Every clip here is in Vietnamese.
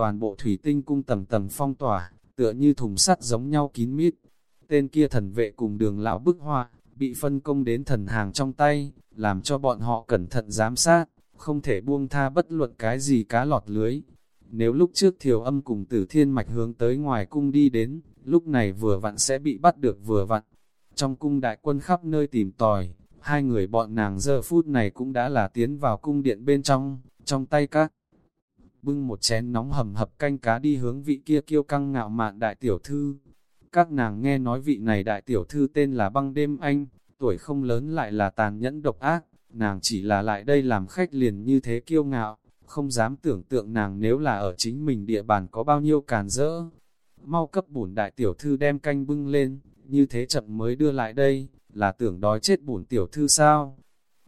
toàn bộ thủy tinh cung tầng tầng phong tỏa, tựa như thùng sắt giống nhau kín mít. Tên kia thần vệ cùng đường lão bức hoa, bị phân công đến thần hàng trong tay, làm cho bọn họ cẩn thận giám sát, không thể buông tha bất luận cái gì cá lọt lưới. Nếu lúc trước thiều âm cùng tử thiên mạch hướng tới ngoài cung đi đến, lúc này vừa vặn sẽ bị bắt được vừa vặn. Trong cung đại quân khắp nơi tìm tòi, hai người bọn nàng giờ phút này cũng đã là tiến vào cung điện bên trong, trong tay các. Bưng một chén nóng hầm hập canh cá đi hướng vị kia kiêu căng ngạo mạn đại tiểu thư. Các nàng nghe nói vị này đại tiểu thư tên là băng đêm anh, tuổi không lớn lại là tàn nhẫn độc ác, nàng chỉ là lại đây làm khách liền như thế kiêu ngạo, không dám tưởng tượng nàng nếu là ở chính mình địa bàn có bao nhiêu càn rỡ. Mau cấp bổn đại tiểu thư đem canh bưng lên, như thế chậm mới đưa lại đây, là tưởng đói chết bổn tiểu thư sao?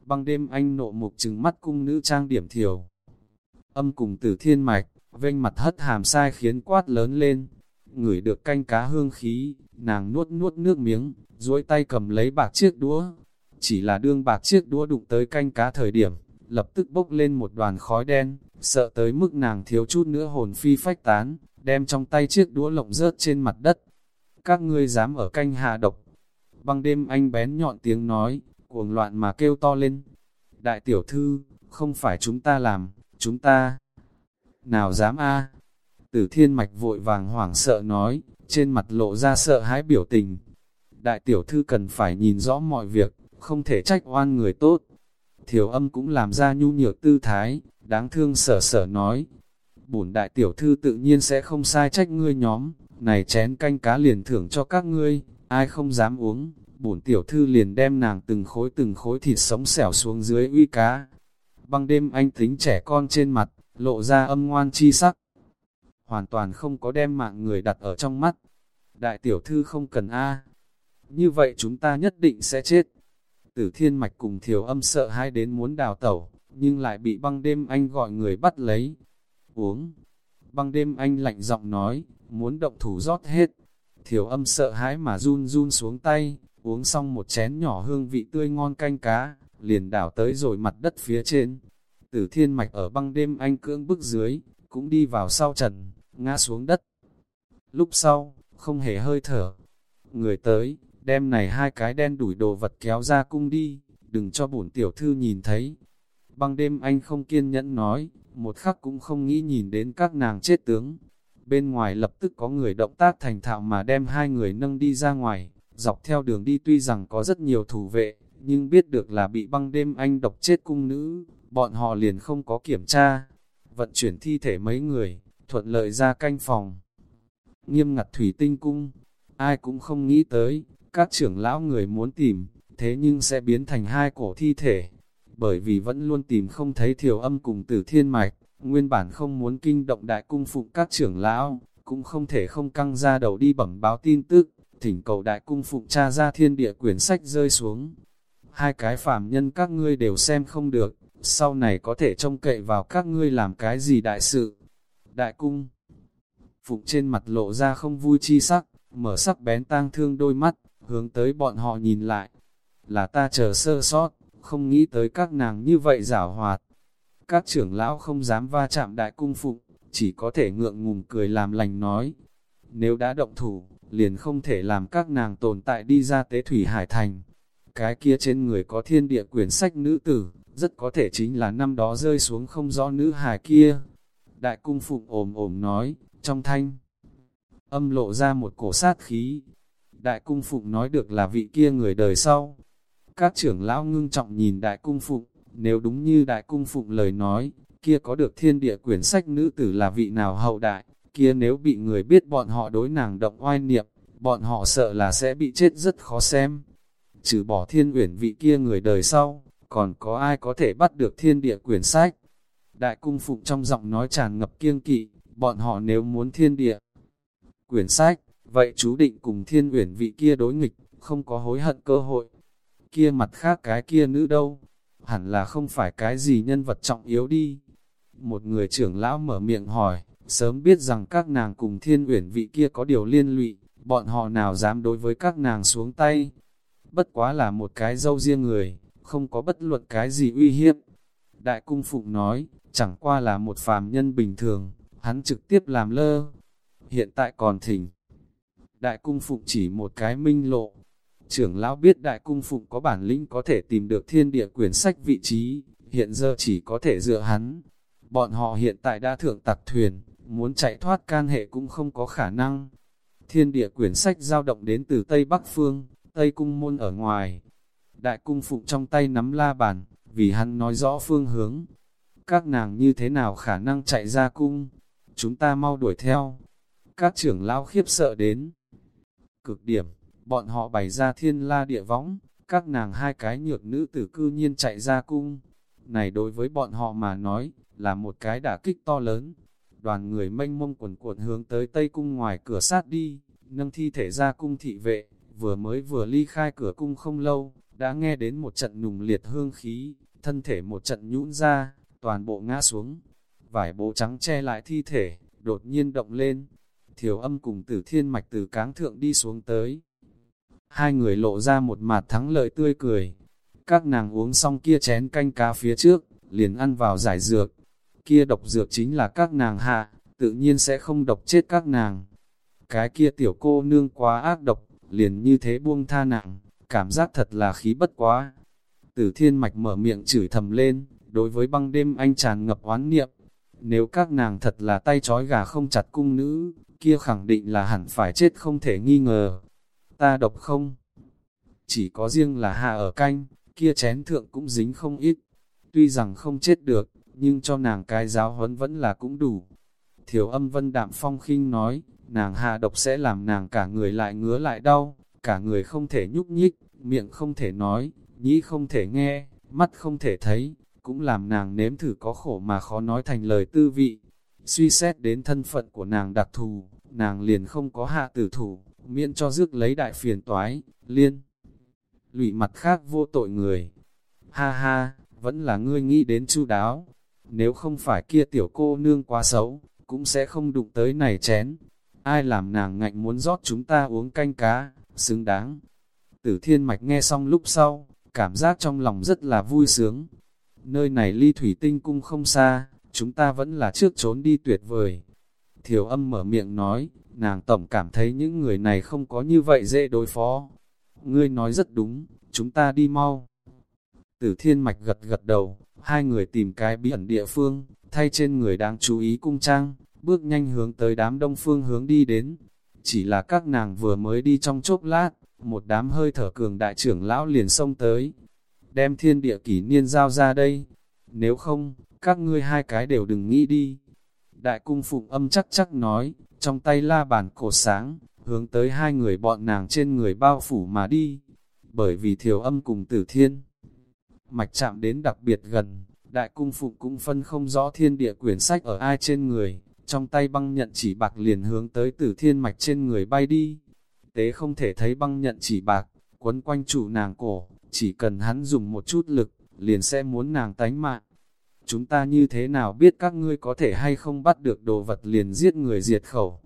Băng đêm anh nộ mục trừng mắt cung nữ trang điểm thiểu. Âm cùng tử thiên mạch, vênh mặt hất hàm sai khiến quát lớn lên. Ngửi được canh cá hương khí, nàng nuốt nuốt nước miếng, duỗi tay cầm lấy bạc chiếc đũa. Chỉ là đương bạc chiếc đũa đụng tới canh cá thời điểm, lập tức bốc lên một đoàn khói đen, sợ tới mức nàng thiếu chút nữa hồn phi phách tán, đem trong tay chiếc đũa lộng rớt trên mặt đất. Các ngươi dám ở canh hạ độc. Băng đêm anh bén nhọn tiếng nói, cuồng loạn mà kêu to lên. Đại tiểu thư, không phải chúng ta làm, chúng ta. Nào dám a Tử thiên mạch vội vàng hoảng sợ nói, trên mặt lộ ra sợ hãi biểu tình. Đại tiểu thư cần phải nhìn rõ mọi việc, không thể trách oan người tốt. Thiểu âm cũng làm ra nhu nhược tư thái, đáng thương sở sở nói. Bổn đại tiểu thư tự nhiên sẽ không sai trách ngươi nhóm, này chén canh cá liền thưởng cho các ngươi, ai không dám uống, bổn tiểu thư liền đem nàng từng khối từng khối thịt sống xẻo xuống dưới uy cá. Băng đêm anh tính trẻ con trên mặt, lộ ra âm ngoan chi sắc. Hoàn toàn không có đem mạng người đặt ở trong mắt. Đại tiểu thư không cần A. Như vậy chúng ta nhất định sẽ chết. Tử thiên mạch cùng thiểu âm sợ hai đến muốn đào tẩu, nhưng lại bị băng đêm anh gọi người bắt lấy. Uống. Băng đêm anh lạnh giọng nói, muốn động thủ rót hết. Thiểu âm sợ hãi mà run run xuống tay, uống xong một chén nhỏ hương vị tươi ngon canh cá, liền đảo tới rồi mặt đất phía trên. Tử thiên mạch ở băng đêm anh cưỡng bức dưới, cũng đi vào sau trần, ngã xuống đất. Lúc sau, không hề hơi thở. Người tới, đem này hai cái đen đuổi đồ vật kéo ra cung đi, đừng cho bổn tiểu thư nhìn thấy. Băng đêm anh không kiên nhẫn nói, một khắc cũng không nghĩ nhìn đến các nàng chết tướng. Bên ngoài lập tức có người động tác thành thạo mà đem hai người nâng đi ra ngoài, dọc theo đường đi tuy rằng có rất nhiều thủ vệ, nhưng biết được là bị băng đêm anh độc chết cung nữ, bọn họ liền không có kiểm tra. Vận chuyển thi thể mấy người, thuận lợi ra canh phòng. Nghiêm ngặt thủy tinh cung, ai cũng không nghĩ tới, các trưởng lão người muốn tìm, thế nhưng sẽ biến thành hai cổ thi thể. Bởi vì vẫn luôn tìm không thấy thiểu âm cùng tử thiên mạch, nguyên bản không muốn kinh động đại cung phụng các trưởng lão, cũng không thể không căng ra đầu đi bẩm báo tin tức, thỉnh cầu đại cung phụng tra ra thiên địa quyển sách rơi xuống. Hai cái phàm nhân các ngươi đều xem không được, sau này có thể trông cậy vào các ngươi làm cái gì đại sự. Đại cung Phụng trên mặt lộ ra không vui chi sắc, mở sắc bén tang thương đôi mắt, hướng tới bọn họ nhìn lại. Là ta chờ sơ sót, không nghĩ tới các nàng như vậy giảo hoạt. Các trưởng lão không dám va chạm đại cung phụng, chỉ có thể ngượng ngùng cười làm lành nói. Nếu đã động thủ, liền không thể làm các nàng tồn tại đi ra tế thủy hải thành. Cái kia trên người có thiên địa quyển sách nữ tử, rất có thể chính là năm đó rơi xuống không rõ nữ hài kia. Đại cung phụng ồm ồm nói, trong thanh, âm lộ ra một cổ sát khí. Đại cung phụng nói được là vị kia người đời sau. Các trưởng lão ngưng trọng nhìn đại cung phụng, nếu đúng như đại cung phụng lời nói, kia có được thiên địa quyển sách nữ tử là vị nào hậu đại, kia nếu bị người biết bọn họ đối nàng động oai niệm, bọn họ sợ là sẽ bị chết rất khó xem. Trừ bỏ thiên uyển vị kia người đời sau, còn có ai có thể bắt được thiên địa quyển sách? Đại cung phụng trong giọng nói tràn ngập kiêng kỵ, bọn họ nếu muốn thiên địa quyển sách, vậy chú định cùng thiên uyển vị kia đối nghịch, không có hối hận cơ hội. Kia mặt khác cái kia nữ đâu? Hẳn là không phải cái gì nhân vật trọng yếu đi. Một người trưởng lão mở miệng hỏi, sớm biết rằng các nàng cùng thiên uyển vị kia có điều liên lụy, bọn họ nào dám đối với các nàng xuống tay. Bất quá là một cái dâu riêng người, không có bất luận cái gì uy hiếp. Đại cung phụng nói, chẳng qua là một phàm nhân bình thường, hắn trực tiếp làm lơ. Hiện tại còn thỉnh. Đại cung phụng chỉ một cái minh lộ. Trưởng lão biết đại cung phụng có bản lĩnh có thể tìm được thiên địa quyển sách vị trí, hiện giờ chỉ có thể dựa hắn. Bọn họ hiện tại đã thượng tặc thuyền, muốn chạy thoát can hệ cũng không có khả năng. Thiên địa quyển sách giao động đến từ Tây Bắc Phương, Tây Cung môn ở ngoài. Đại cung phụng trong tay nắm la bàn, vì hắn nói rõ phương hướng. Các nàng như thế nào khả năng chạy ra cung? Chúng ta mau đuổi theo. Các trưởng lão khiếp sợ đến. Cực điểm, bọn họ bày ra thiên la địa võng, các nàng hai cái nhược nữ tử cư nhiên chạy ra cung. Này đối với bọn họ mà nói, là một cái đả kích to lớn. Đoàn người mênh mông quần cuộn hướng tới Tây Cung ngoài cửa sát đi, nâng thi thể ra cung thị vệ, vừa mới vừa ly khai cửa cung không lâu, đã nghe đến một trận nùng liệt hương khí, thân thể một trận nhũn ra, toàn bộ ngã xuống. Vải bộ trắng che lại thi thể, đột nhiên động lên. Thiểu âm cùng tử thiên mạch từ cáng thượng đi xuống tới. Hai người lộ ra một mặt thắng lợi tươi cười. Các nàng uống xong kia chén canh cá phía trước, liền ăn vào giải dược. Kia độc dược chính là các nàng hạ, tự nhiên sẽ không độc chết các nàng. Cái kia tiểu cô nương quá ác độc, liền như thế buông tha nặng, cảm giác thật là khí bất quá. Tử thiên mạch mở miệng chửi thầm lên, đối với băng đêm anh tràn ngập oán niệm. Nếu các nàng thật là tay trói gà không chặt cung nữ, kia khẳng định là hẳn phải chết không thể nghi ngờ. Ta độc không? Chỉ có riêng là hạ ở canh, kia chén thượng cũng dính không ít. Tuy rằng không chết được, nhưng cho nàng cái giáo huấn vẫn là cũng đủ. Thiểu âm vân đạm phong khinh nói, nàng hạ độc sẽ làm nàng cả người lại ngứa lại đau, cả người không thể nhúc nhích, miệng không thể nói, nhĩ không thể nghe, mắt không thể thấy, cũng làm nàng nếm thử có khổ mà khó nói thành lời tư vị. Suy xét đến thân phận của nàng đặc thù, nàng liền không có hạ tử thủ, miễn cho rước lấy đại phiền toái, liên. Lụy mặt khác vô tội người. Ha ha, vẫn là ngươi nghĩ đến chu đáo. Nếu không phải kia tiểu cô nương quá xấu, cũng sẽ không đụng tới này chén. Ai làm nàng ngạnh muốn rót chúng ta uống canh cá, xứng đáng. Tử thiên mạch nghe xong lúc sau, cảm giác trong lòng rất là vui sướng. Nơi này ly thủy tinh cung không xa, chúng ta vẫn là trước trốn đi tuyệt vời. Thiểu âm mở miệng nói, nàng tổng cảm thấy những người này không có như vậy dễ đối phó. Ngươi nói rất đúng, chúng ta đi mau. Tử thiên mạch gật gật đầu, hai người tìm cái bí ẩn địa phương, thay trên người đang chú ý cung trang, bước nhanh hướng tới đám đông phương hướng đi đến. Chỉ là các nàng vừa mới đi trong chốc lát, một đám hơi thở cường đại trưởng lão liền xông tới. Đem thiên địa kỷ niên giao ra đây, nếu không, các ngươi hai cái đều đừng nghĩ đi. Đại cung phụng âm chắc chắc nói, trong tay la bàn cổ sáng, hướng tới hai người bọn nàng trên người bao phủ mà đi. Bởi vì thiểu âm cùng tử thiên, mạch chạm đến đặc biệt gần, đại cung phụng cũng phân không rõ thiên địa quyển sách ở ai trên người, trong tay băng nhận chỉ bạc liền hướng tới tử thiên mạch trên người bay đi. Tế không thể thấy băng nhận chỉ bạc, quấn quanh chủ nàng cổ, chỉ cần hắn dùng một chút lực, liền sẽ muốn nàng tánh mạng. Chúng ta như thế nào biết các ngươi có thể hay không bắt được đồ vật liền giết người diệt khẩu.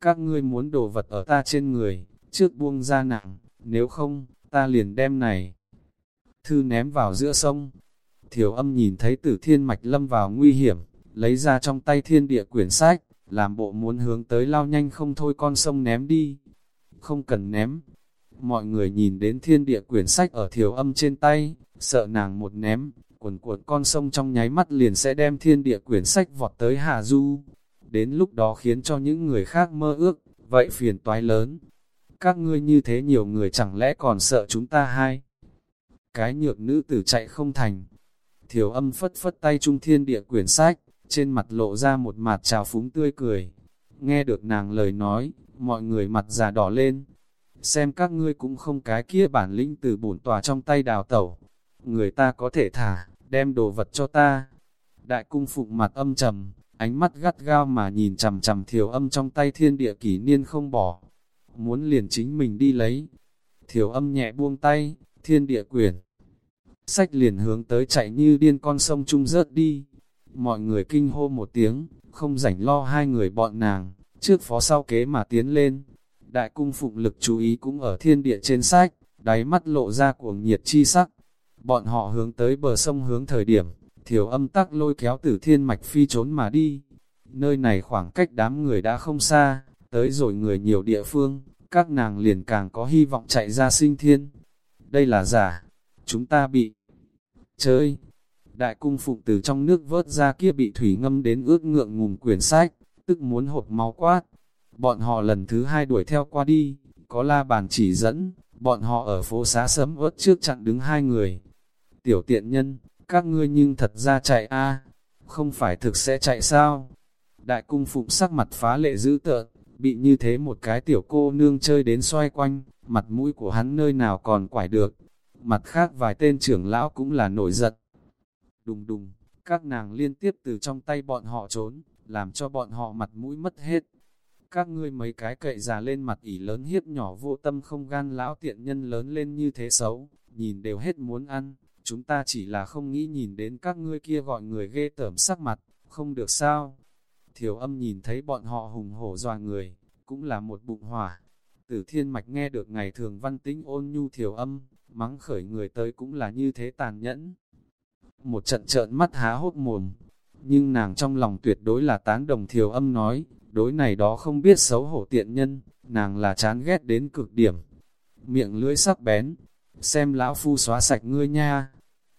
Các ngươi muốn đồ vật ở ta trên người, trước buông ra nặng, nếu không, ta liền đem này. Thư ném vào giữa sông. Thiểu âm nhìn thấy tử thiên mạch lâm vào nguy hiểm, lấy ra trong tay thiên địa quyển sách, làm bộ muốn hướng tới lao nhanh không thôi con sông ném đi. Không cần ném. Mọi người nhìn đến thiên địa quyển sách ở thiểu âm trên tay, sợ nàng một ném, cuộn cuộn con sông trong nháy mắt liền sẽ đem thiên địa quyển sách vọt tới Hà Du. Đến lúc đó khiến cho những người khác mơ ước, vậy phiền toái lớn. Các ngươi như thế nhiều người chẳng lẽ còn sợ chúng ta hay? Cái nhược nữ tử chạy không thành. Thiểu âm phất phất tay trung thiên địa quyển sách, trên mặt lộ ra một mặt trào phúng tươi cười. Nghe được nàng lời nói, mọi người mặt già đỏ lên. Xem các ngươi cũng không cái kia bản lĩnh từ bổn tòa trong tay đào tẩu. Người ta có thể thả, đem đồ vật cho ta. Đại cung phụng mặt âm trầm, ánh mắt gắt gao mà nhìn chầm chầm thiểu âm trong tay thiên địa kỷ niên không bỏ. Muốn liền chính mình đi lấy. Thiểu âm nhẹ buông tay, thiên địa quyền. Sách liền hướng tới chạy như điên con sông trung rớt đi. Mọi người kinh hô một tiếng, không rảnh lo hai người bọn nàng, trước phó sau kế mà tiến lên. Đại cung phụng lực chú ý cũng ở thiên địa trên sách, đáy mắt lộ ra cuồng nhiệt chi sắc. Bọn họ hướng tới bờ sông hướng thời điểm, thiểu âm tắc lôi kéo tử thiên mạch phi trốn mà đi. nơi này khoảng cách đám người đã không xa, tới rồi người nhiều địa phương, các nàng liền càng có hy vọng chạy ra sinh thiên. Đây là giả, chúng ta bị chơi. Đại cung phụng từ trong nước vớt ra kia bị thủy ngâm đến ướt ngượng ngùng quyển sách, tức muốn hộp máu quát. Bọn họ lần thứ hai đuổi theo qua đi, có la bàn chỉ dẫn, bọn họ ở phố xá sấm ớt trước chặn đứng hai người. Tiểu tiện nhân, các ngươi nhưng thật ra chạy a không phải thực sẽ chạy sao? Đại cung phụng sắc mặt phá lệ dữ tợn, bị như thế một cái tiểu cô nương chơi đến xoay quanh, mặt mũi của hắn nơi nào còn quải được. Mặt khác vài tên trưởng lão cũng là nổi giận. Đùng đùng, các nàng liên tiếp từ trong tay bọn họ trốn, làm cho bọn họ mặt mũi mất hết. Các ngươi mấy cái cậy già lên mặt ỉ lớn hiếp nhỏ vô tâm không gan lão tiện nhân lớn lên như thế xấu, nhìn đều hết muốn ăn, chúng ta chỉ là không nghĩ nhìn đến các ngươi kia gọi người ghê tởm sắc mặt, không được sao. Thiểu âm nhìn thấy bọn họ hùng hổ dọa người, cũng là một bụng hỏa. Tử thiên mạch nghe được ngày thường văn tĩnh ôn nhu thiểu âm, mắng khởi người tới cũng là như thế tàn nhẫn. Một trận trợn mắt há hốt mồm, nhưng nàng trong lòng tuyệt đối là tán đồng thiểu âm nói, đối này đó không biết xấu hổ tiện nhân, nàng là chán ghét đến cực điểm. Miệng lưỡi sắc bén, xem lão phu xóa sạch ngươi nha.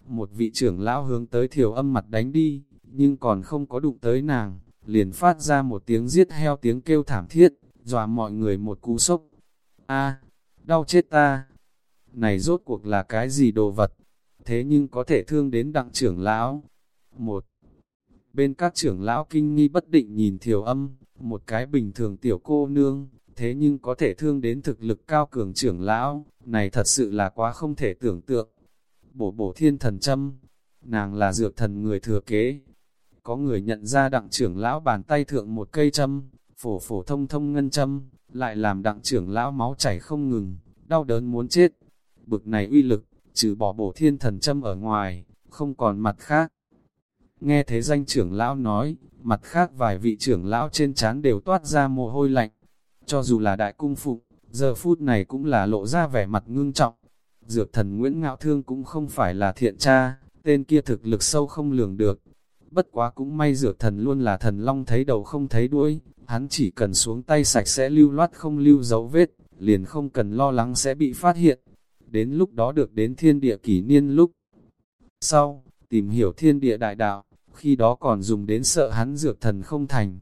Một vị trưởng lão hướng tới thiểu âm mặt đánh đi, nhưng còn không có đụng tới nàng, liền phát ra một tiếng giết heo tiếng kêu thảm thiết, dọa mọi người một cú sốc. A, đau chết ta! Này rốt cuộc là cái gì đồ vật? Thế nhưng có thể thương đến đặng trưởng lão. Một Bên các trưởng lão kinh nghi bất định nhìn thiểu âm, một cái bình thường tiểu cô nương, thế nhưng có thể thương đến thực lực cao cường trưởng lão, này thật sự là quá không thể tưởng tượng. Bổ bổ thiên thần châm, nàng là dược thần người thừa kế. Có người nhận ra đặng trưởng lão bàn tay thượng một cây châm, phổ phổ thông thông ngân châm, lại làm đặng trưởng lão máu chảy không ngừng, đau đớn muốn chết. Bực này uy lực, trừ bỏ bổ thiên thần châm ở ngoài, không còn mặt khác. Nghe thế danh trưởng lão nói, mặt khác vài vị trưởng lão trên trán đều toát ra mồ hôi lạnh. Cho dù là đại cung phụ, giờ phút này cũng là lộ ra vẻ mặt ngưng trọng. Dược thần Nguyễn Ngạo Thương cũng không phải là thiện cha, tên kia thực lực sâu không lường được. Bất quá cũng may dược thần luôn là thần long thấy đầu không thấy đuôi, hắn chỉ cần xuống tay sạch sẽ lưu loát không lưu dấu vết, liền không cần lo lắng sẽ bị phát hiện. Đến lúc đó được đến thiên địa kỷ niên lúc. Sau, tìm hiểu thiên địa đại đạo, khi đó còn dùng đến sợ hắn dược thần không thành.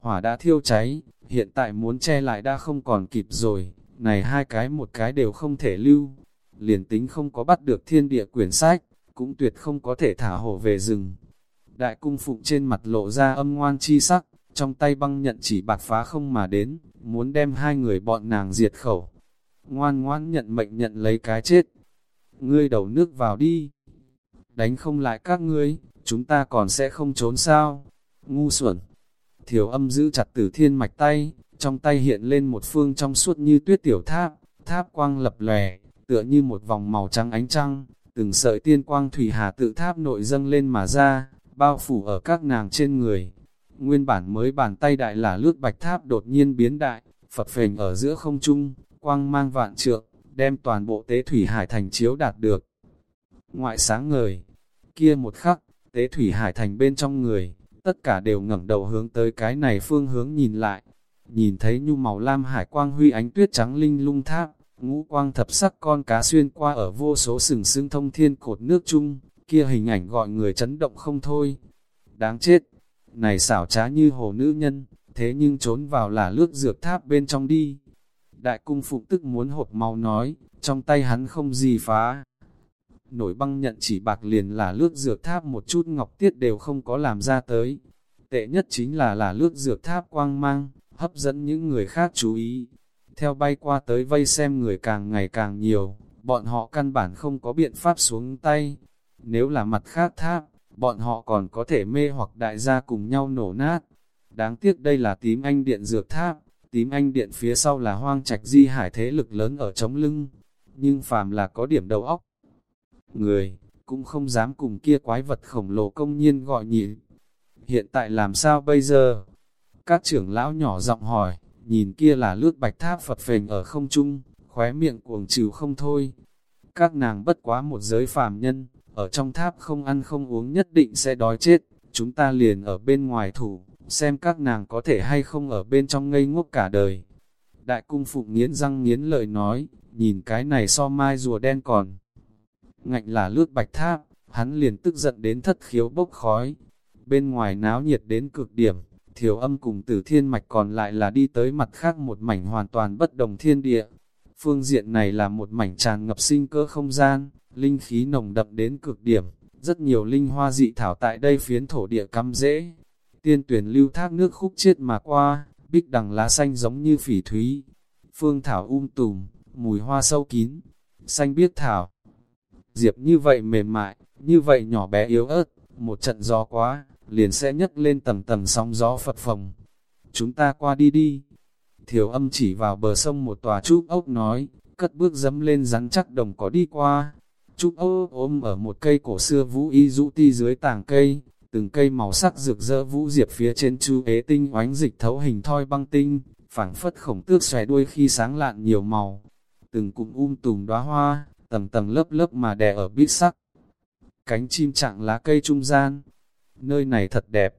Hỏa đã thiêu cháy, hiện tại muốn che lại đã không còn kịp rồi, này hai cái một cái đều không thể lưu. Liền tính không có bắt được thiên địa quyển sách, cũng tuyệt không có thể thả hổ về rừng. Đại cung phụng trên mặt lộ ra âm ngoan chi sắc, trong tay băng nhận chỉ bạc phá không mà đến, muốn đem hai người bọn nàng diệt khẩu. Ngoan ngoan nhận mệnh nhận lấy cái chết. Ngươi đầu nước vào đi. Đánh không lại các ngươi, chúng ta còn sẽ không trốn sao? Ngu xuẩn. Thiểu âm giữ chặt tử thiên mạch tay, trong tay hiện lên một phương trong suốt như tuyết tiểu tháp, tháp quang lập lòe, tựa như một vòng màu trắng ánh trăng, từng sợi tiên quang thủy hà tự tháp nội dâng lên mà ra, bao phủ ở các nàng trên người. Nguyên bản mới bàn tay đại là lướt bạch tháp đột nhiên biến đại, phật phềnh ở giữa không trung, quang mang vạn trượng, đem toàn bộ tế thủy hải thành chiếu đạt được. Ngoại sáng ngời, kia một khắc, tế thủy hải thành bên trong người, tất cả đều ngẩng đầu hướng tới cái này phương hướng nhìn lại. Nhìn thấy nhu màu lam hải quang huy ánh tuyết trắng linh lung tháp, ngũ quang thập sắc con cá xuyên qua ở vô số sừng sưng thông thiên cột nước chung, kia hình ảnh gọi người chấn động không thôi. Đáng chết, này xảo trá như hồ nữ nhân, thế nhưng trốn vào là lướt dược tháp bên trong đi. Đại cung phụng tức muốn hộp mau nói, trong tay hắn không gì phá. Nổi băng nhận chỉ bạc liền là lướt dược tháp một chút ngọc tiết đều không có làm ra tới. Tệ nhất chính là là lướt dược tháp quang mang, hấp dẫn những người khác chú ý. Theo bay qua tới vây xem người càng ngày càng nhiều, bọn họ căn bản không có biện pháp xuống tay. Nếu là mặt khác tháp, bọn họ còn có thể mê hoặc đại gia cùng nhau nổ nát. Đáng tiếc đây là tím anh điện dược tháp, tím anh điện phía sau là hoang trạch di hải thế lực lớn ở chống lưng. Nhưng phàm là có điểm đầu óc, người, cũng không dám cùng kia quái vật khổng lồ công nhiên gọi nhị. Hiện tại làm sao bây giờ? Các trưởng lão nhỏ giọng hỏi, nhìn kia là lướt bạch tháp Phật phềnh ở không trung, khóe miệng cuồng trừ không thôi. Các nàng bất quá một giới phàm nhân, ở trong tháp không ăn không uống nhất định sẽ đói chết, chúng ta liền ở bên ngoài thủ, xem các nàng có thể hay không ở bên trong ngây ngốc cả đời. Đại cung phụng nghiến răng nghiến lợi nói, nhìn cái này so mai rùa đen còn. Ngạnh là lướt bạch tháp, hắn liền tức giận đến thất khiếu bốc khói. Bên ngoài náo nhiệt đến cực điểm, thiểu âm cùng tử thiên mạch còn lại là đi tới mặt khác một mảnh hoàn toàn bất đồng thiên địa. Phương diện này là một mảnh tràn ngập sinh cơ không gian, linh khí nồng đậm đến cực điểm, rất nhiều linh hoa dị thảo tại đây phiến thổ địa cắm dễ. Tiên tuyển lưu thác nước khúc chết mà qua, bích đằng lá xanh giống như phỉ thúy. Phương thảo um tùm, mùi hoa sâu kín, xanh biết thảo. Diệp như vậy mềm mại, như vậy nhỏ bé yếu ớt, một trận gió quá, liền sẽ nhấc lên tầm tầm sóng gió phật phồng. Chúng ta qua đi đi. Thiểu âm chỉ vào bờ sông một tòa trúc ốc nói, cất bước dẫm lên rắn chắc đồng có đi qua. Trúc ốc ôm ở một cây cổ xưa vũ y rũ ti dưới tàng cây, từng cây màu sắc rực rỡ vũ diệp phía trên chu ế tinh oánh dịch thấu hình thoi băng tinh, phảng phất khổng tước xòe đuôi khi sáng lạn nhiều màu. Từng cụm um tùm đóa hoa, tầng tầng lớp lớp mà đè ở bít sắc. Cánh chim chạng lá cây trung gian, nơi này thật đẹp.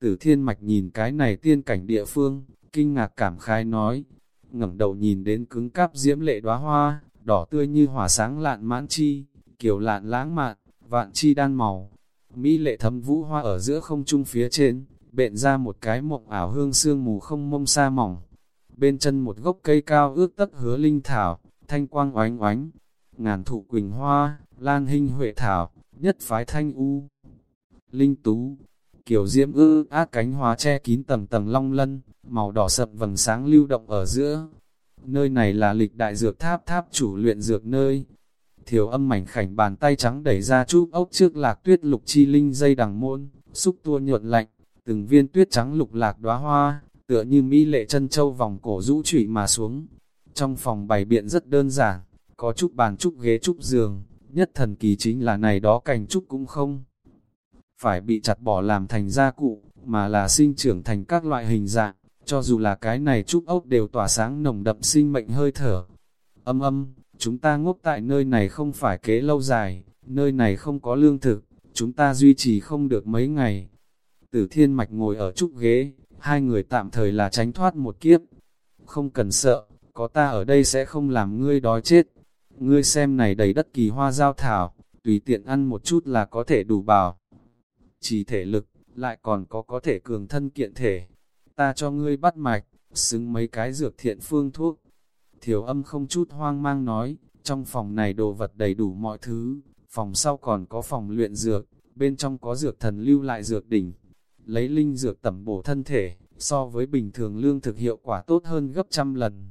Tử thiên mạch nhìn cái này tiên cảnh địa phương, kinh ngạc cảm khai nói, ngẩng đầu nhìn đến cứng cáp diễm lệ đóa hoa, đỏ tươi như hỏa sáng lạn mãn chi, kiểu lạn lãng mạn, vạn chi đan màu. Mỹ lệ thấm vũ hoa ở giữa không trung phía trên, bện ra một cái mộng ảo hương sương mù không mông xa mỏng. Bên chân một gốc cây cao ước tất hứa linh thảo, thanh quang oánh oánh, ngàn thụ quỳnh hoa, lan hình huệ thảo, nhất phái thanh u. Linh tú, kiểu diễm ư ác cánh hoa che kín tầng tầng long lân, màu đỏ sậm vầng sáng lưu động ở giữa. Nơi này là lịch đại dược tháp tháp chủ luyện dược nơi. Thiểu âm mảnh khảnh bàn tay trắng đẩy ra chút ốc trước lạc tuyết lục chi linh dây đằng môn, xúc tua nhuận lạnh, từng viên tuyết trắng lục lạc đóa hoa, tựa như mỹ lệ chân châu vòng cổ rũ trụy mà xuống. Trong phòng bày biện rất đơn giản, có chút bàn chút ghế chút giường, nhất thần kỳ chính là này đó cành trúc cũng không. Phải bị chặt bỏ làm thành gia cụ, mà là sinh trưởng thành các loại hình dạng, cho dù là cái này trúc ốc đều tỏa sáng nồng đậm sinh mệnh hơi thở. Âm âm, chúng ta ngốc tại nơi này không phải kế lâu dài, nơi này không có lương thực, chúng ta duy trì không được mấy ngày. Tử thiên mạch ngồi ở trúc ghế, hai người tạm thời là tránh thoát một kiếp. Không cần sợ, có ta ở đây sẽ không làm ngươi đói chết. Ngươi xem này đầy đất kỳ hoa giao thảo, tùy tiện ăn một chút là có thể đủ bảo. Chỉ thể lực, lại còn có có thể cường thân kiện thể. Ta cho ngươi bắt mạch, xứng mấy cái dược thiện phương thuốc. Thiểu âm không chút hoang mang nói, trong phòng này đồ vật đầy đủ mọi thứ, phòng sau còn có phòng luyện dược, bên trong có dược thần lưu lại dược đỉnh. Lấy linh dược tẩm bổ thân thể, so với bình thường lương thực hiệu quả tốt hơn gấp trăm lần.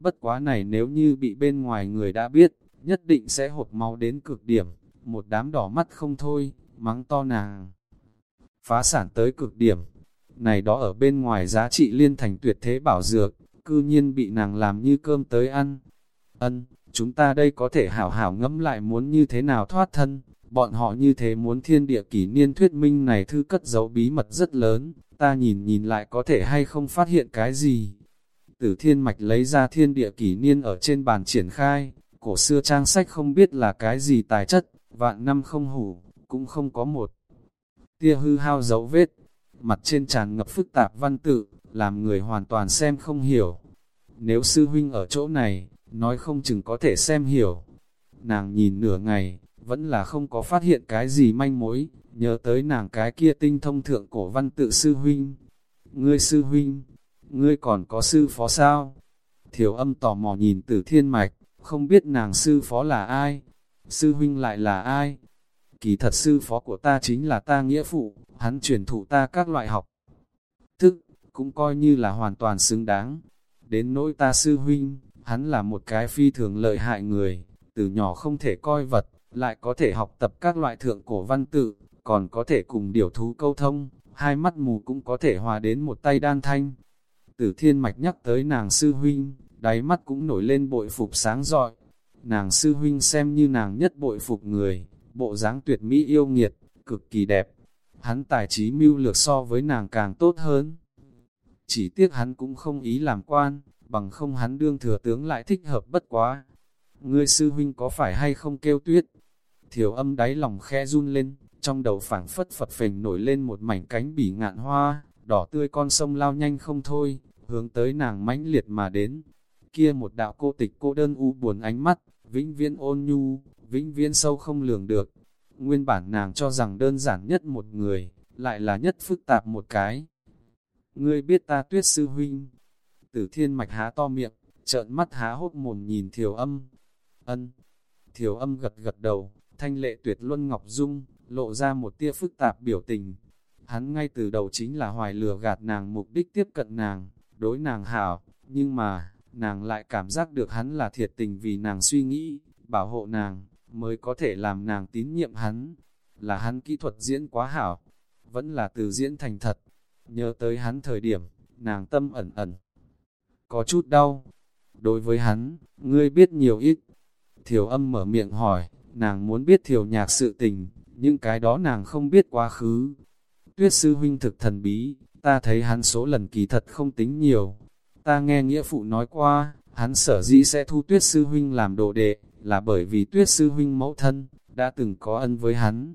Bất quá này nếu như bị bên ngoài người đã biết, nhất định sẽ hột máu đến cực điểm, một đám đỏ mắt không thôi, mắng to nàng. Phá sản tới cực điểm, này đó ở bên ngoài giá trị liên thành tuyệt thế bảo dược, cư nhiên bị nàng làm như cơm tới ăn. Ân, chúng ta đây có thể hảo hảo ngẫm lại muốn như thế nào thoát thân, bọn họ như thế muốn thiên địa kỷ niên thuyết minh này thư cất giấu bí mật rất lớn, ta nhìn nhìn lại có thể hay không phát hiện cái gì. Tử thiên mạch lấy ra thiên địa kỷ niên ở trên bàn triển khai, cổ xưa trang sách không biết là cái gì tài chất, vạn năm không hủ, cũng không có một tia hư hao dấu vết. Mặt trên tràn ngập phức tạp văn tự, làm người hoàn toàn xem không hiểu. Nếu sư huynh ở chỗ này, nói không chừng có thể xem hiểu. Nàng nhìn nửa ngày, vẫn là không có phát hiện cái gì manh mối, nhớ tới nàng cái kia tinh thông thượng cổ văn tự sư huynh. Ngươi sư huynh, ngươi còn có sư phó sao? Thiểu âm tò mò nhìn tử thiên mạch, không biết nàng sư phó là ai? Sư huynh lại là ai? Kỳ thật sư phó của ta chính là ta nghĩa phụ, hắn truyền thụ ta các loại học. Cũng coi như là hoàn toàn xứng đáng. Đến nỗi ta sư huynh, hắn là một cái phi thường lợi hại người, từ nhỏ không thể coi vật, lại có thể học tập các loại thượng cổ văn tự, còn có thể cùng điều thú câu thông, hai mắt mù cũng có thể hòa đến một tay đan thanh. Tử thiên mạch nhắc tới nàng sư huynh, đáy mắt cũng nổi lên bội phục sáng rọi. Nàng sư huynh xem như nàng nhất bội phục người, bộ dáng tuyệt mỹ yêu nghiệt, cực kỳ đẹp. Hắn tài trí mưu lược so với nàng càng tốt hơn. Chỉ tiếc hắn cũng không ý làm quan, bằng không hắn đương thừa tướng lại thích hợp bất quá. Ngươi sư huynh có phải hay không kêu tuyết? Thiểu âm đáy lòng khe run lên, trong đầu phảng phất phật phình nổi lên một mảnh cánh bỉ ngạn hoa, đỏ tươi con sông lao nhanh không thôi, hướng tới nàng mãnh liệt mà đến. Kia một đạo cô tịch cô đơn u buồn ánh mắt, vĩnh viễn ôn nhu, vĩnh viễn sâu không lường được. Nguyên bản nàng cho rằng đơn giản nhất một người, lại là nhất phức tạp một cái. Ngươi biết ta tuyết sư huynh. Tử thiên mạch há to miệng, trợn mắt há hốt mồm nhìn thiểu âm. Ân. Thiểu âm gật gật đầu, thanh lệ tuyệt luân ngọc dung, lộ ra một tia phức tạp biểu tình. Hắn ngay từ đầu chính là hoài lừa gạt nàng mục đích tiếp cận nàng, đối nàng hảo, nhưng mà, nàng lại cảm giác được hắn là thiệt tình vì nàng suy nghĩ, bảo hộ nàng, mới có thể làm nàng tín nhiệm hắn. Là hắn kỹ thuật diễn quá hảo, vẫn là từ diễn thành thật. Nhớ tới hắn thời điểm, nàng tâm ẩn ẩn. Có chút đau. Đối với hắn, ngươi biết nhiều ít. Thiểu âm mở miệng hỏi, nàng muốn biết thiểu nhạc sự tình, những cái đó nàng không biết quá khứ. Tuyết sư huynh thực thần bí, ta thấy hắn số lần kỳ thật không tính nhiều. Ta nghe nghĩa phụ nói qua, hắn sở dĩ sẽ thu tuyết sư huynh làm đồ đệ, là bởi vì tuyết sư huynh mẫu thân, đã từng có ân với hắn.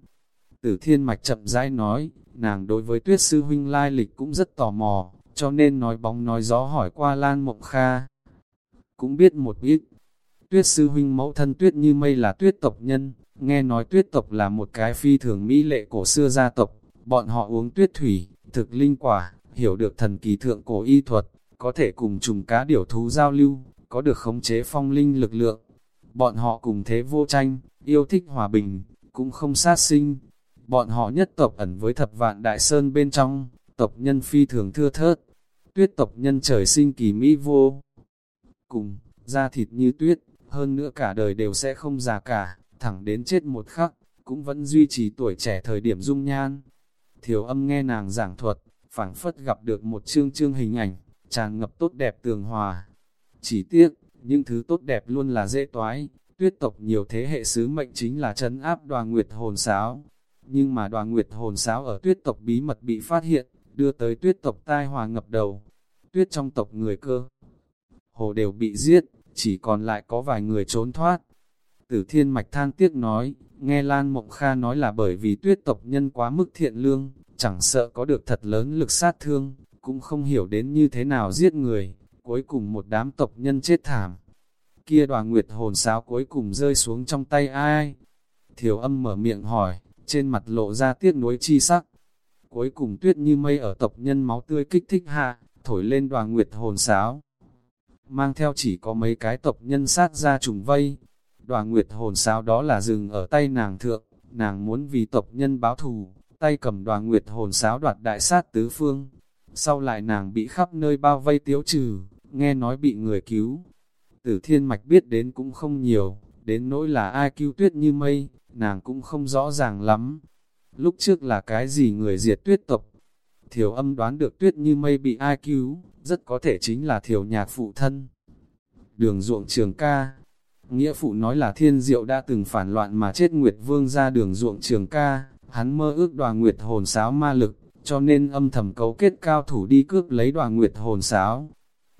Tử thiên mạch chậm rãi nói, nàng đối với tuyết sư huynh lai lịch cũng rất tò mò, cho nên nói bóng nói gió hỏi qua Lan Mộng Kha. Cũng biết một ít, tuyết sư huynh mẫu thân tuyết như mây là tuyết tộc nhân, nghe nói tuyết tộc là một cái phi thường mỹ lệ cổ xưa gia tộc, bọn họ uống tuyết thủy, thực linh quả, hiểu được thần kỳ thượng cổ y thuật, có thể cùng trùng cá điểu thú giao lưu, có được khống chế phong linh lực lượng. Bọn họ cùng thế vô tranh, yêu thích hòa bình, cũng không sát sinh, Bọn họ nhất tộc ẩn với thập vạn đại sơn bên trong, tộc nhân phi thường thưa thớt. Tuyết tộc nhân trời sinh kỳ mỹ vô. Cùng, da thịt như tuyết, hơn nữa cả đời đều sẽ không già cả, thẳng đến chết một khắc, cũng vẫn duy trì tuổi trẻ thời điểm dung nhan. Thiểu âm nghe nàng giảng thuật, phảng phất gặp được một chương chương hình ảnh, tràn ngập tốt đẹp tường hòa. Chỉ tiếc, những thứ tốt đẹp luôn là dễ toái, tuyết tộc nhiều thế hệ sứ mệnh chính là trấn áp đoàn nguyệt hồn sáo, nhưng mà đoàn nguyệt hồn sáo ở tuyết tộc bí mật bị phát hiện, đưa tới tuyết tộc tai hòa ngập đầu. Tuyết trong tộc người cơ, hồ đều bị giết, chỉ còn lại có vài người trốn thoát. Tử thiên mạch than tiếc nói, nghe Lan Mộng Kha nói là bởi vì tuyết tộc nhân quá mức thiện lương, chẳng sợ có được thật lớn lực sát thương, cũng không hiểu đến như thế nào giết người, cuối cùng một đám tộc nhân chết thảm. Kia đoàn nguyệt hồn sáo cuối cùng rơi xuống trong tay ai? Thiểu âm mở miệng hỏi, trên mặt lộ ra tiếc nuối chi sắc. Cuối cùng tuyết như mây ở tộc nhân máu tươi kích thích hạ, thổi lên đoàn nguyệt hồn sáo. Mang theo chỉ có mấy cái tộc nhân sát ra trùng vây. Đoàn nguyệt hồn sáo đó là dừng ở tay nàng thượng, nàng muốn vì tộc nhân báo thù, tay cầm đoàn nguyệt hồn sáo đoạt đại sát tứ phương. Sau lại nàng bị khắp nơi bao vây tiếu trừ, nghe nói bị người cứu. Tử thiên mạch biết đến cũng không nhiều, đến nỗi là ai cứu tuyết như mây, nàng cũng không rõ ràng lắm. Lúc trước là cái gì người diệt tuyết tộc? Thiểu âm đoán được tuyết như mây bị ai cứu, rất có thể chính là thiểu nhạc phụ thân. Đường ruộng trường ca Nghĩa phụ nói là thiên diệu đã từng phản loạn mà chết Nguyệt Vương ra đường ruộng trường ca, hắn mơ ước đoàn Nguyệt hồn sáo ma lực, cho nên âm thầm cấu kết cao thủ đi cướp lấy đoàn Nguyệt hồn sáo.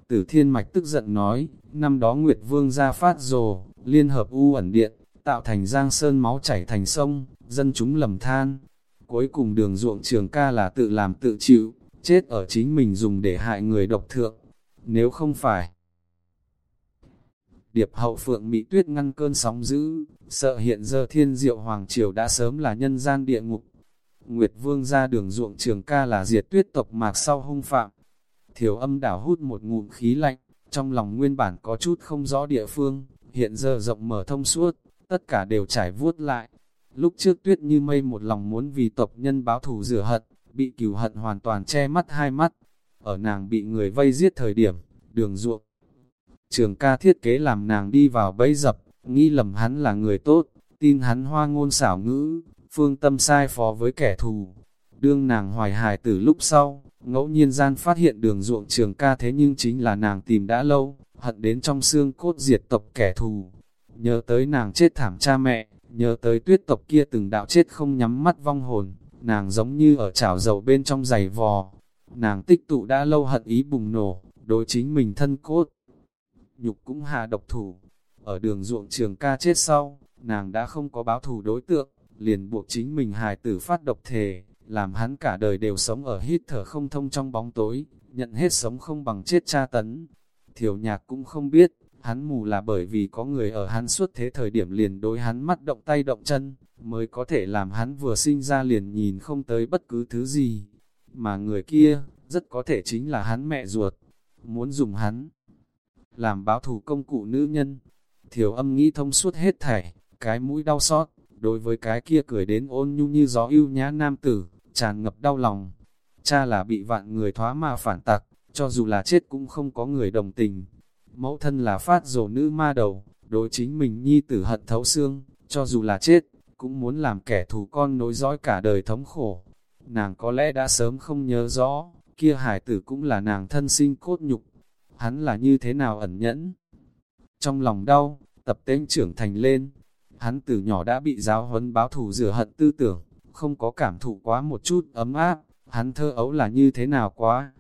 Tử Thiên Mạch tức giận nói, năm đó Nguyệt Vương ra phát rồ, liên hợp u ẩn điện, tạo thành giang sơn máu chảy thành sông, dân chúng lầm than. Cuối cùng đường ruộng trường ca là tự làm tự chịu, chết ở chính mình dùng để hại người độc thượng. Nếu không phải, điệp hậu phượng mỹ tuyết ngăn cơn sóng dữ, sợ hiện giờ thiên diệu hoàng triều đã sớm là nhân gian địa ngục. Nguyệt vương ra đường ruộng trường ca là diệt tuyết tộc mạc sau hung phạm. Thiểu âm đảo hút một ngụm khí lạnh, trong lòng nguyên bản có chút không rõ địa phương, hiện giờ rộng mở thông suốt, tất cả đều trải vuốt lại. Lúc trước tuyết như mây một lòng muốn vì tộc nhân báo thù rửa hận, bị cửu hận hoàn toàn che mắt hai mắt. Ở nàng bị người vây giết thời điểm, đường ruộng. Trường ca thiết kế làm nàng đi vào bẫy dập, nghĩ lầm hắn là người tốt, tin hắn hoa ngôn xảo ngữ, phương tâm sai phó với kẻ thù. Đương nàng hoài hài từ lúc sau, ngẫu nhiên gian phát hiện đường ruộng trường ca thế nhưng chính là nàng tìm đã lâu, hận đến trong xương cốt diệt tộc kẻ thù, nhớ tới nàng chết thảm cha mẹ, nhớ tới tuyết tộc kia từng đạo chết không nhắm mắt vong hồn, nàng giống như ở chảo dầu bên trong giày vò. Nàng tích tụ đã lâu hận ý bùng nổ, đối chính mình thân cốt. Nhục cũng hạ độc thủ. Ở đường ruộng trường ca chết sau, nàng đã không có báo thù đối tượng, liền buộc chính mình hài tử phát độc thể, làm hắn cả đời đều sống ở hít thở không thông trong bóng tối, nhận hết sống không bằng chết tra tấn. Thiểu nhạc cũng không biết, hắn mù là bởi vì có người ở hắn suốt thế thời điểm liền đối hắn mắt động tay động chân, mới có thể làm hắn vừa sinh ra liền nhìn không tới bất cứ thứ gì. Mà người kia, rất có thể chính là hắn mẹ ruột, muốn dùng hắn làm báo thù công cụ nữ nhân. Thiểu âm nghĩ thông suốt hết thảy, cái mũi đau xót, đối với cái kia cười đến ôn nhu như gió yêu nhã nam tử, tràn ngập đau lòng. Cha là bị vạn người thoá mà phản tặc, cho dù là chết cũng không có người đồng tình. Mẫu thân là phát rồ nữ ma đầu, đối chính mình nhi tử hận thấu xương, cho dù là chết, cũng muốn làm kẻ thù con nối dõi cả đời thống khổ. Nàng có lẽ đã sớm không nhớ rõ, kia hải tử cũng là nàng thân sinh cốt nhục. Hắn là như thế nào ẩn nhẫn? Trong lòng đau, tập tên trưởng thành lên, hắn từ nhỏ đã bị giáo huấn báo thù rửa hận tư tưởng, không có cảm thụ quá một chút ấm áp, hắn thơ ấu là như thế nào quá.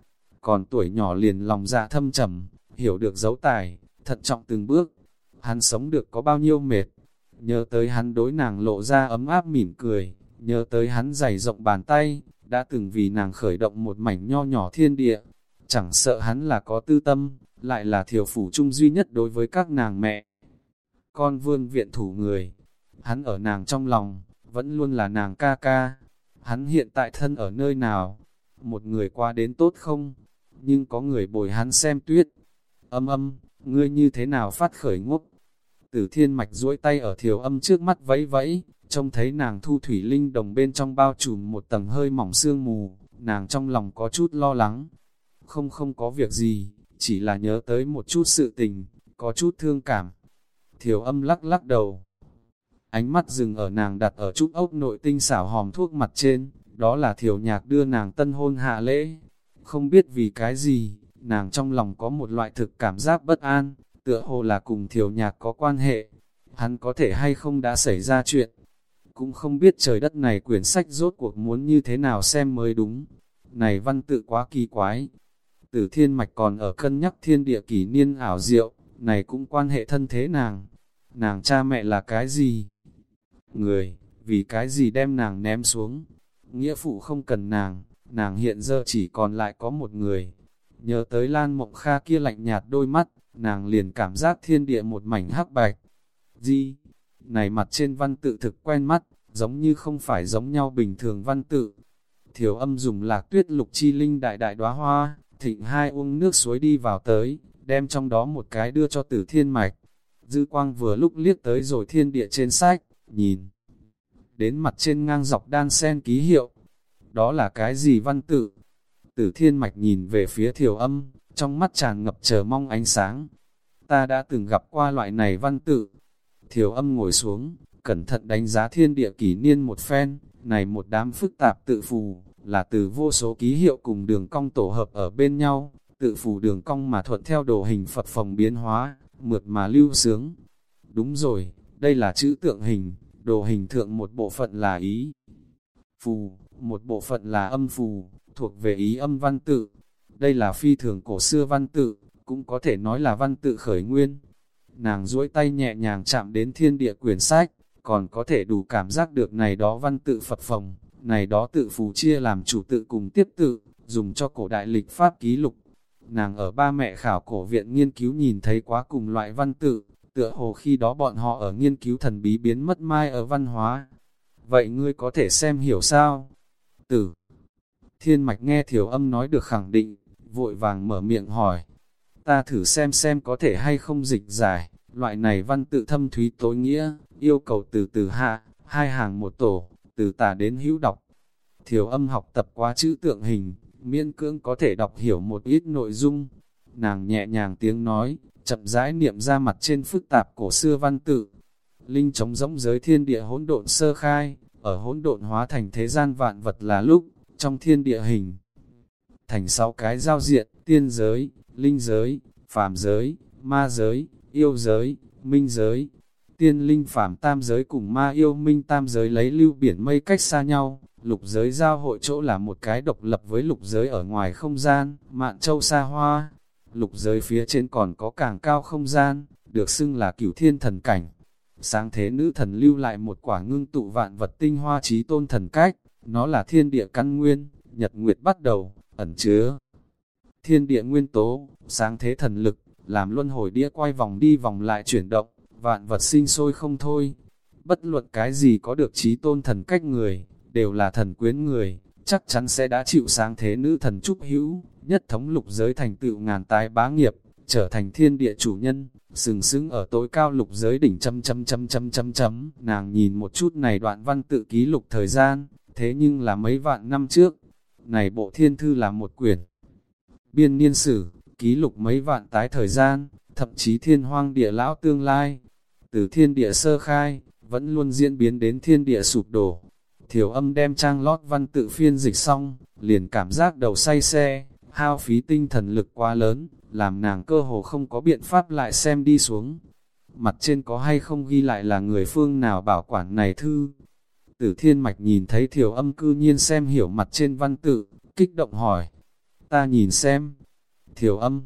Còn tuổi nhỏ liền lòng dạ thâm trầm, hiểu được dấu tài, thận trọng từng bước. Hắn sống được có bao nhiêu mệt, nhớ tới hắn đối nàng lộ ra ấm áp mỉm cười, nhớ tới hắn dày rộng bàn tay, đã từng vì nàng khởi động một mảnh nho nhỏ thiên địa. Chẳng sợ hắn là có tư tâm, lại là thiểu phủ chung duy nhất đối với các nàng mẹ con vương viện thủ người. Hắn ở nàng trong lòng, vẫn luôn là nàng ca ca. Hắn hiện tại thân ở nơi nào? Một người qua đến tốt không? Nhưng có người bồi hắn xem tuyết. Âm âm, ngươi như thế nào phát khởi ngốc? Tử thiên mạch duỗi tay ở thiểu âm trước mắt vẫy vẫy, trông thấy nàng thu thủy linh đồng bên trong bao trùm một tầng hơi mỏng sương mù, nàng trong lòng có chút lo lắng. Không không có việc gì, chỉ là nhớ tới một chút sự tình, có chút thương cảm. Thiểu âm lắc lắc đầu. Ánh mắt dừng ở nàng đặt ở chút ốc nội tinh xảo hòm thuốc mặt trên, đó là thiểu nhạc đưa nàng tân hôn hạ lễ. Không biết vì cái gì, nàng trong lòng có một loại thực cảm giác bất an, tựa hồ là cùng thiểu nhạc có quan hệ. Hắn có thể hay không đã xảy ra chuyện. Cũng không biết trời đất này quyển sách rốt cuộc muốn như thế nào xem mới đúng. Này văn tự quá kỳ quái. Tử thiên mạch còn ở cân nhắc thiên địa kỷ niên ảo diệu, này cũng quan hệ thân thế nàng nàng cha mẹ là cái gì? Người, vì cái gì đem nàng ném xuống? Nghĩa phụ không cần nàng, nàng hiện giờ chỉ còn lại có một người. Nhớ tới Lan Mộng Kha kia lạnh nhạt đôi mắt, nàng liền cảm giác thiên địa một mảnh hắc bạch. di Này mặt trên văn tự thực quen mắt, giống như không phải giống nhau bình thường văn tự. Thiểu âm dùng lạc tuyết lục chi linh đại đại đóa hoa, thịnh hai uống nước suối đi vào tới, đem trong đó một cái đưa cho tử thiên mạch. Dư quang vừa lúc liếc tới rồi thiên địa trên sách, nhìn. Đến mặt trên ngang dọc đan sen ký hiệu. Đó là cái gì văn tự? Tử thiên mạch nhìn về phía thiểu âm, trong mắt tràn ngập chờ mong ánh sáng. Ta đã từng gặp qua loại này văn tự. Thiểu âm ngồi xuống, cẩn thận đánh giá thiên địa kỷ niên một phen, này một đám phức tạp tự phù, là từ vô số ký hiệu cùng đường cong tổ hợp ở bên nhau, tự phù đường cong mà thuận theo đồ hình Phật phòng biến hóa, mượt mà lưu sướng. Đúng rồi, đây là chữ tượng hình, đồ hình thượng một bộ phận là ý. Phù, một bộ phận là âm phù, thuộc về ý âm văn tự. Đây là phi thường cổ xưa văn tự, cũng có thể nói là văn tự khởi nguyên. Nàng duỗi tay nhẹ nhàng chạm đến thiên địa quyển sách, còn có thể đủ cảm giác được này đó văn tự Phật phòng, này đó tự phù chia làm chủ tự cùng tiếp tự, dùng cho cổ đại lịch pháp ký lục nàng ở ba mẹ khảo cổ viện nghiên cứu nhìn thấy quá cùng loại văn tự, tựa hồ khi đó bọn họ ở nghiên cứu thần bí biến mất mai ở văn hóa. Vậy ngươi có thể xem hiểu sao? Tử. Thiên mạch nghe thiểu âm nói được khẳng định, vội vàng mở miệng hỏi. Ta thử xem xem có thể hay không dịch giải, loại này văn tự thâm thúy tối nghĩa, yêu cầu từ từ hạ, hai hàng một tổ, từ tả đến hữu đọc. Thiểu âm học tập quá chữ tượng hình, miễn cưỡng có thể đọc hiểu một ít nội dung. Nàng nhẹ nhàng tiếng nói, chậm rãi niệm ra mặt trên phức tạp cổ xưa văn tự. Linh trống rỗng giới thiên địa hỗn độn sơ khai, ở hỗn độn hóa thành thế gian vạn vật là lúc, trong thiên địa hình. Thành sáu cái giao diện, tiên giới, linh giới, phàm giới, ma giới, yêu giới, minh giới. Tiên linh phàm tam giới cùng ma yêu minh tam giới lấy lưu biển mây cách xa nhau, Lục giới giao hội chỗ là một cái độc lập với lục giới ở ngoài không gian, mạn châu xa hoa. Lục giới phía trên còn có càng cao không gian, được xưng là cửu thiên thần cảnh. Sáng thế nữ thần lưu lại một quả ngưng tụ vạn vật tinh hoa trí tôn thần cách, nó là thiên địa căn nguyên, nhật nguyệt bắt đầu, ẩn chứa. Thiên địa nguyên tố, sáng thế thần lực, làm luân hồi đĩa quay vòng đi vòng lại chuyển động, vạn vật sinh sôi không thôi. Bất luận cái gì có được trí tôn thần cách người, đều là thần quyến người, chắc chắn sẽ đã chịu sáng thế nữ thần trúc hữu, nhất thống lục giới thành tựu ngàn tái bá nghiệp, trở thành thiên địa chủ nhân, sừng sững ở tối cao lục giới đỉnh chấm chấm chấm chấm chấm chấm. Nàng nhìn một chút này đoạn văn tự ký lục thời gian, thế nhưng là mấy vạn năm trước. Này bộ thiên thư là một quyển. Biên niên sử, ký lục mấy vạn tái thời gian, thậm chí thiên hoang địa lão tương lai. Từ thiên địa sơ khai, vẫn luôn diễn biến đến thiên địa sụp đổ. Thiểu âm đem trang lót văn tự phiên dịch xong, liền cảm giác đầu say xe, hao phí tinh thần lực quá lớn, làm nàng cơ hồ không có biện pháp lại xem đi xuống. Mặt trên có hay không ghi lại là người phương nào bảo quản này thư. Tử thiên mạch nhìn thấy thiểu âm cư nhiên xem hiểu mặt trên văn tự, kích động hỏi. Ta nhìn xem. Thiểu âm.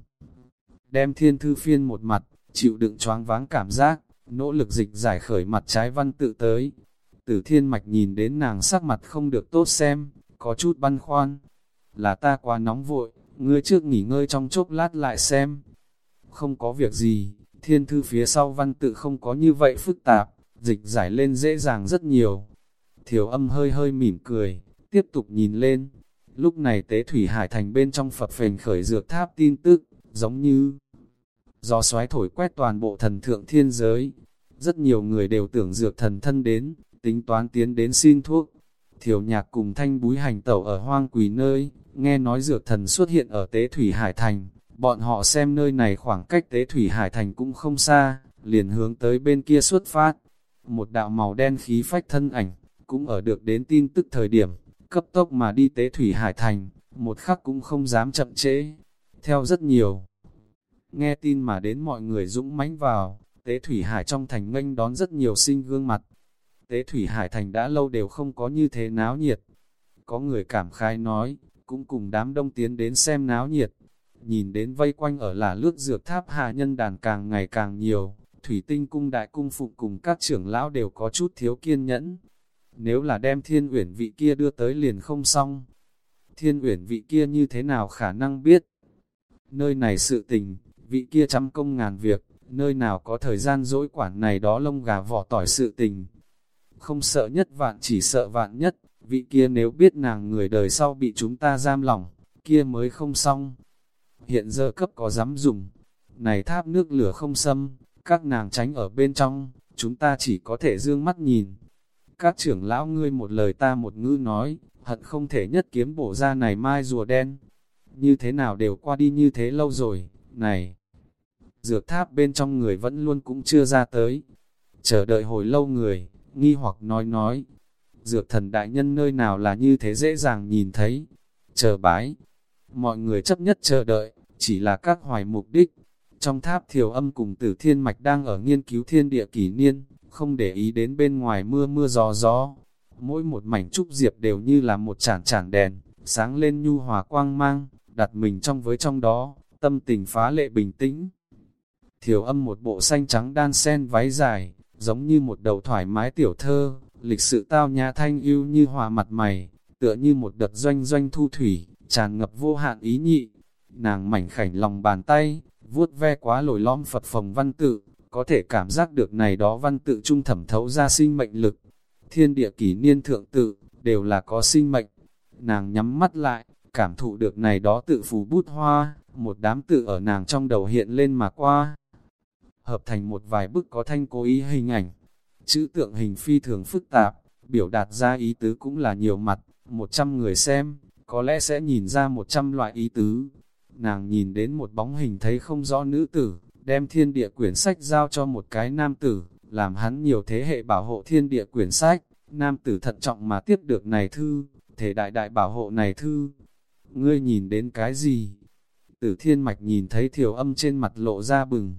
Đem thiên thư phiên một mặt, chịu đựng choáng váng cảm giác, nỗ lực dịch giải khởi mặt trái văn tự tới. Tử thiên mạch nhìn đến nàng sắc mặt không được tốt xem, có chút băn khoăn. Là ta quá nóng vội, ngươi trước nghỉ ngơi trong chốc lát lại xem. Không có việc gì, thiên thư phía sau văn tự không có như vậy phức tạp, dịch giải lên dễ dàng rất nhiều. Thiểu âm hơi hơi mỉm cười, tiếp tục nhìn lên. Lúc này tế thủy hải thành bên trong phập phền khởi dược tháp tin tức, giống như gió xoáy thổi quét toàn bộ thần thượng thiên giới. Rất nhiều người đều tưởng dược thần thân đến, tính toán tiến đến xin thuốc. Thiểu nhạc cùng thanh búi hành tẩu ở hoang quỷ nơi, nghe nói dược thần xuất hiện ở Tế Thủy Hải Thành, bọn họ xem nơi này khoảng cách Tế Thủy Hải Thành cũng không xa, liền hướng tới bên kia xuất phát. Một đạo màu đen khí phách thân ảnh, cũng ở được đến tin tức thời điểm, cấp tốc mà đi Tế Thủy Hải Thành, một khắc cũng không dám chậm trễ. Theo rất nhiều, nghe tin mà đến mọi người dũng mãnh vào, Tế Thủy Hải trong thành nghênh đón rất nhiều sinh gương mặt. Tế Thủy Hải Thành đã lâu đều không có như thế náo nhiệt. Có người cảm khai nói, cũng cùng đám đông tiến đến xem náo nhiệt. Nhìn đến vây quanh ở là lướt dược tháp hạ nhân đàn càng ngày càng nhiều, thủy tinh cung đại cung phụ cùng các trưởng lão đều có chút thiếu kiên nhẫn. Nếu là đem thiên uyển vị kia đưa tới liền không xong, thiên uyển vị kia như thế nào khả năng biết? Nơi này sự tình, vị kia trăm công ngàn việc, nơi nào có thời gian dỗi quản này đó lông gà vỏ tỏi sự tình. Không sợ nhất vạn chỉ sợ vạn nhất, vị kia nếu biết nàng người đời sau bị chúng ta giam lỏng, kia mới không xong. Hiện giờ cấp có dám dùng, này tháp nước lửa không xâm, các nàng tránh ở bên trong, chúng ta chỉ có thể dương mắt nhìn. Các trưởng lão ngươi một lời ta một ngữ nói, hận không thể nhất kiếm bổ ra này mai rùa đen. Như thế nào đều qua đi như thế lâu rồi, này. Dược tháp bên trong người vẫn luôn cũng chưa ra tới. Chờ đợi hồi lâu người, nghi hoặc nói nói, dược thần đại nhân nơi nào là như thế dễ dàng nhìn thấy. Chờ bái, mọi người chấp nhất chờ đợi, chỉ là các hoài mục đích. Trong tháp thiểu âm cùng tử thiên mạch đang ở nghiên cứu thiên địa kỷ niên, không để ý đến bên ngoài mưa mưa gió gió. Mỗi một mảnh trúc diệp đều như là một chản chản đèn, sáng lên nhu hòa quang mang, đặt mình trong với trong đó, tâm tình phá lệ bình tĩnh. Thiểu âm một bộ xanh trắng đan sen váy dài, giống như một đầu thoải mái tiểu thơ, lịch sự tao nhã thanh yêu như hòa mặt mày, tựa như một đợt doanh doanh thu thủy, tràn ngập vô hạn ý nhị. Nàng mảnh khảnh lòng bàn tay, vuốt ve quá lồi lõm Phật phòng văn tự, có thể cảm giác được này đó văn tự trung thẩm thấu ra sinh mệnh lực. Thiên địa kỷ niên thượng tự, đều là có sinh mệnh. Nàng nhắm mắt lại, cảm thụ được này đó tự phù bút hoa, một đám tự ở nàng trong đầu hiện lên mà qua. Hợp thành một vài bức có thanh cố ý hình ảnh, Chữ tượng hình phi thường phức tạp, biểu đạt ra ý tứ cũng là nhiều mặt, một trăm người xem, có lẽ sẽ nhìn ra một trăm loại ý tứ. Nàng nhìn đến một bóng hình thấy không rõ nữ tử, đem thiên địa quyển sách giao cho một cái nam tử, làm hắn nhiều thế hệ bảo hộ thiên địa quyển sách. Nam tử thận trọng mà tiếp được này thư, thể đại đại bảo hộ này thư. Ngươi nhìn đến cái gì? Tử thiên mạch nhìn thấy thiểu âm trên mặt lộ ra bừng.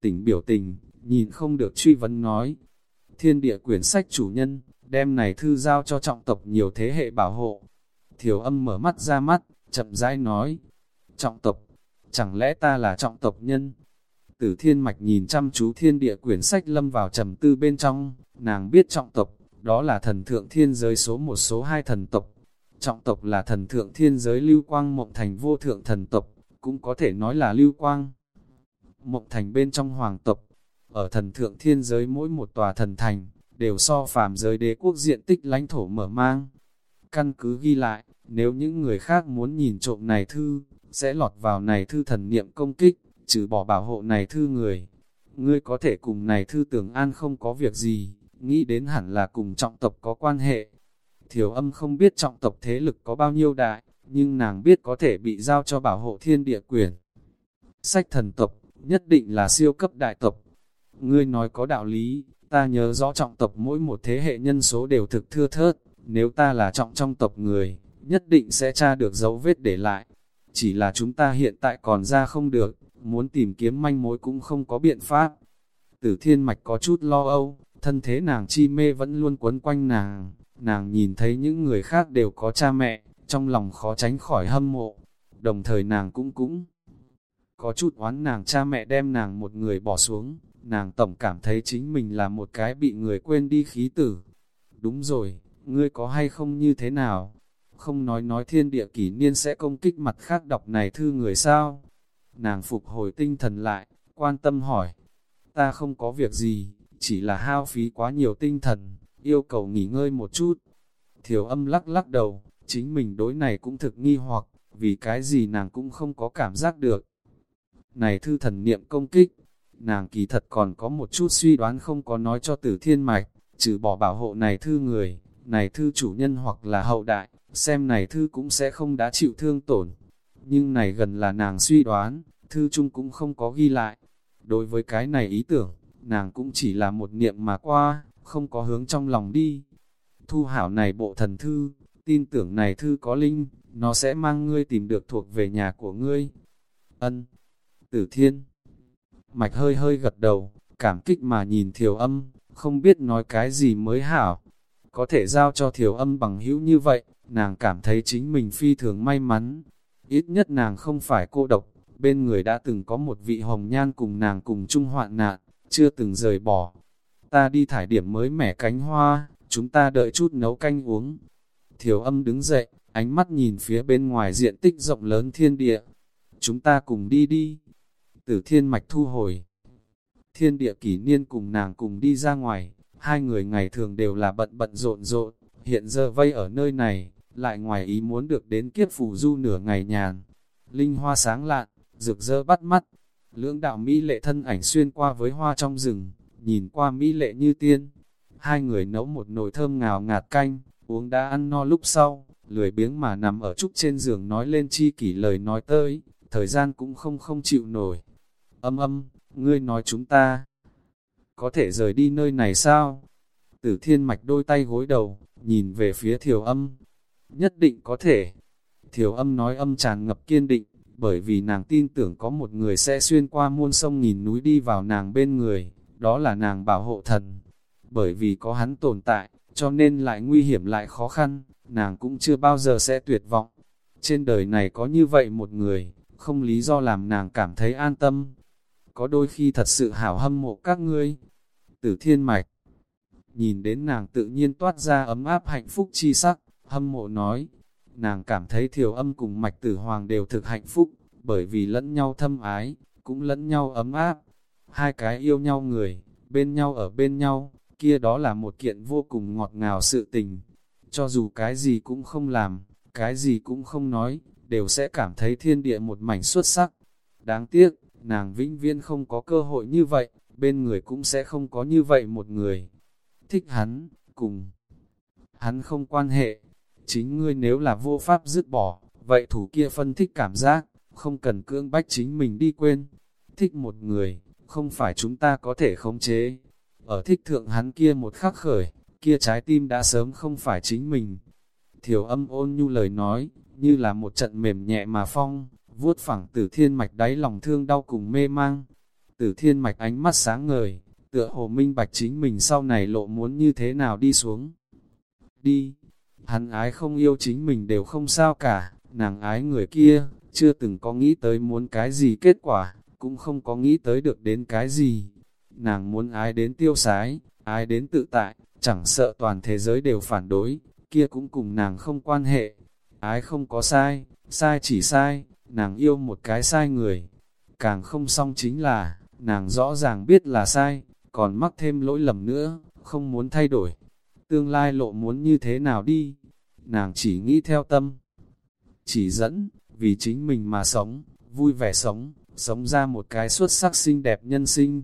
Tỉnh biểu tình, nhìn không được truy vấn nói. Thiên địa quyển sách chủ nhân, đem này thư giao cho trọng tộc nhiều thế hệ bảo hộ. Thiểu âm mở mắt ra mắt, chậm rãi nói. Trọng tộc, chẳng lẽ ta là trọng tộc nhân? Tử thiên mạch nhìn chăm chú thiên địa quyển sách lâm vào trầm tư bên trong, nàng biết trọng tộc, đó là thần thượng thiên giới số một số hai thần tộc. Trọng tộc là thần thượng thiên giới lưu quang mộng thành vô thượng thần tộc, cũng có thể nói là lưu quang. Mộng thành bên trong hoàng tộc, ở thần thượng thiên giới mỗi một tòa thần thành, đều so phàm giới đế quốc diện tích lãnh thổ mở mang. Căn cứ ghi lại, nếu những người khác muốn nhìn trộm này thư, sẽ lọt vào này thư thần niệm công kích, trừ bỏ bảo hộ này thư người. Ngươi có thể cùng này thư tưởng an không có việc gì, nghĩ đến hẳn là cùng trọng tộc có quan hệ. Thiểu âm không biết trọng tộc thế lực có bao nhiêu đại, nhưng nàng biết có thể bị giao cho bảo hộ thiên địa quyền. Sách thần tộc, nhất định là siêu cấp đại tộc. Ngươi nói có đạo lý, ta nhớ rõ trọng tộc mỗi một thế hệ nhân số đều thực thưa thớt, nếu ta là trọng trong tộc người, nhất định sẽ tra được dấu vết để lại. Chỉ là chúng ta hiện tại còn ra không được, muốn tìm kiếm manh mối cũng không có biện pháp. Tử thiên mạch có chút lo âu, thân thế nàng chi mê vẫn luôn quấn quanh nàng, nàng nhìn thấy những người khác đều có cha mẹ, trong lòng khó tránh khỏi hâm mộ, đồng thời nàng cũng cũng có chút oán nàng cha mẹ đem nàng một người bỏ xuống, nàng tổng cảm thấy chính mình là một cái bị người quên đi khí tử. Đúng rồi, ngươi có hay không như thế nào? Không nói nói thiên địa kỷ niên sẽ công kích mặt khác đọc này thư người sao? Nàng phục hồi tinh thần lại, quan tâm hỏi. Ta không có việc gì, chỉ là hao phí quá nhiều tinh thần, yêu cầu nghỉ ngơi một chút. Thiểu âm lắc lắc đầu, chính mình đối này cũng thực nghi hoặc, vì cái gì nàng cũng không có cảm giác được. Này thư thần niệm công kích, nàng kỳ thật còn có một chút suy đoán không có nói cho tử thiên mạch, trừ bỏ bảo hộ này thư người, này thư chủ nhân hoặc là hậu đại, xem này thư cũng sẽ không đã chịu thương tổn. Nhưng này gần là nàng suy đoán, thư chung cũng không có ghi lại. Đối với cái này ý tưởng, nàng cũng chỉ là một niệm mà qua, không có hướng trong lòng đi. Thu hảo này bộ thần thư, tin tưởng này thư có linh, nó sẽ mang ngươi tìm được thuộc về nhà của ngươi. Ân, tử thiên, mạch hơi hơi gật đầu, cảm kích mà nhìn thiểu âm, không biết nói cái gì mới hảo. Có thể giao cho thiểu âm bằng hữu như vậy, nàng cảm thấy chính mình phi thường may mắn. Ít nhất nàng không phải cô độc, bên người đã từng có một vị hồng nhan cùng nàng cùng chung hoạn nạn, chưa từng rời bỏ. Ta đi thải điểm mới mẻ cánh hoa, chúng ta đợi chút nấu canh uống. Thiểu âm đứng dậy, ánh mắt nhìn phía bên ngoài diện tích rộng lớn thiên địa. Chúng ta cùng đi đi. Tử thiên mạch thu hồi. Thiên địa kỷ niên cùng nàng cùng đi ra ngoài, hai người ngày thường đều là bận bận rộn rộn, hiện giờ vây ở nơi này, lại ngoài ý muốn được đến kiếp phù du nửa ngày nhàn. Linh hoa sáng lạn, rực rỡ bắt mắt, lưỡng đạo Mỹ lệ thân ảnh xuyên qua với hoa trong rừng, nhìn qua Mỹ lệ như tiên. Hai người nấu một nồi thơm ngào ngạt canh, uống đã ăn no lúc sau, lười biếng mà nằm ở trúc trên giường nói lên chi kỷ lời nói tới, thời gian cũng không không chịu nổi. Âm âm, ngươi nói chúng ta có thể rời đi nơi này sao? Tử thiên mạch đôi tay gối đầu, nhìn về phía thiểu âm. Nhất định có thể. Thiểu âm nói âm tràn ngập kiên định, bởi vì nàng tin tưởng có một người sẽ xuyên qua muôn sông nghìn núi đi vào nàng bên người, đó là nàng bảo hộ thần. Bởi vì có hắn tồn tại, cho nên lại nguy hiểm lại khó khăn, nàng cũng chưa bao giờ sẽ tuyệt vọng. Trên đời này có như vậy một người, không lý do làm nàng cảm thấy an tâm. Có đôi khi thật sự hảo hâm mộ các ngươi. Tử thiên mạch, nhìn đến nàng tự nhiên toát ra ấm áp hạnh phúc chi sắc, hâm mộ nói, nàng cảm thấy thiểu âm cùng mạch tử hoàng đều thực hạnh phúc, bởi vì lẫn nhau thâm ái, cũng lẫn nhau ấm áp. Hai cái yêu nhau người, bên nhau ở bên nhau, kia đó là một kiện vô cùng ngọt ngào sự tình. Cho dù cái gì cũng không làm, cái gì cũng không nói, đều sẽ cảm thấy thiên địa một mảnh xuất sắc. Đáng tiếc, nàng vĩnh viễn không có cơ hội như vậy, bên người cũng sẽ không có như vậy một người. Thích hắn, cùng hắn không quan hệ, Chính ngươi nếu là vô pháp dứt bỏ, vậy thủ kia phân thích cảm giác, không cần cưỡng bách chính mình đi quên. Thích một người, không phải chúng ta có thể khống chế. Ở thích thượng hắn kia một khắc khởi, kia trái tim đã sớm không phải chính mình. Thiểu âm ôn nhu lời nói, như là một trận mềm nhẹ mà phong, vuốt phẳng tử thiên mạch đáy lòng thương đau cùng mê mang. Tử thiên mạch ánh mắt sáng ngời, tựa hồ minh bạch chính mình sau này lộ muốn như thế nào đi xuống. Đi, Hắn ái không yêu chính mình đều không sao cả, nàng ái người kia, chưa từng có nghĩ tới muốn cái gì kết quả, cũng không có nghĩ tới được đến cái gì. Nàng muốn ái đến tiêu sái, ái đến tự tại, chẳng sợ toàn thế giới đều phản đối, kia cũng cùng nàng không quan hệ. Ái không có sai, sai chỉ sai, nàng yêu một cái sai người. Càng không xong chính là, nàng rõ ràng biết là sai, còn mắc thêm lỗi lầm nữa, không muốn thay đổi. Tương lai lộ muốn như thế nào đi, nàng chỉ nghĩ theo tâm. Chỉ dẫn, vì chính mình mà sống, vui vẻ sống, sống ra một cái xuất sắc xinh đẹp nhân sinh.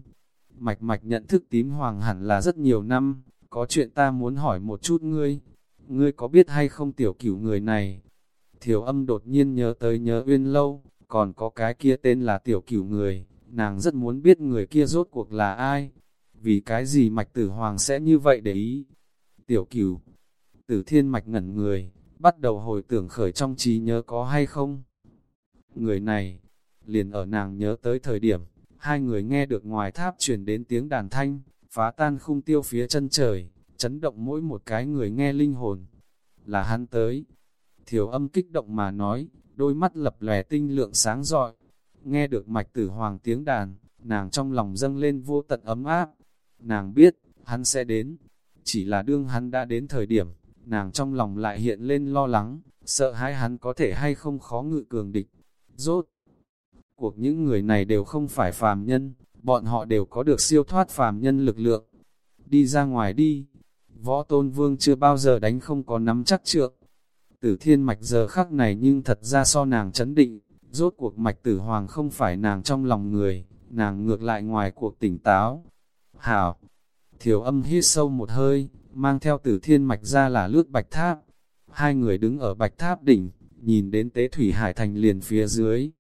Mạch mạch nhận thức tím hoàng hẳn là rất nhiều năm, có chuyện ta muốn hỏi một chút ngươi. Ngươi có biết hay không tiểu cửu người này? Thiểu âm đột nhiên nhớ tới nhớ uyên lâu, còn có cái kia tên là tiểu cửu người, nàng rất muốn biết người kia rốt cuộc là ai. Vì cái gì mạch tử hoàng sẽ như vậy để ý? Tiểu cửu, tử thiên mạch ngẩn người, bắt đầu hồi tưởng khởi trong trí nhớ có hay không. Người này, liền ở nàng nhớ tới thời điểm, hai người nghe được ngoài tháp truyền đến tiếng đàn thanh, phá tan khung tiêu phía chân trời, chấn động mỗi một cái người nghe linh hồn. Là hắn tới. Thiểu âm kích động mà nói, đôi mắt lập lòe tinh lượng sáng rọi. Nghe được mạch tử hoàng tiếng đàn, nàng trong lòng dâng lên vô tận ấm áp. Nàng biết, hắn sẽ đến. Chỉ là đương hắn đã đến thời điểm, nàng trong lòng lại hiện lên lo lắng, sợ hãi hắn có thể hay không khó ngự cường địch. Rốt, cuộc những người này đều không phải phàm nhân, bọn họ đều có được siêu thoát phàm nhân lực lượng. Đi ra ngoài đi, võ tôn vương chưa bao giờ đánh không có nắm chắc trượng. Tử thiên mạch giờ khắc này nhưng thật ra so nàng chấn định, rốt cuộc mạch tử hoàng không phải nàng trong lòng người, nàng ngược lại ngoài cuộc tỉnh táo. Hảo, thiểu âm hít sâu một hơi, mang theo tử thiên mạch ra là lướt bạch tháp. Hai người đứng ở bạch tháp đỉnh, nhìn đến tế thủy hải thành liền phía dưới.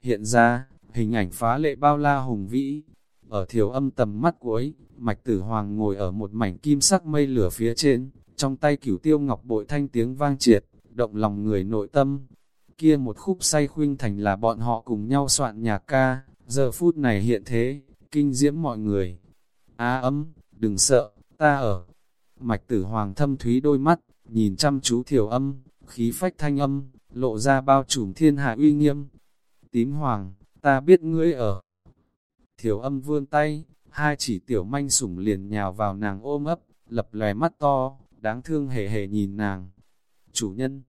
Hiện ra, hình ảnh phá lệ bao la hùng vĩ. Ở thiểu âm tầm mắt cuối, mạch tử hoàng ngồi ở một mảnh kim sắc mây lửa phía trên, trong tay cửu tiêu ngọc bội thanh tiếng vang triệt, động lòng người nội tâm. Kia một khúc say khuynh thành là bọn họ cùng nhau soạn nhạc ca, giờ phút này hiện thế, kinh diễm mọi người. Á ấm, đừng sợ, ta ở. Mạch tử hoàng thâm thúy đôi mắt, nhìn chăm chú thiểu âm, khí phách thanh âm, lộ ra bao trùm thiên hạ uy nghiêm. Tím hoàng, ta biết ngươi ở. Thiểu âm vươn tay, hai chỉ tiểu manh sủng liền nhào vào nàng ôm ấp, lập lòe mắt to, đáng thương hề hề nhìn nàng. Chủ nhân,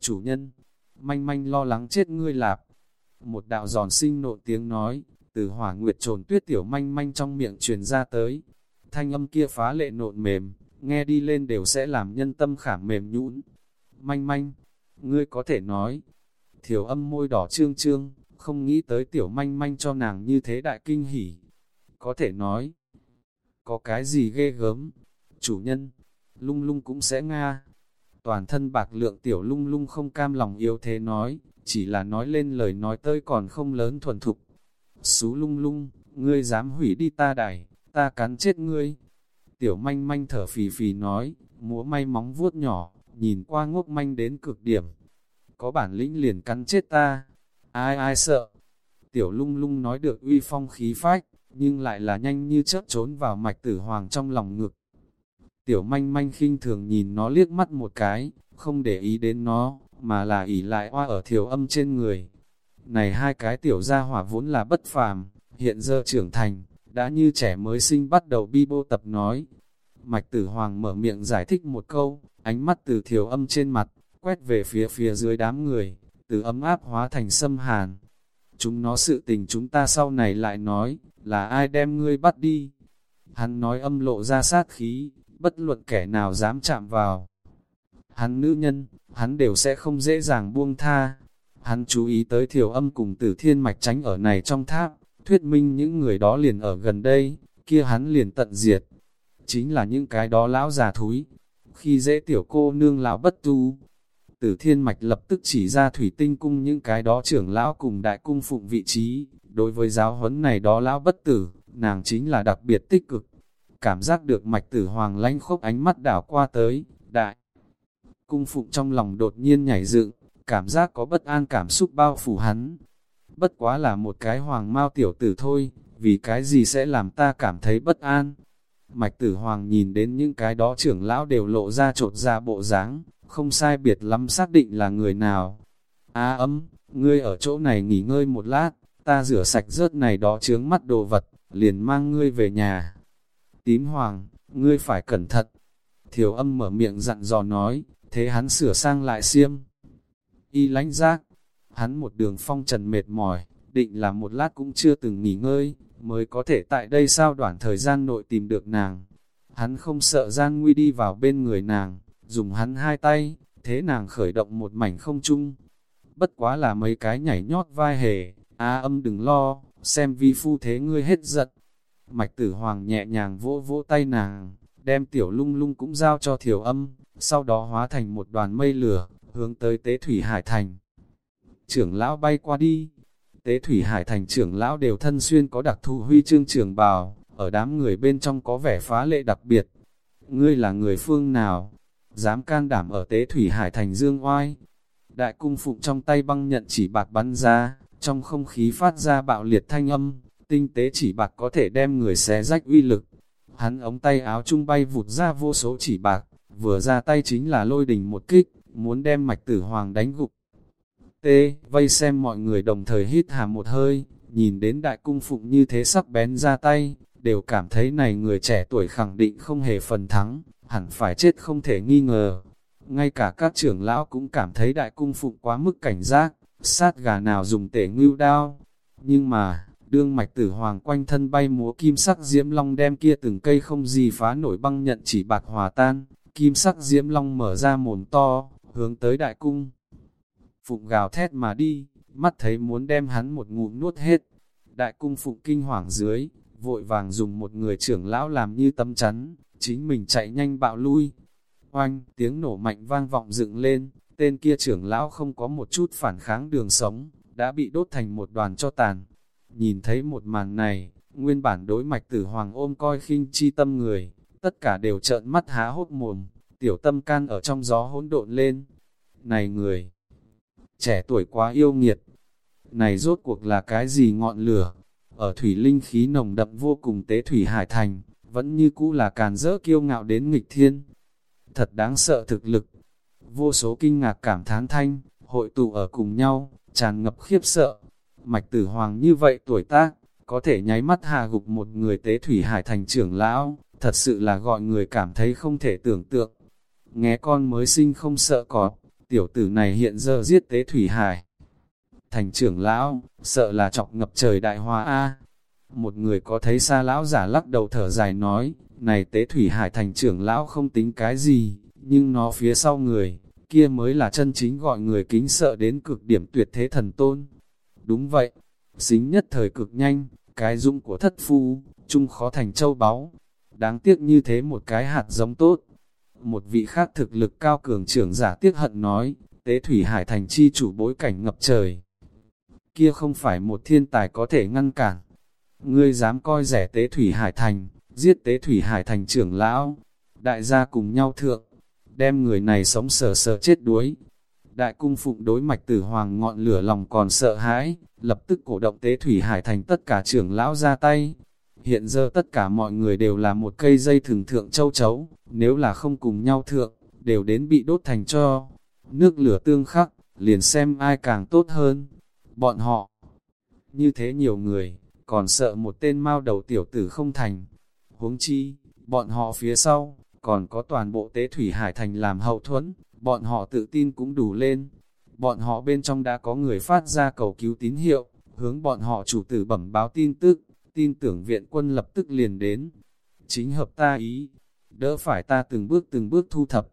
chủ nhân, manh manh lo lắng chết ngươi lạp. Một đạo giòn sinh nộ tiếng nói, từ hỏa nguyệt trồn tuyết tiểu manh manh trong miệng truyền ra tới. Thanh âm kia phá lệ nộn mềm, nghe đi lên đều sẽ làm nhân tâm khảm mềm nhũn. Manh manh, ngươi có thể nói. Thiểu âm môi đỏ trương trương, không nghĩ tới tiểu manh manh cho nàng như thế đại kinh hỉ. Có thể nói, có cái gì ghê gớm, chủ nhân, lung lung cũng sẽ nga. Toàn thân bạc lượng tiểu lung lung không cam lòng yếu thế nói, chỉ là nói lên lời nói tơi còn không lớn thuần thục. Xú lung lung, ngươi dám hủy đi ta đài, ta cắn chết ngươi. Tiểu manh manh thở phì phì nói, múa may móng vuốt nhỏ, nhìn qua ngốc manh đến cực điểm. Có bản lĩnh liền cắn chết ta, ai ai sợ. Tiểu lung lung nói được uy phong khí phách, nhưng lại là nhanh như chớp trốn vào mạch tử hoàng trong lòng ngực. Tiểu manh manh khinh thường nhìn nó liếc mắt một cái, không để ý đến nó, mà là ỉ lại oa ở thiểu âm trên người. Này hai cái tiểu gia hỏa vốn là bất phàm, hiện giờ trưởng thành, đã như trẻ mới sinh bắt đầu bi bô tập nói. Mạch tử hoàng mở miệng giải thích một câu, ánh mắt từ thiểu âm trên mặt, quét về phía phía dưới đám người, từ ấm áp hóa thành xâm hàn. Chúng nó sự tình chúng ta sau này lại nói, là ai đem ngươi bắt đi. Hắn nói âm lộ ra sát khí, bất luận kẻ nào dám chạm vào. Hắn nữ nhân, hắn đều sẽ không dễ dàng buông tha. Hắn chú ý tới thiểu âm cùng tử thiên mạch tránh ở này trong tháp, thuyết minh những người đó liền ở gần đây, kia hắn liền tận diệt. Chính là những cái đó lão già thúi. Khi dễ tiểu cô nương lão bất tu, tử thiên mạch lập tức chỉ ra thủy tinh cung những cái đó trưởng lão cùng đại cung phụng vị trí. Đối với giáo huấn này đó lão bất tử, nàng chính là đặc biệt tích cực cảm giác được mạch tử hoàng lanh khốc ánh mắt đảo qua tới, đại. Cung phụng trong lòng đột nhiên nhảy dựng, cảm giác có bất an cảm xúc bao phủ hắn. Bất quá là một cái hoàng mau tiểu tử thôi, vì cái gì sẽ làm ta cảm thấy bất an. Mạch tử hoàng nhìn đến những cái đó trưởng lão đều lộ ra trột ra bộ dáng, không sai biệt lắm xác định là người nào. Á à, ấm, ngươi ở chỗ này nghỉ ngơi một lát, ta rửa sạch rớt này đó chướng mắt đồ vật, liền mang ngươi về nhà tím hoàng, ngươi phải cẩn thận. Thiểu âm mở miệng dặn dò nói, thế hắn sửa sang lại xiêm. Y lánh giác, hắn một đường phong trần mệt mỏi, định là một lát cũng chưa từng nghỉ ngơi, mới có thể tại đây sao đoạn thời gian nội tìm được nàng. Hắn không sợ gian nguy đi vào bên người nàng, dùng hắn hai tay, thế nàng khởi động một mảnh không chung. Bất quá là mấy cái nhảy nhót vai hề, á âm đừng lo, xem vi phu thế ngươi hết giận. Mạch tử hoàng nhẹ nhàng vỗ vỗ tay nàng, đem tiểu lung lung cũng giao cho thiểu âm, sau đó hóa thành một đoàn mây lửa, hướng tới tế thủy hải thành. Trưởng lão bay qua đi, tế thủy hải thành trưởng lão đều thân xuyên có đặc thù huy chương trưởng bào, ở đám người bên trong có vẻ phá lệ đặc biệt. Ngươi là người phương nào? Dám can đảm ở tế thủy hải thành dương oai. Đại cung phụng trong tay băng nhận chỉ bạc bắn ra, trong không khí phát ra bạo liệt thanh âm, tinh tế chỉ bạc có thể đem người xé rách uy lực. Hắn ống tay áo trung bay vụt ra vô số chỉ bạc, vừa ra tay chính là lôi đình một kích, muốn đem mạch tử hoàng đánh gục. T. Vây xem mọi người đồng thời hít hà một hơi, nhìn đến đại cung phụng như thế sắc bén ra tay, đều cảm thấy này người trẻ tuổi khẳng định không hề phần thắng, hẳn phải chết không thể nghi ngờ. Ngay cả các trưởng lão cũng cảm thấy đại cung phụng quá mức cảnh giác, sát gà nào dùng tể ngưu đao. Nhưng mà, đương mạch tử hoàng quanh thân bay múa kim sắc diễm long đem kia từng cây không gì phá nổi băng nhận chỉ bạc hòa tan, kim sắc diễm long mở ra mồm to, hướng tới đại cung. Phụng gào thét mà đi, mắt thấy muốn đem hắn một ngụm nuốt hết. Đại cung phụng kinh hoàng dưới, vội vàng dùng một người trưởng lão làm như tấm chắn, chính mình chạy nhanh bạo lui. Oanh, tiếng nổ mạnh vang vọng dựng lên, tên kia trưởng lão không có một chút phản kháng đường sống, đã bị đốt thành một đoàn cho tàn. Nhìn thấy một màn này, nguyên bản đối mạch tử hoàng ôm coi khinh chi tâm người, tất cả đều trợn mắt há hốt mồm, tiểu tâm can ở trong gió hỗn độn lên. Này người, trẻ tuổi quá yêu nghiệt, này rốt cuộc là cái gì ngọn lửa, ở thủy linh khí nồng đậm vô cùng tế thủy hải thành, vẫn như cũ là càn rỡ kiêu ngạo đến nghịch thiên. Thật đáng sợ thực lực. Vô số kinh ngạc cảm thán thanh, hội tụ ở cùng nhau, tràn ngập khiếp sợ. Mạch tử hoàng như vậy tuổi tác, có thể nháy mắt hạ gục một người tế thủy hải thành trưởng lão, thật sự là gọi người cảm thấy không thể tưởng tượng. Nghe con mới sinh không sợ cọt tiểu tử này hiện giờ giết tế thủy hải. Thành trưởng lão, sợ là chọc ngập trời đại hoa A. Một người có thấy xa lão giả lắc đầu thở dài nói, này tế thủy hải thành trưởng lão không tính cái gì, nhưng nó phía sau người, kia mới là chân chính gọi người kính sợ đến cực điểm tuyệt thế thần tôn. Đúng vậy, xính nhất thời cực nhanh, cái dũng của thất phu, chung khó thành châu báu. Đáng tiếc như thế một cái hạt giống tốt. Một vị khác thực lực cao cường trưởng giả tiếc hận nói, tế thủy hải thành chi chủ bối cảnh ngập trời. Kia không phải một thiên tài có thể ngăn cản, ngươi dám coi rẻ tế thủy hải thành, giết tế thủy hải thành trưởng lão, đại gia cùng nhau thượng, đem người này sống sờ sờ chết đuối. Đại cung phụng đối mạch tử hoàng ngọn lửa lòng còn sợ hãi, lập tức cổ động tế thủy hải thành tất cả trưởng lão ra tay. Hiện giờ tất cả mọi người đều là một cây dây thường thượng châu chấu, nếu là không cùng nhau thượng, đều đến bị đốt thành cho. Nước lửa tương khắc, liền xem ai càng tốt hơn. Bọn họ, như thế nhiều người, còn sợ một tên mao đầu tiểu tử không thành. Huống chi, bọn họ phía sau, còn có toàn bộ tế thủy hải thành làm hậu thuẫn, bọn họ tự tin cũng đủ lên. Bọn họ bên trong đã có người phát ra cầu cứu tín hiệu, hướng bọn họ chủ tử bẩm báo tin tức, tin tưởng viện quân lập tức liền đến. Chính hợp ta ý, đỡ phải ta từng bước từng bước thu thập.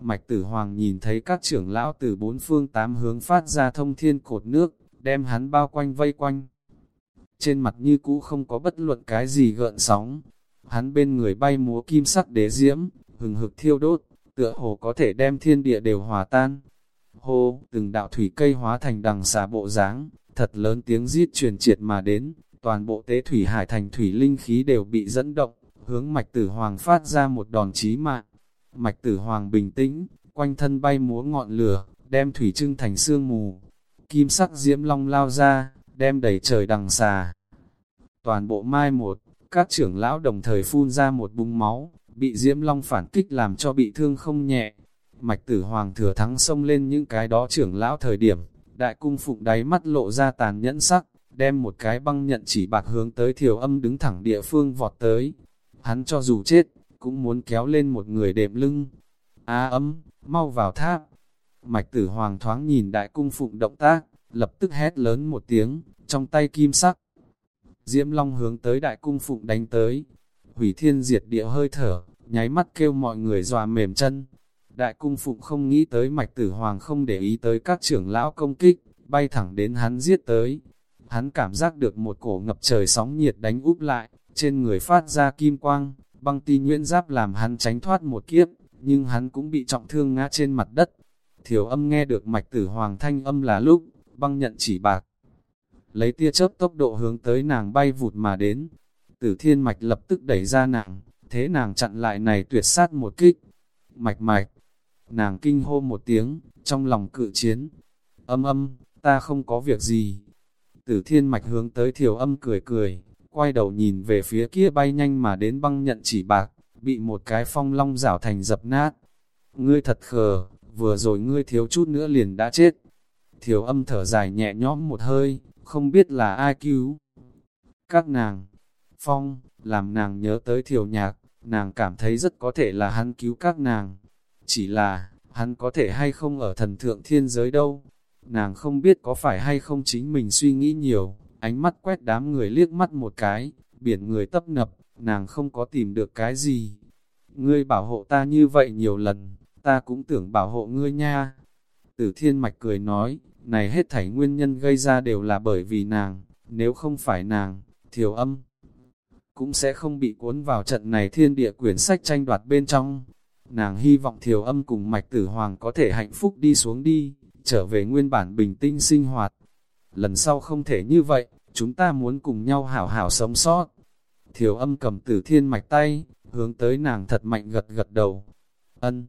Mạch tử hoàng nhìn thấy các trưởng lão từ bốn phương tám hướng phát ra thông thiên cột nước, đem hắn bao quanh vây quanh trên mặt như cũ không có bất luận cái gì gợn sóng. Hắn bên người bay múa kim sắc đế diễm, hừng hực thiêu đốt, tựa hồ có thể đem thiên địa đều hòa tan. Hô, từng đạo thủy cây hóa thành đằng xà bộ dáng thật lớn tiếng rít truyền triệt mà đến, toàn bộ tế thủy hải thành thủy linh khí đều bị dẫn động, hướng mạch tử hoàng phát ra một đòn chí mạng. Mạch tử hoàng bình tĩnh, quanh thân bay múa ngọn lửa, đem thủy trưng thành sương mù. Kim sắc diễm long lao ra, đem đầy trời đằng xà. Toàn bộ mai một, các trưởng lão đồng thời phun ra một bung máu, bị Diễm Long phản kích làm cho bị thương không nhẹ. Mạch tử hoàng thừa thắng xông lên những cái đó trưởng lão thời điểm, đại cung phụng đáy mắt lộ ra tàn nhẫn sắc, đem một cái băng nhận chỉ bạc hướng tới thiểu âm đứng thẳng địa phương vọt tới. Hắn cho dù chết, cũng muốn kéo lên một người đệm lưng. A ấm, mau vào tháp. Mạch tử hoàng thoáng nhìn đại cung phụng động tác, lập tức hét lớn một tiếng, trong tay kim sắc. Diễm Long hướng tới đại cung phụng đánh tới, hủy thiên diệt địa hơi thở, nháy mắt kêu mọi người dòa mềm chân. Đại cung phụng không nghĩ tới mạch tử hoàng không để ý tới các trưởng lão công kích, bay thẳng đến hắn giết tới. Hắn cảm giác được một cổ ngập trời sóng nhiệt đánh úp lại, trên người phát ra kim quang, băng ti nhuyễn giáp làm hắn tránh thoát một kiếp, nhưng hắn cũng bị trọng thương ngã trên mặt đất. Thiểu âm nghe được mạch tử hoàng thanh âm là lúc, băng nhận chỉ bạc. Lấy tia chớp tốc độ hướng tới nàng bay vụt mà đến. Tử thiên mạch lập tức đẩy ra nàng, thế nàng chặn lại này tuyệt sát một kích. Mạch mạch, nàng kinh hô một tiếng, trong lòng cự chiến. Âm âm, ta không có việc gì. Tử thiên mạch hướng tới thiểu âm cười cười, quay đầu nhìn về phía kia bay nhanh mà đến băng nhận chỉ bạc, bị một cái phong long rảo thành dập nát. Ngươi thật khờ, vừa rồi ngươi thiếu chút nữa liền đã chết. Thiểu âm thở dài nhẹ nhõm một hơi, không biết là ai cứu. Các nàng, phong, làm nàng nhớ tới thiểu nhạc, nàng cảm thấy rất có thể là hắn cứu các nàng. Chỉ là, hắn có thể hay không ở thần thượng thiên giới đâu. Nàng không biết có phải hay không chính mình suy nghĩ nhiều, ánh mắt quét đám người liếc mắt một cái, biển người tấp nập, nàng không có tìm được cái gì. Ngươi bảo hộ ta như vậy nhiều lần, ta cũng tưởng bảo hộ ngươi nha. Tử thiên mạch cười nói, này hết thảy nguyên nhân gây ra đều là bởi vì nàng, nếu không phải nàng, thiểu âm, cũng sẽ không bị cuốn vào trận này thiên địa quyển sách tranh đoạt bên trong. Nàng hy vọng thiểu âm cùng mạch tử hoàng có thể hạnh phúc đi xuống đi, trở về nguyên bản bình tĩnh sinh hoạt. Lần sau không thể như vậy, chúng ta muốn cùng nhau hảo hảo sống sót. Thiểu âm cầm tử thiên mạch tay, hướng tới nàng thật mạnh gật gật đầu. Ân,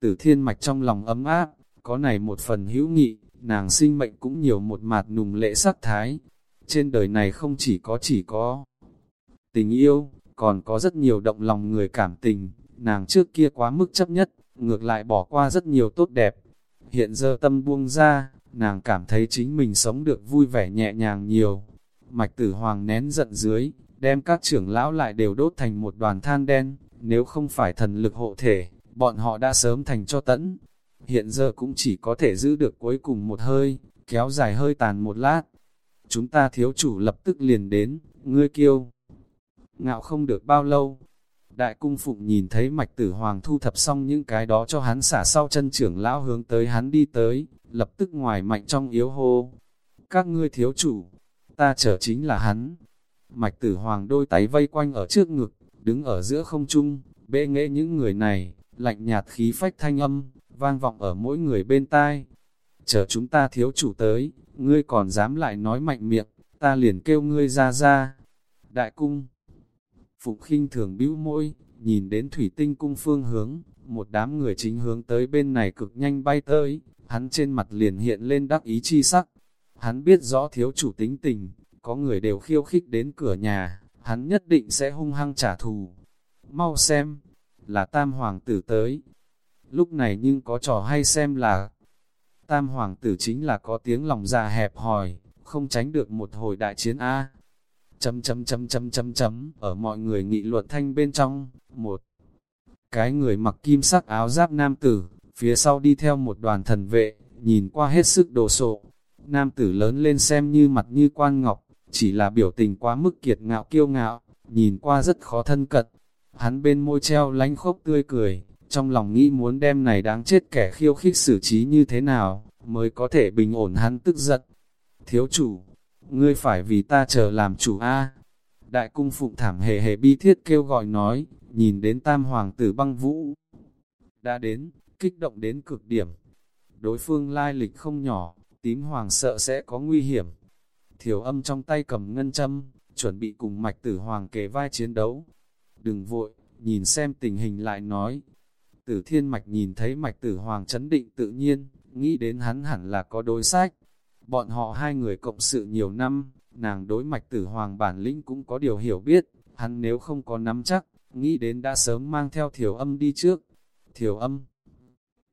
tử thiên mạch trong lòng ấm áp, có này một phần hữu nghị, nàng sinh mệnh cũng nhiều một mạt nùng lệ sắc thái. Trên đời này không chỉ có chỉ có tình yêu, còn có rất nhiều động lòng người cảm tình, nàng trước kia quá mức chấp nhất, ngược lại bỏ qua rất nhiều tốt đẹp. Hiện giờ tâm buông ra, nàng cảm thấy chính mình sống được vui vẻ nhẹ nhàng nhiều. Mạch tử hoàng nén giận dưới, đem các trưởng lão lại đều đốt thành một đoàn than đen, nếu không phải thần lực hộ thể, bọn họ đã sớm thành cho tẫn. Hiện giờ cũng chỉ có thể giữ được cuối cùng một hơi, kéo dài hơi tàn một lát. Chúng ta thiếu chủ lập tức liền đến, ngươi kêu. Ngạo không được bao lâu, Đại cung phụng nhìn thấy mạch tử hoàng thu thập xong những cái đó cho hắn xả sau chân trưởng lão hướng tới hắn đi tới, lập tức ngoài mạnh trong yếu hô. Các ngươi thiếu chủ, ta trở chính là hắn. Mạch tử hoàng đôi tay vây quanh ở trước ngực, đứng ở giữa không trung, bệ nghệ những người này, lạnh nhạt khí phách thanh âm, vang vọng ở mỗi người bên tai. Chờ chúng ta thiếu chủ tới, ngươi còn dám lại nói mạnh miệng, ta liền kêu ngươi ra ra. Đại cung Phục khinh thường bĩu môi, nhìn đến thủy tinh cung phương hướng, một đám người chính hướng tới bên này cực nhanh bay tới, hắn trên mặt liền hiện lên đắc ý chi sắc. Hắn biết rõ thiếu chủ tính tình, có người đều khiêu khích đến cửa nhà, hắn nhất định sẽ hung hăng trả thù. Mau xem, là tam hoàng tử tới. Lúc này nhưng có trò hay xem là, tam hoàng tử chính là có tiếng lòng già hẹp hòi, không tránh được một hồi đại chiến A chấm chấm chấm chấm chấm chấm, ở mọi người nghị luận thanh bên trong, một cái người mặc kim sắc áo giáp nam tử, phía sau đi theo một đoàn thần vệ, nhìn qua hết sức đồ sộ. Nam tử lớn lên xem như mặt như quan ngọc, chỉ là biểu tình quá mức kiệt ngạo kiêu ngạo, nhìn qua rất khó thân cận. Hắn bên môi treo lánh khốc tươi cười, trong lòng nghĩ muốn đem này đáng chết kẻ khiêu khích xử trí như thế nào, mới có thể bình ổn hắn tức giận. Thiếu chủ, ngươi phải vì ta chờ làm chủ A. Đại cung phụng thảm hề hề bi thiết kêu gọi nói, nhìn đến tam hoàng tử băng vũ. Đã đến, kích động đến cực điểm. Đối phương lai lịch không nhỏ, tím hoàng sợ sẽ có nguy hiểm. Thiểu âm trong tay cầm ngân châm, chuẩn bị cùng mạch tử hoàng kề vai chiến đấu. Đừng vội, nhìn xem tình hình lại nói. Tử thiên mạch nhìn thấy mạch tử hoàng chấn định tự nhiên, nghĩ đến hắn hẳn là có đối sách, Bọn họ hai người cộng sự nhiều năm, nàng đối mạch tử hoàng bản lĩnh cũng có điều hiểu biết, hắn nếu không có nắm chắc, nghĩ đến đã sớm mang theo thiểu âm đi trước. Thiểu âm,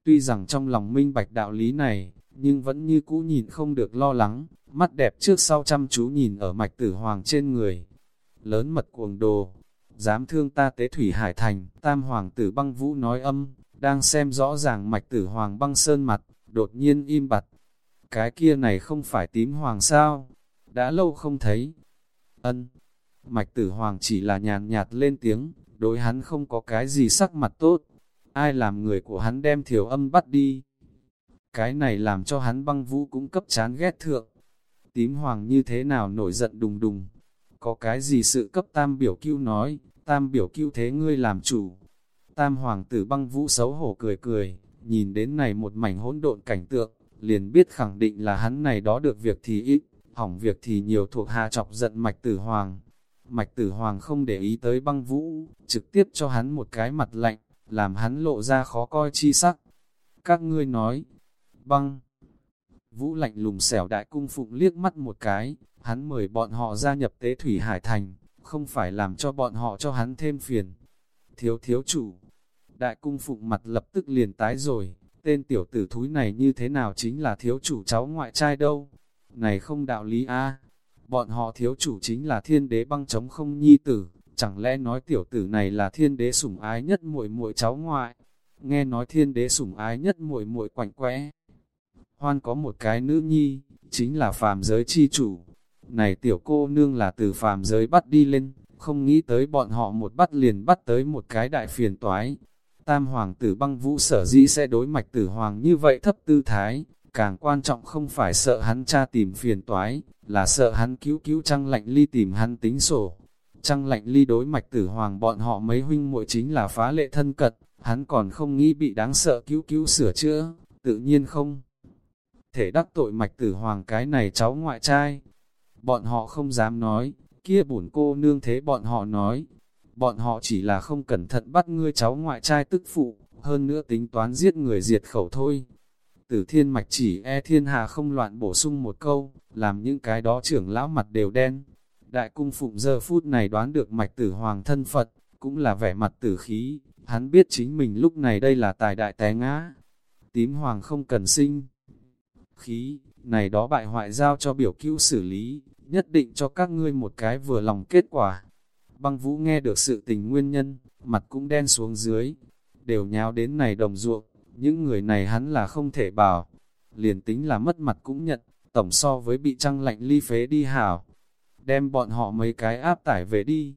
tuy rằng trong lòng minh bạch đạo lý này, nhưng vẫn như cũ nhìn không được lo lắng, mắt đẹp trước sau chăm chú nhìn ở mạch tử hoàng trên người. Lớn mật cuồng đồ, dám thương ta tế thủy hải thành, tam hoàng tử băng vũ nói âm, đang xem rõ ràng mạch tử hoàng băng sơn mặt, đột nhiên im bặt. Cái kia này không phải tím hoàng sao, đã lâu không thấy. Ân, mạch tử hoàng chỉ là nhàn nhạt lên tiếng, đối hắn không có cái gì sắc mặt tốt. Ai làm người của hắn đem thiểu âm bắt đi? Cái này làm cho hắn băng vũ cũng cấp chán ghét thượng. Tím hoàng như thế nào nổi giận đùng đùng. Có cái gì sự cấp tam biểu cứu nói, tam biểu cứu thế ngươi làm chủ. Tam hoàng tử băng vũ xấu hổ cười cười, nhìn đến này một mảnh hỗn độn cảnh tượng, liền biết khẳng định là hắn này đó được việc thì ít, hỏng việc thì nhiều thuộc hạ chọc giận mạch tử hoàng. Mạch tử hoàng không để ý tới băng vũ, trực tiếp cho hắn một cái mặt lạnh, làm hắn lộ ra khó coi chi sắc. Các ngươi nói, băng, vũ lạnh lùng xẻo đại cung phụng liếc mắt một cái, hắn mời bọn họ gia nhập tế thủy hải thành, không phải làm cho bọn họ cho hắn thêm phiền. Thiếu thiếu chủ, đại cung phụng mặt lập tức liền tái rồi, tên tiểu tử thúi này như thế nào chính là thiếu chủ cháu ngoại trai đâu. Này không đạo lý a bọn họ thiếu chủ chính là thiên đế băng chống không nhi tử, chẳng lẽ nói tiểu tử này là thiên đế sủng ái nhất muội muội cháu ngoại. Nghe nói thiên đế sủng ái nhất muội muội quạnh quẽ. Hoan có một cái nữ nhi, chính là phàm giới chi chủ. Này tiểu cô nương là từ phàm giới bắt đi lên, không nghĩ tới bọn họ một bắt liền bắt tới một cái đại phiền toái. Tam hoàng tử băng vũ sở dĩ sẽ đối mạch tử hoàng như vậy thấp tư thái, càng quan trọng không phải sợ hắn cha tìm phiền toái, là sợ hắn cứu cứu trăng lạnh ly tìm hắn tính sổ. Trăng lạnh ly đối mạch tử hoàng bọn họ mấy huynh muội chính là phá lệ thân cật, hắn còn không nghĩ bị đáng sợ cứu cứu sửa chữa, tự nhiên không. Thể đắc tội mạch tử hoàng cái này cháu ngoại trai. Bọn họ không dám nói, kia bổn cô nương thế bọn họ nói. Bọn họ chỉ là không cẩn thận bắt ngươi cháu ngoại trai tức phụ, hơn nữa tính toán giết người diệt khẩu thôi. Tử thiên mạch chỉ e thiên hà không loạn bổ sung một câu, làm những cái đó trưởng lão mặt đều đen. Đại cung phụng giờ phút này đoán được mạch tử hoàng thân Phật, cũng là vẻ mặt tử khí, hắn biết chính mình lúc này đây là tài đại té ngã. Tím hoàng không cần sinh. Khí, này đó bại hoại giao cho biểu cứu xử lý, nhất định cho các ngươi một cái vừa lòng kết quả. Băng vũ nghe được sự tình nguyên nhân, mặt cũng đen xuống dưới, đều nháo đến này đồng ruộng, những người này hắn là không thể bảo, liền tính là mất mặt cũng nhận, tổng so với bị trăng lạnh ly phế đi hảo, đem bọn họ mấy cái áp tải về đi.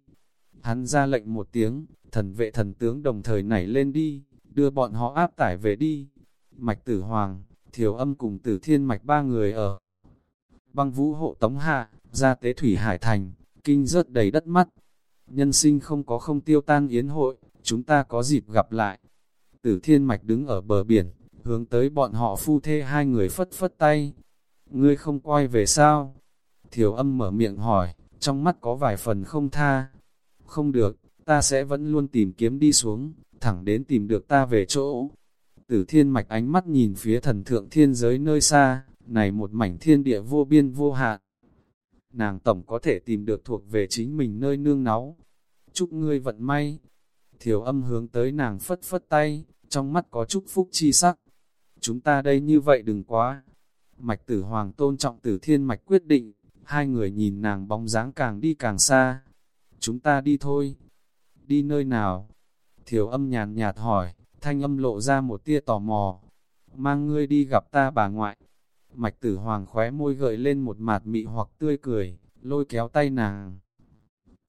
Hắn ra lệnh một tiếng, thần vệ thần tướng đồng thời nảy lên đi, đưa bọn họ áp tải về đi. Mạch tử hoàng, thiểu âm cùng tử thiên mạch ba người ở băng vũ hộ tống hạ, ra tế thủy hải thành, kinh rớt đầy đất mắt. Nhân sinh không có không tiêu tan yến hội, chúng ta có dịp gặp lại. Tử thiên mạch đứng ở bờ biển, hướng tới bọn họ phu thê hai người phất phất tay. Ngươi không quay về sao? Thiểu âm mở miệng hỏi, trong mắt có vài phần không tha. Không được, ta sẽ vẫn luôn tìm kiếm đi xuống, thẳng đến tìm được ta về chỗ. Tử thiên mạch ánh mắt nhìn phía thần thượng thiên giới nơi xa, này một mảnh thiên địa vô biên vô hạn. Nàng tổng có thể tìm được thuộc về chính mình nơi nương náu. Chúc ngươi vận may. Thiểu âm hướng tới nàng phất phất tay, trong mắt có chúc phúc chi sắc. Chúng ta đây như vậy đừng quá. Mạch tử hoàng tôn trọng tử thiên mạch quyết định, hai người nhìn nàng bóng dáng càng đi càng xa. Chúng ta đi thôi. Đi nơi nào? Thiểu âm nhàn nhạt hỏi, thanh âm lộ ra một tia tò mò. Mang ngươi đi gặp ta bà ngoại. Mạch tử hoàng khóe môi gợi lên một mạt mị hoặc tươi cười, lôi kéo tay nàng.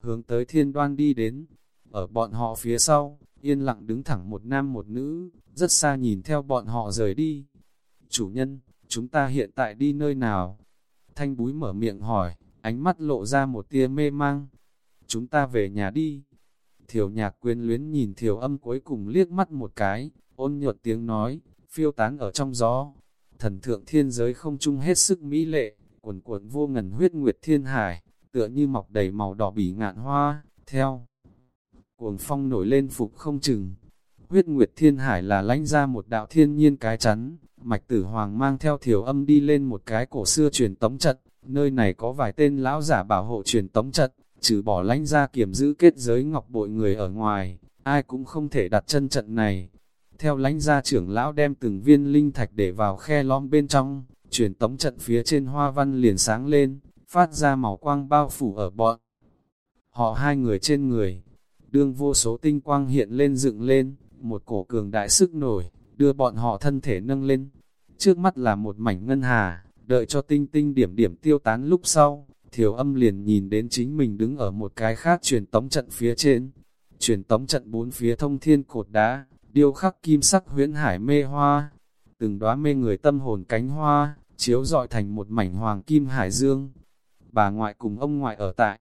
Hướng tới thiên đoan đi đến, ở bọn họ phía sau, yên lặng đứng thẳng một nam một nữ, rất xa nhìn theo bọn họ rời đi. Chủ nhân, chúng ta hiện tại đi nơi nào? Thanh búi mở miệng hỏi, ánh mắt lộ ra một tia mê mang. Chúng ta về nhà đi. Thiểu nhạc quyến luyến nhìn thiểu âm cuối cùng liếc mắt một cái, ôn nhuận tiếng nói, phiêu tán ở trong gió. Thần thượng thiên giới không chung hết sức mỹ lệ, cuồn cuộn vô ngần huyết nguyệt thiên hải, tựa như mọc đầy màu đỏ bỉ ngạn hoa, theo. Cuồng phong nổi lên phục không chừng. Huyết nguyệt thiên hải là lánh ra một đạo thiên nhiên cái chắn, mạch tử hoàng mang theo thiểu âm đi lên một cái cổ xưa truyền tống trận, nơi này có vài tên lão giả bảo hộ truyền tống trận, trừ bỏ lánh ra kiểm giữ kết giới ngọc bội người ở ngoài, ai cũng không thể đặt chân trận này. Theo lãnh gia trưởng lão đem từng viên linh thạch để vào khe lõm bên trong, truyền tống trận phía trên hoa văn liền sáng lên, phát ra màu quang bao phủ ở bọn. Họ hai người trên người, đương vô số tinh quang hiện lên dựng lên, một cổ cường đại sức nổi, đưa bọn họ thân thể nâng lên. Trước mắt là một mảnh ngân hà, đợi cho tinh tinh điểm điểm tiêu tán lúc sau, thiểu âm liền nhìn đến chính mình đứng ở một cái khác truyền tống trận phía trên. Truyền tống trận bốn phía thông thiên cột đá, điêu khắc kim sắc huyễn hải mê hoa, từng đóa mê người tâm hồn cánh hoa, chiếu dọi thành một mảnh hoàng kim hải dương. Bà ngoại cùng ông ngoại ở tại.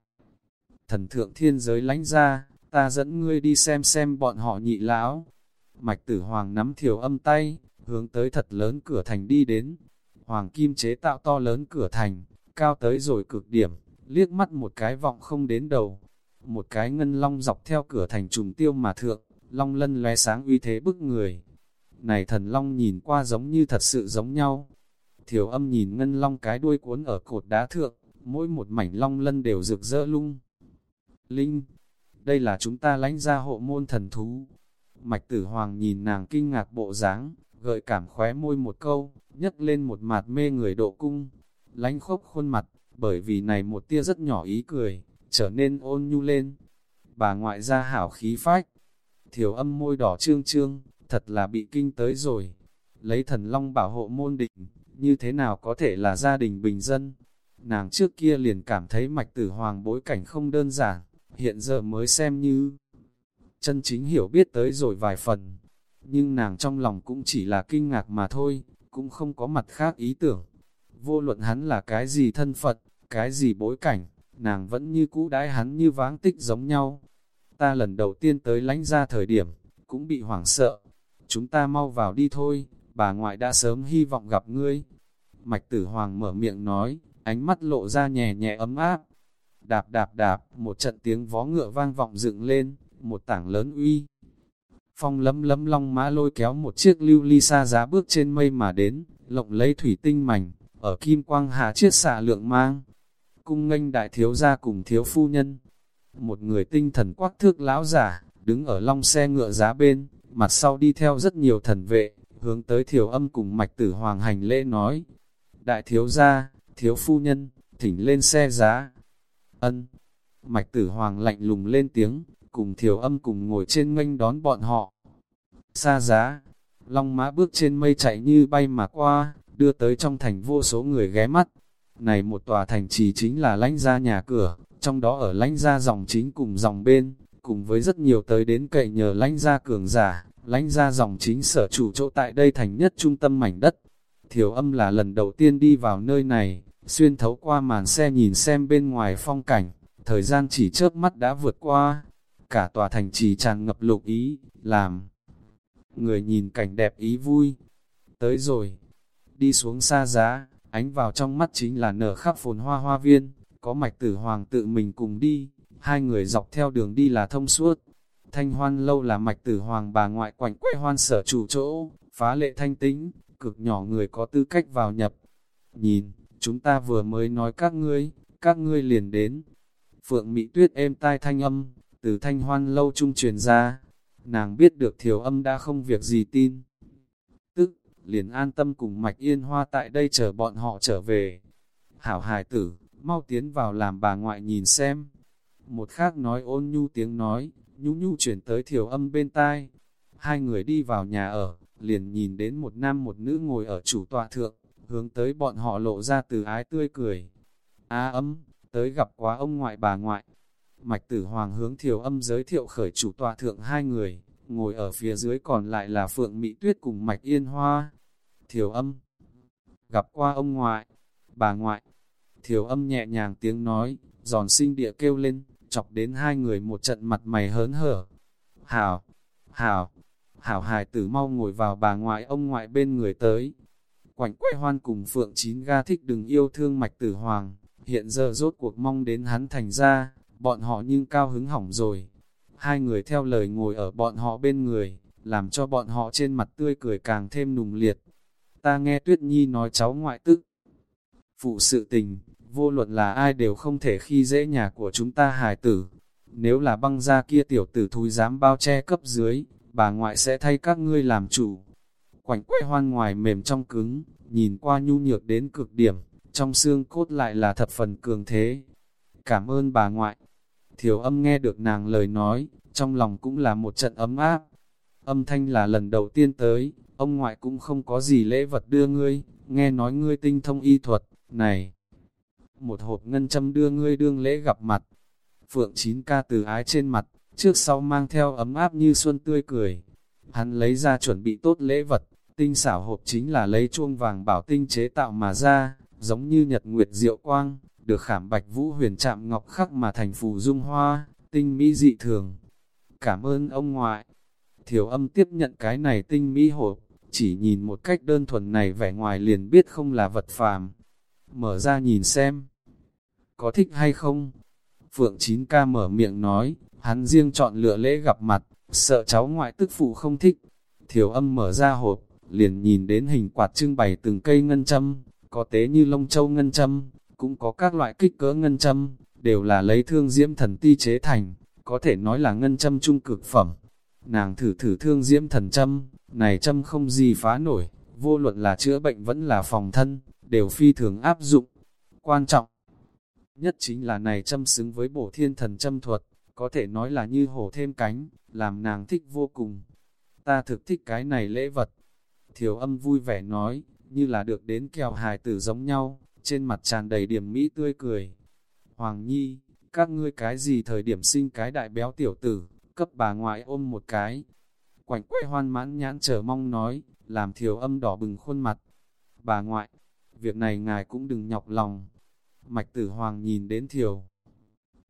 Thần thượng thiên giới lánh ra, ta dẫn ngươi đi xem xem bọn họ nhị lão. Mạch tử hoàng nắm thiểu âm tay, hướng tới thật lớn cửa thành đi đến. Hoàng kim chế tạo to lớn cửa thành, cao tới rồi cực điểm, liếc mắt một cái vọng không đến đầu. Một cái ngân long dọc theo cửa thành trùng tiêu mà thượng, long lân lóe sáng uy thế bức người. Này thần long nhìn qua giống như thật sự giống nhau. Thiểu âm nhìn ngân long cái đuôi cuốn ở cột đá thượng, mỗi một mảnh long lân đều rực rỡ lung. Linh, đây là chúng ta lánh ra hộ môn thần thú. Mạch tử hoàng nhìn nàng kinh ngạc bộ dáng, gợi cảm khóe môi một câu, nhấc lên một mặt mê người độ cung. Lánh khốc khuôn mặt, bởi vì này một tia rất nhỏ ý cười, trở nên ôn nhu lên. Bà ngoại ra hảo khí phách, thiểu âm môi đỏ trương trương, thật là bị kinh tới rồi. Lấy thần long bảo hộ môn định, như thế nào có thể là gia đình bình dân? Nàng trước kia liền cảm thấy mạch tử hoàng bối cảnh không đơn giản, hiện giờ mới xem như chân chính hiểu biết tới rồi vài phần. Nhưng nàng trong lòng cũng chỉ là kinh ngạc mà thôi, cũng không có mặt khác ý tưởng. Vô luận hắn là cái gì thân phận, cái gì bối cảnh, nàng vẫn như cũ đãi hắn như váng tích giống nhau. Ta lần đầu tiên tới lánh ra thời điểm, cũng bị hoảng sợ. Chúng ta mau vào đi thôi, bà ngoại đã sớm hy vọng gặp ngươi. Mạch tử hoàng mở miệng nói, ánh mắt lộ ra nhẹ nhẹ ấm áp. Đạp đạp đạp, một trận tiếng vó ngựa vang vọng dựng lên, một tảng lớn uy. Phong lấm lấm long mã lôi kéo một chiếc lưu ly xa giá bước trên mây mà đến, lộng lấy thủy tinh mảnh, ở kim quang hạ chiếc xạ lượng mang. Cung nghênh đại thiếu gia cùng thiếu phu nhân. Một người tinh thần quắc thước lão giả, đứng ở long xe ngựa giá bên, mặt sau đi theo rất nhiều thần vệ, hướng tới thiểu âm cùng mạch tử hoàng hành lễ nói. Đại thiếu gia, thiếu phu nhân, thỉnh lên xe giá. Ân, mạch tử hoàng lạnh lùng lên tiếng, cùng thiểu âm cùng ngồi trên nghênh đón bọn họ. Xa giá, long mã bước trên mây chạy như bay mà qua, đưa tới trong thành vô số người ghé mắt. Này một tòa thành trì chính là lãnh gia nhà cửa, trong đó ở lãnh gia dòng chính cùng dòng bên, cùng với rất nhiều tới đến cậy nhờ lãnh gia cường giả, lãnh gia dòng chính sở chủ chỗ tại đây thành nhất trung tâm mảnh đất. Thiểu âm là lần đầu tiên đi vào nơi này, xuyên thấu qua màn xe nhìn xem bên ngoài phong cảnh, thời gian chỉ chớp mắt đã vượt qua, cả tòa thành trì tràn ngập lục ý, làm người nhìn cảnh đẹp ý vui. Tới rồi, đi xuống xa giá, ánh vào trong mắt chính là nở khắp phồn hoa hoa viên, có mạch tử hoàng tự mình cùng đi, hai người dọc theo đường đi là thông suốt. Thanh hoan lâu là mạch tử hoàng bà ngoại quảnh quay hoan sở chủ chỗ, phá lệ thanh tính, cực nhỏ người có tư cách vào nhập. Nhìn, chúng ta vừa mới nói các ngươi, các ngươi liền đến. Phượng Mỹ Tuyết êm tai thanh âm, từ thanh hoan lâu trung truyền ra, nàng biết được thiểu âm đã không việc gì tin. Tức, liền an tâm cùng mạch yên hoa tại đây chờ bọn họ trở về. Hảo hài tử, mau tiến vào làm bà ngoại nhìn xem. Một khác nói ôn nhu tiếng nói, nhu nhu chuyển tới thiểu âm bên tai. Hai người đi vào nhà ở, liền nhìn đến một nam một nữ ngồi ở chủ tọa thượng, hướng tới bọn họ lộ ra từ ái tươi cười. Á âm, tới gặp quá ông ngoại bà ngoại. Mạch tử hoàng hướng thiểu âm giới thiệu khởi chủ tọa thượng hai người, ngồi ở phía dưới còn lại là Phượng Mỹ Tuyết cùng Mạch Yên Hoa. Thiểu âm, gặp qua ông ngoại, bà ngoại. Thiểu âm nhẹ nhàng tiếng nói, giòn sinh địa kêu lên, chọc đến hai người một trận mặt mày hớn hở. Hảo, hảo, hảo hài tử mau ngồi vào bà ngoại ông ngoại bên người tới. Quảnh quay hoan cùng Phượng Chín ga thích đừng yêu thương mạch tử hoàng, hiện giờ rốt cuộc mong đến hắn thành ra, bọn họ nhưng cao hứng hỏng rồi. Hai người theo lời ngồi ở bọn họ bên người, làm cho bọn họ trên mặt tươi cười càng thêm nùng liệt. Ta nghe Tuyết Nhi nói cháu ngoại tức. Phụ sự tình, vô luận là ai đều không thể khi dễ nhà của chúng ta hài tử. Nếu là băng ra kia tiểu tử thúi dám bao che cấp dưới, bà ngoại sẽ thay các ngươi làm chủ. Quảnh quay hoan ngoài mềm trong cứng, nhìn qua nhu nhược đến cực điểm, trong xương cốt lại là thập phần cường thế. Cảm ơn bà ngoại. Thiểu âm nghe được nàng lời nói, trong lòng cũng là một trận ấm áp. Âm thanh là lần đầu tiên tới, ông ngoại cũng không có gì lễ vật đưa ngươi, nghe nói ngươi tinh thông y thuật, này. Một hộp ngân châm đưa ngươi đương lễ gặp mặt. Phượng chín ca từ ái trên mặt, trước sau mang theo ấm áp như xuân tươi cười. Hắn lấy ra chuẩn bị tốt lễ vật, tinh xảo hộp chính là lấy chuông vàng bảo tinh chế tạo mà ra, giống như nhật nguyệt diệu quang, được khảm bạch vũ huyền chạm ngọc khắc mà thành phù dung hoa, tinh mỹ dị thường. Cảm ơn ông ngoại. Thiểu âm tiếp nhận cái này tinh mỹ hộp, chỉ nhìn một cách đơn thuần này vẻ ngoài liền biết không là vật phàm. Mở ra nhìn xem. Có thích hay không? Phượng Chín ca mở miệng nói, hắn riêng chọn lựa lễ gặp mặt, sợ cháu ngoại tức phụ không thích. Thiểu âm mở ra hộp, liền nhìn đến hình quạt trưng bày từng cây ngân châm, có tế như lông châu ngân châm, cũng có các loại kích cỡ ngân châm, đều là lấy thương diễm thần ti chế thành, có thể nói là ngân châm trung cực phẩm. Nàng thử thử thương diễm thần châm, này châm không gì phá nổi, vô luận là chữa bệnh vẫn là phòng thân, đều phi thường áp dụng. Quan trọng nhất chính là này châm xứng với bổ thiên thần châm thuật, có thể nói là như hổ thêm cánh, làm nàng thích vô cùng. Ta thực thích cái này lễ vật. Thiểu âm vui vẻ nói, như là được đến kèo hài tử giống nhau, trên mặt tràn đầy điểm mỹ tươi cười. Hoàng Nhi, các ngươi cái gì thời điểm sinh cái đại béo tiểu tử, cấp bà ngoại ôm một cái. Quảnh quay hoan mãn nhãn chờ mong nói, làm thiểu âm đỏ bừng khuôn mặt. Bà ngoại, việc này ngài cũng đừng nhọc lòng. Mạch tử hoàng nhìn đến thiểu.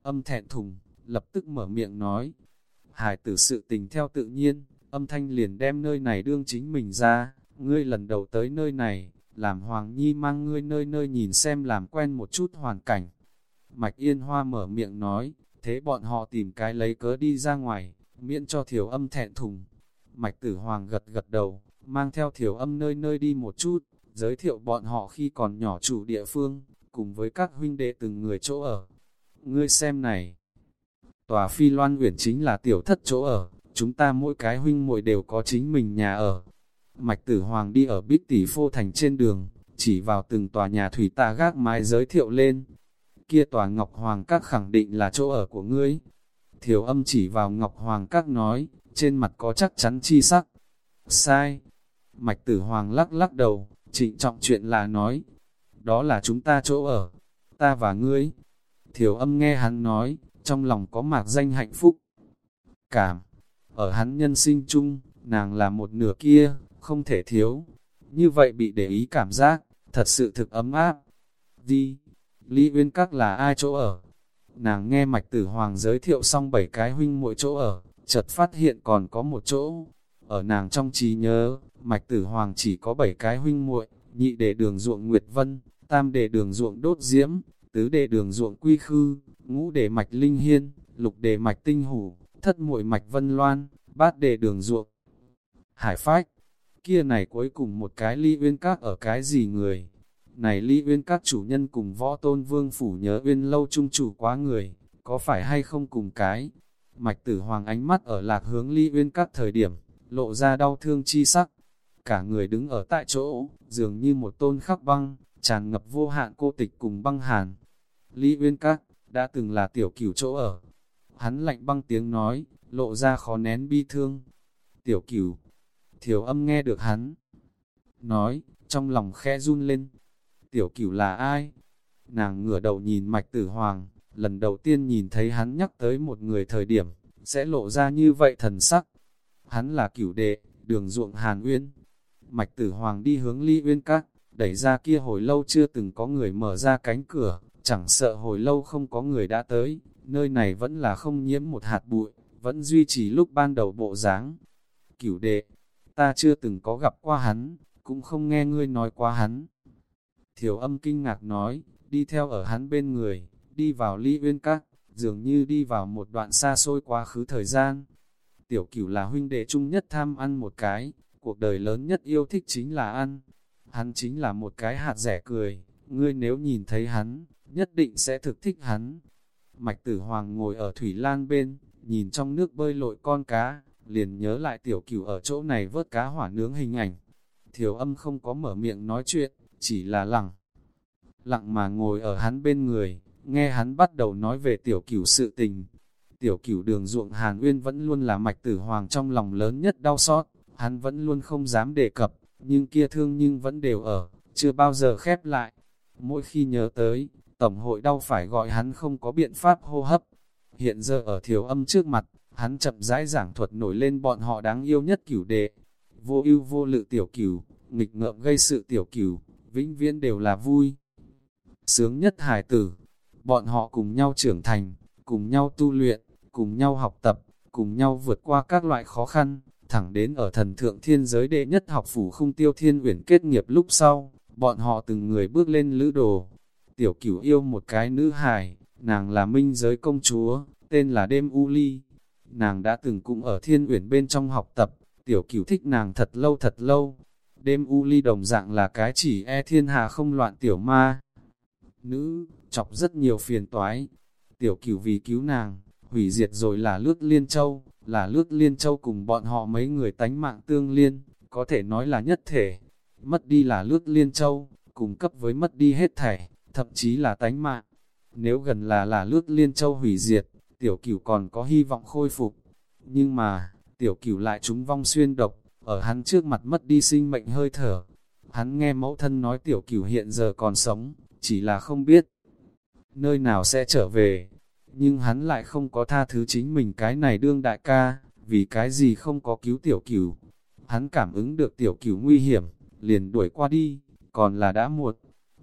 Âm thẹn thùng, lập tức mở miệng nói. Hải tử sự tình theo tự nhiên, âm thanh liền đem nơi này đương chính mình ra, ngươi lần đầu tới nơi này, làm Hoàng Nhi mang ngươi nơi nơi nhìn xem làm quen một chút hoàn cảnh. Mạch Yên Hoa mở miệng nói, thế bọn họ tìm cái lấy cớ đi ra ngoài, miễn cho thiểu âm thẹn thùng. Mạch Tử Hoàng gật gật đầu, mang theo thiểu âm nơi nơi đi một chút, giới thiệu bọn họ khi còn nhỏ chủ địa phương, cùng với các huynh đệ từng người chỗ ở. Ngươi xem này, tòa phi loan uyển chính là tiểu thất chỗ ở, chúng ta mỗi cái huynh muội đều có chính mình nhà ở, Mạch Tử Hoàng đi ở bích tỷ phô thành trên đường, chỉ vào từng tòa nhà thủy ta gác mái giới thiệu lên. Kia tòa Ngọc Hoàng Các khẳng định là chỗ ở của ngươi. Thiểu âm chỉ vào Ngọc Hoàng Các nói, trên mặt có chắc chắn chi sắc. Sai. Mạch Tử Hoàng lắc lắc đầu, trịnh trọng chuyện là nói. Đó là chúng ta chỗ ở, ta và ngươi. Thiểu âm nghe hắn nói, trong lòng có mạc danh hạnh phúc. Cảm, ở hắn nhân sinh chung, nàng là một nửa kia, không thể thiếu. Như vậy bị để ý cảm giác, thật sự thực ấm áp. Đi, Lý Uyên Các là ai chỗ ở? Nàng nghe Mạch Tử Hoàng giới thiệu xong bảy cái huynh mỗi chỗ ở, chợt phát hiện còn có một chỗ. Ở nàng trong trí nhớ, Mạch Tử Hoàng chỉ có bảy cái huynh muội, nhị đệ đường ruộng Nguyệt Vân, tam đệ đường ruộng Đốt Diễm, tứ đệ đường ruộng Quy Khư, ngũ đệ Mạch Linh Hiên, lục đệ Mạch Tinh Hủ, thất muội Mạch Vân Loan, bát đệ đường ruộng Hải Phách kia này cuối cùng một cái ly uyên các ở cái gì người. Này ly uyên các chủ nhân cùng võ tôn vương phủ nhớ uyên lâu trung chủ quá người, có phải hay không cùng cái. Mạch tử hoàng ánh mắt ở lạc hướng ly uyên các thời điểm, lộ ra đau thương chi sắc. Cả người đứng ở tại chỗ, dường như một tôn khắc băng, tràn ngập vô hạn cô tịch cùng băng hàn. Lý uyên các, đã từng là tiểu cửu chỗ ở. Hắn lạnh băng tiếng nói, lộ ra khó nén bi thương. Tiểu cửu, Thiểu âm nghe được hắn. Nói, trong lòng khẽ run lên. Tiểu cửu là ai? Nàng ngửa đầu nhìn mạch tử hoàng, lần đầu tiên nhìn thấy hắn nhắc tới một người thời điểm, sẽ lộ ra như vậy thần sắc. Hắn là cửu đệ, đường ruộng Hàn Uyên. Mạch tử hoàng đi hướng ly uyên các, đẩy ra kia hồi lâu chưa từng có người mở ra cánh cửa, chẳng sợ hồi lâu không có người đã tới, nơi này vẫn là không nhiễm một hạt bụi, vẫn duy trì lúc ban đầu bộ dáng. Cửu đệ, ta chưa từng có gặp qua hắn, cũng không nghe ngươi nói qua hắn. Thiểu âm kinh ngạc nói, đi theo ở hắn bên người, đi vào ly uyên các, dường như đi vào một đoạn xa xôi quá khứ thời gian. Tiểu cửu là huynh đệ chung nhất tham ăn một cái, cuộc đời lớn nhất yêu thích chính là ăn. Hắn chính là một cái hạt rẻ cười, ngươi nếu nhìn thấy hắn, nhất định sẽ thực thích hắn. Mạch tử hoàng ngồi ở thủy lan bên, nhìn trong nước bơi lội con cá, liền nhớ lại tiểu cửu ở chỗ này vớt cá hỏa nướng hình ảnh. Thiểu âm không có mở miệng nói chuyện, chỉ là lặng. Lặng mà ngồi ở hắn bên người, nghe hắn bắt đầu nói về tiểu cửu sự tình, tiểu cửu đường ruộng Hàn Uyên vẫn luôn là mạch tử hoàng trong lòng lớn nhất đau xót, hắn vẫn luôn không dám đề cập, nhưng kia thương nhưng vẫn đều ở, chưa bao giờ khép lại. Mỗi khi nhớ tới, Tổng hội đau phải gọi hắn không có biện pháp hô hấp. Hiện giờ ở thiểu âm trước mặt, hắn chậm rãi giảng thuật nổi lên bọn họ đáng yêu nhất cửu đệ. Vô ưu vô lự tiểu cửu, nghịch ngợm gây sự tiểu cửu, vĩnh viễn đều là vui. Sướng nhất hải tử, bọn họ cùng nhau trưởng thành, cùng nhau tu luyện, cùng nhau học tập, cùng nhau vượt qua các loại khó khăn, thẳng đến ở thần thượng thiên giới đệ nhất học phủ không tiêu thiên uyển kết nghiệp lúc sau, bọn họ từng người bước lên lữ đồ. Tiểu cửu yêu một cái nữ hài, nàng là minh giới công chúa, tên là Đêm U Ly. Nàng đã từng cũng ở thiên uyển bên trong học tập, tiểu cửu thích nàng thật lâu thật lâu. Đêm U Ly đồng dạng là cái chỉ e thiên hà không loạn tiểu ma. Nữ, chọc rất nhiều phiền toái. Tiểu cửu vì cứu nàng, hủy diệt rồi là lướt liên châu, là lướt liên châu cùng bọn họ mấy người tánh mạng tương liên, có thể nói là nhất thể. Mất đi là lướt liên châu, cùng cấp với mất đi hết thảy, thậm chí là tánh mạng. Nếu gần là là lướt liên châu hủy diệt, tiểu cửu còn có hy vọng khôi phục. Nhưng mà, tiểu cửu lại trúng vong xuyên độc, ở hắn trước mặt mất đi sinh mệnh hơi thở. Hắn nghe mẫu thân nói tiểu cửu hiện giờ còn sống, chỉ là không biết nơi nào sẽ trở về. Nhưng hắn lại không có tha thứ chính mình cái này đương đại ca, vì cái gì không có cứu tiểu cửu. Hắn cảm ứng được tiểu cửu nguy hiểm, liền đuổi qua đi, còn là đã muộn.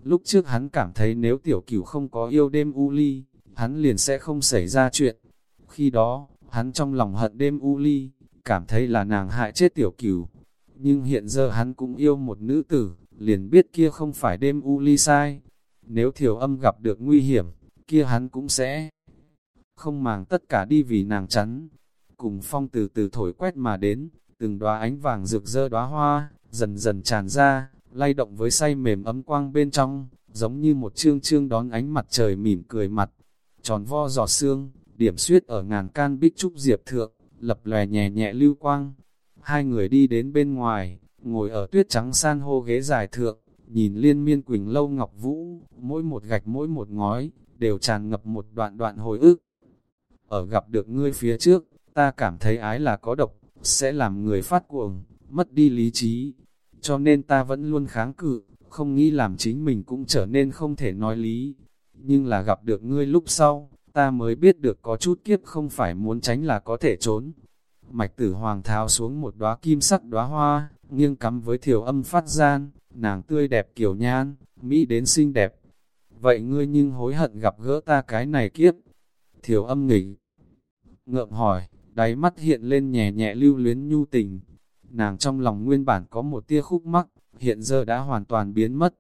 Lúc trước hắn cảm thấy nếu tiểu cửu không có yêu đêm u ly, hắn liền sẽ không xảy ra chuyện. Khi đó, hắn trong lòng hận đêm u ly, cảm thấy là nàng hại chết tiểu cửu. Nhưng hiện giờ hắn cũng yêu một nữ tử, liền biết kia không phải đêm u ly sai. Nếu thiểu âm gặp được nguy hiểm, kia hắn cũng sẽ không màng tất cả đi vì nàng chắn. Cùng phong từ từ thổi quét mà đến, từng đóa ánh vàng rực rỡ đóa hoa, dần dần tràn ra, lay động với say mềm ấm quang bên trong, giống như một chương chương đón ánh mặt trời mỉm cười mặt. Tròn vo giò xương, điểm suyết ở ngàn can bích trúc diệp thượng, lập lòe nhẹ nhẹ lưu quang. Hai người đi đến bên ngoài, ngồi ở tuyết trắng san hô ghế dài thượng, nhìn liên miên quỳnh lâu ngọc vũ, mỗi một gạch mỗi một ngói, đều tràn ngập một đoạn đoạn hồi ức. Ở gặp được ngươi phía trước, ta cảm thấy ái là có độc, sẽ làm người phát cuồng, mất đi lý trí. Cho nên ta vẫn luôn kháng cự, không nghĩ làm chính mình cũng trở nên không thể nói lý. Nhưng là gặp được ngươi lúc sau, ta mới biết được có chút kiếp không phải muốn tránh là có thể trốn. Mạch tử hoàng tháo xuống một đóa kim sắc đóa hoa, nghiêng cắm với thiểu âm phát gian, nàng tươi đẹp kiểu nhan, Mỹ đến xinh đẹp. Vậy ngươi nhưng hối hận gặp gỡ ta cái này kiếp. Thiểu âm nghỉ. Ngợm hỏi, đáy mắt hiện lên nhẹ nhẹ lưu luyến nhu tình. Nàng trong lòng nguyên bản có một tia khúc mắc, hiện giờ đã hoàn toàn biến mất.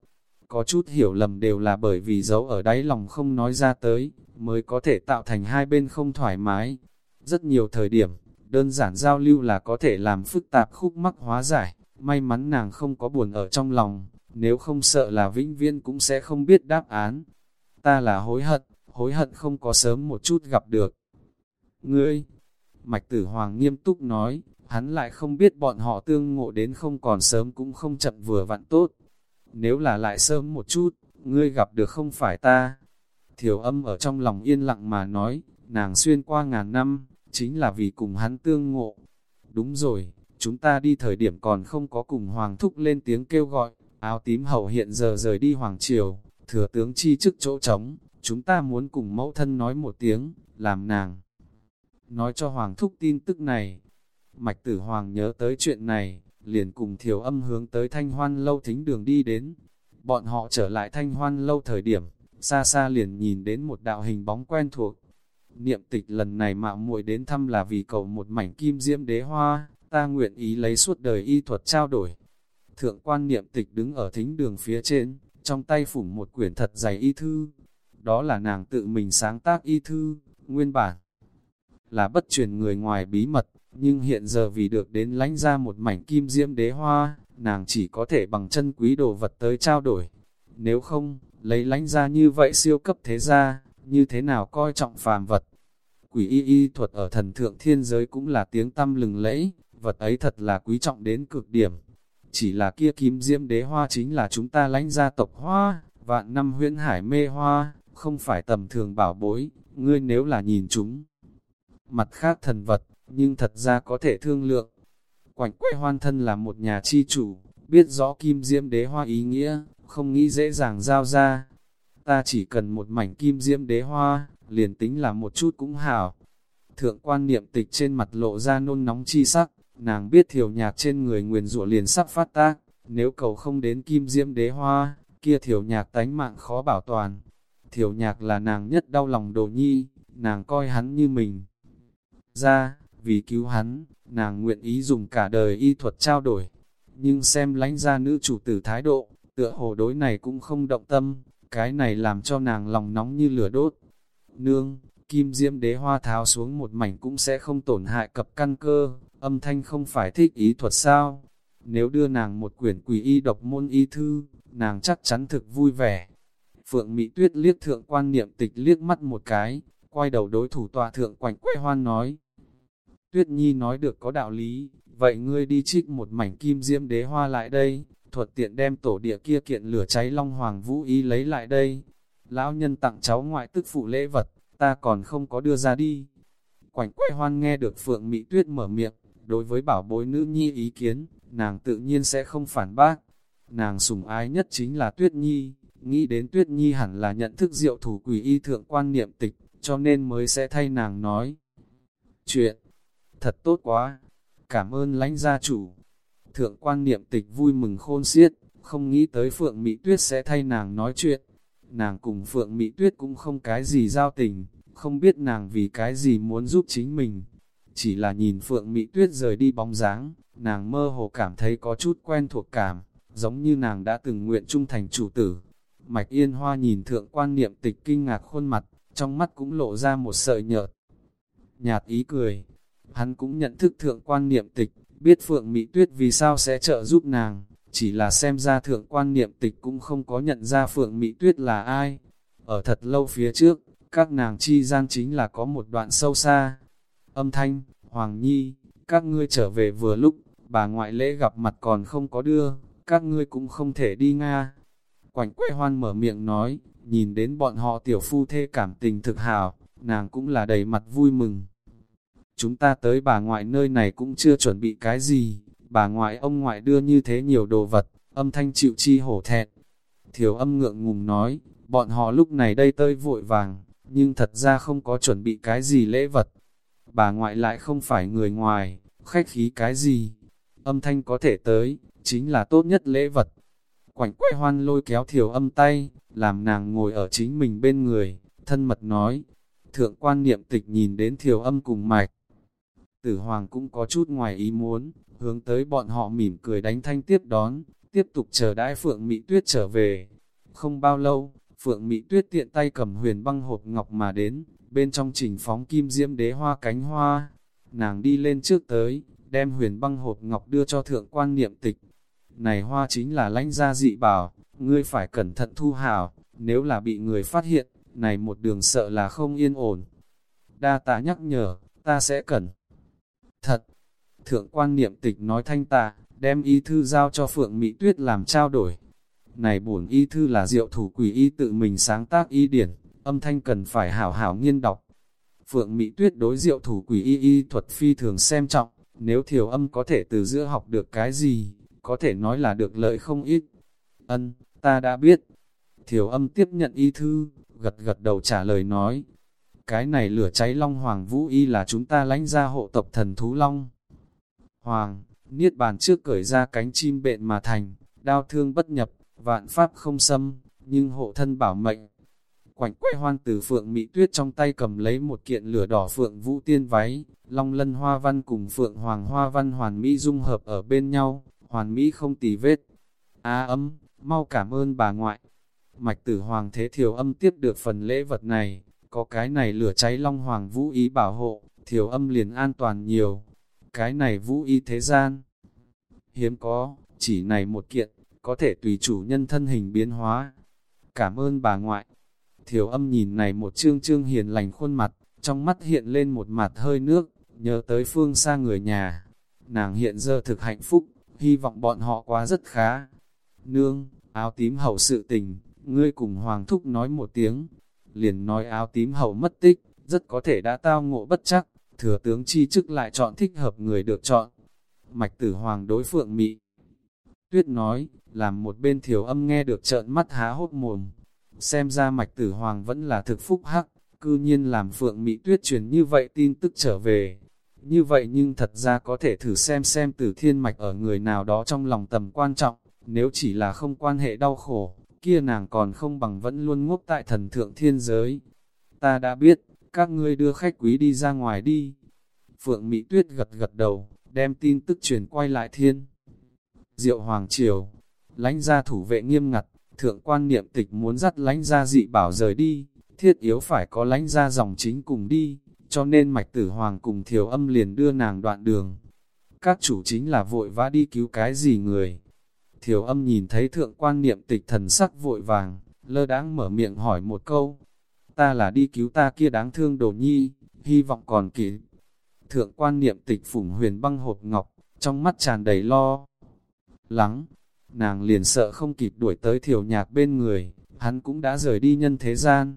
Có chút hiểu lầm đều là bởi vì giấu ở đáy lòng không nói ra tới, mới có thể tạo thành hai bên không thoải mái. Rất nhiều thời điểm, đơn giản giao lưu là có thể làm phức tạp khúc mắc hóa giải. May mắn nàng không có buồn ở trong lòng, nếu không sợ là vĩnh viên cũng sẽ không biết đáp án. Ta là hối hận, hối hận không có sớm một chút gặp được. Ngươi, Mạch Tử Hoàng nghiêm túc nói, hắn lại không biết bọn họ tương ngộ đến không còn sớm cũng không chậm vừa vặn tốt. Nếu là lại sớm một chút, ngươi gặp được không phải ta. Thiểu âm ở trong lòng yên lặng mà nói, nàng xuyên qua ngàn năm, chính là vì cùng hắn tương ngộ. Đúng rồi, chúng ta đi thời điểm còn không có cùng Hoàng Thúc lên tiếng kêu gọi, áo tím hậu hiện giờ rời đi Hoàng Triều, thừa tướng chi chức chỗ trống, chúng ta muốn cùng mẫu thân nói một tiếng, làm nàng. Nói cho Hoàng Thúc tin tức này, Mạch Tử Hoàng nhớ tới chuyện này, liền cùng thiểu âm hướng tới thanh hoan lâu thính đường đi đến. Bọn họ trở lại thanh hoan lâu thời điểm, xa xa liền nhìn đến một đạo hình bóng quen thuộc. Niệm tịch lần này mạo muội đến thăm là vì cầu một mảnh kim diễm đế hoa, ta nguyện ý lấy suốt đời y thuật trao đổi. Thượng quan niệm tịch đứng ở thính đường phía trên, trong tay phủng một quyển thật dày y thư. Đó là nàng tự mình sáng tác y thư, nguyên bản. Là bất truyền người ngoài bí mật, nhưng hiện giờ vì được đến lánh ra một mảnh kim diễm đế hoa, nàng chỉ có thể bằng chân quý đồ vật tới trao đổi. Nếu không, lấy lánh ra như vậy siêu cấp thế gia, như thế nào coi trọng phàm vật. Quỷ y y thuật ở thần thượng thiên giới cũng là tiếng tâm lừng lẫy, vật ấy thật là quý trọng đến cực điểm. Chỉ là kia kim diễm đế hoa chính là chúng ta lãnh gia tộc hoa, vạn năm huyễn hải mê hoa, không phải tầm thường bảo bối, ngươi nếu là nhìn chúng mặt khác thần vật, nhưng thật ra có thể thương lượng. Quảnh quay hoan thân là một nhà chi chủ, biết rõ kim diễm đế hoa ý nghĩa, không nghĩ dễ dàng giao ra. Ta chỉ cần một mảnh kim diễm đế hoa, liền tính là một chút cũng hảo. Thượng quan niệm tịch trên mặt lộ ra nôn nóng chi sắc, nàng biết thiểu nhạc trên người nguyền rủa liền sắp phát tác, nếu cầu không đến kim diễm đế hoa, kia thiểu nhạc tánh mạng khó bảo toàn. Thiểu nhạc là nàng nhất đau lòng đồ nhi, nàng coi hắn như mình. Ra, vì cứu hắn, nàng nguyện ý dùng cả đời y thuật trao đổi. Nhưng xem lánh ra nữ chủ tử thái độ, tựa hồ đối này cũng không động tâm, cái này làm cho nàng lòng nóng như lửa đốt. Nương, kim diễm đế hoa tháo xuống một mảnh cũng sẽ không tổn hại cập căn cơ, âm thanh không phải thích ý thuật sao. Nếu đưa nàng một quyển quỷ y độc môn y thư, nàng chắc chắn thực vui vẻ. Phượng Mỹ Tuyết liếc thượng quan niệm tịch liếc mắt một cái, quay đầu đối thủ tòa thượng quảnh quay hoan nói. Tuyết Nhi nói được có đạo lý, vậy ngươi đi trích một mảnh kim diễm đế hoa lại đây, thuật tiện đem tổ địa kia kiện lửa cháy long hoàng vũ y lấy lại đây. Lão nhân tặng cháu ngoại tức phụ lễ vật, ta còn không có đưa ra đi. Quảnh quay hoan nghe được Phượng Mỹ Tuyết mở miệng, đối với bảo bối nữ nhi ý kiến, nàng tự nhiên sẽ không phản bác. Nàng sủng ái nhất chính là Tuyết Nhi, nghĩ đến Tuyết Nhi hẳn là nhận thức diệu thủ quỷ y thượng quan niệm tịch, cho nên mới sẽ thay nàng nói. Chuyện, thật tốt quá, cảm ơn lãnh gia chủ. Thượng quan niệm tịch vui mừng khôn xiết, không nghĩ tới Phượng Mỹ Tuyết sẽ thay nàng nói chuyện. Nàng cùng Phượng Mỹ Tuyết cũng không cái gì giao tình, không biết nàng vì cái gì muốn giúp chính mình. Chỉ là nhìn Phượng Mỹ Tuyết rời đi bóng dáng, nàng mơ hồ cảm thấy có chút quen thuộc cảm, giống như nàng đã từng nguyện trung thành chủ tử. Mạch Yên Hoa nhìn thượng quan niệm tịch kinh ngạc khuôn mặt, trong mắt cũng lộ ra một sợi nhợt. Nhạt ý cười, hắn cũng nhận thức thượng quan niệm tịch, biết Phượng Mỹ Tuyết vì sao sẽ trợ giúp nàng, chỉ là xem ra thượng quan niệm tịch cũng không có nhận ra Phượng Mỹ Tuyết là ai. Ở thật lâu phía trước, các nàng chi gian chính là có một đoạn sâu xa. Âm thanh, Hoàng Nhi, các ngươi trở về vừa lúc, bà ngoại lễ gặp mặt còn không có đưa, các ngươi cũng không thể đi Nga. Quảnh quay hoan mở miệng nói, nhìn đến bọn họ tiểu phu thê cảm tình thực hào, nàng cũng là đầy mặt vui mừng. Chúng ta tới bà ngoại nơi này cũng chưa chuẩn bị cái gì, bà ngoại ông ngoại đưa như thế nhiều đồ vật, âm thanh chịu chi hổ thẹn. Thiểu âm ngượng ngùng nói, bọn họ lúc này đây tơi vội vàng, nhưng thật ra không có chuẩn bị cái gì lễ vật. Bà ngoại lại không phải người ngoài, khách khí cái gì. Âm thanh có thể tới, chính là tốt nhất lễ vật. Quảnh quay hoan lôi kéo thiểu âm tay, làm nàng ngồi ở chính mình bên người, thân mật nói. Thượng quan niệm tịch nhìn đến thiểu âm cùng mạch. Tử hoàng cũng có chút ngoài ý muốn, hướng tới bọn họ mỉm cười đánh thanh tiếp đón, tiếp tục chờ đãi Phượng Mỹ Tuyết trở về. Không bao lâu, Phượng Mỹ Tuyết tiện tay cầm huyền băng hộp ngọc mà đến, bên trong trình phóng kim diễm đế hoa cánh hoa. Nàng đi lên trước tới, đem huyền băng hộp ngọc đưa cho thượng quan niệm tịch. Này hoa chính là lãnh gia dị bảo, ngươi phải cẩn thận thu hào, nếu là bị người phát hiện, này một đường sợ là không yên ổn. Đa tạ nhắc nhở, ta sẽ cẩn. Thật, thượng quan niệm tịch nói thanh tạ, đem y thư giao cho Phượng Mỹ Tuyết làm trao đổi. Này bổn y thư là diệu thủ quỷ y tự mình sáng tác y điển, âm thanh cần phải hảo hảo nghiên đọc. Phượng Mỹ Tuyết đối diệu thủ quỷ y y thuật phi thường xem trọng, nếu thiểu âm có thể từ giữa học được cái gì, có thể nói là được lợi không ít. Ân, ta đã biết. Thiểu âm tiếp nhận y thư, gật gật đầu trả lời nói. Cái này lửa cháy long hoàng vũ y là chúng ta lãnh ra hộ tộc thần thú long. Hoàng, niết bàn trước cởi ra cánh chim bện mà thành, đau thương bất nhập, vạn pháp không xâm, nhưng hộ thân bảo mệnh. Quảnh quay hoan từ phượng mỹ tuyết trong tay cầm lấy một kiện lửa đỏ phượng vũ tiên váy, long lân hoa văn cùng phượng hoàng hoa văn hoàn mỹ dung hợp ở bên nhau, hoàn mỹ không tì vết. Á ấm, mau cảm ơn bà ngoại. Mạch tử hoàng thế thiểu âm tiếp được phần lễ vật này, có cái này lửa cháy long hoàng vũ ý bảo hộ, thiểu âm liền an toàn nhiều. Cái này vũ y thế gian, hiếm có, chỉ này một kiện, có thể tùy chủ nhân thân hình biến hóa. Cảm ơn bà ngoại. Thiểu âm nhìn này một trương trương hiền lành khuôn mặt, trong mắt hiện lên một mặt hơi nước, nhớ tới phương xa người nhà. Nàng hiện giờ thực hạnh phúc, hy vọng bọn họ quá rất khá. Nương, áo tím hậu sự tình, ngươi cùng Hoàng Thúc nói một tiếng, liền nói áo tím hậu mất tích, rất có thể đã tao ngộ bất chắc, thừa tướng chi chức lại chọn thích hợp người được chọn. Mạch tử hoàng đối phượng mị. Tuyết nói, làm một bên thiểu âm nghe được trợn mắt há hốt mồm. Xem ra mạch tử hoàng vẫn là thực phúc hắc, cư nhiên làm phượng mị tuyết truyền như vậy tin tức trở về. Như vậy nhưng thật ra có thể thử xem xem tử thiên mạch ở người nào đó trong lòng tầm quan trọng, nếu chỉ là không quan hệ đau khổ, kia nàng còn không bằng vẫn luôn ngốc tại thần thượng thiên giới. Ta đã biết, các ngươi đưa khách quý đi ra ngoài đi. Phượng Mỹ Tuyết gật gật đầu, đem tin tức truyền quay lại thiên. Diệu Hoàng Triều, lãnh gia thủ vệ nghiêm ngặt, thượng quan niệm tịch muốn dắt lãnh gia dị bảo rời đi, thiết yếu phải có lãnh gia dòng chính cùng đi, cho nên mạch tử hoàng cùng thiểu âm liền đưa nàng đoạn đường. Các chủ chính là vội vã đi cứu cái gì người. Thiểu âm nhìn thấy thượng quan niệm tịch thần sắc vội vàng, lơ đáng mở miệng hỏi một câu. Ta là đi cứu ta kia đáng thương đồ nhi, hy vọng còn kịp. Thượng quan niệm tịch phủng huyền băng hộp ngọc, trong mắt tràn đầy lo. Lắng, nàng liền sợ không kịp đuổi tới thiểu nhạc bên người, hắn cũng đã rời đi nhân thế gian.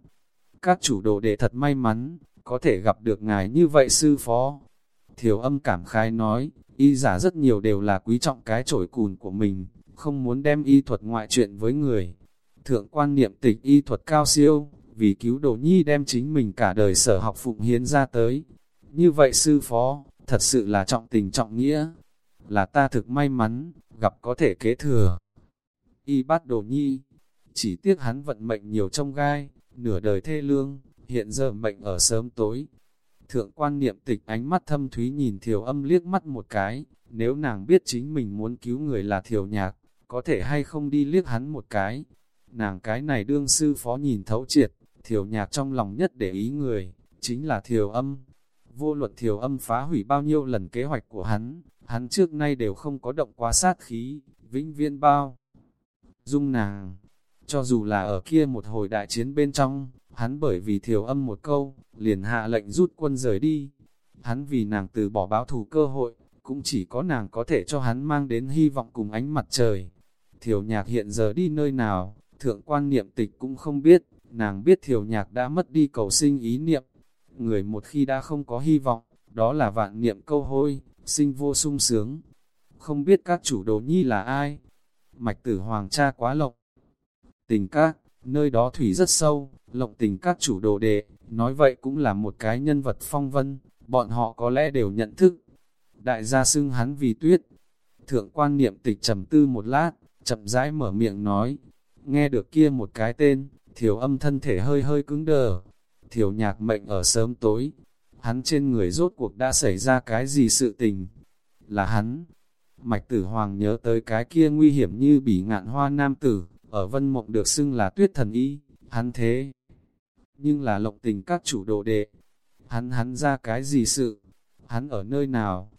Các chủ đồ đệ thật may mắn, có thể gặp được ngài như vậy sư phó. Thiểu âm cảm khai nói, y giả rất nhiều đều là quý trọng cái trổi cùn của mình, không muốn đem y thuật ngoại chuyện với người. Thượng quan niệm tịch y thuật cao siêu, vì cứu đồ nhi đem chính mình cả đời sở học phụng hiến ra tới. Như vậy sư phó, thật sự là trọng tình trọng nghĩa, là ta thực may mắn, gặp có thể kế thừa. Y bắt đồ nhi, chỉ tiếc hắn vận mệnh nhiều trong gai, nửa đời thê lương, hiện giờ mệnh ở sớm tối. Thượng quan niệm tịch ánh mắt thâm thúy nhìn thiểu âm liếc mắt một cái, nếu nàng biết chính mình muốn cứu người là thiểu nhạc, có thể hay không đi liếc hắn một cái. Nàng cái này đương sư phó nhìn thấu triệt, thiểu nhạc trong lòng nhất để ý người, chính là thiểu âm. Vô luật thiểu âm phá hủy bao nhiêu lần kế hoạch của hắn, hắn trước nay đều không có động quá sát khí, vĩnh viên bao. Dung nàng, cho dù là ở kia một hồi đại chiến bên trong, hắn bởi vì thiểu âm một câu, liền hạ lệnh rút quân rời đi. Hắn vì nàng từ bỏ báo thù cơ hội, cũng chỉ có nàng có thể cho hắn mang đến hy vọng cùng ánh mặt trời. Thiểu nhạc hiện giờ đi nơi nào, thượng quan niệm tịch cũng không biết, nàng biết thiểu nhạc đã mất đi cầu sinh ý niệm. Người một khi đã không có hy vọng, đó là vạn niệm câu hôi, sinh vô sung sướng. Không biết các chủ đồ nhi là ai? Mạch tử hoàng cha quá lộng. Tình các, nơi đó thủy rất sâu, lộng tình các chủ đồ đệ, nói vậy cũng là một cái nhân vật phong vân, bọn họ có lẽ đều nhận thức. Đại gia xưng hắn vì tuyết. Thượng quan niệm tịch trầm tư một lát, chậm rãi mở miệng nói, nghe được kia một cái tên, thiểu âm thân thể hơi hơi cứng đờ. Thiểu nhạc mệnh ở sớm tối, hắn trên người rốt cuộc đã xảy ra cái gì sự tình. Là hắn. Mạch tử hoàng nhớ tới cái kia nguy hiểm như bỉ ngạn hoa nam tử, ở vân mộng được xưng là tuyết thần y, hắn thế. Nhưng là lộng tình các chủ đồ đệ. Hắn hắn ra cái gì sự? Hắn ở nơi nào?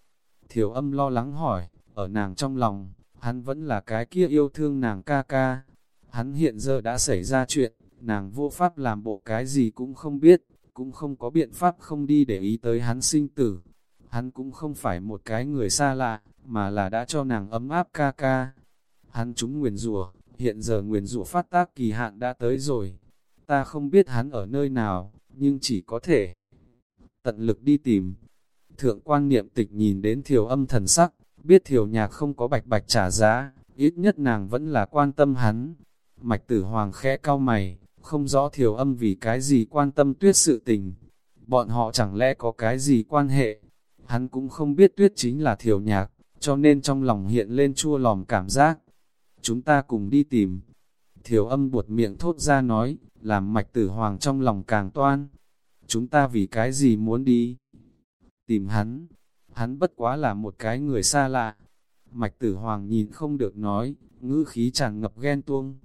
Thiểu âm lo lắng hỏi, ở nàng trong lòng, hắn vẫn là cái kia yêu thương nàng ca ca. Hắn hiện giờ đã xảy ra chuyện, nàng vô pháp làm bộ cái gì cũng không biết, cũng không có biện pháp không đi để ý tới hắn sinh tử. Hắn cũng không phải một cái người xa lạ, mà là đã cho nàng ấm áp ca ca. Hắn chúng nguyền rủa hiện giờ nguyền rủa phát tác kỳ hạn đã tới rồi. Ta không biết hắn ở nơi nào, nhưng chỉ có thể tận lực đi tìm. Thượng quan niệm tịch nhìn đến thiểu âm thần sắc, biết thiểu nhạc không có bạch bạch trả giá, ít nhất nàng vẫn là quan tâm hắn. Mạch tử hoàng khẽ cao mày, không rõ thiểu âm vì cái gì quan tâm tuyết sự tình. Bọn họ chẳng lẽ có cái gì quan hệ? Hắn cũng không biết tuyết chính là thiểu nhạc, cho nên trong lòng hiện lên chua lòm cảm giác. Chúng ta cùng đi tìm. Thiểu âm buột miệng thốt ra nói, làm mạch tử hoàng trong lòng càng toan. Chúng ta vì cái gì muốn đi? Tìm hắn. Hắn bất quá là một cái người xa lạ. Mạch tử hoàng nhìn không được nói, ngữ khí tràn ngập ghen tuông.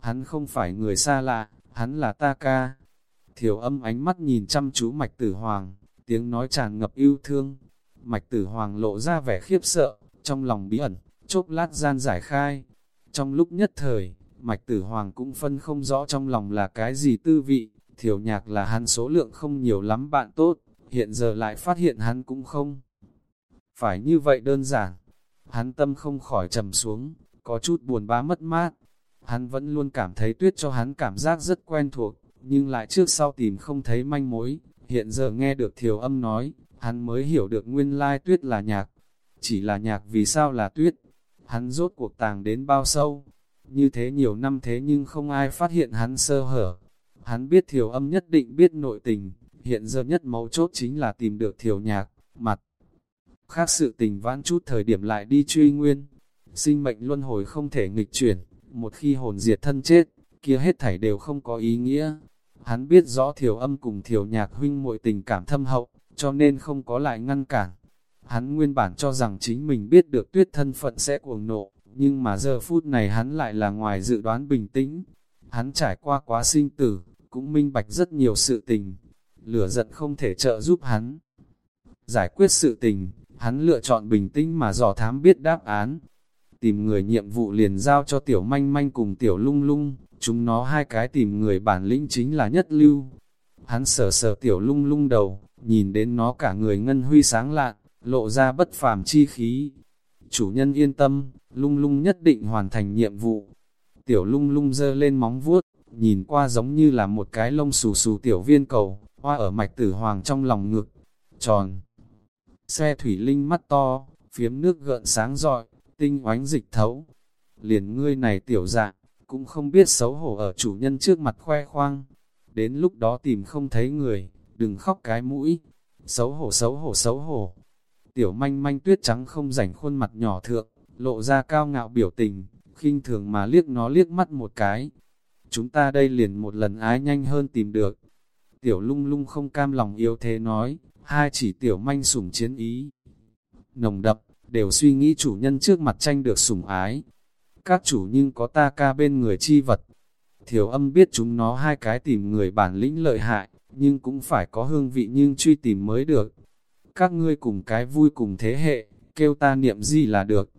Hắn không phải người xa lạ, hắn là ta ca. Thiểu âm ánh mắt nhìn chăm chú mạch tử hoàng, tiếng nói tràn ngập yêu thương. Mạch tử hoàng lộ ra vẻ khiếp sợ, trong lòng bí ẩn, chốc lát gian giải khai. Trong lúc nhất thời, mạch tử hoàng cũng phân không rõ trong lòng là cái gì tư vị, thiểu nhạc là hắn số lượng không nhiều lắm bạn tốt, hiện giờ lại phát hiện hắn cũng không. Phải như vậy đơn giản, hắn tâm không khỏi trầm xuống, có chút buồn bã mất mát, Hắn vẫn luôn cảm thấy tuyết cho hắn cảm giác rất quen thuộc, nhưng lại trước sau tìm không thấy manh mối. Hiện giờ nghe được thiều âm nói, hắn mới hiểu được nguyên lai tuyết là nhạc. Chỉ là nhạc vì sao là tuyết, hắn rốt cuộc tàng đến bao sâu. Như thế nhiều năm thế nhưng không ai phát hiện hắn sơ hở. Hắn biết thiểu âm nhất định biết nội tình, hiện giờ nhất mấu chốt chính là tìm được thiểu nhạc, mặt. Khác sự tình vãn chút thời điểm lại đi truy nguyên. Sinh mệnh luân hồi không thể nghịch chuyển, một khi hồn diệt thân chết, kia hết thảy đều không có ý nghĩa. Hắn biết rõ thiểu âm cùng thiểu nhạc huynh muội tình cảm thâm hậu, cho nên không có lại ngăn cản. Hắn nguyên bản cho rằng chính mình biết được tuyết thân phận sẽ cuồng nộ, nhưng mà giờ phút này hắn lại là ngoài dự đoán bình tĩnh. Hắn trải qua quá sinh tử, cũng minh bạch rất nhiều sự tình. Lửa giận không thể trợ giúp hắn. Giải quyết sự tình, hắn lựa chọn bình tĩnh mà dò thám biết đáp án. Tìm người nhiệm vụ liền giao cho tiểu manh manh cùng tiểu lung lung, chúng nó hai cái tìm người bản lĩnh chính là nhất lưu. Hắn sờ sờ tiểu lung lung đầu, nhìn đến nó cả người ngân huy sáng lạn, lộ ra bất phàm chi khí. Chủ nhân yên tâm, lung lung nhất định hoàn thành nhiệm vụ. Tiểu lung lung dơ lên móng vuốt, nhìn qua giống như là một cái lông xù xù tiểu viên cầu, hoa ở mạch tử hoàng trong lòng ngực, tròn. Xe thủy linh mắt to, phiếm nước gợn sáng rọi, tinh oánh dịch thấu. Liền ngươi này tiểu dạng, cũng không biết xấu hổ ở chủ nhân trước mặt khoe khoang. Đến lúc đó tìm không thấy người, đừng khóc cái mũi. Xấu hổ xấu hổ xấu hổ. Tiểu manh manh tuyết trắng không rảnh khuôn mặt nhỏ thượng, lộ ra cao ngạo biểu tình, khinh thường mà liếc nó liếc mắt một cái. Chúng ta đây liền một lần ái nhanh hơn tìm được. Tiểu lung lung không cam lòng yếu thế nói, hai chỉ tiểu manh sủng chiến ý. Nồng đậm, đều suy nghĩ chủ nhân trước mặt tranh được sủng ái. Các chủ nhưng có ta ca bên người chi vật. Thiểu âm biết chúng nó hai cái tìm người bản lĩnh lợi hại, nhưng cũng phải có hương vị nhưng truy tìm mới được. Các ngươi cùng cái vui cùng thế hệ, kêu ta niệm gì là được.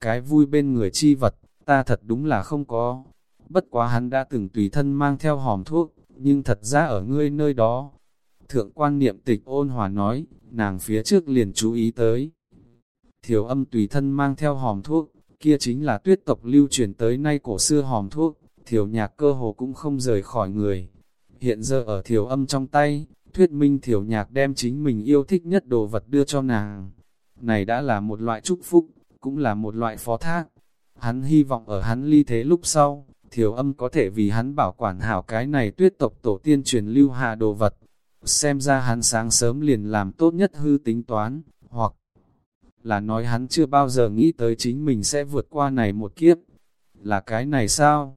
Cái vui bên người chi vật, ta thật đúng là không có. Bất quá hắn đã từng tùy thân mang theo hòm thuốc, nhưng thật ra ở ngươi nơi đó. Thượng quan niệm tịch ôn hòa nói, nàng phía trước liền chú ý tới. Thiểu âm tùy thân mang theo hòm thuốc, kia chính là tuyết tộc lưu truyền tới nay cổ xưa hòm thuốc, thiểu nhạc cơ hồ cũng không rời khỏi người. Hiện giờ ở thiểu âm trong tay, thuyết minh thiểu nhạc đem chính mình yêu thích nhất đồ vật đưa cho nàng. Này đã là một loại chúc phúc, cũng là một loại phó thác. Hắn hy vọng ở hắn ly thế lúc sau, thiểu âm có thể vì hắn bảo quản hảo cái này tuyết tộc tổ tiên truyền lưu hạ đồ vật. Xem ra hắn sáng sớm liền làm tốt nhất hư tính toán, hoặc là nói hắn chưa bao giờ nghĩ tới chính mình sẽ vượt qua này một kiếp. Là cái này sao?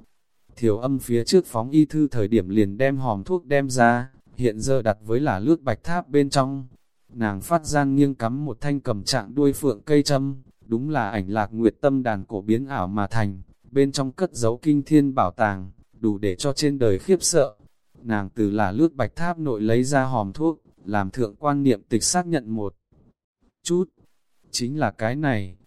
Thiểu âm phía trước phóng y thư thời điểm liền đem hòm thuốc đem ra, hiện giờ đặt với là lướt bạch tháp bên trong. Nàng phát gian nghiêng cắm một thanh cầm trạng đuôi phượng cây châm, đúng là ảnh lạc nguyệt tâm đàn cổ biến ảo mà thành, bên trong cất giấu kinh thiên bảo tàng, đủ để cho trên đời khiếp sợ. Nàng từ là lướt bạch tháp nội lấy ra hòm thuốc, làm thượng quan niệm tịch xác nhận một chút. Chính là cái này.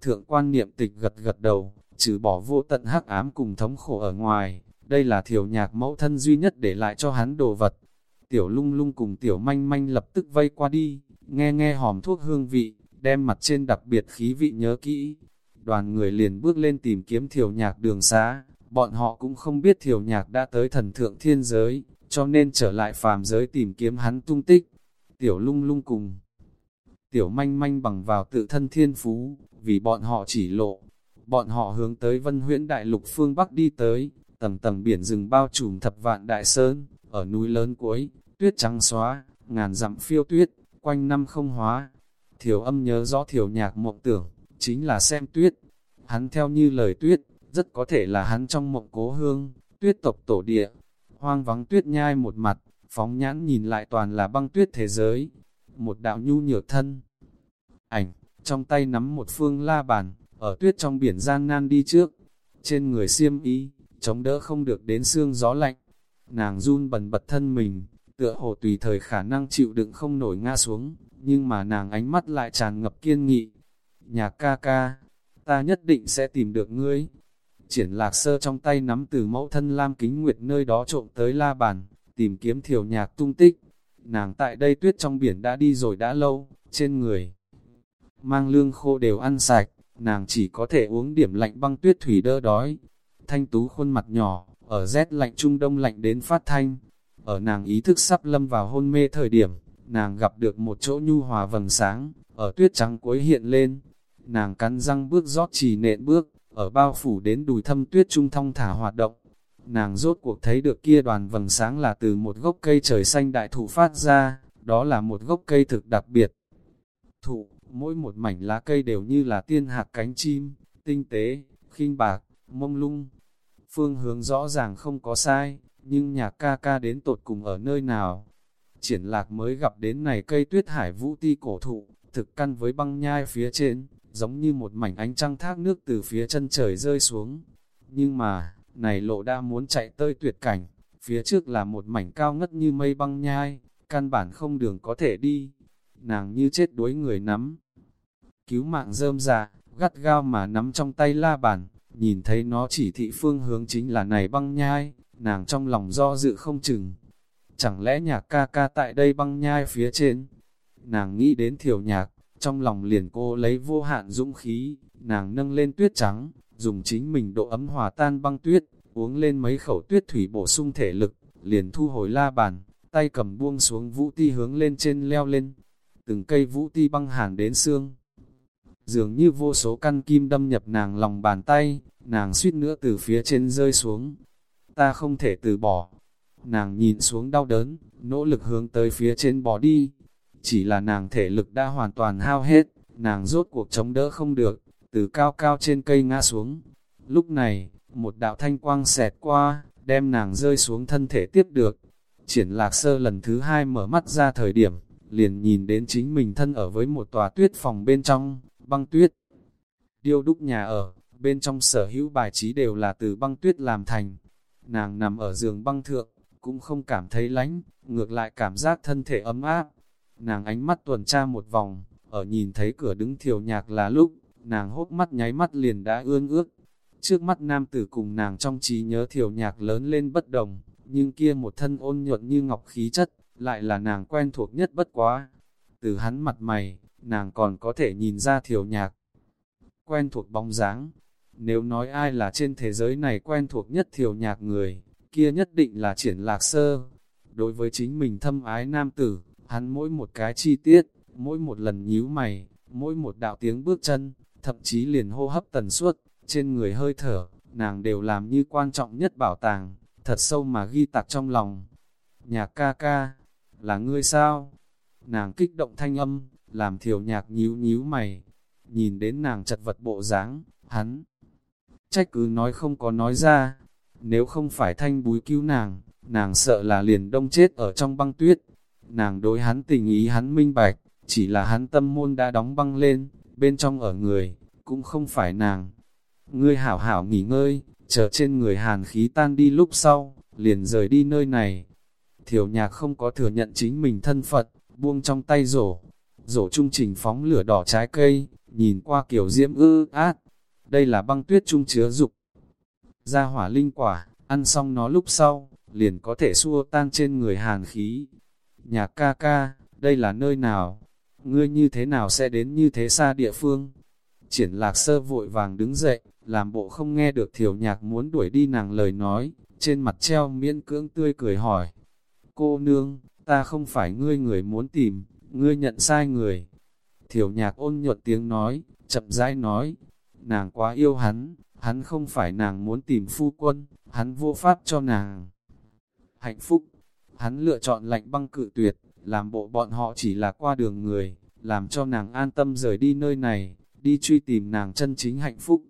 Thượng quan niệm tịch gật gật đầu, trừ bỏ vô tận hắc ám cùng thống khổ ở ngoài, đây là thiểu nhạc mẫu thân duy nhất để lại cho hắn đồ vật. Tiểu lung lung cùng tiểu manh manh lập tức vây qua đi, nghe nghe hòm thuốc hương vị, đem mặt trên đặc biệt khí vị nhớ kỹ. Đoàn người liền bước lên tìm kiếm thiểu nhạc đường xá, bọn họ cũng không biết thiểu nhạc đã tới thần thượng thiên giới, cho nên trở lại phàm giới tìm kiếm hắn tung tích. Tiểu lung lung cùng tiểu manh manh bằng vào tự thân thiên phú, vì bọn họ chỉ lộ. Bọn họ hướng tới vân huyễn đại lục phương Bắc đi tới, tầng tầng biển rừng bao trùm thập vạn đại sơn, ở núi lớn cuối, tuyết trắng xóa, ngàn dặm phiêu tuyết, quanh năm không hóa. Thiểu âm nhớ rõ thiểu nhạc mộng tưởng, chính là xem tuyết. Hắn theo như lời tuyết, rất có thể là hắn trong mộng cố hương, tuyết tộc tổ địa. Hoang vắng tuyết nhai một mặt, phóng nhãn nhìn lại toàn là băng tuyết thế giới. Một đạo nhu nhược thân. Ảnh, trong tay nắm một phương la bàn, ở tuyết trong biển gian nan đi trước. Trên người xiêm y, chống đỡ không được đến xương gió lạnh. Nàng run bần bật thân mình, tựa hồ tùy thời khả năng chịu đựng không nổi ngã xuống, nhưng mà nàng ánh mắt lại tràn ngập kiên nghị. Nhà ca ca, ta nhất định sẽ tìm được ngươi. Triển lạc sơ trong tay nắm từ mẫu thân Lam Kính Nguyệt nơi đó trộm tới la bàn, tìm kiếm thiểu nhạc tung tích. Nàng tại đây tuyết trong biển đã đi rồi đã lâu, trên người. Mang lương khô đều ăn sạch, nàng chỉ có thể uống điểm lạnh băng tuyết thủy đỡ đói. Thanh tú khuôn mặt nhỏ, ở rét lạnh trung đông lạnh đến phát thanh. Ở nàng ý thức sắp lâm vào hôn mê thời điểm, nàng gặp được một chỗ nhu hòa vầng sáng, ở tuyết trắng cuối hiện lên. Nàng cắn răng bước rót trì nện bước, ở bao phủ đến đùi thâm tuyết trung thông thả hoạt động. Nàng rốt cuộc thấy được kia đoàn vầng sáng là từ một gốc cây trời xanh đại thụ phát ra, đó là một gốc cây thực đặc biệt. Thụ, mỗi một mảnh lá cây đều như là tiên hạc cánh chim, tinh tế, khinh bạc, mông lung. Phương hướng rõ ràng không có sai, nhưng nhạc ca ca đến tột cùng ở nơi nào. Triển lạc mới gặp đến này cây tuyết hải vũ ti cổ thụ, thực căn với băng nhai phía trên, giống như một mảnh ánh trăng thác nước từ phía chân trời rơi xuống. Nhưng mà, này lộ đã muốn chạy tơi tuyệt cảnh, phía trước là một mảnh cao ngất như mây băng nhai, căn bản không đường có thể đi. Nàng như chết đuối người nắm. Cứu mạng rơm ra, gắt gao mà nắm trong tay la bàn, nhìn thấy nó chỉ thị phương hướng chính là này băng nhai, nàng trong lòng do dự không chừng. Chẳng lẽ nhạc ca ca tại đây băng nhai phía trên? Nàng nghĩ đến thiểu nhạc, trong lòng liền cô lấy vô hạn dũng khí, nàng nâng lên tuyết trắng, dùng chính mình độ ấm hòa tan băng tuyết, uống lên mấy khẩu tuyết thủy bổ sung thể lực, liền thu hồi la bàn, tay cầm buông xuống vũ ti hướng lên trên leo lên. Từng cây vũ ti băng hàn đến xương. Dường như vô số căn kim đâm nhập nàng lòng bàn tay, nàng suýt nữa từ phía trên rơi xuống. Ta không thể từ bỏ. Nàng nhìn xuống đau đớn, nỗ lực hướng tới phía trên bỏ đi. Chỉ là nàng thể lực đã hoàn toàn hao hết, nàng rốt cuộc chống đỡ không được, từ cao cao trên cây ngã xuống. Lúc này, một đạo thanh quang xẹt qua, đem nàng rơi xuống thân thể tiếp được. Triển lạc sơ lần thứ hai mở mắt ra thời điểm, liền nhìn đến chính mình thân ở với một tòa tuyết phòng bên trong, băng tuyết. Điêu đúc nhà ở, bên trong sở hữu bài trí đều là từ băng tuyết làm thành. Nàng nằm ở giường băng thượng, cũng không cảm thấy lánh, ngược lại cảm giác thân thể ấm áp. Nàng ánh mắt tuần tra một vòng, ở nhìn thấy cửa đứng thiểu nhạc là lúc, nàng hốt mắt nháy mắt liền đã ương ước. Trước mắt nam tử cùng nàng trong trí nhớ thiểu nhạc lớn lên bất đồng, nhưng kia một thân ôn nhuận như ngọc khí chất, lại là nàng quen thuộc nhất bất quá. Từ hắn mặt mày, nàng còn có thể nhìn ra thiểu nhạc. Quen thuộc bóng dáng, nếu nói ai là trên thế giới này quen thuộc nhất thiểu nhạc người, kia nhất định là triển lạc sơ. Đối với chính mình thâm ái nam tử, hắn mỗi một cái chi tiết, mỗi một lần nhíu mày, mỗi một đạo tiếng bước chân, thậm chí liền hô hấp tần suất, trên người hơi thở, nàng đều làm như quan trọng nhất bảo tàng, thật sâu mà ghi tạc trong lòng. Nhạc ca ca, là ngươi sao? Nàng kích động thanh âm, làm thiểu nhạc nhíu nhíu mày, nhìn đến nàng chật vật bộ dáng, hắn trách cứ nói không có nói ra, nếu không phải thanh búi cứu nàng, nàng sợ là liền đông chết ở trong băng tuyết. Nàng đối hắn tình ý hắn minh bạch, chỉ là hắn tâm môn đã đóng băng lên, bên trong ở người, cũng không phải nàng. Ngươi hảo hảo nghỉ ngơi, chờ trên người hàn khí tan đi lúc sau, liền rời đi nơi này. Thiểu nhạc không có thừa nhận chính mình thân Phật, buông trong tay rổ. Rổ trung trình phóng lửa đỏ trái cây, nhìn qua kiểu diễm ư át. Đây là băng tuyết trung chứa dục. Ra hỏa linh quả, ăn xong nó lúc sau, liền có thể xua tan trên người hàn khí. Nhạc ca ca, đây là nơi nào? Ngươi như thế nào sẽ đến như thế xa địa phương? Triển lạc sơ vội vàng đứng dậy, làm bộ không nghe được thiểu nhạc muốn đuổi đi nàng lời nói, trên mặt treo miễn cưỡng tươi cười hỏi. Cô nương, ta không phải ngươi người muốn tìm, ngươi nhận sai người. Thiểu nhạc ôn nhuận tiếng nói, chậm rãi nói, nàng quá yêu hắn, hắn không phải nàng muốn tìm phu quân, hắn vô pháp cho nàng. Hạnh phúc, hắn lựa chọn lạnh băng cự tuyệt, làm bộ bọn họ chỉ là qua đường người, làm cho nàng an tâm rời đi nơi này, đi truy tìm nàng chân chính hạnh phúc.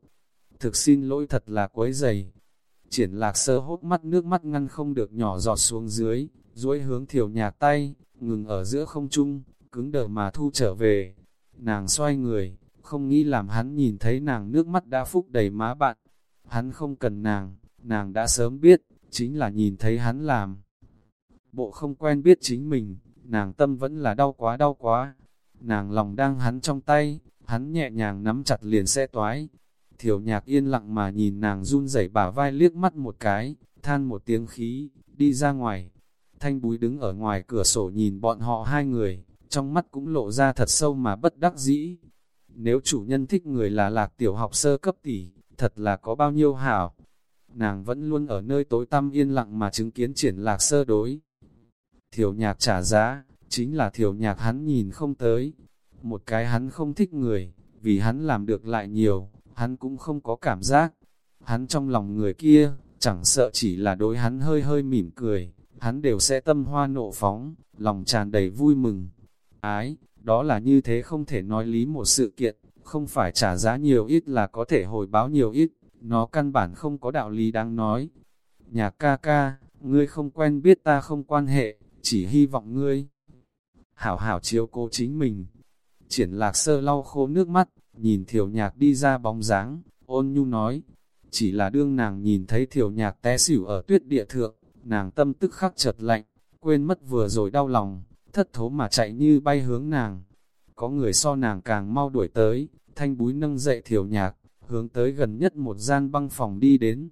Thực xin lỗi thật là quấy dày. Triển lạc sơ hốt mắt nước mắt ngăn không được nhỏ giọt xuống dưới, duỗi hướng thiểu nhạc tay, ngừng ở giữa không trung, cứng đờ mà thu trở về. Nàng xoay người, không nghĩ làm hắn nhìn thấy nàng nước mắt đã phúc đầy má bạn. Hắn không cần nàng, nàng đã sớm biết, chính là nhìn thấy hắn làm. Bộ không quen biết chính mình, nàng tâm vẫn là đau quá đau quá. Nàng lòng đang hắn trong tay, hắn nhẹ nhàng nắm chặt liền xe toái. Thiểu nhạc yên lặng mà nhìn nàng run rẩy bả vai liếc mắt một cái, than một tiếng khí, đi ra ngoài. Thanh búi đứng ở ngoài cửa sổ nhìn bọn họ hai người, trong mắt cũng lộ ra thật sâu mà bất đắc dĩ. Nếu chủ nhân thích người là lạc tiểu học sơ cấp tỷ, thật là có bao nhiêu hảo. Nàng vẫn luôn ở nơi tối tăm yên lặng mà chứng kiến triển lạc sơ đối. Thiểu nhạc trả giá, chính là thiểu nhạc hắn nhìn không tới. Một cái hắn không thích người, vì hắn làm được lại nhiều, hắn cũng không có cảm giác. Hắn trong lòng người kia, chẳng sợ chỉ là đối hắn hơi hơi mỉm cười, hắn đều sẽ tâm hoa nộ phóng, lòng tràn đầy vui mừng. Ái, đó là như thế không thể nói lý một sự kiện, không phải trả giá nhiều ít là có thể hồi báo nhiều ít, nó căn bản không có đạo lý đáng nói. Nhà ca ca, ngươi không quen biết ta không quan hệ, chỉ hy vọng ngươi. Hảo hảo chiếu cố chính mình. Triển lạc sơ lau khô nước mắt, nhìn thiểu nhạc đi ra bóng dáng, ôn nhu nói. Chỉ là đương nàng nhìn thấy thiểu nhạc té xỉu ở tuyết địa thượng, nàng tâm tức khắc chợt lạnh, quên mất vừa rồi đau lòng, thất thố mà chạy như bay hướng nàng. Có người so nàng càng mau đuổi tới, thanh búi nâng dậy thiểu nhạc, hướng tới gần nhất một gian băng phòng đi đến.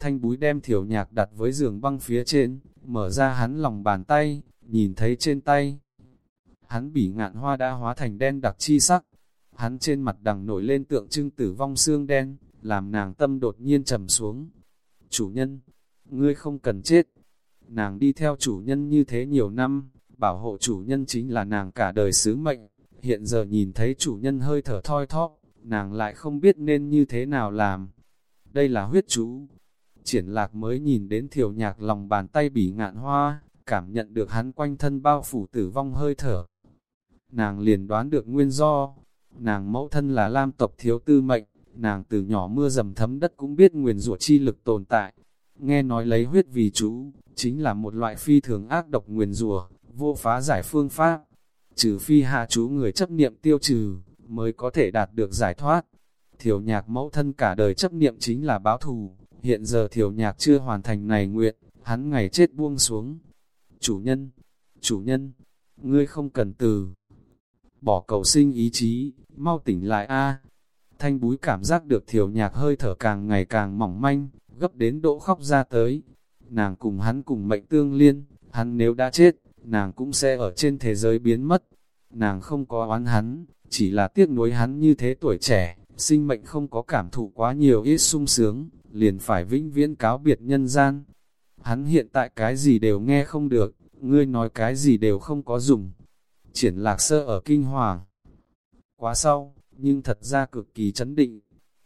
Thanh búi đem thiểu nhạc đặt với giường băng phía trên, mở ra hắn lòng bàn tay, nhìn thấy trên tay. Hắn bỉ ngạn hoa đã hóa thành đen đặc chi sắc, hắn trên mặt đằng nổi lên tượng trưng tử vong xương đen, làm nàng tâm đột nhiên trầm xuống. Chủ nhân, ngươi không cần chết. Nàng đi theo chủ nhân như thế nhiều năm, bảo hộ chủ nhân chính là nàng cả đời sứ mệnh. Hiện giờ nhìn thấy chủ nhân hơi thở thoi thóp, nàng lại không biết nên như thế nào làm. Đây là huyết chú. Triển lạc mới nhìn đến thiểu nhạc lòng bàn tay bỉ ngạn hoa, cảm nhận được hắn quanh thân bao phủ tử vong hơi thở. Nàng liền đoán được nguyên do. Nàng mẫu thân là lam tộc thiếu tư mệnh, nàng từ nhỏ mưa dầm thấm đất cũng biết nguyền rủa chi lực tồn tại. Nghe nói lấy huyết vì chú, chính là một loại phi thường ác độc nguyền rủa vô phá giải phương pháp. Trừ phi hạ chú người chấp niệm tiêu trừ, mới có thể đạt được giải thoát. Thiểu nhạc mẫu thân cả đời chấp niệm chính là báo thù, hiện giờ thiểu nhạc chưa hoàn thành này nguyện, hắn ngày chết buông xuống. Chủ nhân, chủ nhân, ngươi không cần từ. Bỏ cầu sinh ý chí, mau tỉnh lại a Thanh búi cảm giác được thiểu nhạc hơi thở càng ngày càng mỏng manh, gấp đến độ khóc ra tới. Nàng cùng hắn cùng mệnh tương liên, hắn nếu đã chết, nàng cũng sẽ ở trên thế giới biến mất. Nàng không có oán hắn, chỉ là tiếc nuối hắn như thế tuổi trẻ, sinh mệnh không có cảm thụ quá nhiều ít sung sướng, liền phải vĩnh viễn cáo biệt nhân gian. Hắn hiện tại cái gì đều nghe không được, ngươi nói cái gì đều không có dùng. Triển lạc sơ ở kinh hoàng. Quá sau, nhưng thật ra cực kỳ chấn định.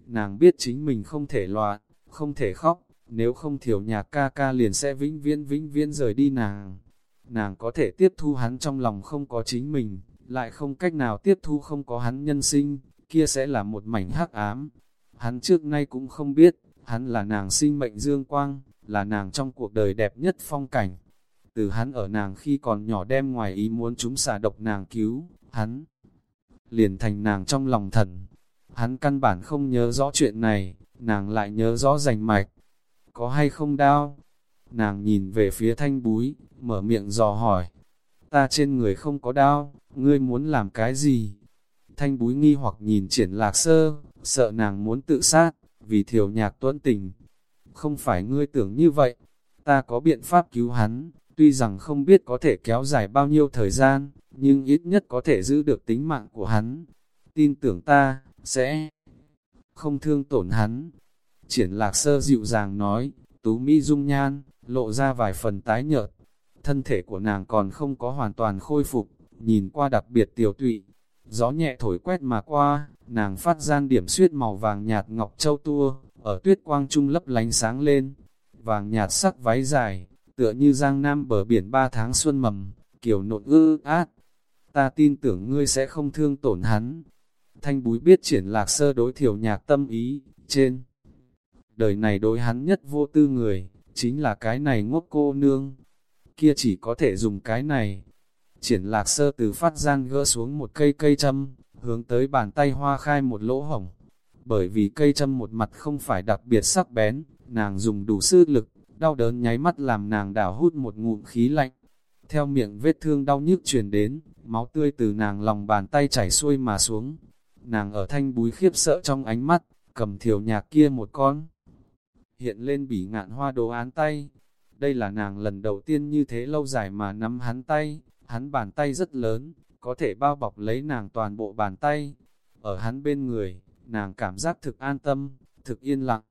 Nàng biết chính mình không thể loạn, không thể khóc, nếu không thiểu nhạc ca ca liền sẽ vĩnh viễn vĩnh viễn rời đi nàng. Nàng có thể tiếp thu hắn trong lòng không có chính mình, lại không cách nào tiếp thu không có hắn nhân sinh, kia sẽ là một mảnh hắc ám. Hắn trước nay cũng không biết, hắn là nàng sinh mệnh dương quang, là nàng trong cuộc đời đẹp nhất phong cảnh. Từ hắn ở nàng khi còn nhỏ đem ngoài ý muốn chúng xả độc nàng cứu, hắn liền thành nàng trong lòng thần. Hắn căn bản không nhớ rõ chuyện này, nàng lại nhớ rõ rành mạch. Có hay không đau? Nàng nhìn về phía thanh búi, mở miệng dò hỏi. Ta trên người không có đau, ngươi muốn làm cái gì? Thanh búi nghi hoặc nhìn triển lạc sơ, sợ nàng muốn tự sát, vì thiểu nhạc tuấn tình. Không phải ngươi tưởng như vậy, ta có biện pháp cứu hắn, tuy rằng không biết có thể kéo dài bao nhiêu thời gian, nhưng ít nhất có thể giữ được tính mạng của hắn. Tin tưởng ta, sẽ không thương tổn hắn. Triển lạc sơ dịu dàng nói, tú mỹ dung nhan, lộ ra vài phần tái nhợt. Thân thể của nàng còn không có hoàn toàn khôi phục, nhìn qua đặc biệt tiểu tụy. Gió nhẹ thổi quét mà qua, nàng phát gian điểm suyết màu vàng nhạt ngọc châu tua, ở tuyết quang trung lấp lánh sáng lên. Vàng nhạt sắc váy dài, tựa như giang nam bờ biển ba tháng xuân mầm, kiểu nộn ư át. Ta tin tưởng ngươi sẽ không thương tổn hắn. Thanh búi biết triển lạc sơ đối thiểu nhạc tâm ý, trên. Đời này đối hắn nhất vô tư người, chính là cái này ngốc cô nương. Kia chỉ có thể dùng cái này, Triển lạc sơ từ phát gian gỡ xuống một cây cây châm, hướng tới bàn tay hoa khai một lỗ hổng. Bởi vì cây châm một mặt không phải đặc biệt sắc bén, nàng dùng đủ sức lực, đau đớn nháy mắt làm nàng đảo hút một ngụm khí lạnh. Theo miệng vết thương đau nhức truyền đến, máu tươi từ nàng lòng bàn tay chảy xuôi mà xuống. Nàng ở thanh búi khiếp sợ trong ánh mắt, cầm thiểu nhạc kia một con. Hiện lên bỉ ngạn hoa đồ án tay. Đây là nàng lần đầu tiên như thế lâu dài mà nắm hắn tay, Hắn bàn tay rất lớn, có thể bao bọc lấy nàng toàn bộ bàn tay. Ở hắn bên người, nàng cảm giác thực an tâm, thực yên lặng.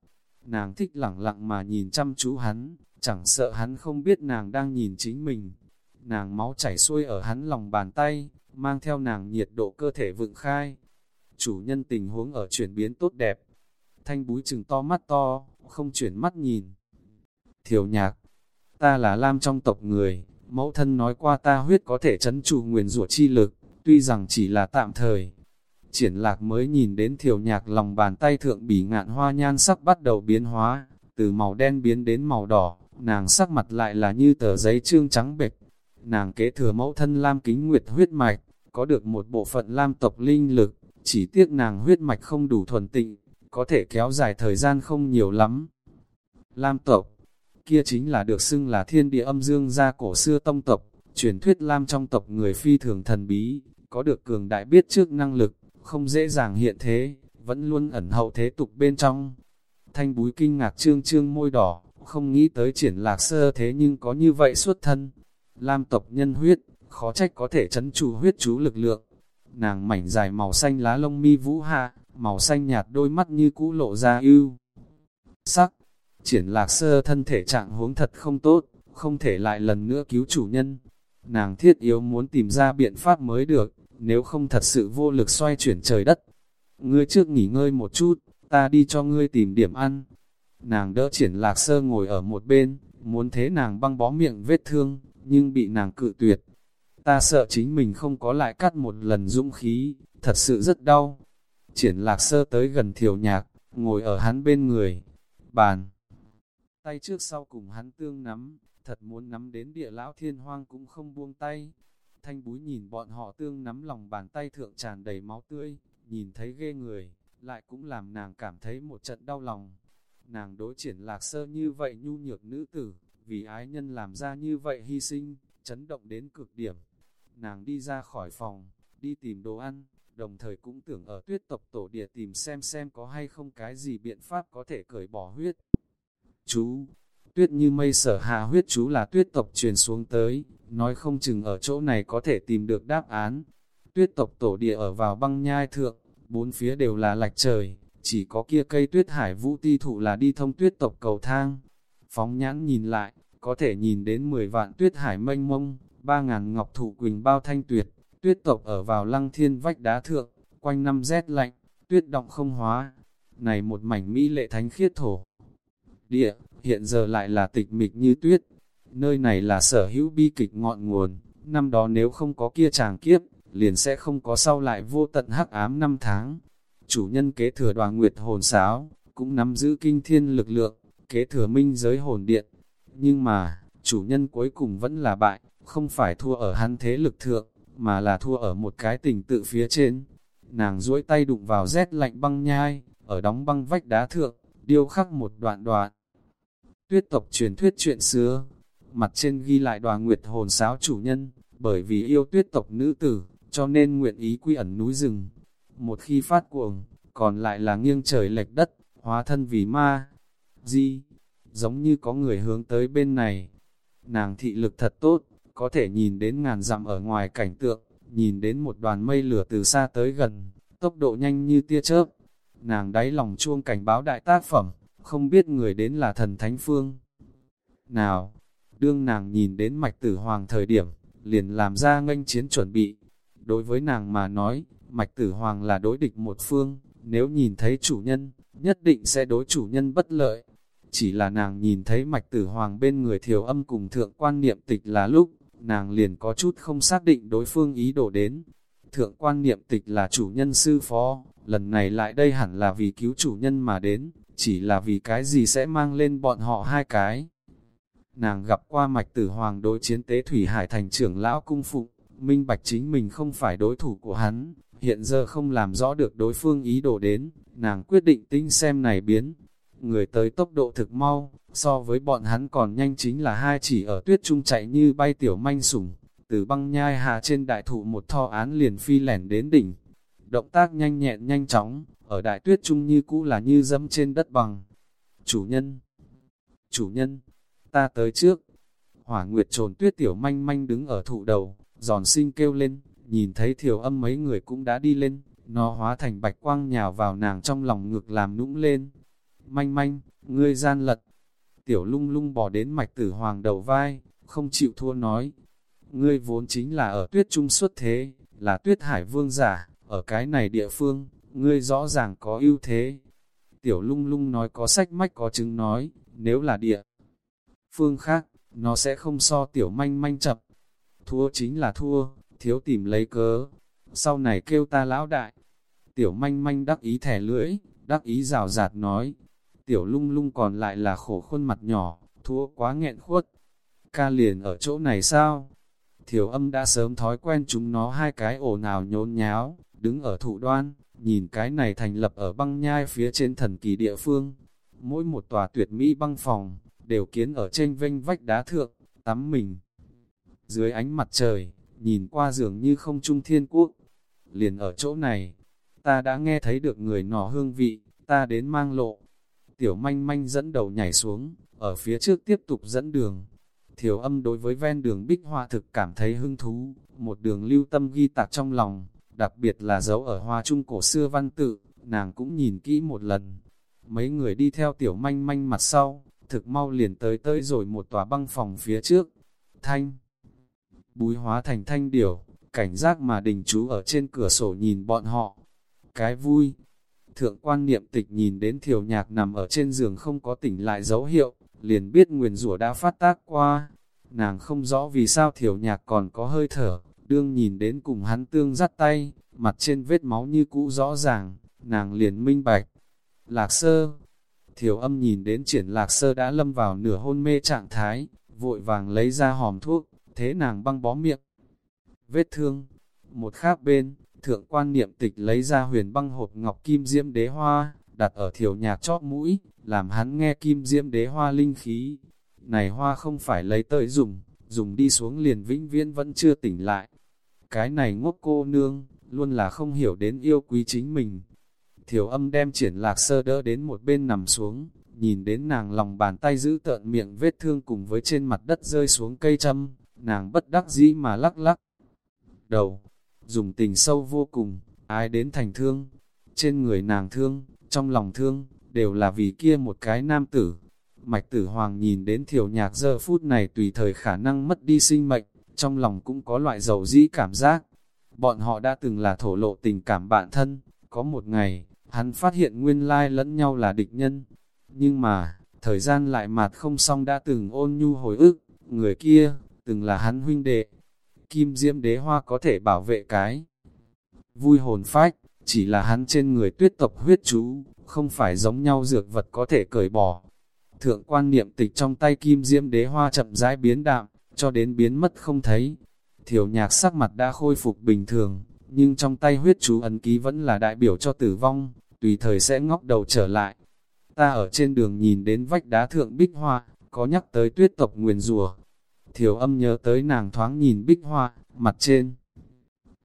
Nàng thích lặng lặng mà nhìn chăm chú hắn, chẳng sợ hắn không biết nàng đang nhìn chính mình. nàng máu chảy xuôi ở hắn lòng bàn tay, mang theo nàng nhiệt độ cơ thể vựng khai. Chủ nhân tình huống ở chuyển biến tốt đẹp. Thanh búi chừng to mắt to, không chuyển mắt nhìn. Thiểu nhạc, ta là Lam trong tộc người, mẫu thân nói qua ta huyết có thể chấn trụ nguyền rủa chi lực, tuy rằng chỉ là tạm thời. Triển lạc mới nhìn đến thiểu nhạc lòng bàn tay thượng bỉ ngạn hoa nhan sắc bắt đầu biến hóa, từ màu đen biến đến màu đỏ, nàng sắc mặt lại là như tờ giấy trương trắng bệch. Nàng kế thừa mẫu thân Lam kính nguyệt huyết mạch, có được một bộ phận Lam tộc linh lực, chỉ tiếc nàng huyết mạch không đủ thuần tịnh, có thể kéo dài thời gian không nhiều lắm. Lam tộc, kia chính là được xưng là thiên địa âm dương gia cổ xưa tông tộc, truyền thuyết Lam trong tộc người phi thường thần bí, có được cường đại biết trước năng lực, không dễ dàng hiện thế, vẫn luôn ẩn hậu thế tục bên trong. Thanh búi kinh ngạc trương trương môi đỏ, không nghĩ tới triển lạc sơ thế nhưng có như vậy xuất thân. Lam tộc nhân huyết, khó trách có thể chấn chủ huyết chú lực lượng. Nàng mảnh dài màu xanh lá lông mi vũ hạ, màu xanh nhạt đôi mắt như cũ lộ ra ưu. Sắc, triển lạc sơ thân thể trạng huống thật không tốt, không thể lại lần nữa cứu chủ nhân. Nàng thiết yếu muốn tìm ra biện pháp mới được, nếu không thật sự vô lực xoay chuyển trời đất. Ngươi trước nghỉ ngơi một chút, ta đi cho ngươi tìm điểm ăn. Nàng đỡ triển lạc sơ ngồi ở một bên, muốn thế nàng băng bó miệng vết thương, nhưng bị nàng cự tuyệt. Ta sợ chính mình không có lại cắt một lần dũng khí, thật sự rất đau. Triển lạc sơ tới gần thiểu nhạc, ngồi ở hắn bên người. Bàn. Tay trước sau cùng hắn tương nắm, thật muốn nắm đến địa lão thiên hoang cũng không buông tay. Thanh búi nhìn bọn họ tương nắm lòng bàn tay thượng tràn đầy máu tươi, nhìn thấy ghê người, lại cũng làm nàng cảm thấy một trận đau lòng. Nàng đối triển lạc sơ như vậy nhu nhược nữ tử, vì ái nhân làm ra như vậy hy sinh, chấn động đến cực điểm. Nàng đi ra khỏi phòng, đi tìm đồ ăn, đồng thời cũng tưởng ở tuyết tộc tổ địa tìm xem xem có hay không cái gì biện pháp có thể cởi bỏ huyết. Chú, tuyết như mây sở hạ huyết chú là tuyết tộc truyền xuống tới, nói không chừng ở chỗ này có thể tìm được đáp án. Tuyết tộc tổ địa ở vào băng nhai thượng, bốn phía đều là lạch trời, chỉ có kia cây tuyết hải vũ ti thụ là đi thông tuyết tộc cầu thang. Phóng nhãn nhìn lại, có thể nhìn đến 10 vạn tuyết hải mênh mông, 3.000 ngọc thụ quỳnh bao thanh tuyệt, tuyết tộc ở vào lăng thiên vách đá thượng, quanh năm rét lạnh, tuyết động không hóa. Này một mảnh mỹ lệ thánh khiết thổ. Địa, hiện giờ lại là tịch mịch như tuyết. Nơi này là sở hữu bi kịch ngọn nguồn, năm đó nếu không có kia chàng kiếp, liền sẽ không có sau lại vô tận hắc ám năm tháng. Chủ nhân kế thừa đoàn nguyệt hồn sáo, cũng nắm giữ kinh thiên lực lượng, kế thừa minh giới hồn điện. Nhưng mà, chủ nhân cuối cùng vẫn là bại, không phải thua ở hắn thế lực thượng, mà là thua ở một cái tình tự phía trên. Nàng duỗi tay đụng vào rét lạnh băng nhai, ở đóng băng vách đá thượng, điêu khắc một đoạn đoạn. Tuyết tộc truyền thuyết chuyện xưa, mặt trên ghi lại đoàn nguyệt hồn sáo chủ nhân, bởi vì yêu tuyết tộc nữ tử, cho nên nguyện ý quy ẩn núi rừng. Một khi phát cuồng, còn lại là nghiêng trời lệch đất, hóa thân vì ma. Di, giống như có người hướng tới bên này. Nàng thị lực thật tốt, có thể nhìn đến ngàn dặm ở ngoài cảnh tượng, nhìn đến một đoàn mây lửa từ xa tới gần, tốc độ nhanh như tia chớp. Nàng đáy lòng chuông cảnh báo đại tác phẩm, không biết người đến là thần thánh phương. Nào, đương nàng nhìn đến mạch tử hoàng thời điểm, liền làm ra nganh chiến chuẩn bị. Đối với nàng mà nói, mạch tử hoàng là đối địch một phương, nếu nhìn thấy chủ nhân, nhất định sẽ đối chủ nhân bất lợi. Chỉ là nàng nhìn thấy mạch tử hoàng bên người thiểu âm cùng thượng quan niệm tịch là lúc, nàng liền có chút không xác định đối phương ý đồ đến. Thượng quan niệm tịch là chủ nhân sư phó, lần này lại đây hẳn là vì cứu chủ nhân mà đến, chỉ là vì cái gì sẽ mang lên bọn họ hai cái. Nàng gặp qua mạch tử hoàng đối chiến tế Thủy Hải thành trưởng lão cung phụng, minh bạch chính mình không phải đối thủ của hắn, hiện giờ không làm rõ được đối phương ý đồ đến, nàng quyết định tinh xem này biến. Người tới tốc độ thực mau, so với bọn hắn còn nhanh chính là hai chỉ ở tuyết trung chạy như bay tiểu manh sủng, từ băng nhai hạ trên đại thụ một tho án liền phi lẻn đến đỉnh. Động tác nhanh nhẹn nhanh chóng, ở đại tuyết trung như cũ là như dẫm trên đất bằng. Chủ nhân, chủ nhân, ta tới trước. Hỏa nguyệt trồn tuyết tiểu manh manh đứng ở thụ đầu, giòn sinh kêu lên, nhìn thấy thiểu âm mấy người cũng đã đi lên, nó hóa thành bạch quang nhào vào nàng trong lòng ngực làm nũng lên. Manh manh, ngươi gian lật. Tiểu lung lung bỏ đến mạch tử hoàng đầu vai, không chịu thua nói. ngươi vốn chính là ở tuyết trung xuất thế, là tuyết hải vương giả, ở cái này địa phương, ngươi rõ ràng có ưu thế. Tiểu lung lung nói có sách mách có chứng nói, nếu là địa phương khác, nó sẽ không so tiểu manh manh chập. Thua chính là thua, thiếu tìm lấy cớ. Sau này kêu ta lão đại. Tiểu manh manh đắc ý thẻ lưỡi, đắc ý rào rạt nói. Tiểu lung lung còn lại là khổ khuôn mặt nhỏ, thua quá nghẹn khuất. Ca liền ở chỗ này sao? Thiểu âm đã sớm thói quen chúng nó hai cái ổ nào nhốn nháo, đứng ở thụ đoan, nhìn cái này thành lập ở băng nhai phía trên thần kỳ địa phương. Mỗi một tòa tuyệt mỹ băng phòng, đều kiến ở trên vênh vách đá thượng, tắm mình. Dưới ánh mặt trời, nhìn qua dường như không trung thiên quốc. Liền ở chỗ này, ta đã nghe thấy được người nọ hương vị, ta đến mang lộ. Tiểu manh manh dẫn đầu nhảy xuống, ở phía trước tiếp tục dẫn đường. Thiểu âm đối với ven đường bích hoa thực cảm thấy hứng thú, một đường lưu tâm ghi tạc trong lòng, đặc biệt là dấu ở hoa trung cổ xưa văn tự, nàng cũng nhìn kỹ một lần. Mấy người đi theo tiểu manh manh mặt sau, thực mau liền tới tới rồi một tòa băng phòng phía trước. Thanh Búi hóa thành thanh điểu, cảnh giác mà đình chú ở trên cửa sổ nhìn bọn họ. Cái vui Thượng quan niệm tịch nhìn đến thiểu nhạc nằm ở trên giường không có tỉnh lại dấu hiệu, liền biết nguyền rủa đã phát tác qua. Nàng không rõ vì sao thiểu nhạc còn có hơi thở, đương nhìn đến cùng hắn tương dắt tay, mặt trên vết máu như cũ rõ ràng, nàng liền minh bạch. Lạc sơ, thiểu âm nhìn đến triển lạc sơ đã lâm vào nửa hôn mê trạng thái, vội vàng lấy ra hòm thuốc, thế nàng băng bó miệng. Vết thương, một khác bên, thượng quan niệm tịch lấy ra huyền băng hộp ngọc kim diễm đế hoa, đặt ở thiểu nhạc chóp mũi, làm hắn nghe kim diễm đế hoa linh khí. Này hoa không phải lấy tới dùng, dùng đi xuống liền vĩnh viễn vẫn chưa tỉnh lại. Cái này ngốc cô nương, luôn là không hiểu đến yêu quý chính mình. Thiểu âm đem triển lạc sơ đỡ đến một bên nằm xuống, nhìn đến nàng lòng bàn tay giữ tợn miệng vết thương cùng với trên mặt đất rơi xuống cây châm, nàng bất đắc dĩ mà lắc lắc. Đầu, dùng tình sâu vô cùng, ai đến thành thương, trên người nàng thương, trong lòng thương, đều là vì kia một cái nam tử. Mạch tử hoàng nhìn đến thiểu nhạc giờ phút này tùy thời khả năng mất đi sinh mệnh, trong lòng cũng có loại dầu dĩ cảm giác. Bọn họ đã từng là thổ lộ tình cảm bạn thân, có một ngày, hắn phát hiện nguyên lai lẫn nhau là địch nhân. Nhưng mà, thời gian lại mạt không xong đã từng ôn nhu hồi ức, người kia, từng là hắn huynh đệ. Kim Diễm Đế Hoa có thể bảo vệ cái. Vui hồn phách, chỉ là hắn trên người tuyết tộc huyết chú, không phải giống nhau dược vật có thể cởi bỏ. Thượng quan niệm tịch trong tay Kim Diễm Đế Hoa chậm rãi biến đạm, cho đến biến mất không thấy. Thiểu nhạc sắc mặt đã khôi phục bình thường, nhưng trong tay huyết chú ấn ký vẫn là đại biểu cho tử vong, tùy thời sẽ ngóc đầu trở lại. Ta ở trên đường nhìn đến vách đá thượng bích hoa, có nhắc tới tuyết tộc nguyền rùa. Thiểu âm nhớ tới nàng thoáng nhìn bích hoa, mặt trên.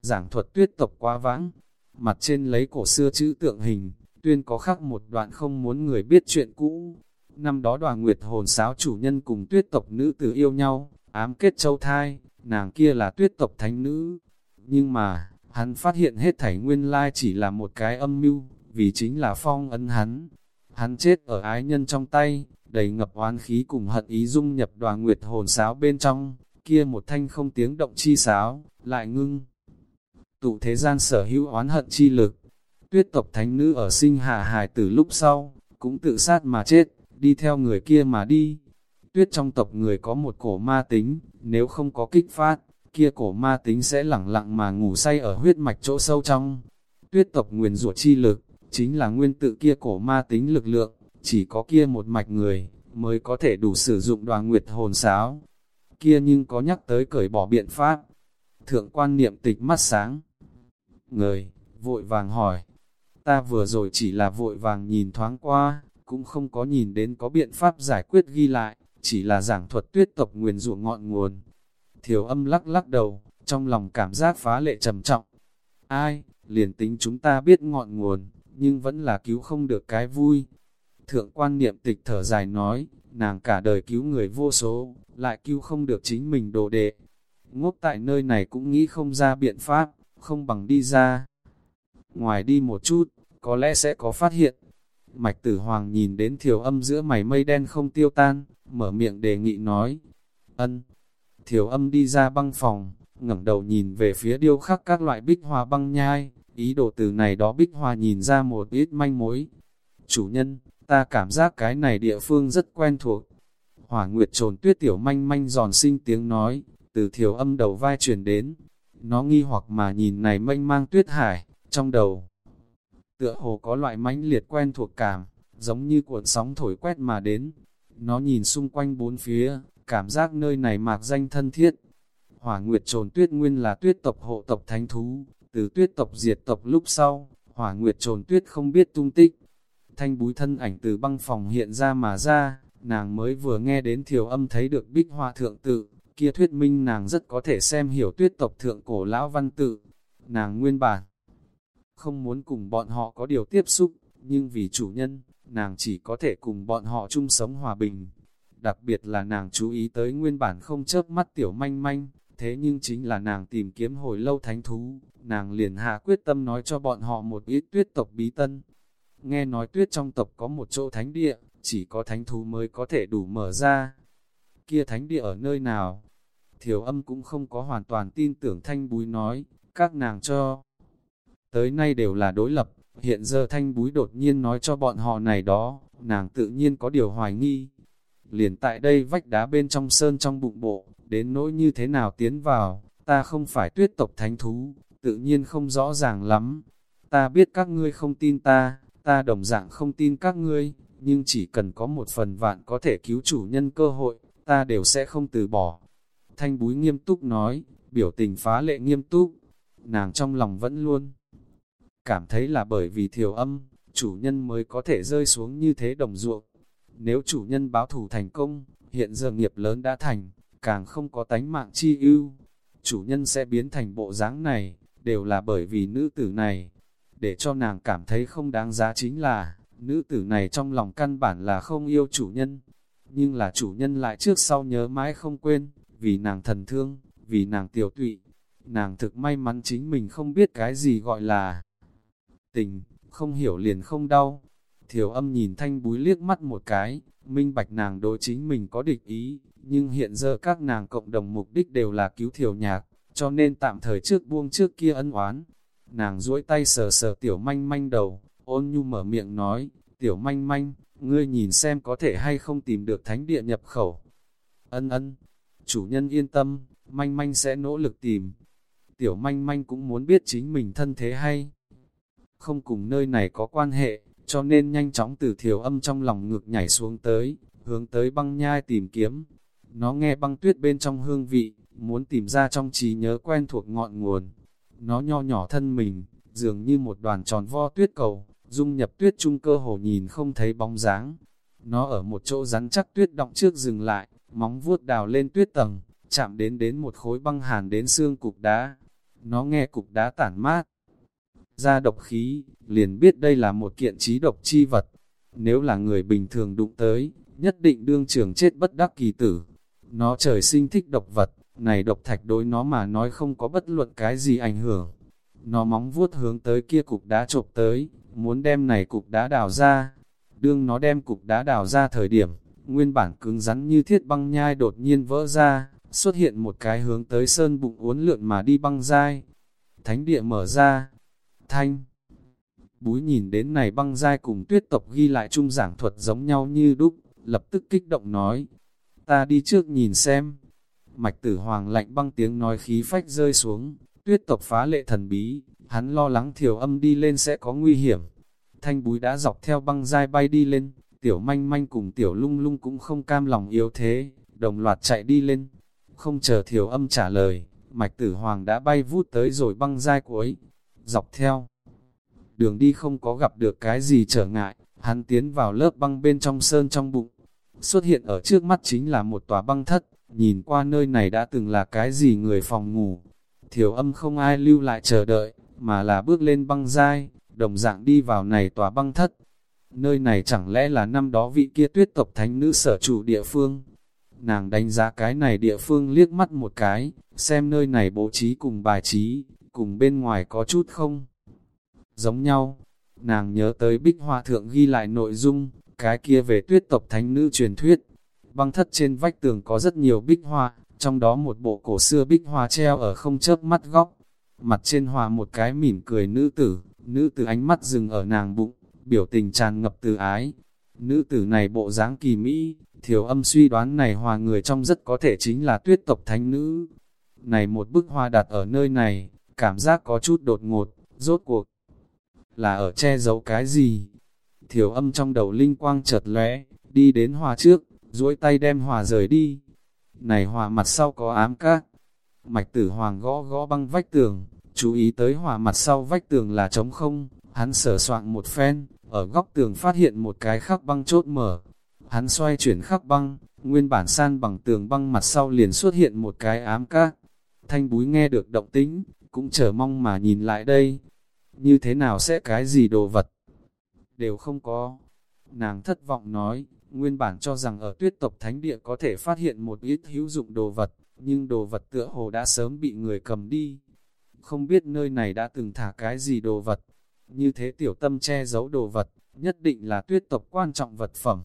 Giảng thuật tuyết tộc quá vãng, mặt trên lấy cổ xưa chữ tượng hình, tuyên có khắc một đoạn không muốn người biết chuyện cũ. Năm đó đoàn nguyệt hồn sáo chủ nhân cùng tuyết tộc nữ tử yêu nhau, ám kết châu thai, nàng kia là tuyết tộc thánh nữ. Nhưng mà, hắn phát hiện hết thảy nguyên lai chỉ là một cái âm mưu, vì chính là phong ấn hắn. Hắn chết ở ái nhân trong tay, đầy ngập oán khí cùng hận ý dung nhập đoàn nguyệt hồn sáo bên trong, kia một thanh không tiếng động chi sáo, lại ngưng. Tụ thế gian sở hữu oán hận chi lực, tuyết tộc thánh nữ ở sinh hạ hài tử lúc sau, cũng tự sát mà chết, đi theo người kia mà đi. Tuyết trong tộc người có một cổ ma tính, nếu không có kích phát, kia cổ ma tính sẽ lẳng lặng mà ngủ say ở huyết mạch chỗ sâu trong. Tuyết tộc nguyền rủa chi lực, chính là nguyên tự kia cổ ma tính lực lượng, chỉ có kia một mạch người, mới có thể đủ sử dụng đoàn nguyệt hồn sáo. Kia nhưng có nhắc tới cởi bỏ biện pháp. Thượng quan niệm tịch mắt sáng. Người, vội vàng hỏi. Ta vừa rồi chỉ là vội vàng nhìn thoáng qua, cũng không có nhìn đến có biện pháp giải quyết ghi lại chỉ là giảng thuật tuyết tộc nguyền ruộng ngọn nguồn. Thiểu âm lắc lắc đầu, trong lòng cảm giác phá lệ trầm trọng. Ai, liền tính chúng ta biết ngọn nguồn, nhưng vẫn là cứu không được cái vui. Thượng quan niệm tịch thở dài nói, nàng cả đời cứu người vô số, lại cứu không được chính mình đồ đệ. Ngốc tại nơi này cũng nghĩ không ra biện pháp, không bằng đi ra. Ngoài đi một chút, có lẽ sẽ có phát hiện. Mạch tử hoàng nhìn đến thiểu âm giữa mày mây đen không tiêu tan, mở miệng đề nghị nói, ân, Thiểu âm đi ra băng phòng, ngẩng đầu nhìn về phía điêu khắc các loại bích hoa băng nhai, ý đồ từ này đó bích hoa nhìn ra một ít manh mối. Chủ nhân, ta cảm giác cái này địa phương rất quen thuộc. Hỏa Nguyệt trồn tuyết tiểu manh manh giòn sinh tiếng nói, từ thiểu âm đầu vai truyền đến. Nó nghi hoặc mà nhìn này mênh mang tuyết hải, trong đầu. Tựa hồ có loại mãnh liệt quen thuộc cảm, giống như cuộn sóng thổi quét mà đến. Nó nhìn xung quanh bốn phía, cảm giác nơi này mạc danh thân thiết. Hỏa Nguyệt trồn tuyết nguyên là tuyết tộc hộ tộc thánh thú, từ tuyết tộc diệt tộc lúc sau, Hỏa Nguyệt trồn tuyết không biết tung tích. Thanh búi thân ảnh từ băng phòng hiện ra mà ra, nàng mới vừa nghe đến thiểu âm thấy được bích hoa thượng tự, kia thuyết minh nàng rất có thể xem hiểu tuyết tộc thượng cổ lão văn tự. Nàng nguyên bản không muốn cùng bọn họ có điều tiếp xúc, nhưng vì chủ nhân, nàng chỉ có thể cùng bọn họ chung sống hòa bình. Đặc biệt là nàng chú ý tới nguyên bản không chớp mắt tiểu manh manh, thế nhưng chính là nàng tìm kiếm hồi lâu thánh thú, nàng liền hạ quyết tâm nói cho bọn họ một ít tuyết tộc bí tân. Nghe nói tuyết trong tộc có một chỗ thánh địa, chỉ có thánh thú mới có thể đủ mở ra. Kia thánh địa ở nơi nào? Thiểu âm cũng không có hoàn toàn tin tưởng thanh búi nói, các nàng cho. Tới nay đều là đối lập, hiện giờ thanh búi đột nhiên nói cho bọn họ này đó, nàng tự nhiên có điều hoài nghi. Liền tại đây vách đá bên trong sơn trong bụng bộ, đến nỗi như thế nào tiến vào, ta không phải tuyết tộc thánh thú, tự nhiên không rõ ràng lắm. Ta biết các ngươi không tin ta, ta đồng dạng không tin các ngươi, nhưng chỉ cần có một phần vạn có thể cứu chủ nhân cơ hội, ta đều sẽ không từ bỏ. Thanh búi nghiêm túc nói, biểu tình phá lệ nghiêm túc, nàng trong lòng vẫn luôn cảm thấy là bởi vì thiểu âm, chủ nhân mới có thể rơi xuống như thế đồng ruộng. Nếu chủ nhân báo thủ thành công, hiện giờ nghiệp lớn đã thành, càng không có tánh mạng chi ưu. Chủ nhân sẽ biến thành bộ dáng này, đều là bởi vì nữ tử này. Để cho nàng cảm thấy không đáng giá chính là, nữ tử này trong lòng căn bản là không yêu chủ nhân. Nhưng là chủ nhân lại trước sau nhớ mãi không quên, vì nàng thần thương, vì nàng tiểu tụy. Nàng thực may mắn chính mình không biết cái gì gọi là tình, không hiểu liền không đau. Thiểu âm nhìn thanh búi liếc mắt một cái, minh bạch nàng đối chính mình có địch ý, nhưng hiện giờ các nàng cộng đồng mục đích đều là cứu thiểu nhạc, cho nên tạm thời trước buông trước kia ân oán. Nàng duỗi tay sờ sờ tiểu manh manh đầu, ôn nhu mở miệng nói, tiểu manh manh, ngươi nhìn xem có thể hay không tìm được thánh địa nhập khẩu. Ân ân, chủ nhân yên tâm, manh manh sẽ nỗ lực tìm. Tiểu manh manh cũng muốn biết chính mình thân thế hay. Không cùng nơi này có quan hệ, cho nên nhanh chóng từ thiểu âm trong lòng ngược nhảy xuống tới, hướng tới băng nhai tìm kiếm. Nó nghe băng tuyết bên trong hương vị, muốn tìm ra trong trí nhớ quen thuộc ngọn nguồn. Nó nho nhỏ thân mình, dường như một đoàn tròn vo tuyết cầu, dung nhập tuyết trung cơ hồ nhìn không thấy bóng dáng. Nó ở một chỗ rắn chắc tuyết động trước dừng lại, móng vuốt đào lên tuyết tầng, chạm đến đến một khối băng hàn đến xương cục đá. Nó nghe cục đá tản mát, ra độc khí, liền biết đây là một kiện trí độc chi vật. Nếu là người bình thường đụng tới, nhất định đương trường chết bất đắc kỳ tử. Nó trời sinh thích độc vật, này độc thạch đối nó mà nói không có bất luận cái gì ảnh hưởng. Nó móng vuốt hướng tới kia cục đá chộp tới, muốn đem này cục đá đào ra. Đương nó đem cục đá đào ra thời điểm, nguyên bản cứng rắn như thiết băng nhai đột nhiên vỡ ra, xuất hiện một cái hướng tới sơn bụng uốn lượn mà đi băng dai. Thánh địa mở ra, thanh. Búi nhìn đến này băng dai cùng tuyết tộc ghi lại chung giảng thuật giống nhau như đúc, lập tức kích động nói. Ta đi trước nhìn xem. Mạch tử hoàng lạnh băng tiếng nói khí phách rơi xuống, tuyết tộc phá lệ thần bí, hắn lo lắng thiểu âm đi lên sẽ có nguy hiểm. Thanh búi đã dọc theo băng dai bay đi lên, tiểu manh manh cùng tiểu lung lung cũng không cam lòng yếu thế, đồng loạt chạy đi lên. Không chờ thiểu âm trả lời, mạch tử hoàng đã bay vút tới rồi băng dai cuối, dọc theo. Đường đi không có gặp được cái gì trở ngại, hắn tiến vào lớp băng bên trong sơn trong bụng. Xuất hiện ở trước mắt chính là một tòa băng thất, nhìn qua nơi này đã từng là cái gì người phòng ngủ. Thiểu âm không ai lưu lại chờ đợi, mà là bước lên băng dai, đồng dạng đi vào này tòa băng thất. Nơi này chẳng lẽ là năm đó vị kia tuyết tộc thánh nữ sở chủ địa phương. Nàng đánh giá cái này địa phương liếc mắt một cái, xem nơi này bố trí cùng bài trí, cùng bên ngoài có chút không giống nhau. Nàng nhớ tới bích hoa thượng ghi lại nội dung, cái kia về tuyết tộc thánh nữ truyền thuyết. Băng thất trên vách tường có rất nhiều bích hoa, trong đó một bộ cổ xưa bích hoa treo ở không chớp mắt góc, mặt trên hòa một cái mỉm cười nữ tử, nữ tử ánh mắt dừng ở nàng bụng, biểu tình tràn ngập từ ái. Nữ tử này bộ dáng kỳ mỹ, thiểu âm suy đoán này hòa người trong rất có thể chính là tuyết tộc thánh nữ. Này một bức hoa đặt ở nơi này, cảm giác có chút đột ngột, rốt cuộc. Là ở che giấu cái gì? Thiểu âm trong đầu linh quang chợt lóe, đi đến hòa trước, duỗi tay đem hòa rời đi. Này hòa mặt sau có ám các. Mạch tử hoàng gõ gõ băng vách tường, chú ý tới hòa mặt sau vách tường là trống không, hắn sở soạn một phen, ở góc tường phát hiện một cái khắc băng chốt mở. Hắn xoay chuyển khắc băng, nguyên bản san bằng tường băng mặt sau liền xuất hiện một cái ám các. Thanh búi nghe được động tĩnh, cũng chờ mong mà nhìn lại đây. Như thế nào sẽ cái gì đồ vật? Đều không có. Nàng thất vọng nói, nguyên bản cho rằng ở tuyết tộc thánh địa có thể phát hiện một ít hữu dụng đồ vật, nhưng đồ vật tựa hồ đã sớm bị người cầm đi. Không biết nơi này đã từng thả cái gì đồ vật, như thế tiểu tâm che giấu đồ vật, nhất định là tuyết tộc quan trọng vật phẩm.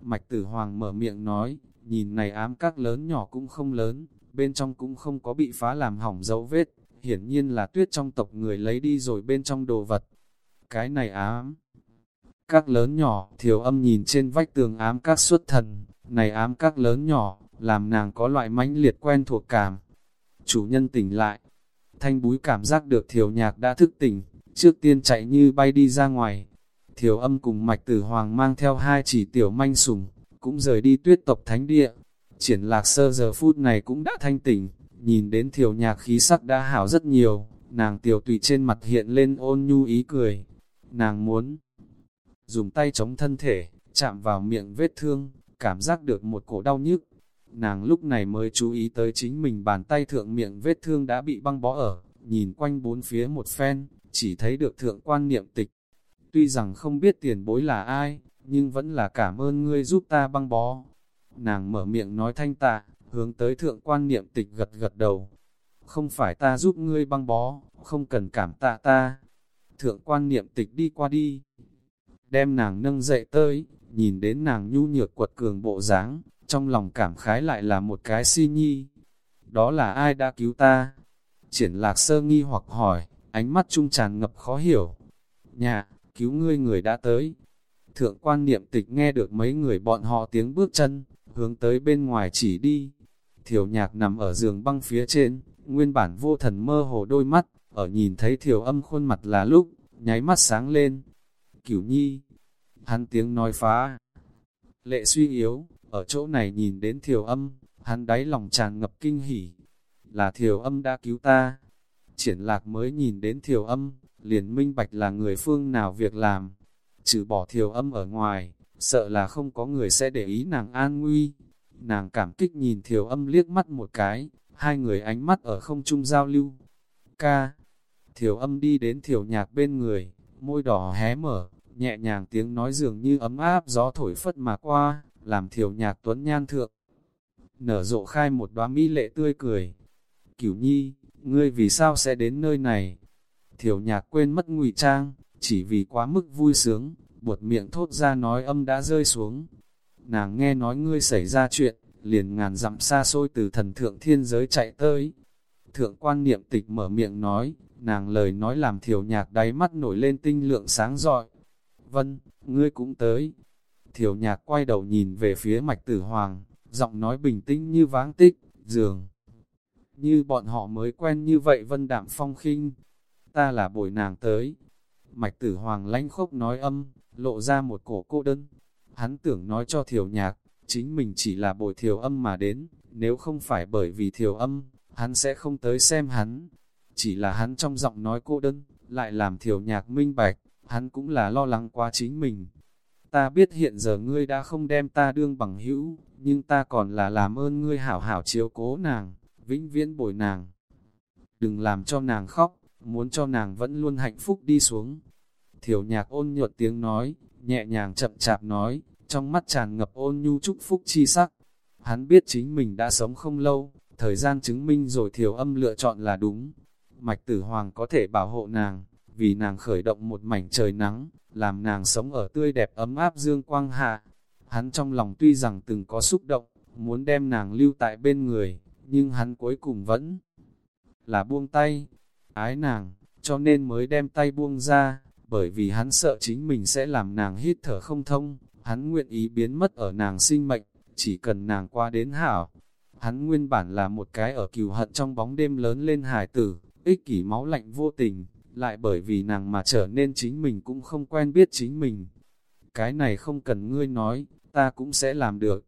Mạch tử hoàng mở miệng nói, nhìn này ám các lớn nhỏ cũng không lớn, bên trong cũng không có bị phá làm hỏng dấu vết, hiển nhiên là tuyết trong tộc người lấy đi rồi bên trong đồ vật. Cái này ám các lớn nhỏ, thiểu âm nhìn trên vách tường ám các xuất thần, này ám các lớn nhỏ, làm nàng có loại mãnh liệt quen thuộc cảm. Chủ nhân tỉnh lại, thanh búi cảm giác được thiểu nhạc đã thức tỉnh, trước tiên chạy như bay đi ra ngoài. Thiểu âm cùng mạch tử hoàng mang theo hai chỉ tiểu manh sùng, cũng rời đi tuyết tộc thánh địa. Triển lạc sơ giờ phút này cũng đã thanh tỉnh, nhìn đến thiểu nhạc khí sắc đã hảo rất nhiều, nàng tiểu tùy trên mặt hiện lên ôn nhu ý cười. Nàng muốn dùng tay chống thân thể, chạm vào miệng vết thương, cảm giác được một cổ đau nhức. Nàng lúc này mới chú ý tới chính mình bàn tay thượng miệng vết thương đã bị băng bó ở, nhìn quanh bốn phía một phen, chỉ thấy được thượng quan niệm tịch. Tuy rằng không biết tiền bối là ai, nhưng vẫn là cảm ơn ngươi giúp ta băng bó. Nàng mở miệng nói thanh tạ, hướng tới thượng quan niệm tịch gật gật đầu. Không phải ta giúp ngươi băng bó, không cần cảm tạ ta. Thượng quan niệm tịch đi qua đi, đem nàng nâng dậy tới, nhìn đến nàng nhu nhược quật cường bộ dáng, trong lòng cảm khái lại là một cái si nhi. Đó là ai đã cứu ta? Triển lạc sơ nghi hoặc hỏi, ánh mắt trung tràn ngập khó hiểu. Nhà, cứu ngươi người đã tới. Thượng quan niệm tịch nghe được mấy người bọn họ tiếng bước chân, hướng tới bên ngoài chỉ đi. Thiểu nhạc nằm ở giường băng phía trên, nguyên bản vô thần mơ hồ đôi mắt, ở nhìn thấy thiểu âm khuôn mặt là lúc, nháy mắt sáng lên, cửu nhi. Hắn tiếng nói phá. Lệ suy yếu, ở chỗ này nhìn đến thiểu âm, hắn đáy lòng tràn ngập kinh hỉ. Là thiểu âm đã cứu ta. Triển lạc mới nhìn đến thiểu âm, liền minh bạch là người phương nào việc làm. Trừ bỏ thiểu âm ở ngoài, sợ là không có người sẽ để ý nàng an nguy. Nàng cảm kích nhìn thiều âm liếc mắt một cái, hai người ánh mắt ở không trung giao lưu. Ca, thiều âm đi đến thiều nhạc bên người, môi đỏ hé mở, nhẹ nhàng tiếng nói dường như ấm áp gió thổi phất mà qua, làm thiểu nhạc tuấn nhan thượng. Nở rộ khai một đóa mỹ lệ tươi cười. Cửu nhi, ngươi vì sao sẽ đến nơi này? Thiểu nhạc quên mất ngụy trang, chỉ vì quá mức vui sướng, buột miệng thốt ra nói âm đã rơi xuống. Nàng nghe nói ngươi xảy ra chuyện, liền ngàn dặm xa xôi từ thần thượng thiên giới chạy tới. Thượng quan niệm tịch mở miệng nói, nàng lời nói làm thiểu nhạc đáy mắt nổi lên tinh lượng sáng rọi. Vân, ngươi cũng tới. Thiểu nhạc quay đầu nhìn về phía mạch tử hoàng, giọng nói bình tĩnh như váng tích, dường. Như bọn họ mới quen như vậy vân đạm phong khinh. Ta là bồi nàng tới. Mạch tử hoàng lánh khốc nói âm, lộ ra một cổ cô đơn. Hắn tưởng nói cho thiểu nhạc, chính mình chỉ là bồi thiểu âm mà đến, nếu không phải bởi vì thiểu âm, hắn sẽ không tới xem hắn. Chỉ là hắn trong giọng nói cô đơn, lại làm thiểu nhạc minh bạch, hắn cũng là lo lắng quá chính mình. Ta biết hiện giờ ngươi đã không đem ta đương bằng hữu, nhưng ta còn là làm ơn ngươi hảo hảo chiếu cố nàng, vĩnh viễn bồi nàng. Đừng làm cho nàng khóc, muốn cho nàng vẫn luôn hạnh phúc đi xuống. Thiểu nhạc ôn nhuận tiếng nói, nhẹ nhàng chậm chạp nói, trong mắt tràn ngập ôn nhu chúc phúc chi sắc. Hắn biết chính mình đã sống không lâu, thời gian chứng minh rồi thiểu âm lựa chọn là đúng. Mạch tử hoàng có thể bảo hộ nàng, vì nàng khởi động một mảnh trời nắng, làm nàng sống ở tươi đẹp ấm áp dương quang hạ. Hắn trong lòng tuy rằng từng có xúc động, muốn đem nàng lưu tại bên người, nhưng hắn cuối cùng vẫn là buông tay, ái nàng, cho nên mới đem tay buông ra, bởi vì hắn sợ chính mình sẽ làm nàng hít thở không thông, hắn nguyện ý biến mất ở nàng sinh mệnh, chỉ cần nàng qua đến hảo. Hắn nguyên bản là một cái ở cừu hận trong bóng đêm lớn lên hài tử, ích kỷ máu lạnh vô tình, lại bởi vì nàng mà trở nên chính mình cũng không quen biết chính mình. Cái này không cần ngươi nói, ta cũng sẽ làm được.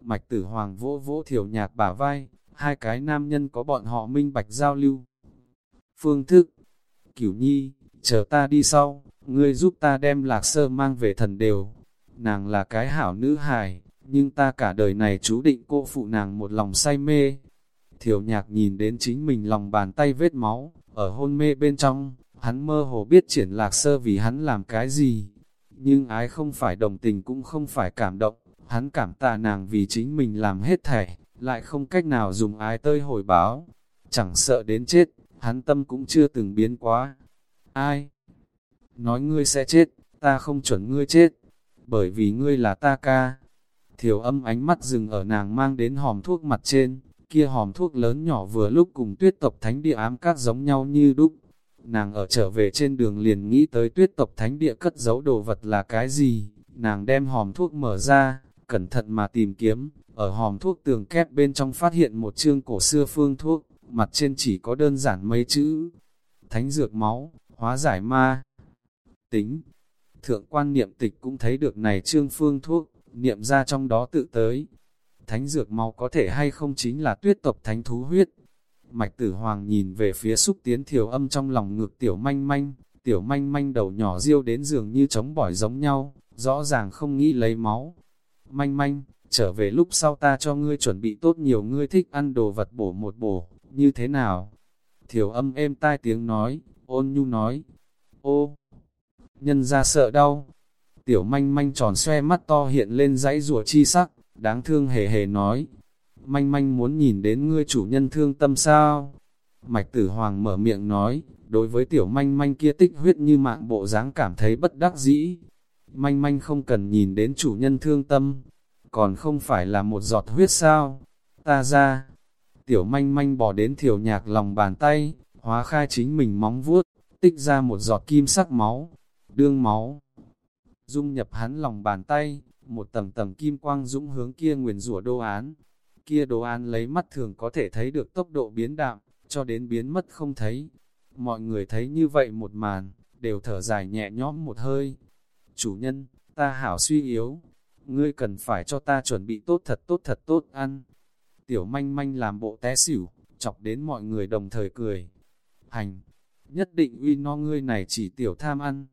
Mạch tử hoàng vỗ vỗ thiểu nhạc bả vai, hai cái nam nhân có bọn họ minh bạch giao lưu. Phương thức, cửu nhi, chờ ta đi sau, ngươi giúp ta đem lạc sơ mang về thần đều. Nàng là cái hảo nữ hài, nhưng ta cả đời này chú định cô phụ nàng một lòng say mê. Thiểu nhạc nhìn đến chính mình lòng bàn tay vết máu, ở hôn mê bên trong, hắn mơ hồ biết triển lạc sơ vì hắn làm cái gì. Nhưng ái không phải đồng tình cũng không phải cảm động, hắn cảm tạ nàng vì chính mình làm hết thảy, lại không cách nào dùng ái tơi hồi báo. Chẳng sợ đến chết, hắn tâm cũng chưa từng biến quá. Ai? Nói ngươi sẽ chết, ta không chuẩn ngươi chết, bởi vì ngươi là ta ca. Thiểu âm ánh mắt dừng ở nàng mang đến hòm thuốc mặt trên, kia hòm thuốc lớn nhỏ vừa lúc cùng tuyết tộc thánh địa ám các giống nhau như đúc. Nàng ở trở về trên đường liền nghĩ tới tuyết tộc thánh địa cất giấu đồ vật là cái gì, nàng đem hòm thuốc mở ra, cẩn thận mà tìm kiếm, ở hòm thuốc tường kép bên trong phát hiện một chương cổ xưa phương thuốc, mặt trên chỉ có đơn giản mấy chữ. Thánh dược máu, hóa giải ma. Tính. Thượng quan niệm tịch cũng thấy được này trương phương thuốc, niệm ra trong đó tự tới. Thánh dược máu có thể hay không chính là tuyết tộc thánh thú huyết. Mạch tử hoàng nhìn về phía xúc tiến thiểu âm trong lòng ngược tiểu manh manh, tiểu manh manh đầu nhỏ riêu đến giường như trống bỏi giống nhau, rõ ràng không nghĩ lấy máu. Manh manh, trở về lúc sau ta cho ngươi chuẩn bị tốt nhiều ngươi thích ăn đồ vật bổ một bổ, như thế nào? Thiểu âm êm tai tiếng nói, ôn nhu nói, ô, nhân ra sợ đau. Tiểu manh manh tròn xoe mắt to hiện lên dãy rùa chi sắc, đáng thương hề hề nói, manh manh muốn nhìn đến ngươi chủ nhân thương tâm sao? Mạch tử hoàng mở miệng nói, đối với tiểu manh manh kia tích huyết như mạng bộ dáng cảm thấy bất đắc dĩ. Manh manh không cần nhìn đến chủ nhân thương tâm, còn không phải là một giọt huyết sao? Ta ra, tiểu manh manh bỏ đến thiểu nhạc lòng bàn tay, hóa khai chính mình móng vuốt, tích ra một giọt kim sắc máu, đương máu. Dung nhập hắn lòng bàn tay, một tầng tầng kim quang dũng hướng kia nguyền rủa đô án. Kia đồ án lấy mắt thường có thể thấy được tốc độ biến đạm, cho đến biến mất không thấy. Mọi người thấy như vậy một màn, đều thở dài nhẹ nhõm một hơi. Chủ nhân, ta hảo suy yếu, ngươi cần phải cho ta chuẩn bị tốt thật tốt thật tốt ăn. Tiểu manh manh làm bộ té xỉu, chọc đến mọi người đồng thời cười. Hành, nhất định uy no ngươi này chỉ tiểu tham ăn.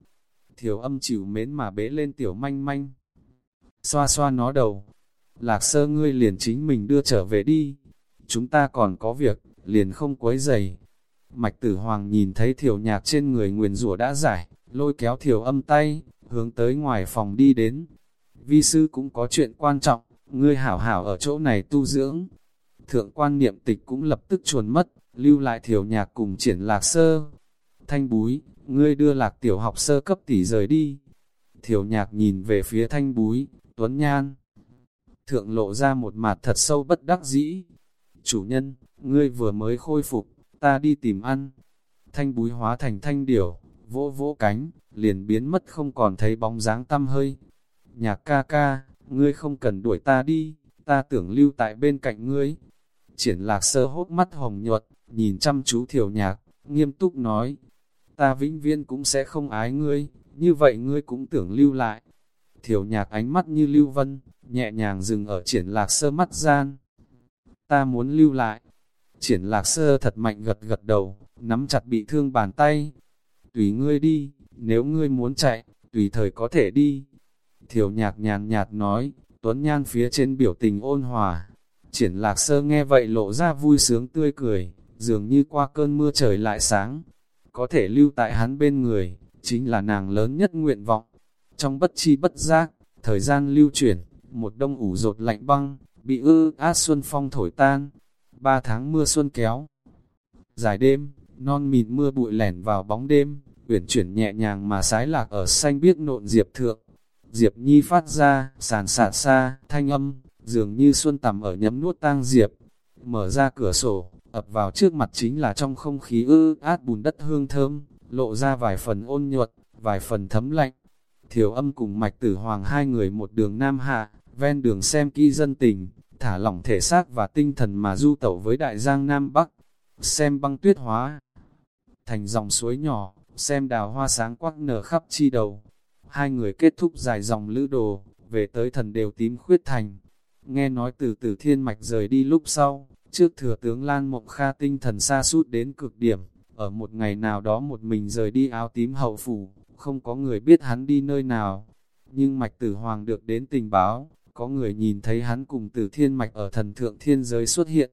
Thiểu âm chịu mến mà bế lên tiểu manh manh. Xoa xoa nó đầu. Lạc sơ ngươi liền chính mình đưa trở về đi. Chúng ta còn có việc, liền không quấy giày. Mạch tử hoàng nhìn thấy thiểu nhạc trên người nguyền rủa đã giải, lôi kéo thiểu âm tay, hướng tới ngoài phòng đi đến. Vi sư cũng có chuyện quan trọng, ngươi hảo hảo ở chỗ này tu dưỡng. Thượng quan niệm tịch cũng lập tức chuồn mất, lưu lại thiểu nhạc cùng triển lạc sơ. Thanh búi, ngươi đưa lạc tiểu học sơ cấp tỷ rời đi. Thiểu nhạc nhìn về phía thanh búi, tuấn nhan. Thượng lộ ra một mặt thật sâu bất đắc dĩ. Chủ nhân, ngươi vừa mới khôi phục, ta đi tìm ăn. Thanh búi hóa thành thanh điểu, vỗ vỗ cánh, liền biến mất không còn thấy bóng dáng tăm hơi. Nhạc ca ca, ngươi không cần đuổi ta đi, ta tưởng lưu tại bên cạnh ngươi. Triển lạc sơ hốt mắt hồng nhuận, nhìn chăm chú thiểu nhạc, nghiêm túc nói, ta vĩnh viên cũng sẽ không ái ngươi, như vậy ngươi cũng tưởng lưu lại. Thiểu nhạc ánh mắt như lưu vân, nhẹ nhàng dừng ở triển lạc sơ mắt gian. Ta muốn lưu lại. Triển lạc sơ thật mạnh gật gật đầu, nắm chặt bị thương bàn tay. Tùy ngươi đi, nếu ngươi muốn chạy, tùy thời có thể đi. Thiểu nhạc nhàn nhạt nói, tuấn nhan phía trên biểu tình ôn hòa. Triển lạc sơ nghe vậy lộ ra vui sướng tươi cười, dường như qua cơn mưa trời lại sáng. Có thể lưu tại hắn bên người, chính là nàng lớn nhất nguyện vọng. Trong bất chi bất giác, thời gian lưu chuyển, một đông ủ rột lạnh băng, bị ư át xuân phong thổi tan. Ba tháng mưa xuân kéo. Dài đêm, non mịt mưa bụi lẻn vào bóng đêm, uyển chuyển nhẹ nhàng mà sái lạc ở xanh biếc nộn diệp thượng. Diệp nhi phát ra, sàn sạt xa, thanh âm, dường như xuân tầm ở nhấm nuốt tang diệp. mở ra cửa sổ, ập vào trước mặt chính là trong không khí ư át bùn đất hương thơm, lộ ra vài phần ôn nhuận, vài phần thấm lạnh. Thiểu âm cùng mạch tử hoàng hai người một đường nam hạ, ven đường xem kỹ dân tình, thả lỏng thể xác và tinh thần mà du tẩu với đại giang Nam Bắc, xem băng tuyết hóa. Thành dòng suối nhỏ, xem đào hoa sáng quắc nở khắp chi đầu. Hai người kết thúc dài dòng lữ đồ, về tới thần đều tím khuyết thành. Nghe nói từ từ thiên mạch rời đi lúc sau, trước thừa tướng Lan Mộng Kha tinh thần xa sút đến cực điểm, ở một ngày nào đó một mình rời đi áo tím hậu phủ, không có người biết hắn đi nơi nào. Nhưng mạch tử hoàng được đến tình báo, có người nhìn thấy hắn cùng tử thiên mạch ở thần thượng thiên giới xuất hiện,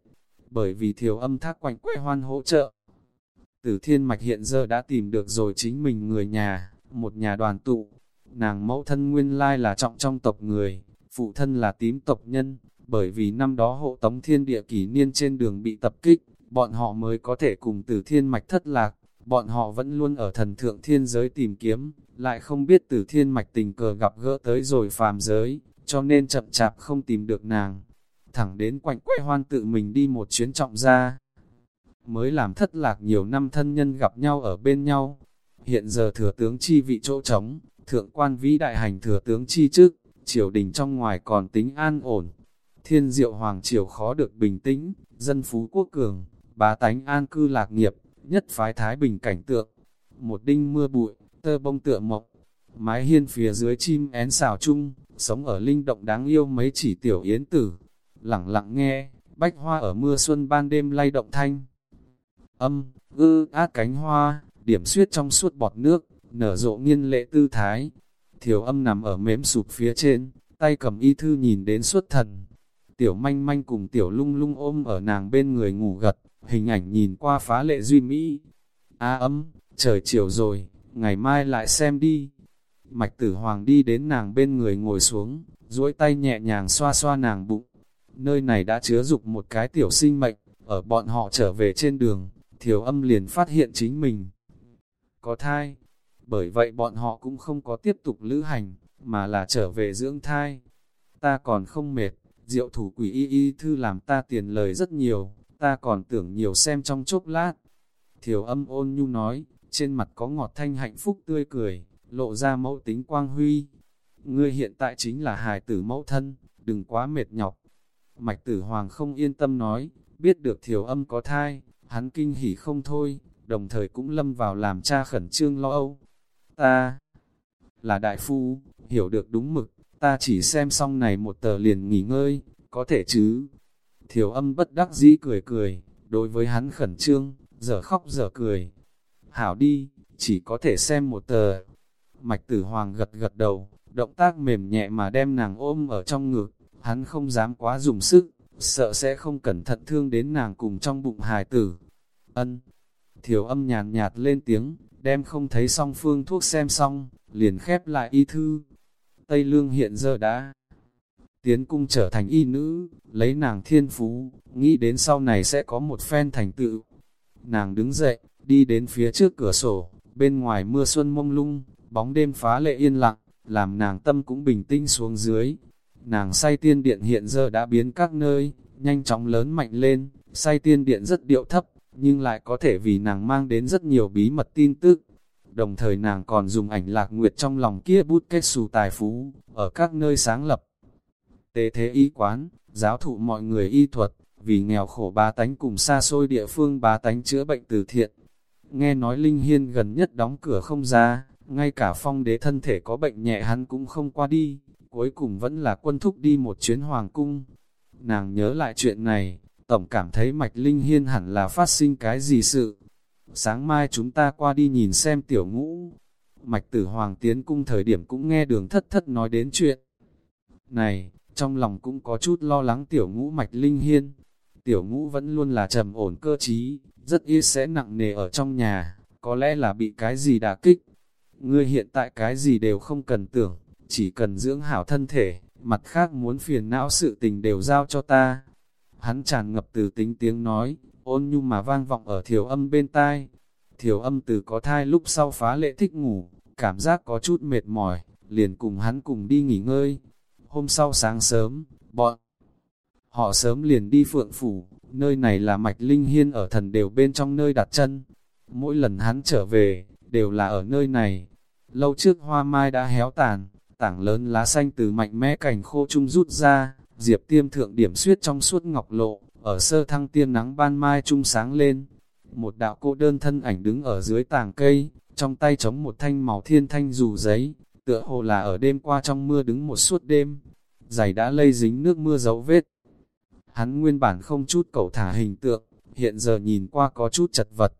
bởi vì thiếu âm thác quanh quay hoan hỗ trợ. Tử thiên mạch hiện giờ đã tìm được rồi chính mình người nhà, một nhà đoàn tụ. Nàng mẫu thân nguyên lai là trọng trong tộc người, phụ thân là tím tộc nhân, bởi vì năm đó hộ tống thiên địa kỷ niên trên đường bị tập kích, bọn họ mới có thể cùng tử thiên mạch thất lạc. Bọn họ vẫn luôn ở thần thượng thiên giới tìm kiếm, lại không biết tử thiên mạch tình cờ gặp gỡ tới rồi phàm giới, cho nên chậm chạp không tìm được nàng. Thẳng đến quạnh quay hoan tự mình đi một chuyến trọng ra, mới làm thất lạc nhiều năm thân nhân gặp nhau ở bên nhau. Hiện giờ thừa tướng chi vị chỗ trống, thượng quan vĩ đại hành thừa tướng chi trước, triều đình trong ngoài còn tính an ổn. Thiên diệu hoàng triều khó được bình tĩnh, dân phú quốc cường, bá tánh an cư lạc nghiệp, nhất phái thái bình cảnh tượng. Một đinh mưa bụi, tơ bông tựa mộc, mái hiên phía dưới chim én xào chung, sống ở linh động đáng yêu mấy chỉ tiểu yến tử. Lặng lặng nghe, bách hoa ở mưa xuân ban đêm lay động thanh. Âm, ư át cánh hoa, điểm suyết trong suốt bọt nước, nở rộ nghiên lệ tư thái. Thiểu âm nằm ở mếm sụp phía trên, tay cầm y thư nhìn đến suốt thần. Tiểu manh manh cùng tiểu lung lung ôm ở nàng bên người ngủ gật, hình ảnh nhìn qua phá lệ duy mỹ. A âm, trời chiều rồi, ngày mai lại xem đi. Mạch tử hoàng đi đến nàng bên người ngồi xuống, duỗi tay nhẹ nhàng xoa xoa nàng bụng. Nơi này đã chứa dục một cái tiểu sinh mệnh, ở bọn họ trở về trên đường, thiểu âm liền phát hiện chính mình. Có thai, bởi vậy bọn họ cũng không có tiếp tục lữ hành, mà là trở về dưỡng thai. Ta còn không mệt, diệu thủ quỷ y y thư làm ta tiền lời rất nhiều, ta còn tưởng nhiều xem trong chốc lát. Thiểu âm ôn nhu nói, trên mặt có ngọt thanh hạnh phúc tươi cười lộ ra mẫu tính quang huy. Ngươi hiện tại chính là hài tử mẫu thân, đừng quá mệt nhọc. Mạch tử hoàng không yên tâm nói, biết được thiểu âm có thai, hắn kinh hỉ không thôi, đồng thời cũng lâm vào làm cha khẩn trương lo âu. Ta là đại phu, hiểu được đúng mực, ta chỉ xem xong này một tờ liền nghỉ ngơi, có thể chứ. Thiểu âm bất đắc dĩ cười cười, đối với hắn khẩn trương, giờ khóc giờ cười. Hảo đi, chỉ có thể xem một tờ, Mạch tử hoàng gật gật đầu, động tác mềm nhẹ mà đem nàng ôm ở trong ngực, hắn không dám quá dùng sức, sợ sẽ không cẩn thận thương đến nàng cùng trong bụng hài tử. Ân, thiểu âm nhàn nhạt lên tiếng, đem không thấy song phương thuốc xem xong, liền khép lại y thư. Tây Lương hiện giờ đã tiến cung trở thành y nữ, lấy nàng thiên phú, nghĩ đến sau này sẽ có một phen thành tựu. Nàng đứng dậy, đi đến phía trước cửa sổ, bên ngoài mưa xuân mông lung, bóng đêm phá lệ yên lặng, làm nàng tâm cũng bình tĩnh xuống dưới. Nàng say tiên điện hiện giờ đã biến các nơi, nhanh chóng lớn mạnh lên, say tiên điện rất điệu thấp, nhưng lại có thể vì nàng mang đến rất nhiều bí mật tin tức. Đồng thời nàng còn dùng ảnh lạc nguyệt trong lòng kia bút kết xù tài phú, ở các nơi sáng lập. Tế thế y quán, giáo thụ mọi người y thuật, vì nghèo khổ bá tánh cùng xa xôi địa phương bá tánh chữa bệnh từ thiện. Nghe nói Linh Hiên gần nhất đóng cửa không ra, ngay cả phong đế thân thể có bệnh nhẹ hắn cũng không qua đi, cuối cùng vẫn là quân thúc đi một chuyến hoàng cung. Nàng nhớ lại chuyện này, tổng cảm thấy mạch linh hiên hẳn là phát sinh cái gì sự. Sáng mai chúng ta qua đi nhìn xem tiểu ngũ. Mạch tử hoàng tiến cung thời điểm cũng nghe đường thất thất nói đến chuyện. Này, trong lòng cũng có chút lo lắng tiểu ngũ mạch linh hiên. Tiểu ngũ vẫn luôn là trầm ổn cơ trí, rất ít sẽ nặng nề ở trong nhà, có lẽ là bị cái gì đả kích ngươi hiện tại cái gì đều không cần tưởng, chỉ cần dưỡng hảo thân thể, mặt khác muốn phiền não sự tình đều giao cho ta. Hắn tràn ngập từ tính tiếng nói, ôn nhu mà vang vọng ở thiểu âm bên tai. Thiểu âm từ có thai lúc sau phá lệ thích ngủ, cảm giác có chút mệt mỏi, liền cùng hắn cùng đi nghỉ ngơi. Hôm sau sáng sớm, bọn họ sớm liền đi phượng phủ, nơi này là Mạch Linh Hiên ở thần đều bên trong nơi đặt chân. Mỗi lần hắn trở về, đều là ở nơi này. Lâu trước hoa mai đã héo tàn, tảng lớn lá xanh từ mạnh mẽ cành khô trung rút ra, diệp tiêm thượng điểm suyết trong suốt ngọc lộ, ở sơ thăng tiên nắng ban mai trung sáng lên. Một đạo cô đơn thân ảnh đứng ở dưới tàng cây, trong tay chống một thanh màu thiên thanh dù giấy, tựa hồ là ở đêm qua trong mưa đứng một suốt đêm. Giày đã lây dính nước mưa dấu vết. Hắn nguyên bản không chút cẩu thả hình tượng, hiện giờ nhìn qua có chút chật vật.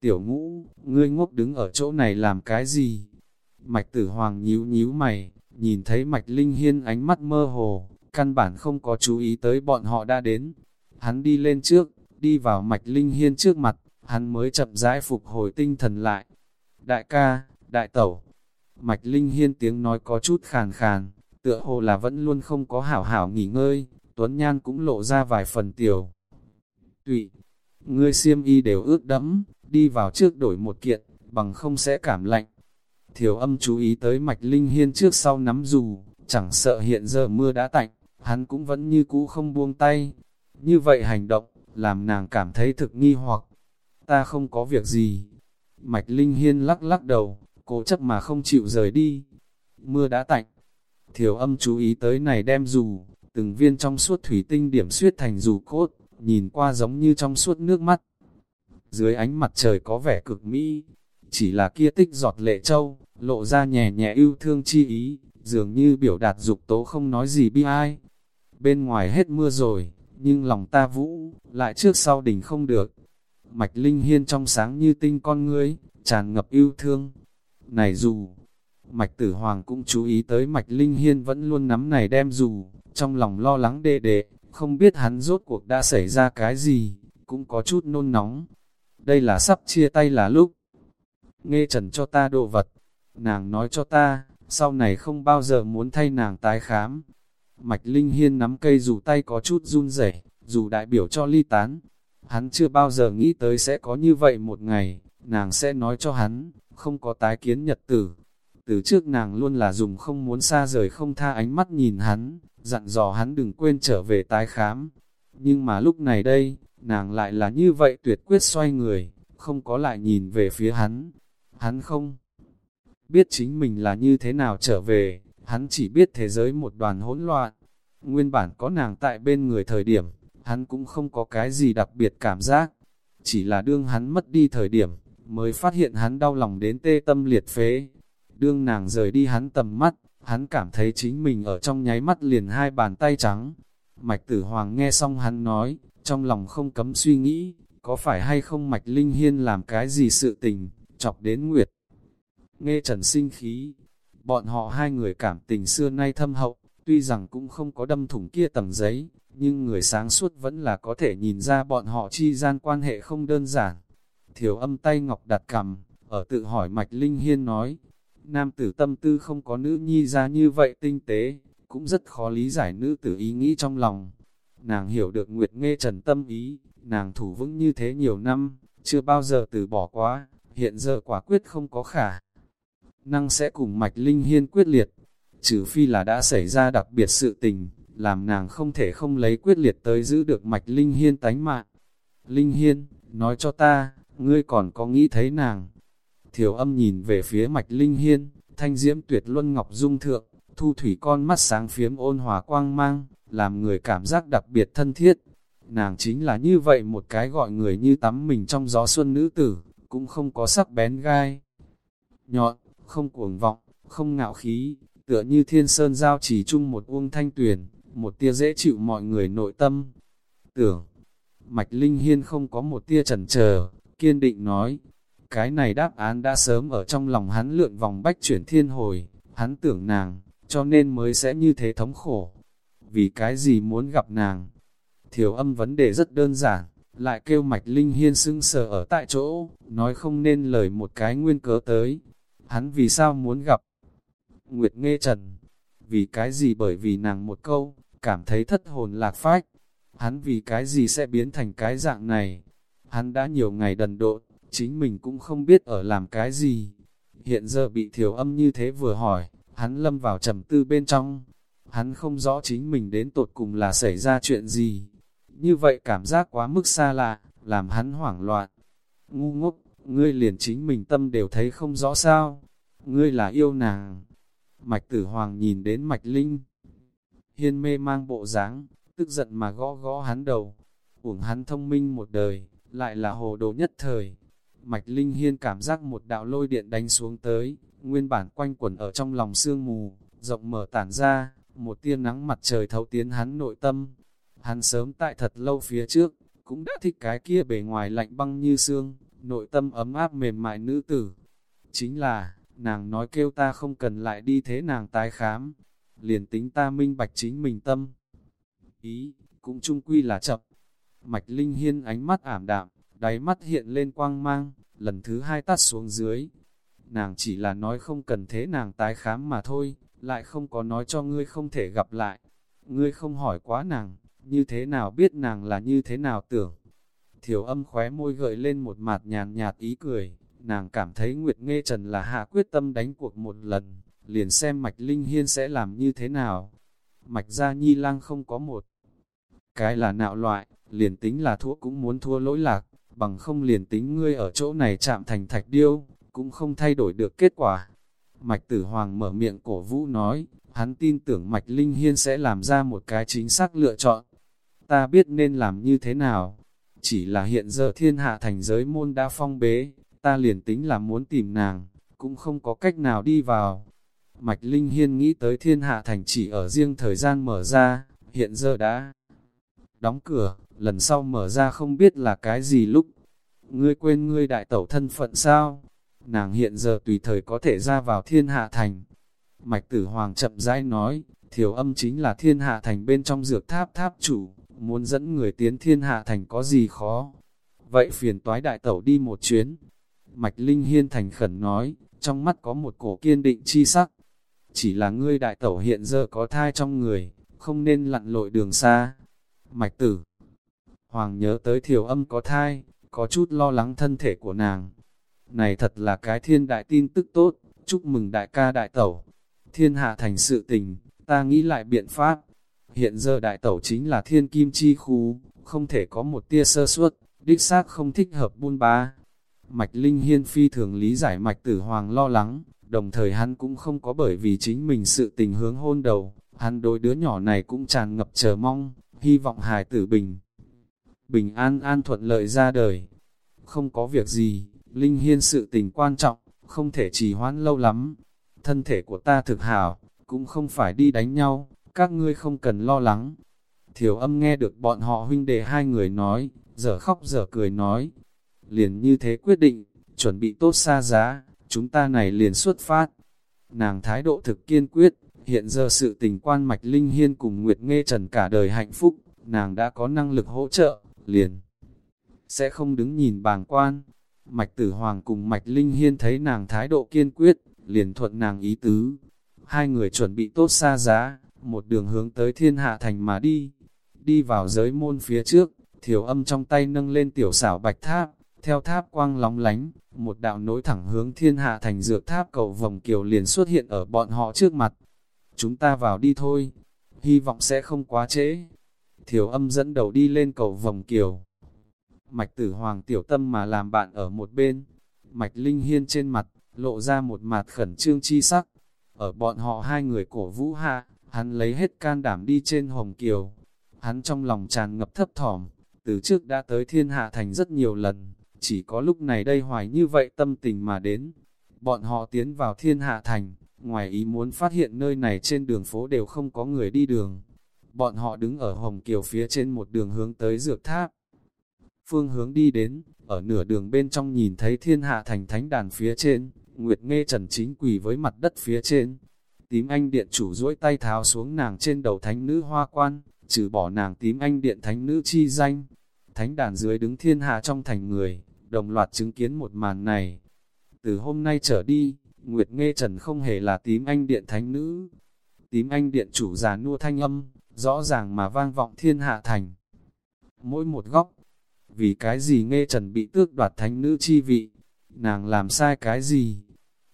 Tiểu ngũ, ngươi ngốc đứng ở chỗ này làm cái gì? Mạch tử hoàng nhíu nhíu mày, nhìn thấy mạch linh hiên ánh mắt mơ hồ, căn bản không có chú ý tới bọn họ đã đến. Hắn đi lên trước, đi vào mạch linh hiên trước mặt, hắn mới chậm rãi phục hồi tinh thần lại. Đại ca, đại tẩu, mạch linh hiên tiếng nói có chút khàn khàn, tựa hồ là vẫn luôn không có hảo hảo nghỉ ngơi, Tuấn Nhan cũng lộ ra vài phần tiểu. Tụy, ngươi xiêm y đều ướt đẫm, đi vào trước đổi một kiện, bằng không sẽ cảm lạnh. Thiểu âm chú ý tới mạch linh hiên trước sau nắm dù, chẳng sợ hiện giờ mưa đã tạnh, hắn cũng vẫn như cũ không buông tay. Như vậy hành động, làm nàng cảm thấy thực nghi hoặc, ta không có việc gì. Mạch linh hiên lắc lắc đầu, cố chấp mà không chịu rời đi. Mưa đã tạnh, thiểu âm chú ý tới này đem dù, từng viên trong suốt thủy tinh điểm suyết thành dù cốt, nhìn qua giống như trong suốt nước mắt. Dưới ánh mặt trời có vẻ cực mỹ, chỉ là kia tích giọt lệ châu, lộ ra nhẹ nhẹ yêu thương chi ý, dường như biểu đạt dục tố không nói gì bi ai. Bên ngoài hết mưa rồi, nhưng lòng ta vũ, lại trước sau đỉnh không được. Mạch linh hiên trong sáng như tinh con ngươi, tràn ngập yêu thương. Này dù, Mạch tử hoàng cũng chú ý tới Mạch linh hiên vẫn luôn nắm này đem dù, trong lòng lo lắng đệ đệ, không biết hắn rốt cuộc đã xảy ra cái gì, cũng có chút nôn nóng. Đây là sắp chia tay là lúc. Nghe trần cho ta đồ vật, nàng nói cho ta, sau này không bao giờ muốn thay nàng tái khám. Mạch Linh Hiên nắm cây dù tay có chút run rẩy, dù đại biểu cho ly tán. Hắn chưa bao giờ nghĩ tới sẽ có như vậy một ngày, nàng sẽ nói cho hắn, không có tái kiến nhật tử. Từ trước nàng luôn là dùng không muốn xa rời không tha ánh mắt nhìn hắn, dặn dò hắn đừng quên trở về tái khám. Nhưng mà lúc này đây, nàng lại là như vậy tuyệt quyết xoay người, không có lại nhìn về phía hắn. Hắn không biết chính mình là như thế nào trở về, hắn chỉ biết thế giới một đoàn hỗn loạn. Nguyên bản có nàng tại bên người thời điểm, hắn cũng không có cái gì đặc biệt cảm giác. Chỉ là đương hắn mất đi thời điểm, mới phát hiện hắn đau lòng đến tê tâm liệt phế. Đương nàng rời đi hắn tầm mắt, hắn cảm thấy chính mình ở trong nháy mắt liền hai bàn tay trắng. Mạch tử hoàng nghe xong hắn nói, trong lòng không cấm suy nghĩ, có phải hay không Mạch Linh Hiên làm cái gì sự tình, chọc đến Nguyệt. Nghe trần sinh khí, bọn họ hai người cảm tình xưa nay thâm hậu, tuy rằng cũng không có đâm thủng kia tầng giấy, nhưng người sáng suốt vẫn là có thể nhìn ra bọn họ chi gian quan hệ không đơn giản. Thiểu âm tay ngọc đặt cầm, ở tự hỏi Mạch Linh Hiên nói, nam tử tâm tư không có nữ nhi ra như vậy tinh tế, cũng rất khó lý giải nữ tử ý nghĩ trong lòng. Nàng hiểu được Nguyệt Nghe Trần tâm ý, nàng thủ vững như thế nhiều năm, chưa bao giờ từ bỏ quá, hiện giờ quả quyết không có khả. Năng sẽ cùng Mạch Linh Hiên quyết liệt, trừ phi là đã xảy ra đặc biệt sự tình, làm nàng không thể không lấy quyết liệt tới giữ được Mạch Linh Hiên tánh mạng. Linh Hiên, nói cho ta, ngươi còn có nghĩ thấy nàng, Thiểu âm nhìn về phía mạch linh hiên, thanh diễm tuyệt luân ngọc dung thượng, thu thủy con mắt sáng phiếm ôn hòa quang mang, làm người cảm giác đặc biệt thân thiết. Nàng chính là như vậy một cái gọi người như tắm mình trong gió xuân nữ tử, cũng không có sắc bén gai. Nhọn, không cuồng vọng, không ngạo khí, tựa như thiên sơn giao chỉ chung một uông thanh tuyển, một tia dễ chịu mọi người nội tâm. Tưởng, Mạch Linh Hiên không có một tia chần chờ, kiên định nói, cái này đáp án đã sớm ở trong lòng hắn lượn vòng bách chuyển thiên hồi, hắn tưởng nàng, cho nên mới sẽ như thế thống khổ. Vì cái gì muốn gặp nàng? Thiểu âm vấn đề rất đơn giản, lại kêu mạch linh hiên sưng sờ ở tại chỗ, nói không nên lời một cái nguyên cớ tới. Hắn vì sao muốn gặp? Nguyệt Nghê Trần. Vì cái gì bởi vì nàng một câu, cảm thấy thất hồn lạc phách. Hắn vì cái gì sẽ biến thành cái dạng này? Hắn đã nhiều ngày đần độn, chính mình cũng không biết ở làm cái gì. Hiện giờ bị thiểu âm như thế vừa hỏi, hắn lâm vào trầm tư bên trong. Hắn không rõ chính mình đến tột cùng là xảy ra chuyện gì. như vậy cảm giác quá mức xa lạ, làm hắn hoảng loạn. Ngu ngốc, ngươi liền chính mình tâm đều thấy không rõ sao, ngươi là yêu nàng. Mạch tử hoàng nhìn đến mạch linh. Hiên mê mang bộ dáng, tức giận mà gõ gõ hắn đầu. Uổng hắn thông minh một đời, lại là hồ đồ nhất thời. Mạch linh hiên cảm giác một đạo lôi điện đánh xuống tới, nguyên bản quanh quẩn ở trong lòng sương mù, rộng mở tản ra, một tia nắng mặt trời thấu tiến hắn nội tâm. Hắn sớm tại thật lâu phía trước, cũng đã thích cái kia bề ngoài lạnh băng như xương, nội tâm ấm áp mềm mại nữ tử. Chính là, nàng nói kêu ta không cần lại đi thế nàng tái khám, liền tính ta minh bạch chính mình tâm. Ý, cũng chung quy là chậm. Mạch Linh Hiên ánh mắt ảm đạm, đáy mắt hiện lên quang mang, lần thứ hai tắt xuống dưới. Nàng chỉ là nói không cần thế nàng tái khám mà thôi, lại không có nói cho ngươi không thể gặp lại. Ngươi không hỏi quá nàng, như thế nào biết nàng là như thế nào tưởng. Thiểu âm khóe môi gợi lên một mặt nhàn nhạt ý cười, nàng cảm thấy Nguyệt Nghê Trần là hạ quyết tâm đánh cuộc một lần, liền xem Mạch Linh Hiên sẽ làm như thế nào. Mạch Gia Nhi Lang không có một cái là nạo loại, liền tính là thua cũng muốn thua lỗi lạc, bằng không liền tính ngươi ở chỗ này chạm thành thạch điêu, cũng không thay đổi được kết quả. Mạch Tử Hoàng mở miệng cổ vũ nói, hắn tin tưởng Mạch Linh Hiên sẽ làm ra một cái chính xác lựa chọn. Ta biết nên làm như thế nào, chỉ là hiện giờ thiên hạ thành giới môn đã phong bế, ta liền tính là muốn tìm nàng, cũng không có cách nào đi vào. Mạch Linh Hiên nghĩ tới thiên hạ thành chỉ ở riêng thời gian mở ra, hiện giờ đã đóng cửa, lần sau mở ra không biết là cái gì lúc. Ngươi quên ngươi đại tẩu thân phận sao? Nàng hiện giờ tùy thời có thể ra vào thiên hạ thành. Mạch tử hoàng chậm rãi nói, thiểu âm chính là thiên hạ thành bên trong dược tháp tháp chủ, muốn dẫn người tiến thiên hạ thành có gì khó. Vậy phiền toái đại tẩu đi một chuyến. Mạch Linh Hiên thành khẩn nói, trong mắt có một cổ kiên định chi sắc. Chỉ là ngươi đại tẩu hiện giờ có thai trong người, không nên lặn lội đường xa. Mạch tử, Hoàng nhớ tới thiểu âm có thai, có chút lo lắng thân thể của nàng. Này thật là cái thiên đại tin tức tốt, chúc mừng đại ca đại tẩu. Thiên hạ thành sự tình, ta nghĩ lại biện pháp. Hiện giờ đại tẩu chính là thiên kim chi khu, không thể có một tia sơ suất, đích xác không thích hợp buôn ba. Mạch Linh Hiên phi thường lý giải mạch tử hoàng lo lắng, đồng thời hắn cũng không có bởi vì chính mình sự tình hướng hôn đầu, hắn đối đứa nhỏ này cũng tràn ngập chờ mong, hy vọng hài tử bình. Bình an an thuận lợi ra đời. Không có việc gì, Linh Hiên sự tình quan trọng, không thể trì hoãn lâu lắm. Thân thể của ta thực hảo, cũng không phải đi đánh nhau, các ngươi không cần lo lắng. Thiểu âm nghe được bọn họ huynh đệ hai người nói, giờ khóc giờ cười nói. Liền như thế quyết định, chuẩn bị tốt xa giá, chúng ta này liền xuất phát. Nàng thái độ thực kiên quyết, hiện giờ sự tình quan mạch Linh Hiên cùng Nguyệt Nghê Trần cả đời hạnh phúc, nàng đã có năng lực hỗ trợ, liền. Sẽ không đứng nhìn bàng quan. Mạch Tử Hoàng cùng Mạch Linh Hiên thấy nàng thái độ kiên quyết, liền thuận nàng ý tứ. Hai người chuẩn bị tốt xa giá, một đường hướng tới thiên hạ thành mà đi. Đi vào giới môn phía trước, thiểu âm trong tay nâng lên tiểu xảo bạch tháp, theo tháp quang lóng lánh, một đạo nối thẳng hướng thiên hạ thành dược tháp cầu vòng kiều liền xuất hiện ở bọn họ trước mặt. Chúng ta vào đi thôi, hy vọng sẽ không quá trễ. Thiểu âm dẫn đầu đi lên cầu vòng kiều. Mạch tử hoàng tiểu tâm mà làm bạn ở một bên. Mạch linh hiên trên mặt, lộ ra một mặt khẩn trương chi sắc. Ở bọn họ hai người cổ vũ hạ, hắn lấy hết can đảm đi trên hồng kiều. Hắn trong lòng tràn ngập thấp thỏm, từ trước đã tới thiên hạ thành rất nhiều lần, chỉ có lúc này đây hoài như vậy tâm tình mà đến. Bọn họ tiến vào thiên hạ thành, ngoài ý muốn phát hiện nơi này trên đường phố đều không có người đi đường. Bọn họ đứng ở Hồng Kiều phía trên một đường hướng tới dược tháp. Phương hướng đi đến, ở nửa đường bên trong nhìn thấy thiên hạ thành thánh đàn phía trên, Nguyệt Nghê Trần chính quỳ với mặt đất phía trên. Tím anh điện chủ duỗi tay tháo xuống nàng trên đầu thánh nữ hoa quan, trừ bỏ nàng tím anh điện thánh nữ chi danh. Thánh đàn dưới đứng thiên hạ trong thành người, đồng loạt chứng kiến một màn này. Từ hôm nay trở đi, Nguyệt Nghê Trần không hề là tím anh điện thánh nữ. Tím anh điện chủ già nua thanh âm, rõ ràng mà vang vọng thiên hạ thành. Mỗi một góc, vì cái gì Nghê Trần bị tước đoạt thánh nữ chi vị, nàng làm sai cái gì?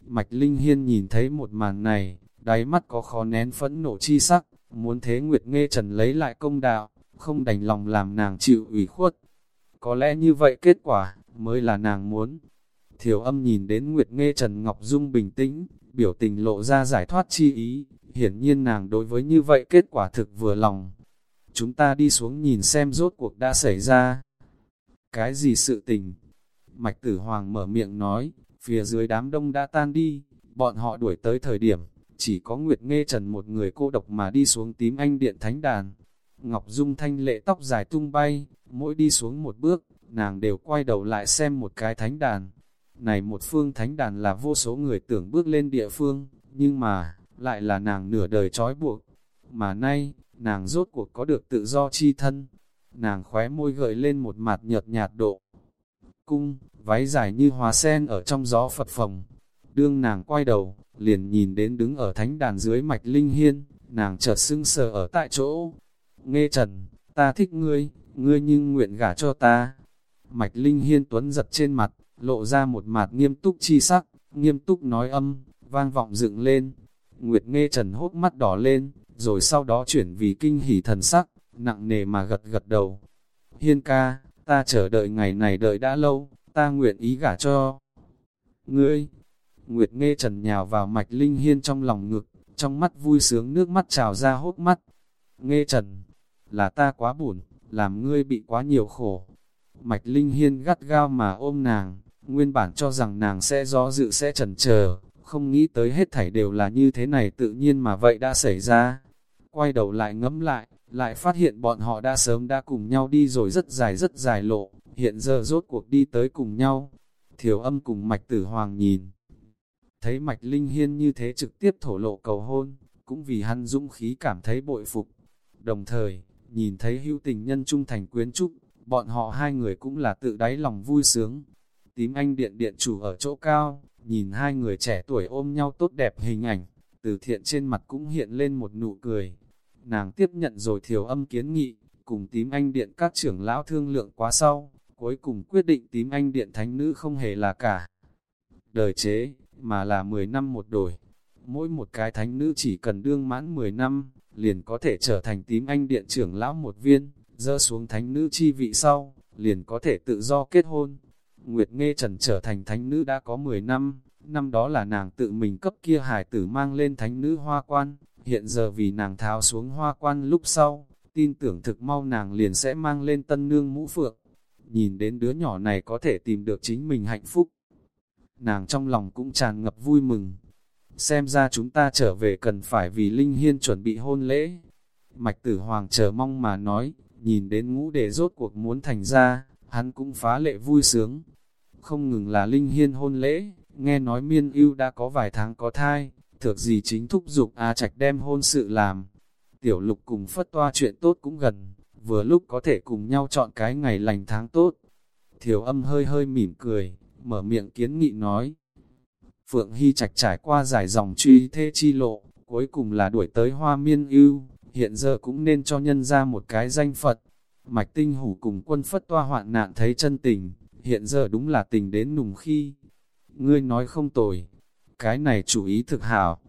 Mạch Linh Hiên nhìn thấy một màn này, đáy mắt có khó nén phẫn nộ chi sắc, muốn thế Nguyệt Nghê Trần lấy lại công đạo, không đành lòng làm nàng chịu ủy khuất. Có lẽ như vậy kết quả, mới là nàng muốn. Thiểu âm nhìn đến Nguyệt Nghe Trần Ngọc Dung bình tĩnh, biểu tình lộ ra giải thoát chi ý, hiển nhiên nàng đối với như vậy kết quả thực vừa lòng. Chúng ta đi xuống nhìn xem rốt cuộc đã xảy ra. Cái gì sự tình? Mạch Tử Hoàng mở miệng nói, phía dưới đám đông đã tan đi, bọn họ đuổi tới thời điểm, chỉ có Nguyệt Nghe Trần một người cô độc mà đi xuống tím anh điện thánh đàn. Ngọc Dung thanh lệ tóc dài tung bay, mỗi đi xuống một bước, nàng đều quay đầu lại xem một cái thánh đàn. Này một phương thánh đàn là vô số người tưởng bước lên địa phương, nhưng mà, lại là nàng nửa đời trói buộc. Mà nay, nàng rốt cuộc có được tự do chi thân. Nàng khóe môi gợi lên một mặt nhợt nhạt độ. Cung, váy dài như hoa sen ở trong gió phật phồng. Đương nàng quay đầu, liền nhìn đến đứng ở thánh đàn dưới mạch linh hiên, nàng chợt sưng sờ ở tại chỗ. Nghe trần, ta thích ngươi, ngươi nhưng nguyện gả cho ta. Mạch linh hiên tuấn giật trên mặt, lộ ra một mặt nghiêm túc chi sắc, nghiêm túc nói âm, vang vọng dựng lên. Nguyệt nghe trần hốt mắt đỏ lên, rồi sau đó chuyển vì kinh hỉ thần sắc, nặng nề mà gật gật đầu. Hiên ca, ta chờ đợi ngày này đợi đã lâu, ta nguyện ý gả cho. Ngươi, Nguyệt nghe trần nhào vào mạch linh hiên trong lòng ngực, trong mắt vui sướng nước mắt trào ra hốt mắt. Nghe trần, là ta quá buồn, làm ngươi bị quá nhiều khổ. Mạch linh hiên gắt gao mà ôm nàng, nguyên bản cho rằng nàng sẽ do dự sẽ chần chờ không nghĩ tới hết thảy đều là như thế này tự nhiên mà vậy đã xảy ra. Quay đầu lại ngẫm lại, lại phát hiện bọn họ đã sớm đã cùng nhau đi rồi rất dài rất dài lộ, hiện giờ rốt cuộc đi tới cùng nhau. Thiểu âm cùng mạch tử hoàng nhìn. Thấy mạch linh hiên như thế trực tiếp thổ lộ cầu hôn, cũng vì hắn dũng khí cảm thấy bội phục. Đồng thời, nhìn thấy hữu tình nhân trung thành quyến trúc, bọn họ hai người cũng là tự đáy lòng vui sướng. Tím anh điện điện chủ ở chỗ cao, nhìn hai người trẻ tuổi ôm nhau tốt đẹp hình ảnh, từ thiện trên mặt cũng hiện lên một nụ cười. Nàng tiếp nhận rồi thiểu âm kiến nghị, cùng tím anh điện các trưởng lão thương lượng quá sau, cuối cùng quyết định tím anh điện thánh nữ không hề là cả. Đời chế, mà là 10 năm một đổi. Mỗi một cái thánh nữ chỉ cần đương mãn 10 năm, liền có thể trở thành tím anh điện trưởng lão một viên, dỡ xuống thánh nữ chi vị sau, liền có thể tự do kết hôn. Nguyệt Nghê Trần trở thành thánh nữ đã có 10 năm, năm đó là nàng tự mình cấp kia hải tử mang lên thánh nữ hoa quan, hiện giờ vì nàng tháo xuống hoa quan lúc sau, tin tưởng thực mau nàng liền sẽ mang lên tân nương mũ phượng. Nhìn đến đứa nhỏ này có thể tìm được chính mình hạnh phúc. Nàng trong lòng cũng tràn ngập vui mừng. Xem ra chúng ta trở về cần phải vì Linh Hiên chuẩn bị hôn lễ. Mạch tử hoàng chờ mong mà nói, nhìn đến ngũ đề rốt cuộc muốn thành ra, hắn cũng phá lệ vui sướng. Không ngừng là Linh Hiên hôn lễ, nghe nói miên ưu đã có vài tháng có thai, thực gì chính thúc giục A Trạch đem hôn sự làm. Tiểu lục cùng phất toa chuyện tốt cũng gần, vừa lúc có thể cùng nhau chọn cái ngày lành tháng tốt. Thiểu âm hơi hơi mỉm cười, mở miệng kiến nghị nói. Phượng Hy Trạch trải qua giải dòng truy thê chi lộ, cuối cùng là đuổi tới hoa miên ưu, hiện giờ cũng nên cho nhân ra một cái danh Phật. Mạch tinh hủ cùng quân phất toa hoạn nạn thấy chân tình, hiện giờ đúng là tình đến nùng khi. Ngươi nói không tồi, cái này chủ ý thực hảo.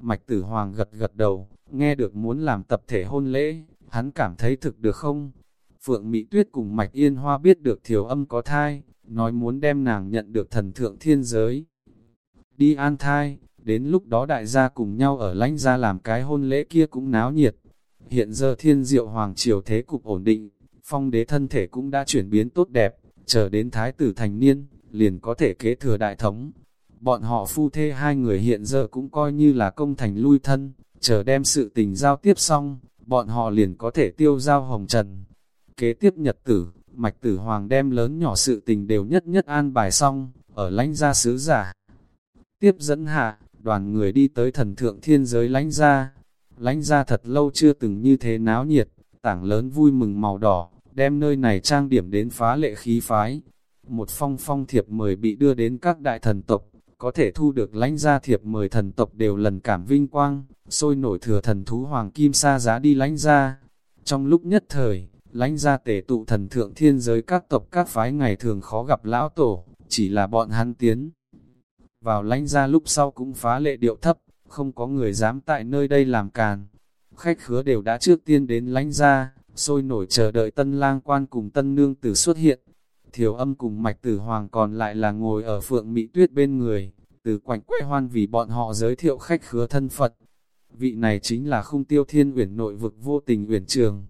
Mạch tử hoàng gật gật đầu, nghe được muốn làm tập thể hôn lễ, hắn cảm thấy thực được không? Phượng Mỹ Tuyết cùng Mạch Yên Hoa biết được thiểu âm có thai, nói muốn đem nàng nhận được thần thượng thiên giới. Đi an thai, đến lúc đó đại gia cùng nhau ở lãnh gia làm cái hôn lễ kia cũng náo nhiệt. Hiện giờ thiên diệu hoàng triều thế cục ổn định, phong đế thân thể cũng đã chuyển biến tốt đẹp, chờ đến thái tử thành niên, liền có thể kế thừa đại thống. Bọn họ phu thê hai người hiện giờ cũng coi như là công thành lui thân, chờ đem sự tình giao tiếp xong, bọn họ liền có thể tiêu giao hồng trần. Kế tiếp nhật tử, mạch tử hoàng đem lớn nhỏ sự tình đều nhất nhất an bài xong, ở lãnh gia sứ giả. Tiếp dẫn hạ, đoàn người đi tới thần thượng thiên giới lãnh gia. Lãnh gia thật lâu chưa từng như thế náo nhiệt, tảng lớn vui mừng màu đỏ, đem nơi này trang điểm đến phá lệ khí phái. Một phong phong thiệp mời bị đưa đến các đại thần tộc, có thể thu được lãnh gia thiệp mời thần tộc đều lần cảm vinh quang, sôi nổi thừa thần thú hoàng kim sa giá đi lãnh gia. Trong lúc nhất thời, lãnh gia tể tụ thần thượng thiên giới các tộc các phái ngày thường khó gặp lão tổ, chỉ là bọn hắn tiến. Vào lãnh gia lúc sau cũng phá lệ điệu thấp, không có người dám tại nơi đây làm càn. Khách khứa đều đã trước tiên đến lãnh gia, sôi nổi chờ đợi tân lang quan cùng tân nương tử xuất hiện. Thiểu âm cùng mạch tử hoàng còn lại là ngồi ở phượng mỹ tuyết bên người, từ quảnh quay hoan vì bọn họ giới thiệu khách khứa thân Phật. Vị này chính là khung tiêu thiên uyển nội vực vô tình uyển trường.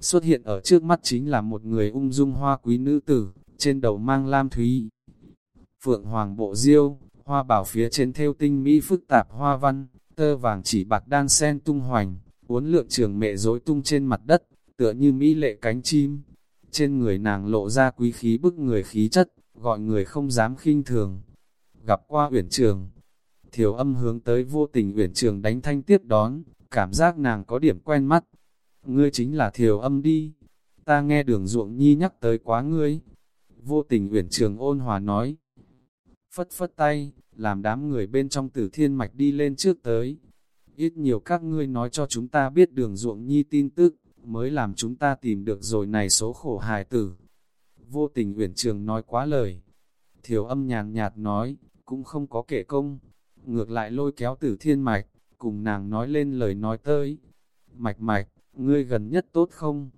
Xuất hiện ở trước mắt chính là một người ung dung hoa quý nữ tử, trên đầu mang lam thúy. Phượng hoàng bộ diêu, hoa bảo phía trên theo tinh mỹ phức tạp hoa văn, tơ vàng chỉ bạc đan sen tung hoành, uốn lượn trường mẹ rối tung trên mặt đất, tựa như mỹ lệ cánh chim. Trên người nàng lộ ra quý khí bức người khí chất, gọi người không dám khinh thường. Gặp qua uyển trường, thiểu âm hướng tới vô tình uyển trường đánh thanh tiếp đón, cảm giác nàng có điểm quen mắt. Ngươi chính là thiểu âm đi, ta nghe đường ruộng nhi nhắc tới quá ngươi. Vô tình uyển trường ôn hòa nói, phất phất tay, làm đám người bên trong tử thiên mạch đi lên trước tới. Ít nhiều các ngươi nói cho chúng ta biết đường ruộng nhi tin tức, mới làm chúng ta tìm được rồi này số khổ hài tử. Vô tình uyển trường nói quá lời. Thiểu âm nhàn nhạt nói, cũng không có kể công. Ngược lại lôi kéo tử thiên mạch, cùng nàng nói lên lời nói tới. Mạch mạch, ngươi gần nhất tốt không?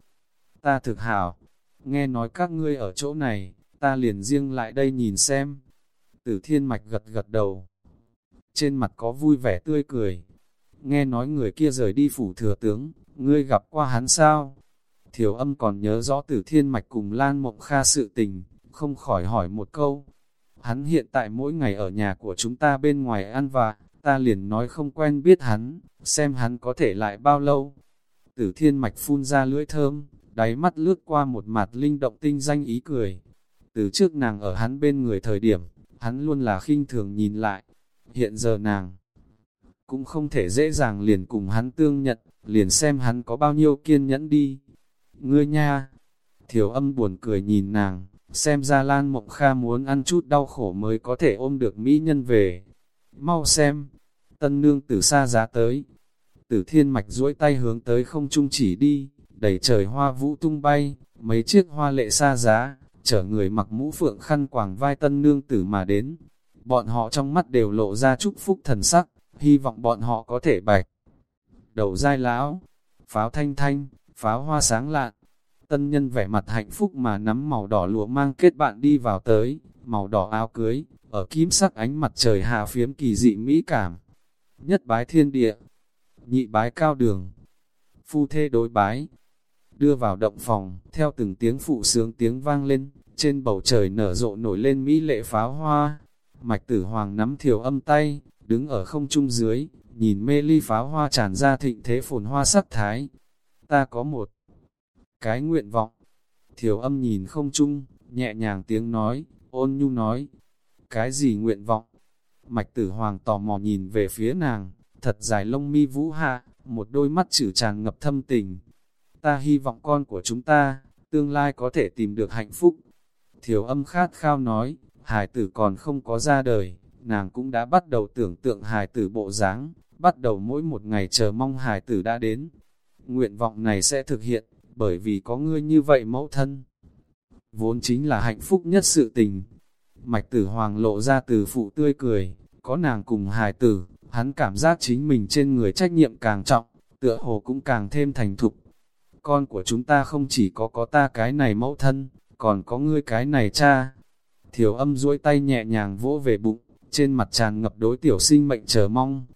Ta thực hảo, nghe nói các ngươi ở chỗ này, ta liền riêng lại đây nhìn xem. Tử thiên mạch gật gật đầu. Trên mặt có vui vẻ tươi cười. Nghe nói người kia rời đi phủ thừa tướng, ngươi gặp qua hắn sao? Thiểu âm còn nhớ rõ tử thiên mạch cùng Lan Mộng Kha sự tình, không khỏi hỏi một câu. Hắn hiện tại mỗi ngày ở nhà của chúng ta bên ngoài ăn và, ta liền nói không quen biết hắn, xem hắn có thể lại bao lâu. Tử thiên mạch phun ra lưỡi thơm, đáy mắt lướt qua một mặt linh động tinh danh ý cười. Từ trước nàng ở hắn bên người thời điểm, hắn luôn là khinh thường nhìn lại. Hiện giờ nàng cũng không thể dễ dàng liền cùng hắn tương nhận, liền xem hắn có bao nhiêu kiên nhẫn đi. Ngươi nha! Thiểu âm buồn cười nhìn nàng, xem ra Lan Mộng Kha muốn ăn chút đau khổ mới có thể ôm được mỹ nhân về. Mau xem! Tân nương từ xa giá tới. Tử thiên mạch duỗi tay hướng tới không trung chỉ đi, đầy trời hoa vũ tung bay, mấy chiếc hoa lệ xa giá, chở người mặc mũ phượng khăn quàng vai tân nương tử mà đến. Bọn họ trong mắt đều lộ ra chúc phúc thần sắc, hy vọng bọn họ có thể bạch. Đầu dai lão, pháo thanh thanh, pháo hoa sáng lạn. Tân nhân vẻ mặt hạnh phúc mà nắm màu đỏ lụa mang kết bạn đi vào tới, màu đỏ áo cưới, ở kim sắc ánh mặt trời hạ phiếm kỳ dị mỹ cảm. Nhất bái thiên địa, nhị bái cao đường, phu thê đối bái, đưa vào động phòng, theo từng tiếng phụ sướng tiếng vang lên, trên bầu trời nở rộ nổi lên mỹ lệ pháo hoa. Mạch tử hoàng nắm thiểu âm tay, đứng ở không trung dưới, nhìn mê ly pháo hoa tràn ra thịnh thế phồn hoa sắc thái. Ta có một cái nguyện vọng. Thiểu âm nhìn không trung, nhẹ nhàng tiếng nói, ôn nhu nói. Cái gì nguyện vọng? Mạch tử hoàng tò mò nhìn về phía nàng, thật dài lông mi vũ hạ, một đôi mắt chữ tràn ngập thâm tình. Ta hy vọng con của chúng ta, tương lai có thể tìm được hạnh phúc. Thiểu âm khát khao nói, hải tử còn không có ra đời, nàng cũng đã bắt đầu tưởng tượng hài tử bộ dáng, bắt đầu mỗi một ngày chờ mong hài tử đã đến. Nguyện vọng này sẽ thực hiện, bởi vì có ngươi như vậy mẫu thân. Vốn chính là hạnh phúc nhất sự tình. Mạch tử hoàng lộ ra từ phụ tươi cười, có nàng cùng hài tử, hắn cảm giác chính mình trên người trách nhiệm càng trọng, tựa hồ cũng càng thêm thành thục. Con của chúng ta không chỉ có có ta cái này mẫu thân, còn có ngươi cái này cha. Thiểu âm duỗi tay nhẹ nhàng vỗ về bụng, trên mặt tràn ngập đối tiểu sinh mệnh chờ mong.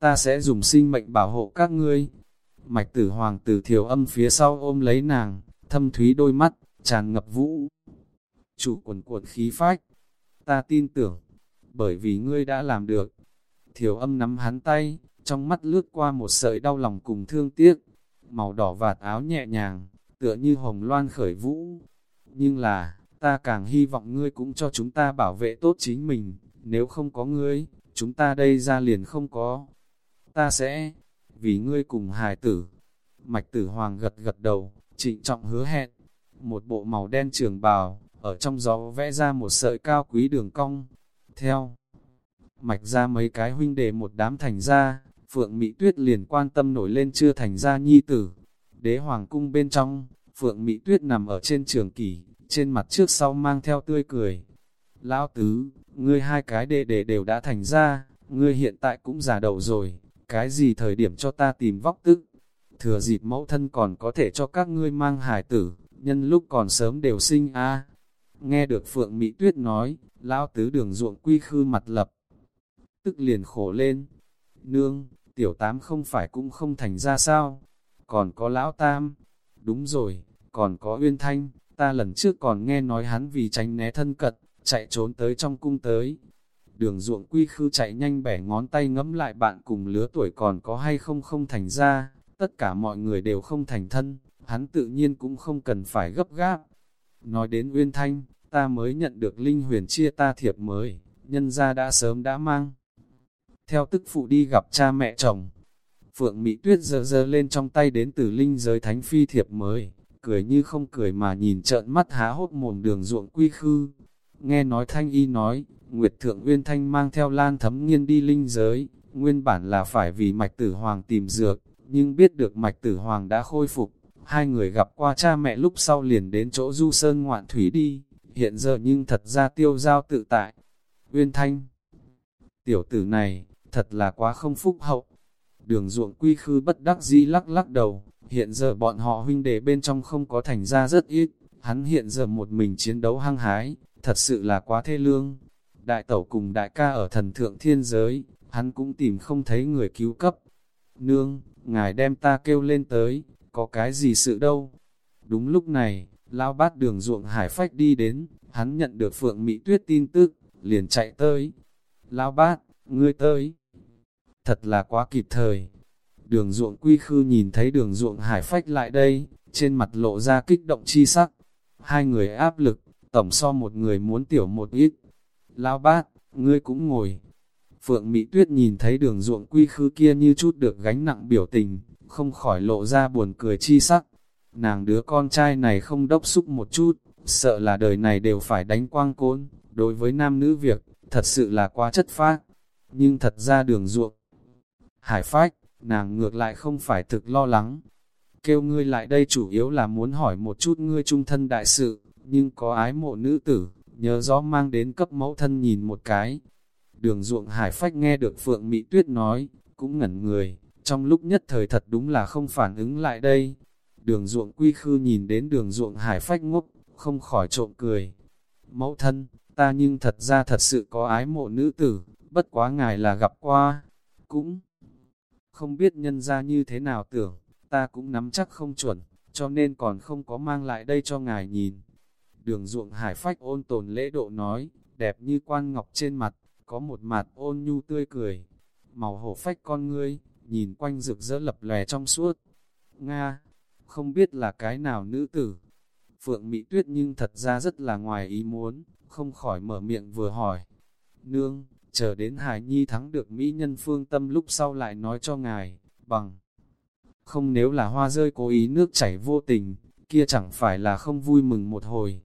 Ta sẽ dùng sinh mệnh bảo hộ các ngươi. Mạch tử hoàng tử thiểu âm phía sau ôm lấy nàng, thâm thúy đôi mắt, tràn ngập vũ. Chủ quần cuộn khí phách. Ta tin tưởng, bởi vì ngươi đã làm được. Thiểu âm nắm hắn tay, trong mắt lướt qua một sợi đau lòng cùng thương tiếc. Màu đỏ vạt áo nhẹ nhàng, tựa như hồng loan khởi vũ. Nhưng là, ta càng hy vọng ngươi cũng cho chúng ta bảo vệ tốt chính mình nếu không có ngươi, chúng ta đây ra liền không có. Ta sẽ, vì ngươi cùng hài tử. Mạch tử hoàng gật gật đầu, trịnh trọng hứa hẹn. Một bộ màu đen trường bào, ở trong gió vẽ ra một sợi cao quý đường cong. Theo, mạch ra mấy cái huynh đệ một đám thành ra, Phượng Mỹ Tuyết liền quan tâm nổi lên chưa thành ra nhi tử. Đế hoàng cung bên trong, Phượng Mỹ Tuyết nằm ở trên trường kỷ, trên mặt trước sau mang theo tươi cười. Lão tứ, ngươi hai cái đệ đệ đều đã thành ra, ngươi hiện tại cũng già đầu rồi, cái gì thời điểm cho ta tìm vóc tức. thừa dịp mẫu thân còn có thể cho các ngươi mang hài tử, nhân lúc còn sớm đều sinh a Nghe được Phượng Mỹ Tuyết nói, lão tứ đường ruộng quy khư mặt lập. Tức liền khổ lên. Nương, tiểu tám không phải cũng không thành ra sao? Còn có lão tam. Đúng rồi, còn có uyên thanh, ta lần trước còn nghe nói hắn vì tránh né thân cật, chạy trốn tới trong cung tới. Đường ruộng quy khư chạy nhanh bẻ ngón tay ngẫm lại bạn cùng lứa tuổi còn có hay không không thành ra, tất cả mọi người đều không thành thân, hắn tự nhiên cũng không cần phải gấp gáp. Nói đến Uyên Thanh, ta mới nhận được Linh Huyền chia ta thiệp mới, nhân gia đã sớm đã mang. Theo tức phụ đi gặp cha mẹ chồng, Phượng Mỹ Tuyết dơ dơ lên trong tay đến từ Linh giới thánh phi thiệp mới, cười như không cười mà nhìn trợn mắt há hốt mồm đường ruộng quy khư. Nghe nói Thanh Y nói, Nguyệt Thượng Uyên Thanh mang theo lan thấm nghiên đi Linh giới, nguyên bản là phải vì Mạch Tử Hoàng tìm dược, nhưng biết được Mạch Tử Hoàng đã khôi phục, hai người gặp qua cha mẹ lúc sau liền đến chỗ du sơn ngoạn thủy đi, hiện giờ nhưng thật ra tiêu giao tự tại. Uyên Thanh Tiểu tử này, thật là quá không phúc hậu. Đường ruộng quy khư bất đắc dĩ lắc lắc đầu, hiện giờ bọn họ huynh đệ bên trong không có thành ra rất ít, hắn hiện giờ một mình chiến đấu hăng hái, thật sự là quá thê lương. Đại tẩu cùng đại ca ở thần thượng thiên giới, hắn cũng tìm không thấy người cứu cấp. Nương, ngài đem ta kêu lên tới, có cái gì sự đâu. Đúng lúc này, lao bát đường ruộng hải phách đi đến, hắn nhận được Phượng Mỹ Tuyết tin tức, liền chạy tới. Lao bát, ngươi tới. Thật là quá kịp thời. Đường ruộng quy khư nhìn thấy đường ruộng hải phách lại đây, trên mặt lộ ra kích động chi sắc. Hai người áp lực, tổng so một người muốn tiểu một ít. Lao bát, ngươi cũng ngồi. Phượng Mỹ Tuyết nhìn thấy đường ruộng quy khư kia như chút được gánh nặng biểu tình, không khỏi lộ ra buồn cười chi sắc. Nàng đứa con trai này không đốc xúc một chút, sợ là đời này đều phải đánh quang côn, đối với nam nữ việc, thật sự là quá chất phác. Nhưng thật ra đường ruộng, hải phách, nàng ngược lại không phải thực lo lắng. Kêu ngươi lại đây chủ yếu là muốn hỏi một chút ngươi trung thân đại sự, nhưng có ái mộ nữ tử, nhớ rõ mang đến cấp mẫu thân nhìn một cái. Đường ruộng hải phách nghe được Phượng Mỹ Tuyết nói, cũng ngẩn người, trong lúc nhất thời thật đúng là không phản ứng lại đây. Đường ruộng quy khư nhìn đến đường ruộng hải phách ngốc, không khỏi trộm cười. Mẫu thân, ta nhưng thật ra thật sự có ái mộ nữ tử, bất quá ngài là gặp qua, cũng không biết nhân ra như thế nào tưởng, ta cũng nắm chắc không chuẩn, cho nên còn không có mang lại đây cho ngài nhìn. Đường ruộng hải phách ôn tồn lễ độ nói, đẹp như quan ngọc trên mặt, có một mặt ôn nhu tươi cười, màu hổ phách con ngươi, nhìn quanh rực rỡ lập lè trong suốt. Nga, không biết là cái nào nữ tử. Phượng Mỹ Tuyết nhưng thật ra rất là ngoài ý muốn, không khỏi mở miệng vừa hỏi. Nương, chờ đến Hải Nhi thắng được Mỹ nhân phương tâm lúc sau lại nói cho ngài, bằng. Không nếu là hoa rơi cố ý nước chảy vô tình, kia chẳng phải là không vui mừng một hồi.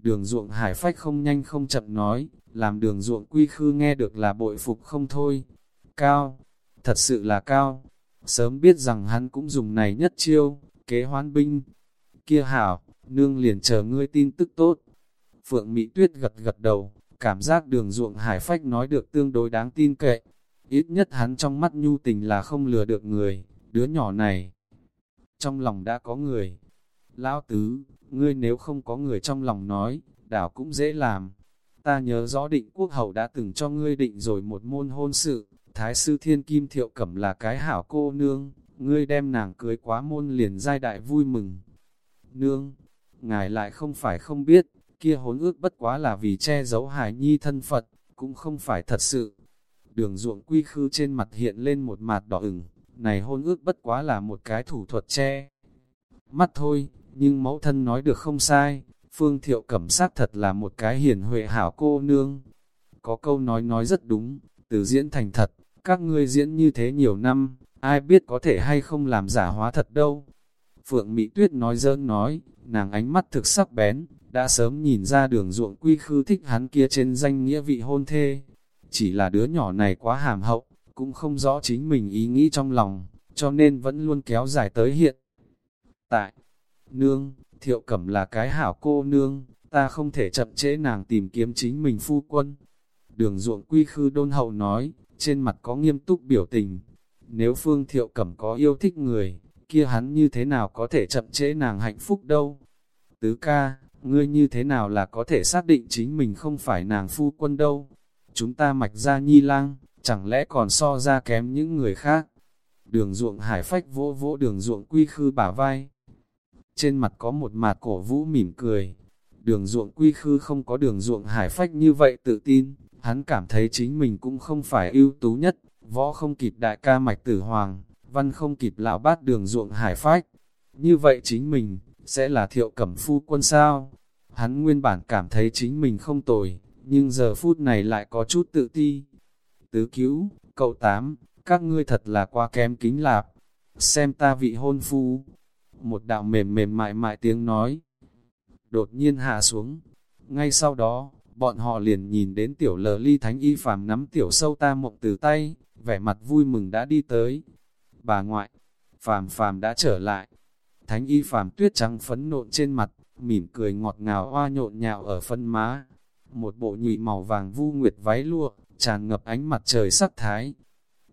Đường ruộng hải phách không nhanh không chậm nói, làm đường ruộng quy khư nghe được là bội phục không thôi. Cao, thật sự là cao. Sớm biết rằng hắn cũng dùng này nhất chiêu, kế hoán binh. Kia hảo, nương liền chờ ngươi tin tức tốt. Phượng Mỹ Tuyết gật gật đầu, cảm giác đường ruộng hải phách nói được tương đối đáng tin cậy. Ít nhất hắn trong mắt nhu tình là không lừa được người, đứa nhỏ này. Trong lòng đã có người. Lão tứ, ngươi nếu không có người trong lòng nói, đảo cũng dễ làm. Ta nhớ rõ định quốc hậu đã từng cho ngươi định rồi một môn hôn sự, Thái sư thiên kim thiệu cẩm là cái hảo cô nương, ngươi đem nàng cưới quá môn liền giai đại vui mừng. Nương, ngài lại không phải không biết, kia hốn ước bất quá là vì che giấu hài nhi thân Phật, cũng không phải thật sự. Đường ruộng quy khư trên mặt hiện lên một mặt đỏ ửng, này hôn ước bất quá là một cái thủ thuật che. Mắt thôi, nhưng mẫu thân nói được không sai, phương thiệu cẩm sát thật là một cái hiền huệ hảo cô nương. Có câu nói nói rất đúng, từ diễn thành thật, các ngươi diễn như thế nhiều năm, ai biết có thể hay không làm giả hóa thật đâu. Phượng Mỹ Tuyết nói dơn nói, nàng ánh mắt thực sắc bén, đã sớm nhìn ra đường ruộng quy khư thích hắn kia trên danh nghĩa vị hôn thê. Chỉ là đứa nhỏ này quá hàm hậu, cũng không rõ chính mình ý nghĩ trong lòng, cho nên vẫn luôn kéo dài tới hiện. Tại, nương, thiệu cẩm là cái hảo cô nương, ta không thể chậm trễ nàng tìm kiếm chính mình phu quân. Đường ruộng quy khư đôn hậu nói, trên mặt có nghiêm túc biểu tình. Nếu Phương Thiệu Cẩm có yêu thích người, kia hắn như thế nào có thể chậm trễ nàng hạnh phúc đâu. Tứ ca, ngươi như thế nào là có thể xác định chính mình không phải nàng phu quân đâu. Chúng ta mạch ra nhi lang, chẳng lẽ còn so ra kém những người khác. Đường ruộng hải phách vỗ vỗ đường ruộng quy khư bả vai. Trên mặt có một mạt cổ vũ mỉm cười. Đường ruộng quy khư không có đường ruộng hải phách như vậy tự tin. Hắn cảm thấy chính mình cũng không phải ưu tú nhất, võ không kịp đại ca mạch tử hoàng, văn không kịp lão bát đường ruộng hải phách. Như vậy chính mình, sẽ là thiệu cẩm phu quân sao? Hắn nguyên bản cảm thấy chính mình không tồi, nhưng giờ phút này lại có chút tự ti. Tứ cứu, cậu tám, các ngươi thật là quá kém kính lạp. Xem ta vị hôn phu. Một đạo mềm mềm mại mại tiếng nói. Đột nhiên hạ xuống. Ngay sau đó, bọn họ liền nhìn đến tiểu lờ ly thánh y phàm nắm tiểu sâu ta mộng từ tay, vẻ mặt vui mừng đã đi tới. Bà ngoại, phàm phàm đã trở lại. Thánh y phàm tuyết trắng phấn nộn trên mặt, mỉm cười ngọt ngào hoa nhộn nhạo ở phân má. Một bộ nhụy màu vàng vu nguyệt váy lụa, tràn ngập ánh mặt trời sắc thái.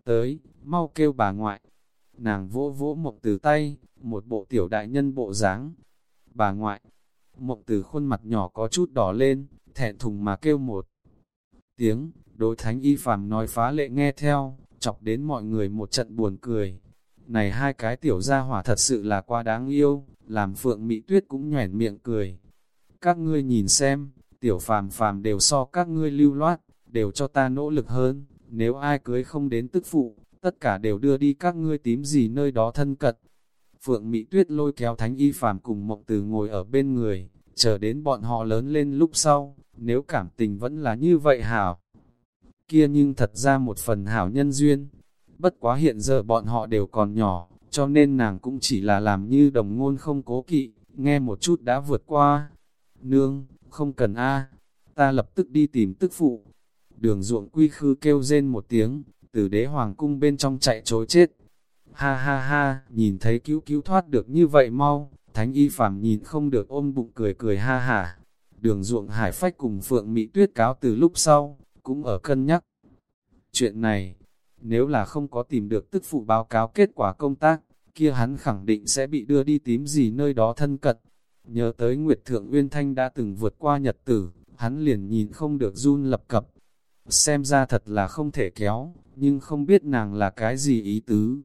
Tới, mau kêu bà ngoại. Nàng vỗ vỗ mộng từ tay, một bộ tiểu đại nhân bộ dáng. Bà ngoại, mộng từ khuôn mặt nhỏ có chút đỏ lên, thẹn thùng mà kêu một tiếng, đối thánh y phàm nói phá lệ nghe theo, chọc đến mọi người một trận buồn cười. Này hai cái tiểu gia hỏa thật sự là quá đáng yêu, làm phượng mỹ tuyết cũng nhoẻn miệng cười. Các ngươi nhìn xem, tiểu phàm phàm đều so các ngươi lưu loát, đều cho ta nỗ lực hơn, nếu ai cưới không đến tức phụ, tất cả đều đưa đi các ngươi tím gì nơi đó thân cật. Phượng Mỹ Tuyết lôi kéo Thánh Y Phàm cùng Mộng Từ ngồi ở bên người, chờ đến bọn họ lớn lên lúc sau, nếu cảm tình vẫn là như vậy hảo. Kia nhưng thật ra một phần hảo nhân duyên, bất quá hiện giờ bọn họ đều còn nhỏ, cho nên nàng cũng chỉ là làm như đồng ngôn không cố kỵ, nghe một chút đã vượt qua. Nương, không cần a ta lập tức đi tìm tức phụ. Đường ruộng quy khư kêu rên một tiếng, từ đế hoàng cung bên trong chạy trối chết. Ha ha ha, nhìn thấy cứu cứu thoát được như vậy mau, thánh y phàm nhìn không được ôm bụng cười cười ha ha. Đường ruộng hải phách cùng phượng mỹ tuyết cáo từ lúc sau, cũng ở cân nhắc. Chuyện này, nếu là không có tìm được tức phụ báo cáo kết quả công tác, kia hắn khẳng định sẽ bị đưa đi tím gì nơi đó thân cận. Nhớ tới Nguyệt Thượng Uyên Thanh đã từng vượt qua nhật tử, hắn liền nhìn không được run lập cập. Xem ra thật là không thể kéo, nhưng không biết nàng là cái gì ý tứ.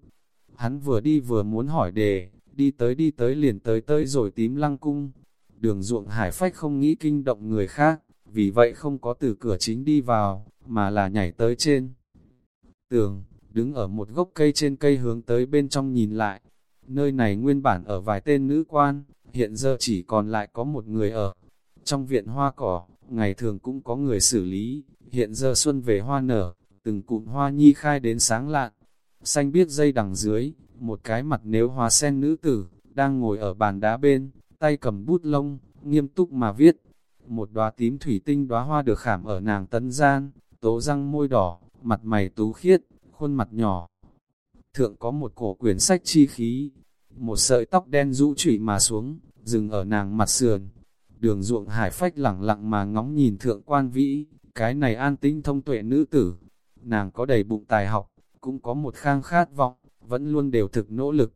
Hắn vừa đi vừa muốn hỏi đề, đi tới đi tới liền tới tới rồi tím lăng cung. Đường ruộng hải phách không nghĩ kinh động người khác, vì vậy không có từ cửa chính đi vào, mà là nhảy tới trên tường, đứng ở một gốc cây trên cây hướng tới bên trong nhìn lại. Nơi này nguyên bản ở vài tên nữ quan, hiện giờ chỉ còn lại có một người ở. Trong viện hoa cỏ, ngày thường cũng có người xử lý, hiện giờ xuân về hoa nở, từng cụm hoa nhi khai đến sáng lạn. Xanh biết dây đằng dưới, một cái mặt nếu hoa sen nữ tử, đang ngồi ở bàn đá bên, tay cầm bút lông, nghiêm túc mà viết. Một đóa tím thủy tinh đóa hoa được khảm ở nàng tấn gian, tố răng môi đỏ, mặt mày tú khiết, khuôn mặt nhỏ. Thượng có một cổ quyển sách chi khí, một sợi tóc đen rũ trụy mà xuống, dừng ở nàng mặt sườn. Đường ruộng hải phách lẳng lặng mà ngóng nhìn thượng quan vĩ, cái này an tinh thông tuệ nữ tử. Nàng có đầy bụng tài học, cũng có một khang khát vọng, vẫn luôn đều thực nỗ lực.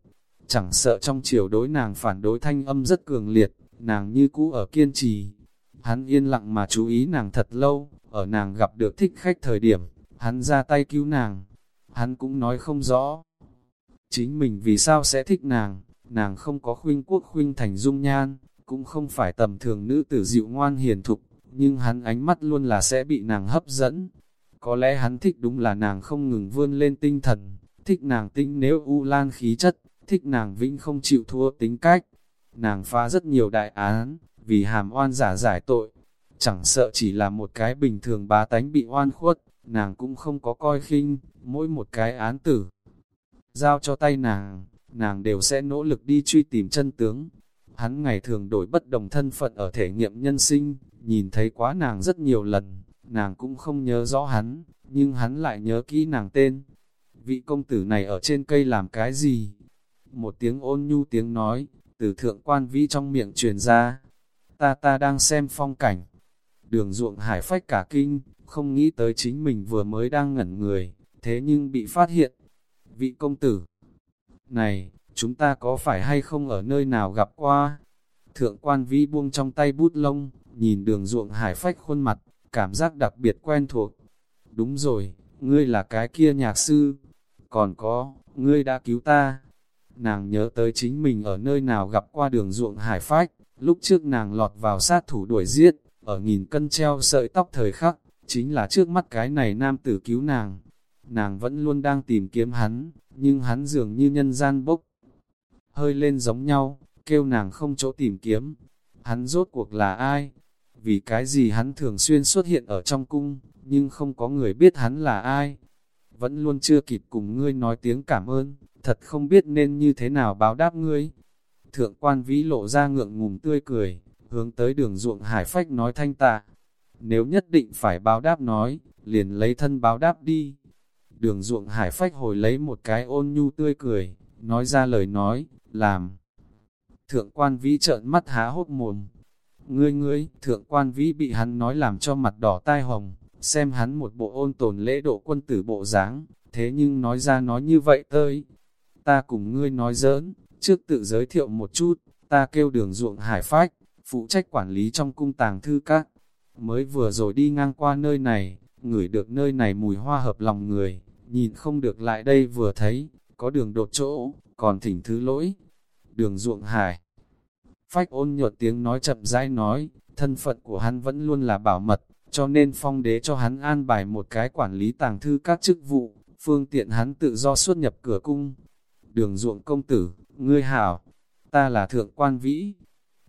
Chẳng sợ trong chiều đối nàng phản đối thanh âm rất cường liệt, nàng như cũ ở kiên trì. Hắn yên lặng mà chú ý nàng thật lâu, ở nàng gặp được thích khách thời điểm, hắn ra tay cứu nàng. Hắn cũng nói không rõ. Chính mình vì sao sẽ thích nàng, nàng không có khuynh quốc khuynh thành dung nhan, cũng không phải tầm thường nữ tử dịu ngoan hiền thục, nhưng hắn ánh mắt luôn là sẽ bị nàng hấp dẫn. Có lẽ hắn thích đúng là nàng không ngừng vươn lên tinh thần, thích nàng tinh nếu u lan khí chất, thích nàng vĩnh không chịu thua tính cách. Nàng phá rất nhiều đại án, vì hàm oan giả giải tội, chẳng sợ chỉ là một cái bình thường bá tánh bị oan khuất, nàng cũng không có coi khinh, mỗi một cái án tử. Giao cho tay nàng, nàng đều sẽ nỗ lực đi truy tìm chân tướng. Hắn ngày thường đổi bất đồng thân phận ở thể nghiệm nhân sinh, nhìn thấy quá nàng rất nhiều lần, nàng cũng không nhớ rõ hắn, nhưng hắn lại nhớ kỹ nàng tên. Vị công tử này ở trên cây làm cái gì? Một tiếng ôn nhu tiếng nói, từ thượng quan vĩ trong miệng truyền ra. Ta ta đang xem phong cảnh. Đường ruộng hải phách cả kinh, không nghĩ tới chính mình vừa mới đang ngẩn người, thế nhưng bị phát hiện. Vị công tử này, chúng ta có phải hay không ở nơi nào gặp qua? Thượng quan vĩ buông trong tay bút lông, nhìn đường ruộng hải phách khuôn mặt, cảm giác đặc biệt quen thuộc. Đúng rồi, ngươi là cái kia nhạc sư. Còn có, ngươi đã cứu ta. Nàng nhớ tới chính mình ở nơi nào gặp qua đường ruộng hải phách, lúc trước nàng lọt vào sát thủ đuổi giết, ở nghìn cân treo sợi tóc thời khắc, chính là trước mắt cái này nam tử cứu nàng. Nàng vẫn luôn đang tìm kiếm hắn, nhưng hắn dường như nhân gian bốc. Hơi lên giống nhau, kêu nàng không chỗ tìm kiếm. Hắn rốt cuộc là ai? Vì cái gì hắn thường xuyên xuất hiện ở trong cung, nhưng không có người biết hắn là ai? Vẫn luôn chưa kịp cùng ngươi nói tiếng cảm ơn, thật không biết nên như thế nào báo đáp ngươi. Thượng quan vĩ lộ ra ngượng ngùng tươi cười, hướng tới đường ruộng hải phách nói thanh tạ. Nếu nhất định phải báo đáp nói, liền lấy thân báo đáp đi. Đường ruộng hải phách hồi lấy một cái ôn nhu tươi cười, nói ra lời nói, làm. Thượng quan vĩ trợn mắt há hốt mồm. Ngươi ngươi, thượng quan vĩ bị hắn nói làm cho mặt đỏ tai hồng, xem hắn một bộ ôn tồn lễ độ quân tử bộ dáng, thế nhưng nói ra nói như vậy tơi. Ta cùng ngươi nói giỡn, trước tự giới thiệu một chút, ta kêu đường ruộng hải phách, phụ trách quản lý trong cung tàng thư các. Mới vừa rồi đi ngang qua nơi này, ngửi được nơi này mùi hoa hợp lòng người, nhìn không được lại đây vừa thấy, có đường đột chỗ, còn thỉnh thứ lỗi. Đường ruộng hải. Phách ôn nhuột tiếng nói chậm rãi nói, thân phận của hắn vẫn luôn là bảo mật, cho nên phong đế cho hắn an bài một cái quản lý tàng thư các chức vụ, phương tiện hắn tự do xuất nhập cửa cung. Đường ruộng công tử, ngươi hảo, ta là thượng quan vĩ.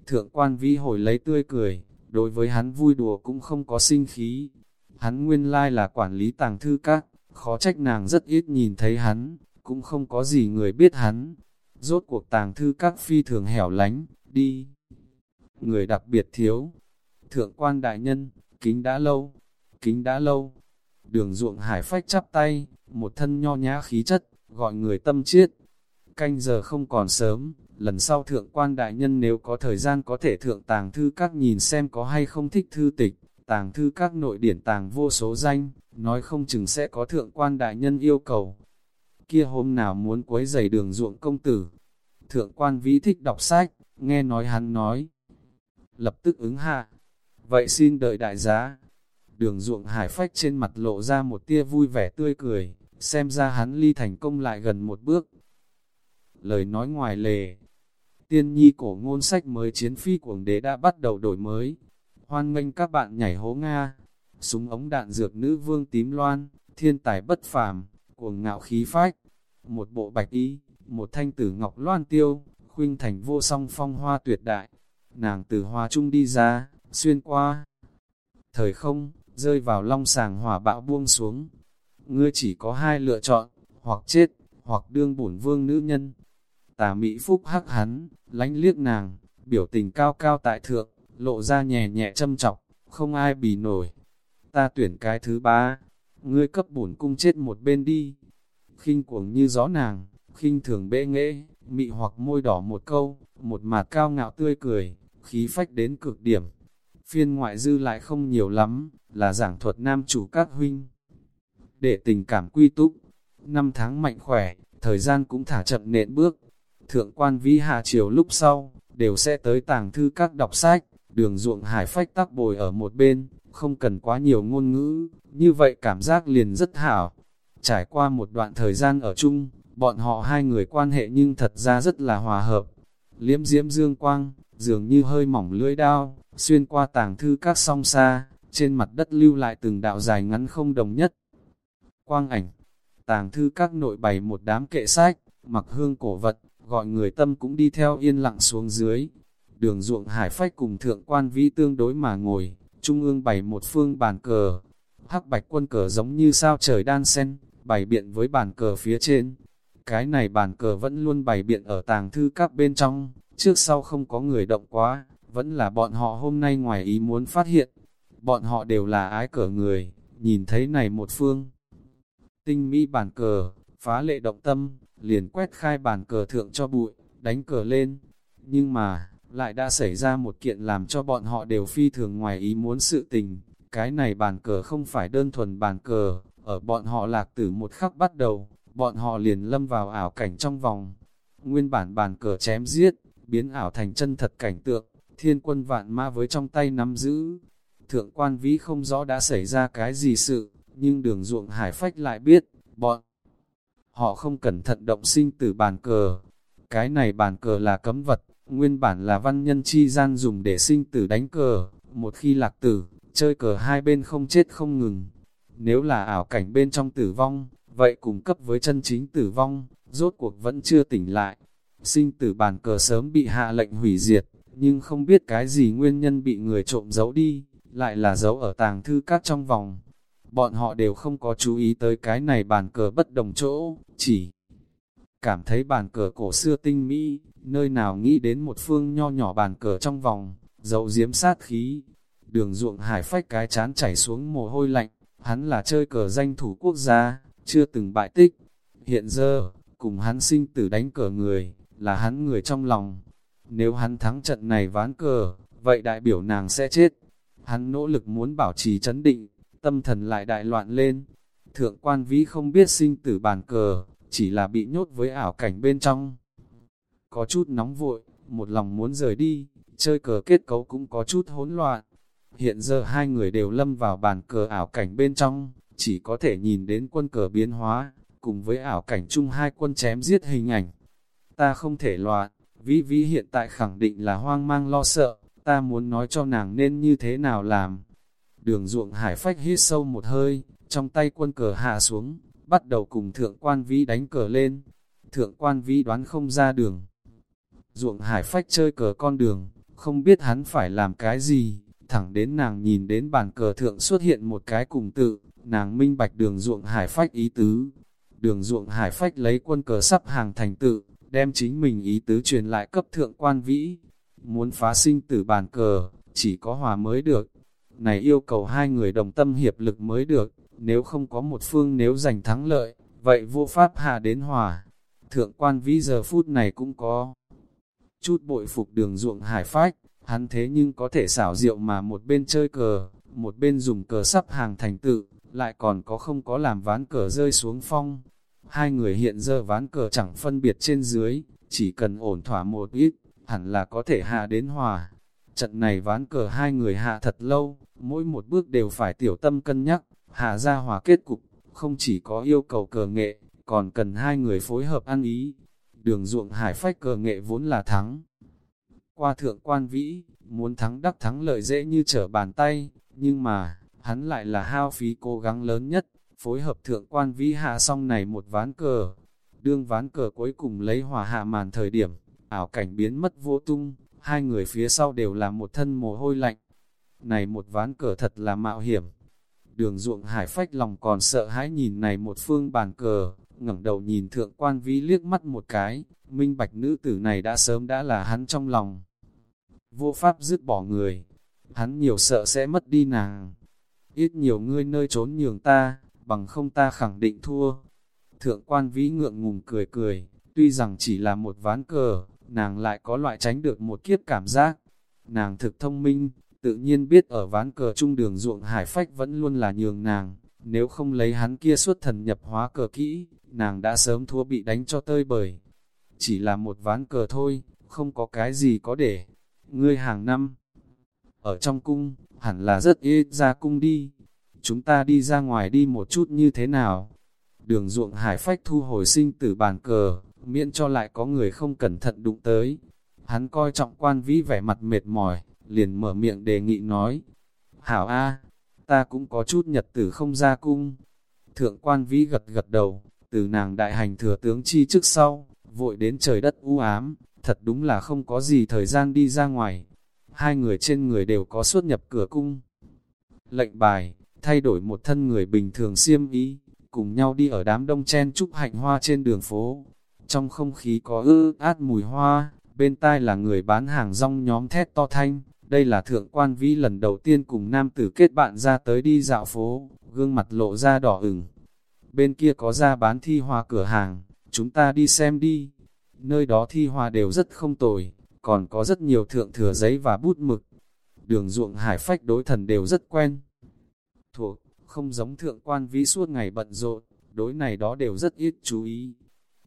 Thượng quan vĩ hồi lấy tươi cười, đối với hắn vui đùa cũng không có sinh khí. Hắn nguyên lai là quản lý tàng thư các, khó trách nàng rất ít nhìn thấy hắn, cũng không có gì người biết hắn. Rốt cuộc tàng thư các phi thường hẻo lánh, đi. Người đặc biệt thiếu. Thượng quan đại nhân, kính đã lâu, kính đã lâu. Đường ruộng hải phách chắp tay, một thân nho nhã khí chất, gọi người tâm chiết. Canh giờ không còn sớm, lần sau thượng quan đại nhân nếu có thời gian có thể thượng tàng thư các nhìn xem có hay không thích thư tịch, tàng thư các nội điển tàng vô số danh, nói không chừng sẽ có thượng quan đại nhân yêu cầu. Kia hôm nào muốn quấy giày đường ruộng công tử, thượng quan vĩ thích đọc sách, nghe nói hắn nói. Lập tức ứng hạ, vậy xin đợi đại giá. Đường ruộng hải phách trên mặt lộ ra một tia vui vẻ tươi cười, xem ra hắn ly thành công lại gần một bước. Lời nói ngoài lề, tiên nhi cổ ngôn sách mới chiến phi cuồng đế đã bắt đầu đổi mới. Hoan nghênh các bạn nhảy hố Nga, súng ống đạn dược nữ vương tím loan, thiên tài bất phàm, cuồng ngạo khí phách, một bộ bạch y, một thanh tử ngọc loan tiêu, khuynh thành vô song phong hoa tuyệt đại. Nàng từ hoa trung đi ra, xuyên qua. Thời không, rơi vào long sàng hỏa bạo buông xuống. Ngươi chỉ có hai lựa chọn, hoặc chết, hoặc đương bổn vương nữ nhân. Tà Mỹ Phúc hắc hắn, lánh liếc nàng, biểu tình cao cao tại thượng, lộ ra nhẹ nhẹ châm chọc, không ai bì nổi. Ta tuyển cái thứ ba, ngươi cấp bổn cung chết một bên đi. khinh cuồng như gió nàng, khinh thường bệ nghệ, mị hoặc môi đỏ một câu, một mặt cao ngạo tươi cười, khí phách đến cực điểm. Phiên ngoại dư lại không nhiều lắm, là giảng thuật nam chủ các huynh. Để tình cảm quy túc, năm tháng mạnh khỏe, thời gian cũng thả chậm nện bước. Thượng quan vi hạ chiều lúc sau, đều sẽ tới tàng thư các đọc sách, đường ruộng hải phách tắc bồi ở một bên, không cần quá nhiều ngôn ngữ, như vậy cảm giác liền rất hảo. Trải qua một đoạn thời gian ở chung, bọn họ hai người quan hệ nhưng thật ra rất là hòa hợp. Liếm diễm dương quang, dường như hơi mỏng lưỡi đao, xuyên qua tàng thư các song xa, trên mặt đất lưu lại từng đạo dài ngắn không đồng nhất. Quang ảnh, tàng thư các nội bày một đám kệ sách, mặc hương cổ vật, gọi người tâm cũng đi theo yên lặng xuống dưới. Đường ruộng hải phách cùng thượng quan vĩ tương đối mà ngồi, trung ương bày một phương bàn cờ. Hắc bạch quân cờ giống như sao trời đan sen, bày biện với bàn cờ phía trên. Cái này bàn cờ vẫn luôn bày biện ở tàng thư các bên trong, trước sau không có người động quá, vẫn là bọn họ hôm nay ngoài ý muốn phát hiện. Bọn họ đều là ái cờ người, nhìn thấy này một phương. Tinh mỹ bàn cờ, phá lệ động tâm, liền quét khai bàn cờ thượng cho bụi, đánh cờ lên. Nhưng mà, lại đã xảy ra một kiện làm cho bọn họ đều phi thường ngoài ý muốn sự tình. Cái này bàn cờ không phải đơn thuần bàn cờ, ở bọn họ lạc tử một khắc bắt đầu, bọn họ liền lâm vào ảo cảnh trong vòng. nguyên bản bàn cờ chém giết, biến ảo thành chân thật cảnh tượng, thiên quân vạn ma với trong tay nắm giữ. Thượng quan vĩ không rõ đã xảy ra cái gì sự, nhưng đường ruộng hải phách lại biết, bọn họ không cẩn thận động sinh từ bàn cờ. Cái này bàn cờ là cấm vật, nguyên bản là văn nhân chi gian dùng để sinh tử đánh cờ, một khi lạc tử, chơi cờ hai bên không chết không ngừng. Nếu là ảo cảnh bên trong tử vong, vậy cùng cấp với chân chính tử vong, rốt cuộc vẫn chưa tỉnh lại. Sinh tử bàn cờ sớm bị hạ lệnh hủy diệt, nhưng không biết cái gì nguyên nhân bị người trộm giấu đi, lại là giấu ở tàng thư các trong vòng. Bọn họ đều không có chú ý tới cái này bàn cờ bất đồng chỗ, chỉ cảm thấy bàn cờ cổ xưa tinh mỹ, nơi nào nghĩ đến một phương nho nhỏ bàn cờ trong vòng, dậu diếm sát khí. Đường ruộng hải phách cái chán chảy xuống mồ hôi lạnh, hắn là chơi cờ danh thủ quốc gia, chưa từng bại tích. Hiện giờ, cùng hắn sinh tử đánh cờ người, là hắn người trong lòng. Nếu hắn thắng trận này ván cờ, vậy đại biểu nàng sẽ chết. Hắn nỗ lực muốn bảo trì chấn định, tâm thần lại đại loạn lên. Thượng quan vĩ không biết sinh tử bàn cờ, chỉ là bị nhốt với ảo cảnh bên trong. Có chút nóng vội, một lòng muốn rời đi, chơi cờ kết cấu cũng có chút hỗn loạn. Hiện giờ hai người đều lâm vào bàn cờ ảo cảnh bên trong, chỉ có thể nhìn đến quân cờ biến hóa, cùng với ảo cảnh chung hai quân chém giết hình ảnh. Ta không thể loạn, vĩ vĩ hiện tại khẳng định là hoang mang lo sợ, ta muốn nói cho nàng nên như thế nào làm. Đường ruộng hải phách hít sâu một hơi, trong tay quân cờ hạ xuống, bắt đầu cùng thượng quan vĩ đánh cờ lên. Thượng quan vĩ đoán không ra đường. Ruộng hải phách chơi cờ con đường, không biết hắn phải làm cái gì, thẳng đến nàng nhìn đến bàn cờ thượng xuất hiện một cái cùng tự, nàng minh bạch đường ruộng hải phách ý tứ. Đường ruộng hải phách lấy quân cờ sắp hàng thành tự, đem chính mình ý tứ truyền lại cấp thượng quan vĩ. Muốn phá sinh tử bàn cờ, chỉ có hòa mới được. Này yêu cầu hai người đồng tâm hiệp lực mới được, nếu không có một phương nếu giành thắng lợi, vậy vô pháp hạ đến hòa. Thượng quan vĩ giờ phút này cũng có chút bội phục đường ruộng hải phách, hắn thế nhưng có thể xảo diệu mà một bên chơi cờ, một bên dùng cờ sắp hàng thành tự, lại còn có không có làm ván cờ rơi xuống phong. Hai người hiện giờ ván cờ chẳng phân biệt trên dưới, chỉ cần ổn thỏa một ít, hẳn là có thể hạ đến hòa. Trận này ván cờ hai người hạ thật lâu, mỗi một bước đều phải tiểu tâm cân nhắc, hạ ra hòa kết cục, không chỉ có yêu cầu cờ nghệ, còn cần hai người phối hợp ăn ý. Đường ruộng hải phách cờ nghệ vốn là thắng. Qua thượng quan vĩ, muốn thắng đắc thắng lợi dễ như trở bàn tay, nhưng mà, hắn lại là hao phí cố gắng lớn nhất, phối hợp thượng quan vĩ hạ xong này một ván cờ. Đương ván cờ cuối cùng lấy hòa hạ màn thời điểm, ảo cảnh biến mất vô tung, hai người phía sau đều là một thân mồ hôi lạnh. Này một ván cờ thật là mạo hiểm. Đường ruộng hải phách lòng còn sợ hãi nhìn này một phương bàn cờ, ngẩng đầu nhìn thượng quan vĩ liếc mắt một cái, minh bạch nữ tử này đã sớm đã là hắn trong lòng. Vô pháp dứt bỏ người, hắn nhiều sợ sẽ mất đi nàng. Ít nhiều ngươi nơi trốn nhường ta, bằng không ta khẳng định thua. Thượng quan vĩ ngượng ngùng cười cười, tuy rằng chỉ là một ván cờ, nàng lại có loại tránh được một kiếp cảm giác. Nàng thực thông minh, tự nhiên biết ở ván cờ trung đường ruộng hải phách vẫn luôn là nhường nàng, nếu không lấy hắn kia xuất thần nhập hóa cờ kỹ, nàng đã sớm thua bị đánh cho tơi bời. Chỉ là một ván cờ thôi, không có cái gì có để. Ngươi hàng năm, ở trong cung, hẳn là rất ê ra cung đi. Chúng ta đi ra ngoài đi một chút như thế nào? Đường ruộng hải phách thu hồi sinh tử bàn cờ, miễn cho lại có người không cẩn thận đụng tới. Hắn coi trọng quan vĩ vẻ mặt mệt mỏi, liền mở miệng đề nghị nói. Hảo A, ta cũng có chút nhật tử không ra cung. Thượng quan vĩ gật gật đầu, từ nàng đại hành thừa tướng chi trước sau, vội đến trời đất u ám, thật đúng là không có gì thời gian đi ra ngoài. Hai người trên người đều có xuất nhập cửa cung. Lệnh bài, thay đổi một thân người bình thường xiêm ý, cùng nhau đi ở đám đông chen trúc hạnh hoa trên đường phố. Trong không khí có ư át mùi hoa, bên tai là người bán hàng rong nhóm thét to thanh. Đây là thượng quan vĩ lần đầu tiên cùng nam tử kết bạn ra tới đi dạo phố, gương mặt lộ ra đỏ ửng. Bên kia có ra bán thi hoa cửa hàng, chúng ta đi xem đi. Nơi đó thi hoa đều rất không tồi, còn có rất nhiều thượng thừa giấy và bút mực. Đường ruộng hải phách đối thần đều rất quen. Thuộc, không giống thượng quan vĩ suốt ngày bận rộn, đối này đó đều rất ít chú ý.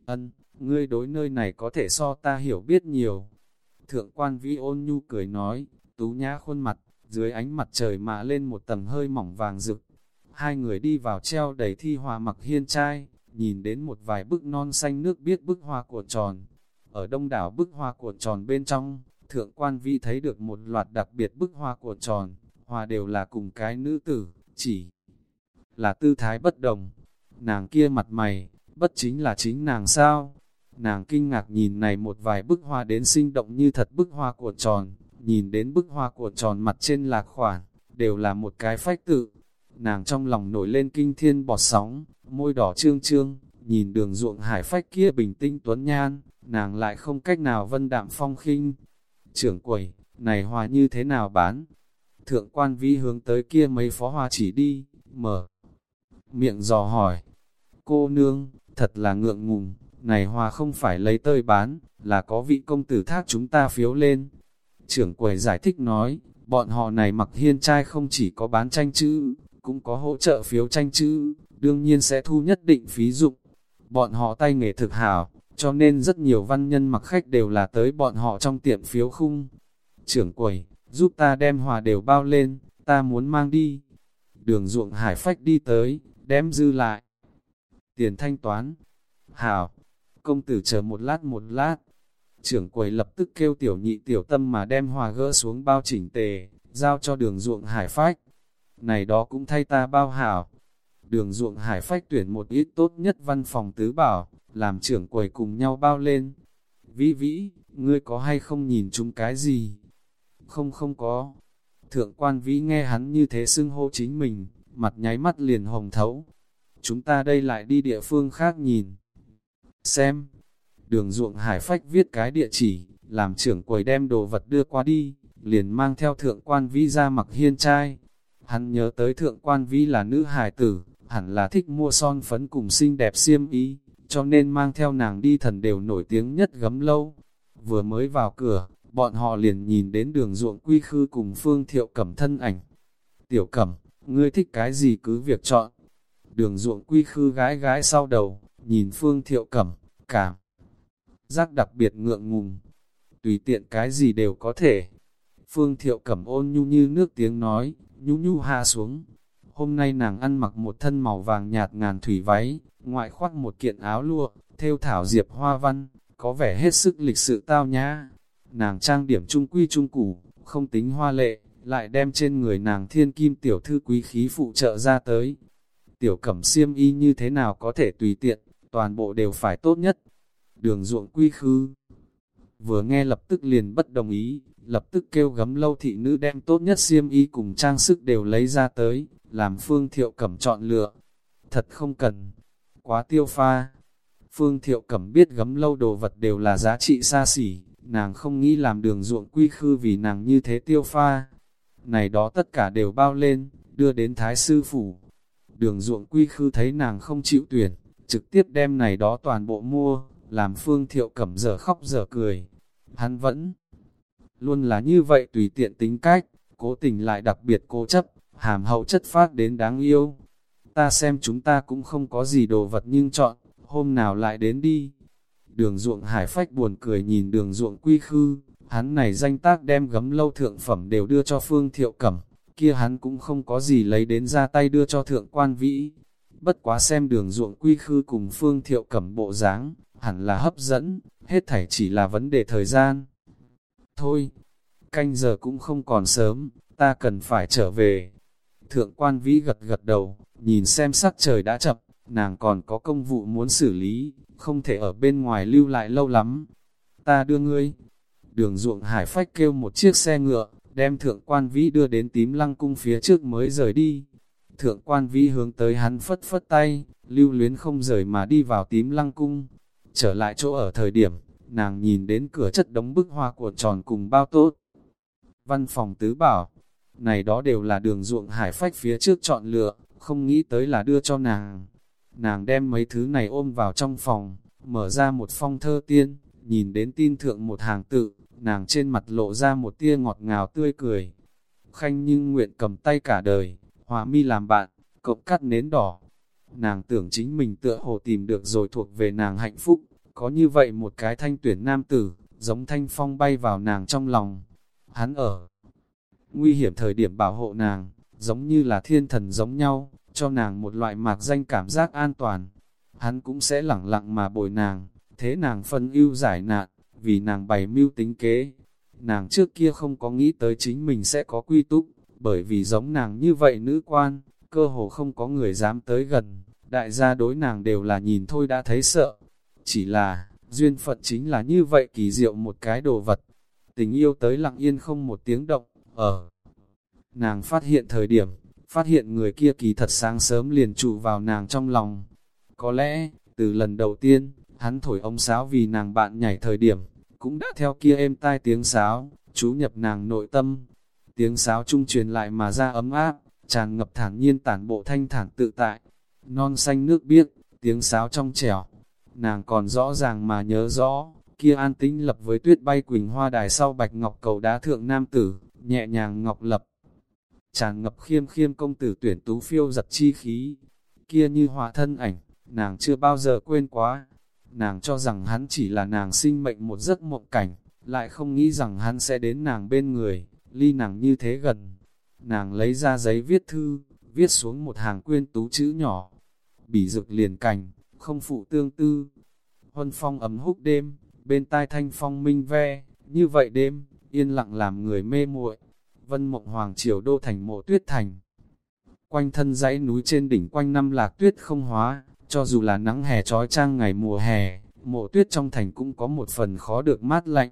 Ân, ngươi đối nơi này có thể so ta hiểu biết nhiều. Thượng quan vi ôn nhu cười nói, tú nhã khuôn mặt, dưới ánh mặt trời mạ lên một tầng hơi mỏng vàng rực. Hai người đi vào treo đầy thi hòa mặc hiên trai, nhìn đến một vài bức non xanh nước biết bức hoa cuộn tròn. Ở đông đảo bức hoa cuộn tròn bên trong, thượng quan vi thấy được một loạt đặc biệt bức hoa cuộn tròn, hoa đều là cùng cái nữ tử, chỉ là tư thái bất đồng. Nàng kia mặt mày, bất chính là chính nàng sao? Nàng kinh ngạc nhìn này một vài bức hoa đến sinh động như thật bức hoa của tròn, nhìn đến bức hoa của tròn mặt trên lạc khoản, đều là một cái phách tự. Nàng trong lòng nổi lên kinh thiên bọt sóng, môi đỏ trương trương, nhìn đường ruộng hải phách kia bình tĩnh tuấn nhan, nàng lại không cách nào vân đạm phong khinh. Trưởng quầy, này hoa như thế nào bán? Thượng quan vi hướng tới kia mấy phó hoa chỉ đi, mở miệng dò hỏi. Cô nương, thật là ngượng ngùng, này hoa không phải lấy tơi bán, là có vị công tử thác chúng ta phiếu lên. Trưởng quầy giải thích nói, bọn họ này mặc hiên trai không chỉ có bán tranh chữ, cũng có hỗ trợ phiếu tranh chữ, đương nhiên sẽ thu nhất định phí dụng. Bọn họ tay nghề thực hảo, cho nên rất nhiều văn nhân mặc khách đều là tới bọn họ trong tiệm phiếu khung. Trưởng quầy, giúp ta đem hòa đều bao lên, ta muốn mang đi. Đường ruộng hải phách đi tới, đem dư lại. Tiền thanh toán. Hảo, công tử chờ một lát một lát. Trưởng quầy lập tức kêu tiểu nhị tiểu tâm mà đem hòa gỡ xuống bao chỉnh tề, giao cho đường ruộng hải phách. Này đó cũng thay ta bao hảo. Đường ruộng hải phách tuyển một ít tốt nhất văn phòng tứ bảo, làm trưởng quầy cùng nhau bao lên. Vĩ vĩ, ngươi có hay không nhìn chúng cái gì? Không không có. Thượng quan vĩ nghe hắn như thế xưng hô chính mình, mặt nháy mắt liền hồng thấu. Chúng ta đây lại đi địa phương khác nhìn. Xem, đường ruộng hải phách viết cái địa chỉ, làm trưởng quầy đem đồ vật đưa qua đi, liền mang theo thượng quan vĩ ra mặc hiên trai. Hắn nhớ tới thượng quan vĩ là nữ hải tử, hẳn là thích mua son phấn cùng xinh đẹp xiêm y, cho nên mang theo nàng đi thần đều nổi tiếng nhất gấm lâu. Vừa mới vào cửa, bọn họ liền nhìn đến đường ruộng quy khư cùng phương thiệu cẩm thân ảnh. Tiểu cẩm, ngươi thích cái gì cứ việc chọn. Đường ruộng quy khư gái gái sau đầu, nhìn phương thiệu cẩm, cảm. Giác đặc biệt ngượng ngùng, tùy tiện cái gì đều có thể. Phương thiệu cẩm ôn nhu như nước tiếng nói, nhu nhu hạ xuống. Hôm nay nàng ăn mặc một thân màu vàng nhạt ngàn thủy váy, ngoại khoác một kiện áo lụa, theo thảo diệp hoa văn, có vẻ hết sức lịch sự tao nhã. Nàng trang điểm trung quy trung củ, không tính hoa lệ, lại đem trên người nàng thiên kim tiểu thư quý khí phụ trợ ra tới. Tiểu cẩm xiêm y như thế nào có thể tùy tiện, toàn bộ đều phải tốt nhất. Đường ruộng quy khư. Vừa nghe lập tức liền bất đồng ý, lập tức kêu gấm lâu thị nữ đem tốt nhất xiêm y cùng trang sức đều lấy ra tới, làm phương thiệu cẩm chọn lựa. Thật không cần, quá tiêu pha. Phương thiệu cẩm biết gấm lâu đồ vật đều là giá trị xa xỉ, nàng không nghĩ làm đường ruộng quy khư vì nàng như thế tiêu pha. Này đó tất cả đều bao lên, đưa đến thái sư phủ. Đường ruộng quy khư thấy nàng không chịu tuyển, trực tiếp đem này đó toàn bộ mua, làm phương thiệu cẩm giờ khóc giờ cười. Hắn vẫn luôn là như vậy tùy tiện tính cách, cố tình lại đặc biệt cố chấp, hàm hậu chất phát đến đáng yêu. Ta xem chúng ta cũng không có gì đồ vật nhưng chọn, hôm nào lại đến đi. Đường ruộng hải phách buồn cười nhìn đường ruộng quy khư, hắn này danh tác đem gấm lâu thượng phẩm đều đưa cho phương thiệu cẩm, kia hắn cũng không có gì lấy đến ra tay đưa cho thượng quan vĩ. Bất quá xem đường ruộng quy khư cùng phương thiệu cẩm bộ dáng hẳn là hấp dẫn, hết thảy chỉ là vấn đề thời gian. Thôi, canh giờ cũng không còn sớm, ta cần phải trở về. Thượng quan vĩ gật gật đầu, nhìn xem sắc trời đã chập, nàng còn có công vụ muốn xử lý, không thể ở bên ngoài lưu lại lâu lắm. Ta đưa ngươi. Đường ruộng hải phách kêu một chiếc xe ngựa, đem thượng quan vĩ đưa đến tím lăng cung phía trước mới rời đi. Thượng quan vĩ hướng tới hắn phất phất tay, lưu luyến không rời mà đi vào tím lăng cung. Trở lại chỗ ở thời điểm, nàng nhìn đến cửa chất đống bức hoa của tròn cùng bao tốt. Văn phòng tứ bảo, này đó đều là đường ruộng hải phách phía trước chọn lựa, không nghĩ tới là đưa cho nàng. Nàng đem mấy thứ này ôm vào trong phòng, mở ra một phong thơ tiên, nhìn đến tin thượng một hàng tự, nàng trên mặt lộ ra một tia ngọt ngào tươi cười. Khanh nhưng nguyện cầm tay cả đời, hòa mi làm bạn, cộng cắt nến đỏ. Nàng tưởng chính mình tựa hồ tìm được rồi thuộc về nàng hạnh phúc, Có như vậy một cái thanh tuyển nam tử, giống thanh phong bay vào nàng trong lòng. Hắn ở nguy hiểm thời điểm bảo hộ nàng, giống như là thiên thần giống nhau, cho nàng một loại mạc danh cảm giác an toàn. Hắn cũng sẽ lẳng lặng mà bồi nàng, thế nàng phân ưu giải nạn, vì nàng bày mưu tính kế. Nàng trước kia không có nghĩ tới chính mình sẽ có quy túc, bởi vì giống nàng như vậy nữ quan, cơ hồ không có người dám tới gần, đại gia đối nàng đều là nhìn thôi đã thấy sợ. Chỉ là, duyên phận chính là như vậy kỳ diệu một cái đồ vật. Tình yêu tới lặng yên không một tiếng động, ở. Nàng phát hiện thời điểm, phát hiện người kia kỳ thật sáng sớm liền trụ vào nàng trong lòng. Có lẽ, từ lần đầu tiên, hắn thổi ông sáo vì nàng bạn nhảy thời điểm, cũng đã theo kia êm tai tiếng sáo, chú nhập nàng nội tâm. Tiếng sáo trung truyền lại mà ra ấm áp, tràn ngập thản nhiên tản bộ thanh thản tự tại. Non xanh nước biếc, tiếng sáo trong trẻo. Nàng còn rõ ràng mà nhớ rõ, kia an tĩnh lập với tuyết bay quỳnh hoa đài sau bạch ngọc cầu đá thượng nam tử, nhẹ nhàng ngọc lập. Tràn ngập khiêm khiêm công tử tuyển tú phiêu giật chi khí, kia như hòa thân ảnh, nàng chưa bao giờ quên quá. Nàng cho rằng hắn chỉ là nàng sinh mệnh một giấc mộng cảnh, lại không nghĩ rằng hắn sẽ đến nàng bên người, ly nàng như thế gần. Nàng lấy ra giấy viết thư, viết xuống một hàng quyên tú chữ nhỏ. Bỉ rực liền cành, không phụ tương tư. Huân phong ấm húc đêm, bên tai thanh phong minh ve, như vậy đêm, yên lặng làm người mê muội. Vân mộng hoàng triều đô thành mộ tuyết thành. Quanh thân dãy núi trên đỉnh quanh năm lạc tuyết không hóa, cho dù là nắng hè trói trang ngày mùa hè, mộ tuyết trong thành cũng có một phần khó được mát lạnh.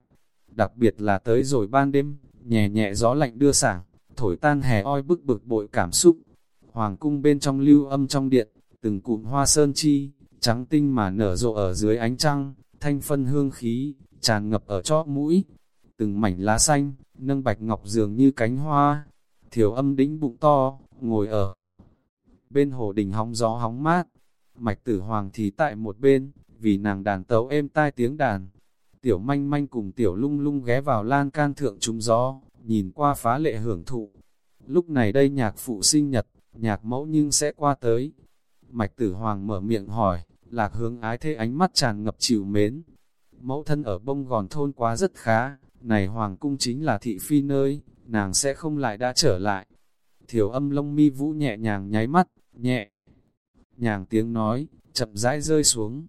Đặc biệt là tới rồi ban đêm, nhẹ nhẹ gió lạnh đưa sảng, thổi tan hè oi bức bực bội cảm xúc. Hoàng cung bên trong lưu âm trong điện, từng cụm hoa sơn chi, trắng tinh mà nở rộ ở dưới ánh trăng, thanh phân hương khí, tràn ngập ở chóp mũi. Từng mảnh lá xanh, nâng bạch ngọc dường như cánh hoa. Thiểu âm đĩnh bụng to, ngồi ở bên hồ đình hóng gió hóng mát. Mạch tử hoàng thì tại một bên, vì nàng đàn tấu êm tai tiếng đàn. Tiểu manh manh cùng tiểu lung lung ghé vào lan can thượng trúng gió, nhìn qua phá lệ hưởng thụ. Lúc này đây nhạc phụ sinh nhật, nhạc mẫu nhưng sẽ qua tới. Mạch tử hoàng mở miệng hỏi, lạc hướng ái thế ánh mắt tràn ngập chịu mến. Mẫu thân ở bông gòn thôn quá rất khá, này hoàng cung chính là thị phi nơi, nàng sẽ không lại đã trở lại. Thiểu âm lông mi vũ nhẹ nhàng nháy mắt, nhẹ. Nhàng tiếng nói, chậm rãi rơi xuống.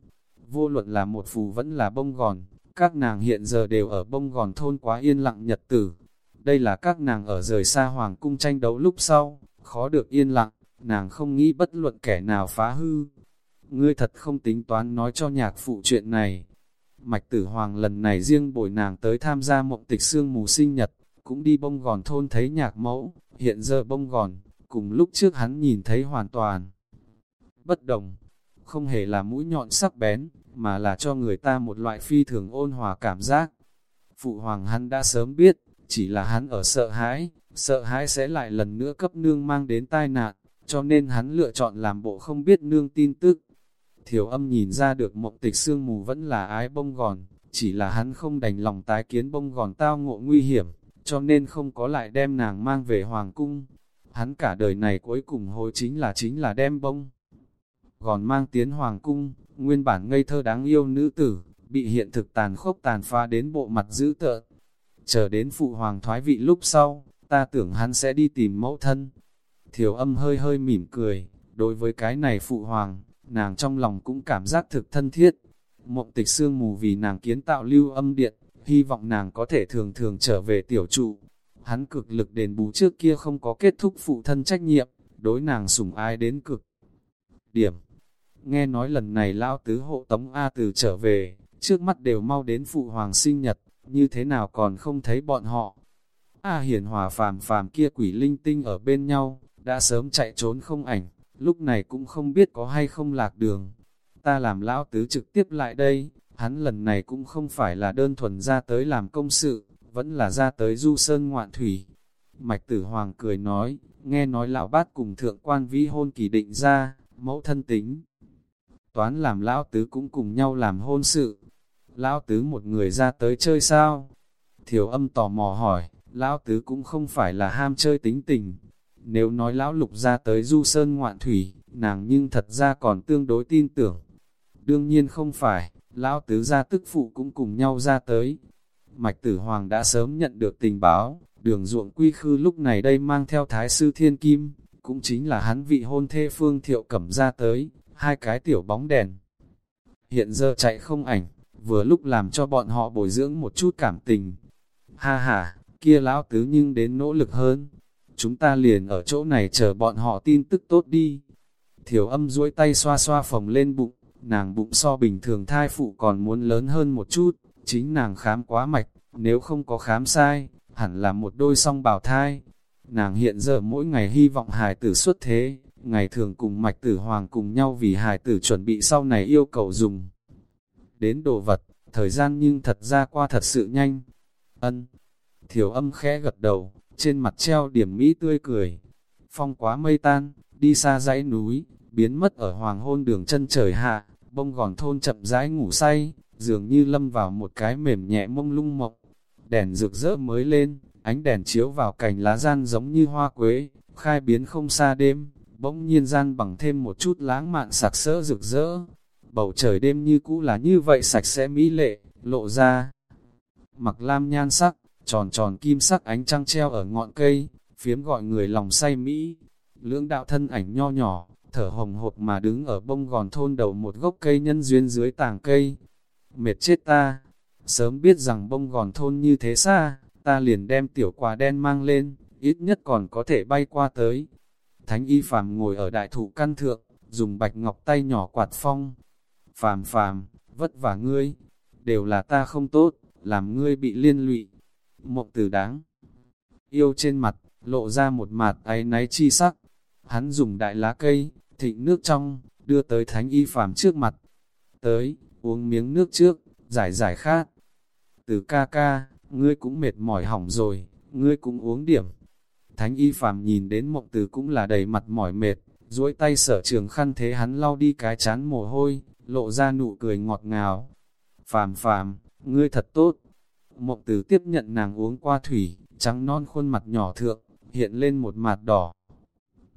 Vô luận là một phù vẫn là bông gòn, các nàng hiện giờ đều ở bông gòn thôn quá yên lặng nhật tử. Đây là các nàng ở rời xa hoàng cung tranh đấu lúc sau, khó được yên lặng, nàng không nghĩ bất luận kẻ nào phá hư. Ngươi thật không tính toán nói cho nhạc phụ chuyện này. Mạch tử hoàng lần này riêng bồi nàng tới tham gia mộng tịch xương mù sinh nhật, cũng đi bông gòn thôn thấy nhạc mẫu, hiện giờ bông gòn, cùng lúc trước hắn nhìn thấy hoàn toàn. Bất đồng, không hề là mũi nhọn sắc bén, mà là cho người ta một loại phi thường ôn hòa cảm giác. Phụ hoàng hắn đã sớm biết, chỉ là hắn ở sợ hãi, sợ hãi sẽ lại lần nữa cấp nương mang đến tai nạn, cho nên hắn lựa chọn làm bộ không biết nương tin tức. Thiểu âm nhìn ra được mộng tịch sương mù vẫn là ái bông gòn, chỉ là hắn không đành lòng tái kiến bông gòn tao ngộ nguy hiểm, cho nên không có lại đem nàng mang về hoàng cung. Hắn cả đời này cuối cùng hối chính là chính là đem bông. Gòn mang tiến hoàng cung, nguyên bản ngây thơ đáng yêu nữ tử, bị hiện thực tàn khốc tàn phá đến bộ mặt dữ tợn. Chờ đến phụ hoàng thoái vị lúc sau, ta tưởng hắn sẽ đi tìm mẫu thân. Thiểu âm hơi hơi mỉm cười, đối với cái này phụ hoàng, nàng trong lòng cũng cảm giác thực thân thiết. Mộng tịch sương mù vì nàng kiến tạo lưu âm điện, hy vọng nàng có thể thường thường trở về tiểu trụ. Hắn cực lực đền bù trước kia không có kết thúc phụ thân trách nhiệm, đối nàng sủng ai đến cực. Điểm Nghe nói lần này lão tứ hộ tống A từ trở về, trước mắt đều mau đến phụ hoàng sinh nhật, như thế nào còn không thấy bọn họ. A hiền hòa phàm phàm kia quỷ linh tinh ở bên nhau, đã sớm chạy trốn không ảnh, lúc này cũng không biết có hay không lạc đường. Ta làm lão tứ trực tiếp lại đây, hắn lần này cũng không phải là đơn thuần ra tới làm công sự, vẫn là ra tới du sơn ngoạn thủy. Mạch tử hoàng cười nói, nghe nói lão bát cùng thượng quan vi hôn kỳ định ra, mẫu thân tính. Toán làm lão tứ cũng cùng nhau làm hôn sự. Lão tứ một người ra tới chơi sao? Thiểu âm tò mò hỏi, lão tứ cũng không phải là ham chơi tính tình, nếu nói lão lục ra tới du sơn ngoạn thủy, nàng nhưng thật ra còn tương đối tin tưởng. Đương nhiên không phải, lão tứ gia tức phụ cũng cùng nhau ra tới. Mạch tử hoàng đã sớm nhận được tình báo, đường ruộng quy khư lúc này đây mang theo thái sư thiên kim, cũng chính là hắn vị hôn thê phương thiệu cẩm ra tới, hai cái tiểu bóng đèn. Hiện giờ chạy không ảnh, vừa lúc làm cho bọn họ bồi dưỡng một chút cảm tình. Ha ha, kia lão tứ nhưng đến nỗ lực hơn. Chúng ta liền ở chỗ này chờ bọn họ tin tức tốt đi. Thiểu âm duỗi tay xoa xoa phồng lên bụng, nàng bụng so bình thường thai phụ còn muốn lớn hơn một chút, chính nàng khám quá mạch, nếu không có khám sai, hẳn là một đôi song bào thai. Nàng hiện giờ mỗi ngày hy vọng hài tử xuất thế, ngày thường cùng mạch tử hoàng cùng nhau vì hài tử chuẩn bị sau này yêu cầu dùng. Đến đồ vật, thời gian nhưng thật ra qua thật sự nhanh. Ân, thiểu âm khẽ gật đầu, trên mặt treo điểm mỹ tươi cười. Phong quá mây tan, đi xa dãy núi, biến mất ở hoàng hôn đường chân trời hạ, bông gòn thôn chậm rãi ngủ say, dường như lâm vào một cái mềm nhẹ mông lung mộng. Đèn rực rỡ mới lên, ánh đèn chiếu vào cành lá gian giống như hoa quế, khai biến không xa đêm, bỗng nhiên gian bằng thêm một chút lãng mạn sặc sỡ rực rỡ. Bầu trời đêm như cũ là như vậy sạch sẽ mỹ lệ, lộ ra. Mặc lam nhan sắc, tròn tròn kim sắc ánh trăng treo ở ngọn cây, phiếm gọi người lòng say mỹ. Lưỡng đạo thân ảnh nho nhỏ, thở hồng hộp mà đứng ở bông gòn thôn đầu một gốc cây nhân duyên dưới tàng cây. Mệt chết ta, sớm biết rằng bông gòn thôn như thế xa, ta liền đem tiểu quà đen mang lên, ít nhất còn có thể bay qua tới. Thánh y phàm ngồi ở đại thụ căn thượng, dùng bạch ngọc tay nhỏ quạt phong. Phàm phàm, vất vả ngươi, đều là ta không tốt, làm ngươi bị liên lụy. Mộng từ đáng. Yêu trên mặt, lộ ra một mặt áy náy chi sắc. Hắn dùng đại lá cây, thịnh nước trong, đưa tới thánh y phàm trước mặt. Tới, uống miếng nước trước, giải giải khát. Từ ca ca, ngươi cũng mệt mỏi hỏng rồi, ngươi cũng uống điểm. Thánh y phàm nhìn đến mộng từ cũng là đầy mặt mỏi mệt, duỗi tay sở trường khăn thế hắn lau đi cái chán mồ hôi, lộ ra nụ cười ngọt ngào. Phàm phàm, ngươi thật tốt. Mộng từ tiếp nhận nàng uống qua thủy, trắng non khuôn mặt nhỏ thượng, hiện lên một mặt đỏ.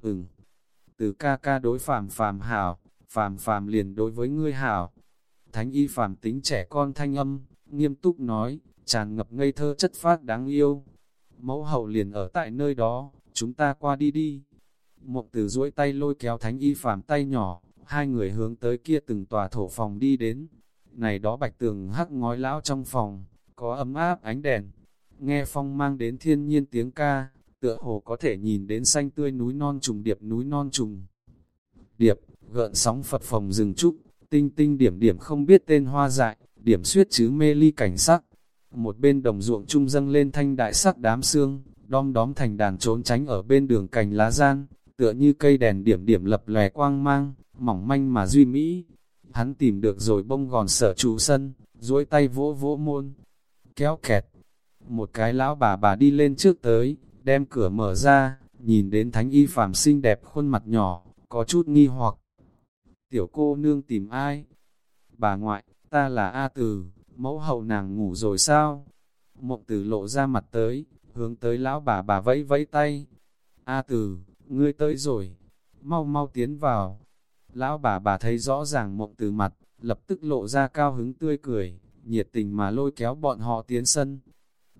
Ừm, từ ca ca đối phàm phàm hảo, phàm phàm liền đối với ngươi hảo. Thánh y phàm tính trẻ con thanh âm, nghiêm túc nói, tràn ngập ngây thơ chất phát đáng yêu. Mẫu hậu liền ở tại nơi đó, chúng ta qua đi đi. Mộng từ duỗi tay lôi kéo thánh y phàm tay nhỏ, hai người hướng tới kia từng tòa thổ phòng đi đến. Này đó bạch tường hắc ngói lão trong phòng, có ấm áp ánh đèn. Nghe phong mang đến thiên nhiên tiếng ca, tựa hồ có thể nhìn đến xanh tươi núi non trùng điệp núi non trùng. Điệp, gợn sóng Phật phòng rừng trúc, tinh tinh điểm điểm không biết tên hoa dại, điểm suyết chứ mê ly cảnh sắc. Một bên đồng ruộng trung dâng lên thanh đại sắc đám xương, đom đóm thành đàn trốn tránh ở bên đường cành lá gian, tựa như cây đèn điểm điểm lập lòe quang mang, mỏng manh mà duy mỹ. Hắn tìm được rồi bông gòn sở trụ sân, duỗi tay vỗ vỗ môn, kéo kẹt. Một cái lão bà bà đi lên trước tới, đem cửa mở ra, nhìn đến thánh y phàm xinh đẹp khuôn mặt nhỏ, có chút nghi hoặc. Tiểu cô nương tìm ai? Bà ngoại, ta là A Từ, mẫu hậu nàng ngủ rồi sao? Mộng tử lộ ra mặt tới, hướng tới lão bà bà vẫy vẫy tay. A tử, ngươi tới rồi, mau mau tiến vào. Lão bà bà thấy rõ ràng mộng tử mặt, lập tức lộ ra cao hứng tươi cười, nhiệt tình mà lôi kéo bọn họ tiến sân.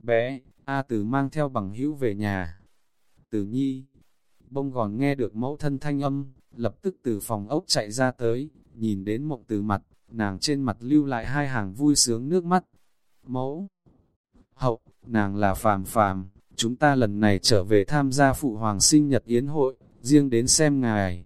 Bé, A tử mang theo bằng hữu về nhà. tử nhi, bông gòn nghe được mẫu thân thanh âm, lập tức từ phòng ốc chạy ra tới, nhìn đến mộng tử mặt, nàng trên mặt lưu lại hai hàng vui sướng nước mắt. Mẫu, hậu, nàng là phàm phàm, chúng ta lần này trở về tham gia phụ hoàng sinh nhật yến hội, riêng đến xem ngài.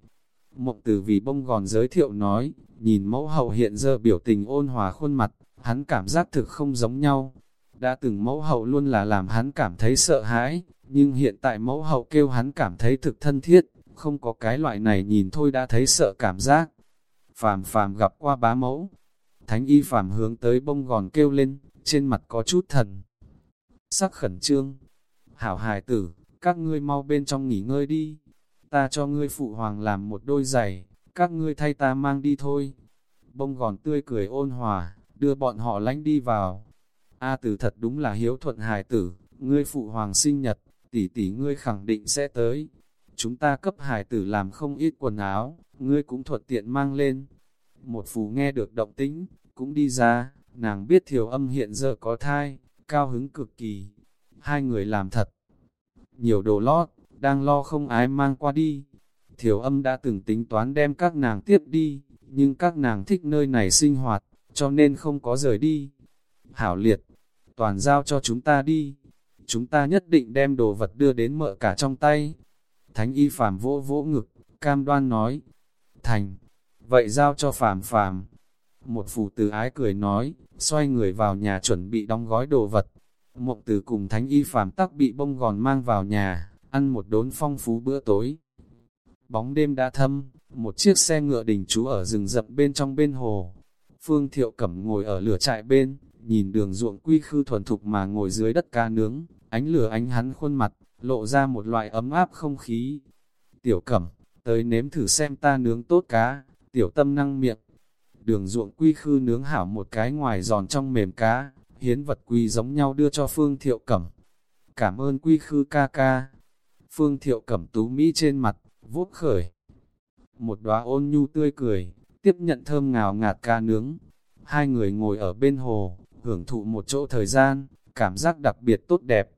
Mộng từ vì bông gòn giới thiệu nói, nhìn mẫu hậu hiện giờ biểu tình ôn hòa khuôn mặt, hắn cảm giác thực không giống nhau. Đã từng mẫu hậu luôn là làm hắn cảm thấy sợ hãi, nhưng hiện tại mẫu hậu kêu hắn cảm thấy thực thân thiết, không có cái loại này nhìn thôi đã thấy sợ cảm giác. Phàm phàm gặp qua bá mẫu, thánh y phàm hướng tới bông gòn kêu lên, trên mặt có chút thần. Sắc khẩn trương, hảo hài tử, các ngươi mau bên trong nghỉ ngơi đi, ta cho ngươi phụ hoàng làm một đôi giày, các ngươi thay ta mang đi thôi. Bông gòn tươi cười ôn hòa, đưa bọn họ lánh đi vào. A tử thật đúng là hiếu thuận hài tử, ngươi phụ hoàng sinh nhật, tỷ tỷ ngươi khẳng định sẽ tới. Chúng ta cấp hài tử làm không ít quần áo, ngươi cũng thuận tiện mang lên. Một phù nghe được động tĩnh, cũng đi ra, nàng biết thiểu âm hiện giờ có thai, cao hứng cực kỳ. Hai người làm thật. Nhiều đồ lót, đang lo không ai mang qua đi. Thiểu âm đã từng tính toán đem các nàng tiếp đi, nhưng các nàng thích nơi này sinh hoạt, cho nên không có rời đi. Hảo liệt, toàn giao cho chúng ta đi. Chúng ta nhất định đem đồ vật đưa đến mợ cả trong tay. Thánh y phàm vỗ vỗ ngực, cam đoan nói. Thành, vậy giao cho phàm phàm. Một phụ tử ái cười nói, xoay người vào nhà chuẩn bị đóng gói đồ vật. Mộng từ cùng thánh y phàm tắc bị bông gòn mang vào nhà, ăn một đốn phong phú bữa tối. Bóng đêm đã thâm, một chiếc xe ngựa đình trú ở rừng rậm bên trong bên hồ. Phương Thiệu Cẩm ngồi ở lửa trại bên, nhìn đường ruộng quy khư thuần thục mà ngồi dưới đất ca nướng, ánh lửa ánh hắn khuôn mặt, lộ ra một loại ấm áp không khí. Tiểu Cẩm, tới nếm thử xem ta nướng tốt cá, tiểu tâm năng miệng. Đường ruộng quy khư nướng hảo một cái ngoài giòn trong mềm cá, hiến vật quy giống nhau đưa cho Phương Thiệu Cẩm. Cảm ơn quy khư ca ca. Phương Thiệu Cẩm tú Mỹ trên mặt, vuốt khởi. Một đóa ôn nhu tươi cười, tiếp nhận thơm ngào ngạt ca nướng. Hai người ngồi ở bên hồ, hưởng thụ một chỗ thời gian, cảm giác đặc biệt tốt đẹp.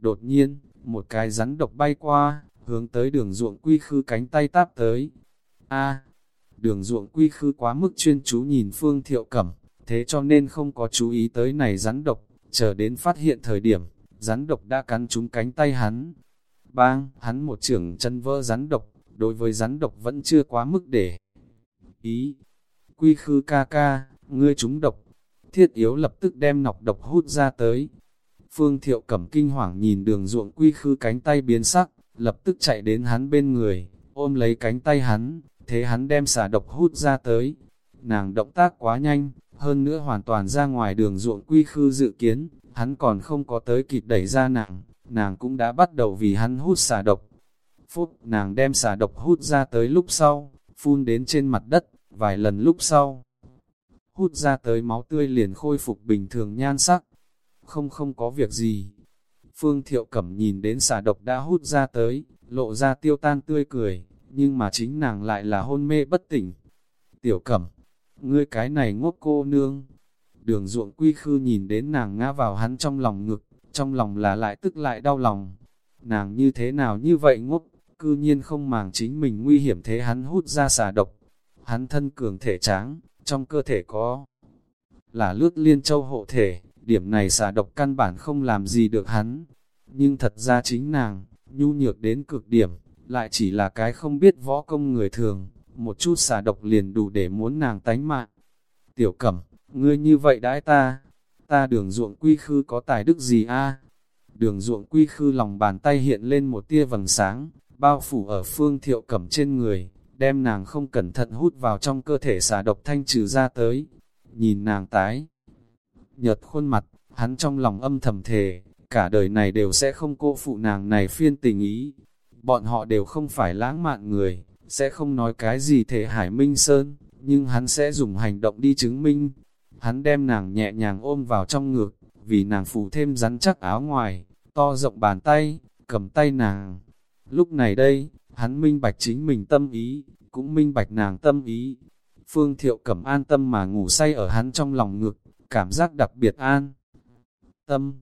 Đột nhiên, một cái rắn độc bay qua, hướng tới đường ruộng quy khư cánh tay táp tới. A, đường ruộng quy khư quá mức chuyên chú nhìn Phương Thiệu Cẩm, thế cho nên không có chú ý tới này rắn độc, chờ đến phát hiện thời điểm, rắn độc đã cắn trúng cánh tay hắn. Bang, hắn một trưởng chân vỡ rắn độc, đối với rắn độc vẫn chưa quá mức để ý. Quy khư ca ca, ngươi trúng độc, thiết yếu lập tức đem nọc độc hút ra tới. Phương thiệu cẩm kinh hoàng nhìn đường ruộng quy khư cánh tay biến sắc, lập tức chạy đến hắn bên người, ôm lấy cánh tay hắn, thế hắn đem xả độc hút ra tới. Nàng động tác quá nhanh, hơn nữa hoàn toàn ra ngoài đường ruộng quy khư dự kiến, hắn còn không có tới kịp đẩy ra nàng, nàng cũng đã bắt đầu vì hắn hút xả độc. Phút, nàng đem xả độc hút ra tới lúc sau, phun đến trên mặt đất, vài lần lúc sau. Hút ra tới máu tươi liền khôi phục bình thường nhan sắc. Không không có việc gì. Phương Thiệu Cẩm nhìn đến xả độc đã hút ra tới, lộ ra tiêu tan tươi cười, nhưng mà chính nàng lại là hôn mê bất tỉnh. Tiểu Cẩm, ngươi cái này ngốc cô nương. Đường ruộng quy khư nhìn đến nàng ngã vào hắn trong lòng ngực, trong lòng là lại tức lại đau lòng. Nàng như thế nào như vậy ngốc, cư nhiên không màng chính mình nguy hiểm thế hắn hút ra xà độc. Hắn thân cường thể tráng, trong cơ thể có là lướt liên châu hộ thể, điểm này xà độc căn bản không làm gì được hắn. Nhưng thật ra chính nàng, nhu nhược đến cực điểm, lại chỉ là cái không biết võ công người thường, một chút xả độc liền đủ để muốn nàng tánh mạng. Tiểu cẩm, ngươi như vậy đãi ta, ta đường ruộng quy khư có tài đức gì a? Đường ruộng quy khư lòng bàn tay hiện lên một tia vầng sáng, bao phủ ở phương thiệu cẩm trên người, đem nàng không cẩn thận hút vào trong cơ thể xà độc thanh trừ ra tới. Nhìn nàng tái, nhợt khuôn mặt, hắn trong lòng âm thầm thề, cả đời này đều sẽ không cô phụ nàng này phiên tình ý. Bọn họ đều không phải lãng mạn người, sẽ không nói cái gì thể hải minh sơn, nhưng hắn sẽ dùng hành động đi chứng minh. Hắn đem nàng nhẹ nhàng ôm vào trong ngực, vì nàng phủ thêm rắn chắc áo ngoài, to rộng bàn tay, cầm tay nàng. Lúc này đây, hắn minh bạch chính mình tâm ý, cũng minh bạch nàng tâm ý. Phương Thiệu cẩm an tâm mà ngủ say ở hắn trong lòng ngực, cảm giác đặc biệt an. Tâm,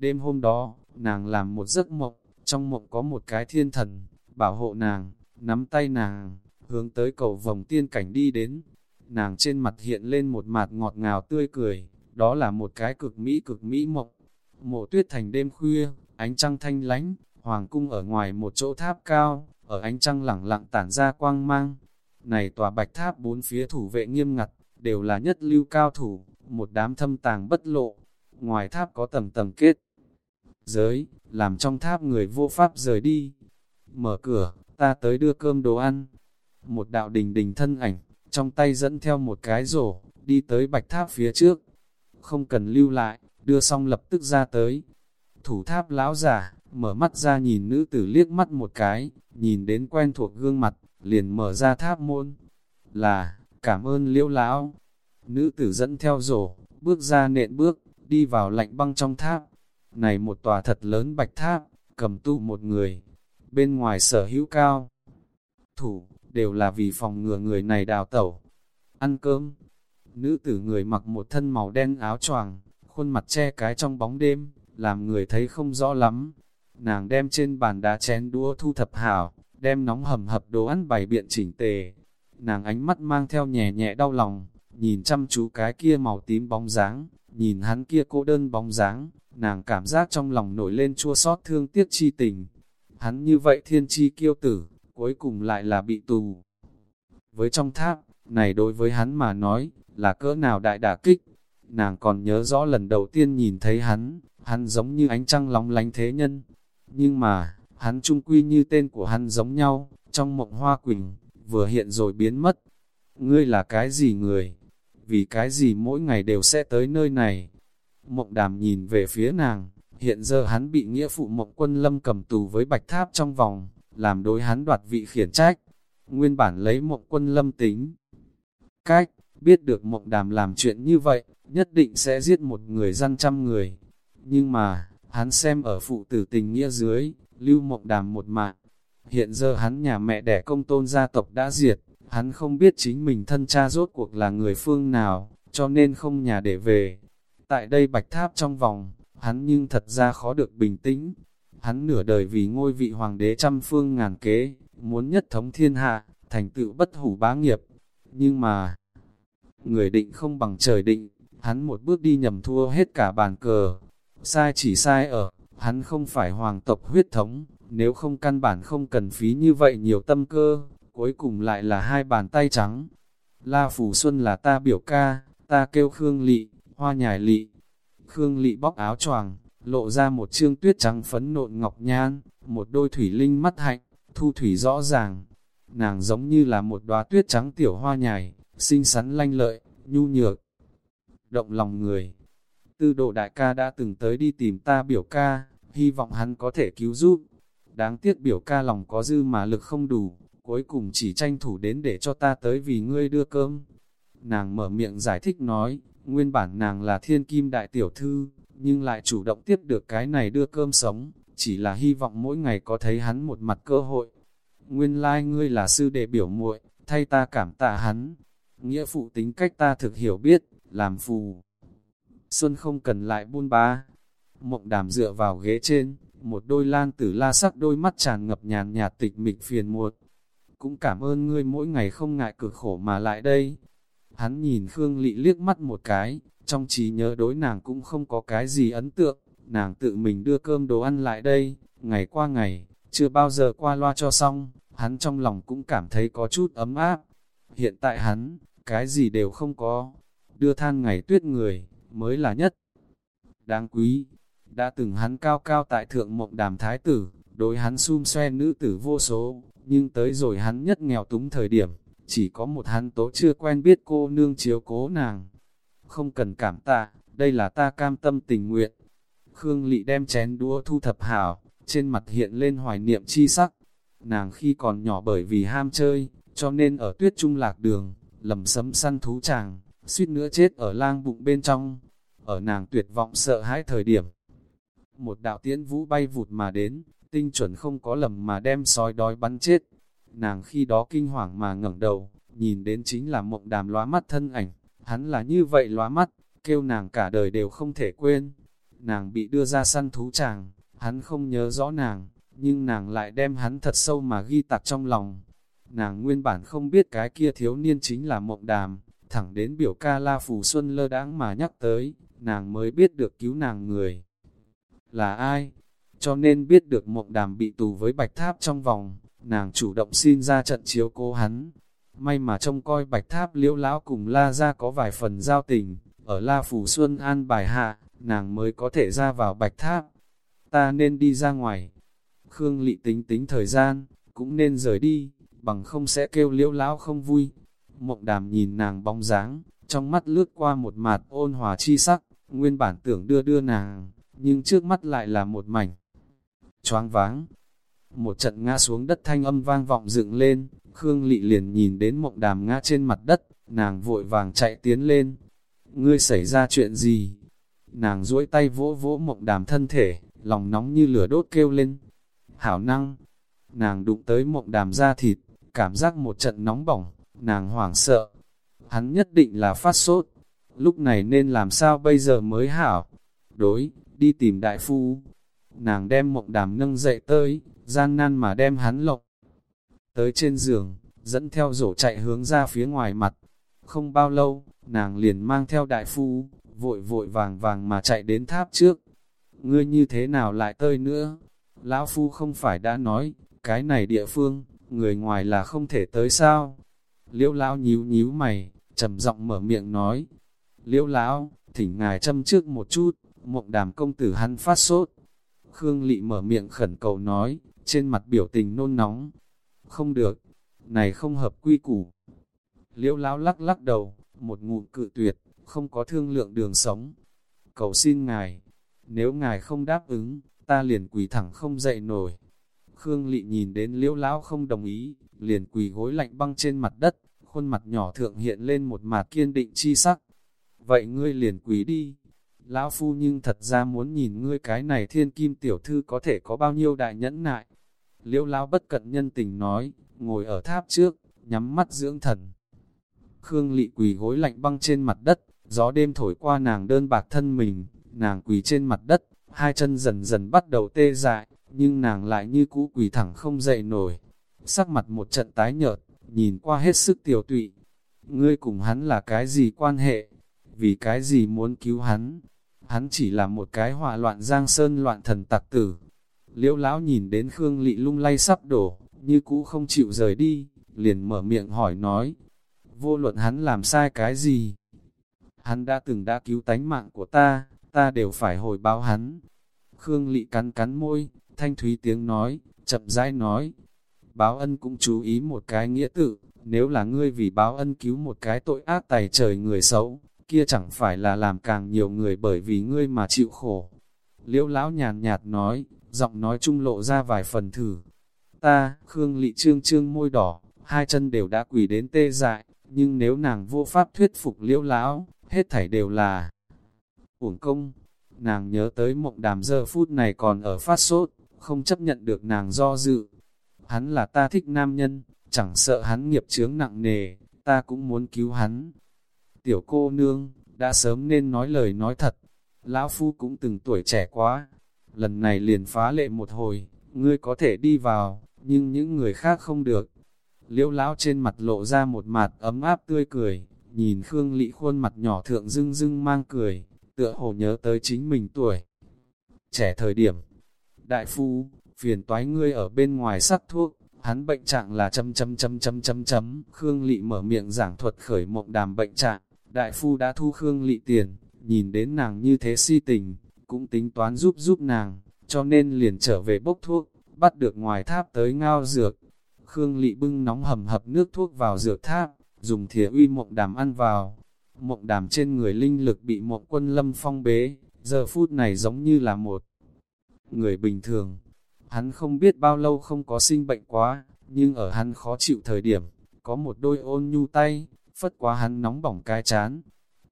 đêm hôm đó, nàng làm một giấc mộng, trong mộng có một cái thiên thần, bảo hộ nàng, nắm tay nàng, hướng tới cầu vòng tiên cảnh đi đến. Nàng trên mặt hiện lên một mặt ngọt ngào tươi cười, đó là một cái cực mỹ cực mỹ mộng. Mộ tuyết thành đêm khuya, ánh trăng thanh lánh, hoàng cung ở ngoài một chỗ tháp cao, ở ánh trăng lẳng lặng tản ra quang mang. Này tòa bạch tháp bốn phía thủ vệ nghiêm ngặt, đều là nhất lưu cao thủ, một đám thâm tàng bất lộ. Ngoài tháp có tầng tầng kết giới, làm trong tháp người vô pháp rời đi. Mở cửa, ta tới đưa cơm đồ ăn. Một đạo đình đình thân ảnh, trong tay dẫn theo một cái rổ, đi tới bạch tháp phía trước. Không cần lưu lại, đưa xong lập tức ra tới. Thủ tháp lão giả, mở mắt ra nhìn nữ tử liếc mắt một cái, nhìn đến quen thuộc gương mặt, liền mở ra tháp môn. Là, cảm ơn liễu lão. Nữ tử dẫn theo rổ, bước ra nện bước, đi vào lạnh băng trong tháp. Này một tòa thật lớn bạch tháp, cầm tụ một người, bên ngoài sở hữu cao. Thủ, đều là vì phòng ngừa người này đào tẩu. Ăn cơm, Nữ tử người mặc một thân màu đen áo choàng, khuôn mặt che cái trong bóng đêm, làm người thấy không rõ lắm. Nàng đem trên bàn đá chén đũa thu thập hảo, đem nóng hầm hập đồ ăn bày biện chỉnh tề. Nàng ánh mắt mang theo nhẹ nhẹ đau lòng, nhìn chăm chú cái kia màu tím bóng dáng, nhìn hắn kia cô đơn bóng dáng, nàng cảm giác trong lòng nổi lên chua xót thương tiếc chi tình. Hắn như vậy thiên chi kiêu tử, cuối cùng lại là bị tù. Với trong tháp, này đối với hắn mà nói, là cỡ nào đại đả kích. Nàng còn nhớ rõ lần đầu tiên nhìn thấy hắn, hắn giống như ánh trăng lóng lánh thế nhân. Nhưng mà, hắn trung quy như tên của hắn giống nhau, trong mộng hoa quỳnh, vừa hiện rồi biến mất. Ngươi là cái gì người? Vì cái gì mỗi ngày đều sẽ tới nơi này? Mộng đàm nhìn về phía nàng, hiện giờ hắn bị nghĩa phụ mộng quân lâm cầm tù với bạch tháp trong vòng, làm đối hắn đoạt vị khiển trách. Nguyên bản lấy mộng quân lâm tính. Cách, biết được mộng đàm làm chuyện như vậy, nhất định sẽ giết một người dân trăm người. Nhưng mà, hắn xem ở phụ tử tình nghĩa dưới, lưu mộng đàm một mạng. Hiện giờ hắn nhà mẹ đẻ công tôn gia tộc đã diệt, hắn không biết chính mình thân cha rốt cuộc là người phương nào, cho nên không nhà để về. Tại đây bạch tháp trong vòng, hắn nhưng thật ra khó được bình tĩnh. Hắn nửa đời vì ngôi vị hoàng đế trăm phương ngàn kế, muốn nhất thống thiên hạ, thành tựu bất hủ bá nghiệp. Nhưng mà, người định không bằng trời định, hắn một bước đi nhầm thua hết cả bàn cờ. Sai chỉ sai ở, hắn không phải hoàng tộc huyết thống, nếu không căn bản không cần phí như vậy nhiều tâm cơ, cuối cùng lại là hai bàn tay trắng. La Phủ Xuân là ta biểu ca, ta kêu Khương Lị, hoa nhài lị. Khương Lị bóc áo choàng, lộ ra một trương tuyết trắng phấn nộn ngọc nhan, một đôi thủy linh mắt hạnh, thu thủy rõ ràng. Nàng giống như là một đóa tuyết trắng tiểu hoa nhài, xinh xắn lanh lợi, nhu nhược, động lòng người. Tư độ đại ca đã từng tới đi tìm ta biểu ca, hy vọng hắn có thể cứu giúp. Đáng tiếc biểu ca lòng có dư mà lực không đủ, cuối cùng chỉ tranh thủ đến để cho ta tới vì ngươi đưa cơm. Nàng mở miệng giải thích nói, nguyên bản nàng là thiên kim đại tiểu thư, nhưng lại chủ động tiếp được cái này đưa cơm sống, chỉ là hy vọng mỗi ngày có thấy hắn một mặt cơ hội. Nguyên lai like ngươi là sư đệ biểu muội, thay ta cảm tạ hắn. Nghĩa phụ tính cách ta thực hiểu biết, làm phù. Xuân không cần lại buôn bá Mộng đàm dựa vào ghế trên, một đôi lan tử la sắc đôi mắt tràn ngập nhàn nhạt tịch mịch phiền muộn. Cũng cảm ơn ngươi mỗi ngày không ngại cực khổ mà lại đây. Hắn nhìn Khương Lị liếc mắt một cái, trong trí nhớ đối nàng cũng không có cái gì ấn tượng, nàng tự mình đưa cơm đồ ăn lại đây, ngày qua ngày, chưa bao giờ qua loa cho xong, hắn trong lòng cũng cảm thấy có chút ấm áp. Hiện tại hắn, cái gì đều không có, đưa than ngày tuyết người, mới là nhất. Đáng quý, đã từng hắn cao cao tại thượng mộng đàm thái tử, đối hắn xung xoe nữ tử vô số, nhưng tới rồi hắn nhất nghèo túng thời điểm, chỉ có một hắn tố chưa quen biết cô nương chiếu cố nàng. Không cần cảm tạ, đây là ta cam tâm tình nguyện. Khương Lị đem chén đũa thu thập hảo, trên mặt hiện lên hoài niệm chi sắc. Nàng khi còn nhỏ bởi vì ham chơi, cho nên ở tuyết trung lạc đường, lầm sấm săn thú chàng, suýt nữa chết ở lang bụng bên trong. Ở nàng tuyệt vọng sợ hãi thời điểm, một đạo tiễn vũ bay vụt mà đến, tinh chuẩn không có lầm mà đem sói đói bắn chết. Nàng khi đó kinh hoàng mà ngẩng đầu, nhìn đến chính là mộng đàm lóa mắt thân ảnh, hắn là như vậy lóa mắt, kêu nàng cả đời đều không thể quên. Nàng bị đưa ra săn thú chàng, hắn không nhớ rõ nàng, nhưng nàng lại đem hắn thật sâu mà ghi tạc trong lòng. Nàng nguyên bản không biết cái kia thiếu niên chính là mộng đàm, thẳng đến biểu ca La Phù Xuân lơ đãng mà nhắc tới, nàng mới biết được cứu nàng người. Là ai? Cho nên biết được mộng đàm bị tù với bạch tháp trong vòng, nàng chủ động xin ra trận chiếu cố hắn. May mà trông coi bạch tháp liễu lão cùng La ra có vài phần giao tình, ở La phủ Xuân an bài hạ, nàng mới có thể ra vào bạch tháp. Ta nên đi ra ngoài. Khương Lị tính tính thời gian, cũng nên rời đi, bằng không sẽ kêu liễu lão không vui. Mộng đàm nhìn nàng bóng dáng, trong mắt lướt qua một mặt ôn hòa chi sắc, nguyên bản tưởng đưa đưa nàng, nhưng trước mắt lại là một mảnh. Choáng váng, một trận ngã xuống đất thanh âm vang vọng dựng lên, Khương Lị liền nhìn đến mộng đàm ngã trên mặt đất, nàng vội vàng chạy tiến lên. Ngươi xảy ra chuyện gì? Nàng duỗi tay vỗ vỗ mộng đàm thân thể, lòng nóng như lửa đốt kêu lên. Hảo năng, nàng đụng tới mộng đàm da thịt, cảm giác một trận nóng bỏng, nàng hoảng sợ. hắn nhất định là phát sốt. Lúc này nên làm sao bây giờ mới hảo? Đối, đi tìm đại phu. Nàng đem mộng đàm nâng dậy tới, gian nan mà đem hắn lộng. Tới trên giường, dẫn theo rổ chạy hướng ra phía ngoài mặt. Không bao lâu, nàng liền mang theo đại phu, vội vội vàng vàng mà chạy đến tháp trước. Ngươi như thế nào lại tơi nữa? Lão phu không phải đã nói, cái này địa phương, người ngoài là không thể tới sao? Liễu lão nhíu nhíu mày, trầm giọng mở miệng nói. Liễu lão, thỉnh ngài châm trước một chút, mộng đàm công tử hắn phát sốt. Khương Lị mở miệng khẩn cầu nói, trên mặt biểu tình nôn nóng. Không được, này không hợp quy củ. Liễu lão lắc lắc đầu, một ngụm cự tuyệt, không có thương lượng đường sống. Cầu xin ngài, nếu ngài không đáp ứng, ta liền quỳ thẳng không dậy nổi. Khương Lị nhìn đến liễu lão không đồng ý, liền quỳ gối lạnh băng trên mặt đất, khuôn mặt nhỏ thượng hiện lên một mặt kiên định chi sắc. Vậy ngươi liền quỳ đi. Lão phu nhưng thật ra muốn nhìn ngươi cái này thiên kim tiểu thư có thể có bao nhiêu đại nhẫn nại. Liễu lão bất cận nhân tình nói, ngồi ở tháp trước, nhắm mắt dưỡng thần. Khương Lị quỳ gối lạnh băng trên mặt đất, gió đêm thổi qua nàng đơn bạc thân mình, nàng quỳ trên mặt đất, hai chân dần dần bắt đầu tê dại, nhưng nàng lại như cũ quỳ thẳng không dậy nổi. Sắc mặt một trận tái nhợt, nhìn qua hết sức tiểu tụy. Ngươi cùng hắn là cái gì quan hệ? Vì cái gì muốn cứu hắn? Hắn chỉ là một cái họa loạn giang sơn loạn thần tặc tử. Liễu lão nhìn đến Khương Lị lung lay sắp đổ, như cũ không chịu rời đi, liền mở miệng hỏi nói. Vô luận hắn làm sai cái gì? Hắn đã từng đã cứu tánh mạng của ta, ta đều phải hồi báo hắn. Khương Lị cắn cắn môi, thanh thúy tiếng nói, chậm rãi nói. Báo ân cũng chú ý một cái nghĩa tự, nếu là ngươi vì báo ân cứu một cái tội ác tài trời người xấu, kia chẳng phải là làm càng nhiều người bởi vì ngươi mà chịu khổ. Liễu lão nhàn nhạt nói, giọng nói trung lộ ra vài phần thử. Ta, Khương Lị trương trương môi đỏ, hai chân đều đã quỳ đến tê dại, nhưng nếu nàng vô pháp thuyết phục liễu lão, hết thảy đều là uổng công. Nàng nhớ tới mộng đàm giờ phút này còn ở phát sốt, không chấp nhận được nàng do dự. Hắn là ta thích nam nhân, chẳng sợ hắn nghiệp chướng nặng nề, ta cũng muốn cứu hắn. Tiểu cô nương, đã sớm nên nói lời nói thật. Lão Phu cũng từng tuổi trẻ quá. Lần này liền phá lệ một hồi, ngươi có thể đi vào, nhưng những người khác không được. Liễu lão trên mặt lộ ra một mặt ấm áp tươi cười, nhìn Khương Lị khuôn mặt nhỏ thượng dưng dưng mang cười, tựa hồ nhớ tới chính mình tuổi. Trẻ thời điểm, đại phu, phiền toái ngươi ở bên ngoài sắc thuốc, hắn bệnh trạng là chấm chấm chấm chấm chấm chấm, Khương Lị mở miệng giảng thuật khởi mộng đàm bệnh trạng, đại phu đã thu Khương Lị tiền, nhìn đến nàng như thế si tình, cũng tính toán giúp giúp nàng, cho nên liền trở về bốc thuốc, bắt được ngoài tháp tới ngao dược. Khương Lị bưng nóng hầm hập nước thuốc vào dược tháp, dùng thìa uy mộng đàm ăn vào. Mộng đàm trên người linh lực bị mộng quân lâm phong bế, giờ phút này giống như là một người bình thường. Hắn không biết bao lâu không có sinh bệnh quá, nhưng ở hắn khó chịu thời điểm, có một đôi ôn nhu tay, phất quá hắn nóng bỏng cái chán.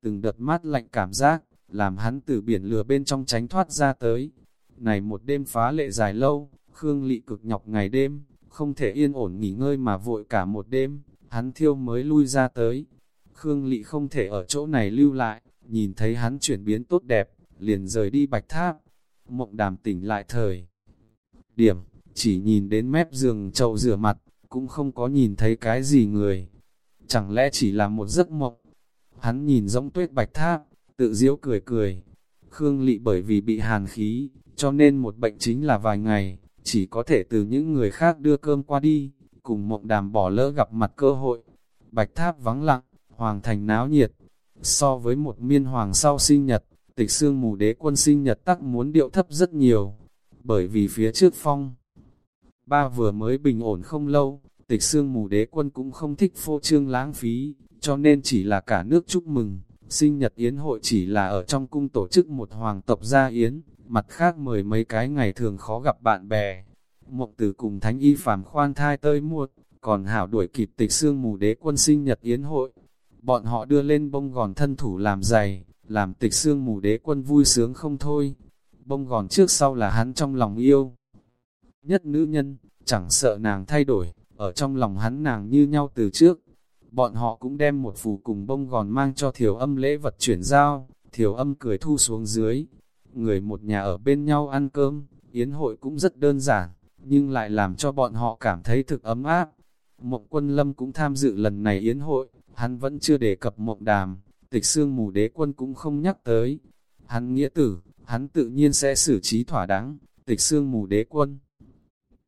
Từng đợt mát lạnh cảm giác, làm hắn từ biển lửa bên trong tránh thoát ra tới. Này một đêm phá lệ dài lâu, Khương Lị cực nhọc ngày đêm, không thể yên ổn nghỉ ngơi mà vội cả một đêm, hắn thiêu mới lui ra tới. Khương Lị không thể ở chỗ này lưu lại, nhìn thấy hắn chuyển biến tốt đẹp, liền rời đi bạch tháp. Mộng đàm tỉnh lại thời. Điểm, chỉ nhìn đến mép giường trầu rửa mặt, cũng không có nhìn thấy cái gì người. Chẳng lẽ chỉ là một giấc mộng? Hắn nhìn giống tuyết bạch tháp, tự diễu cười cười. Khương Lị bởi vì bị hàn khí, cho nên một bệnh chính là vài ngày, chỉ có thể từ những người khác đưa cơm qua đi, cùng mộng đàm bỏ lỡ gặp mặt cơ hội. Bạch tháp vắng lặng, hoàng thành náo nhiệt. So với một miên hoàng sau sinh nhật, tịch xương mù đế quân sinh nhật tắc muốn điệu thấp rất nhiều, bởi vì phía trước phong. Ba vừa mới bình ổn không lâu, tịch xương mù đế quân cũng không thích phô trương lãng phí, cho nên chỉ là cả nước chúc mừng. Sinh nhật yến hội chỉ là ở trong cung tổ chức một hoàng tộc gia yến, mặt khác mời mấy cái ngày thường khó gặp bạn bè. Mộng tử cùng thánh y phàm khoan thai tơi muộn, còn hảo đuổi kịp tịch xương mù đế quân sinh nhật yến hội. Bọn họ đưa lên bông gòn thân thủ làm giày, làm tịch xương mù đế quân vui sướng không thôi. Bông gòn trước sau là hắn trong lòng yêu. Nhất nữ nhân, chẳng sợ nàng thay đổi, ở trong lòng hắn nàng như nhau từ trước bọn họ cũng đem một phù cùng bông gòn mang cho thiểu âm lễ vật chuyển giao, thiểu âm cười thu xuống dưới. Người một nhà ở bên nhau ăn cơm, yến hội cũng rất đơn giản, nhưng lại làm cho bọn họ cảm thấy thực ấm áp. Mộng quân lâm cũng tham dự lần này yến hội, hắn vẫn chưa đề cập mộng đàm, tịch xương mù đế quân cũng không nhắc tới. Hắn nghĩa tử, hắn tự nhiên sẽ xử trí thỏa đáng, tịch xương mù đế quân.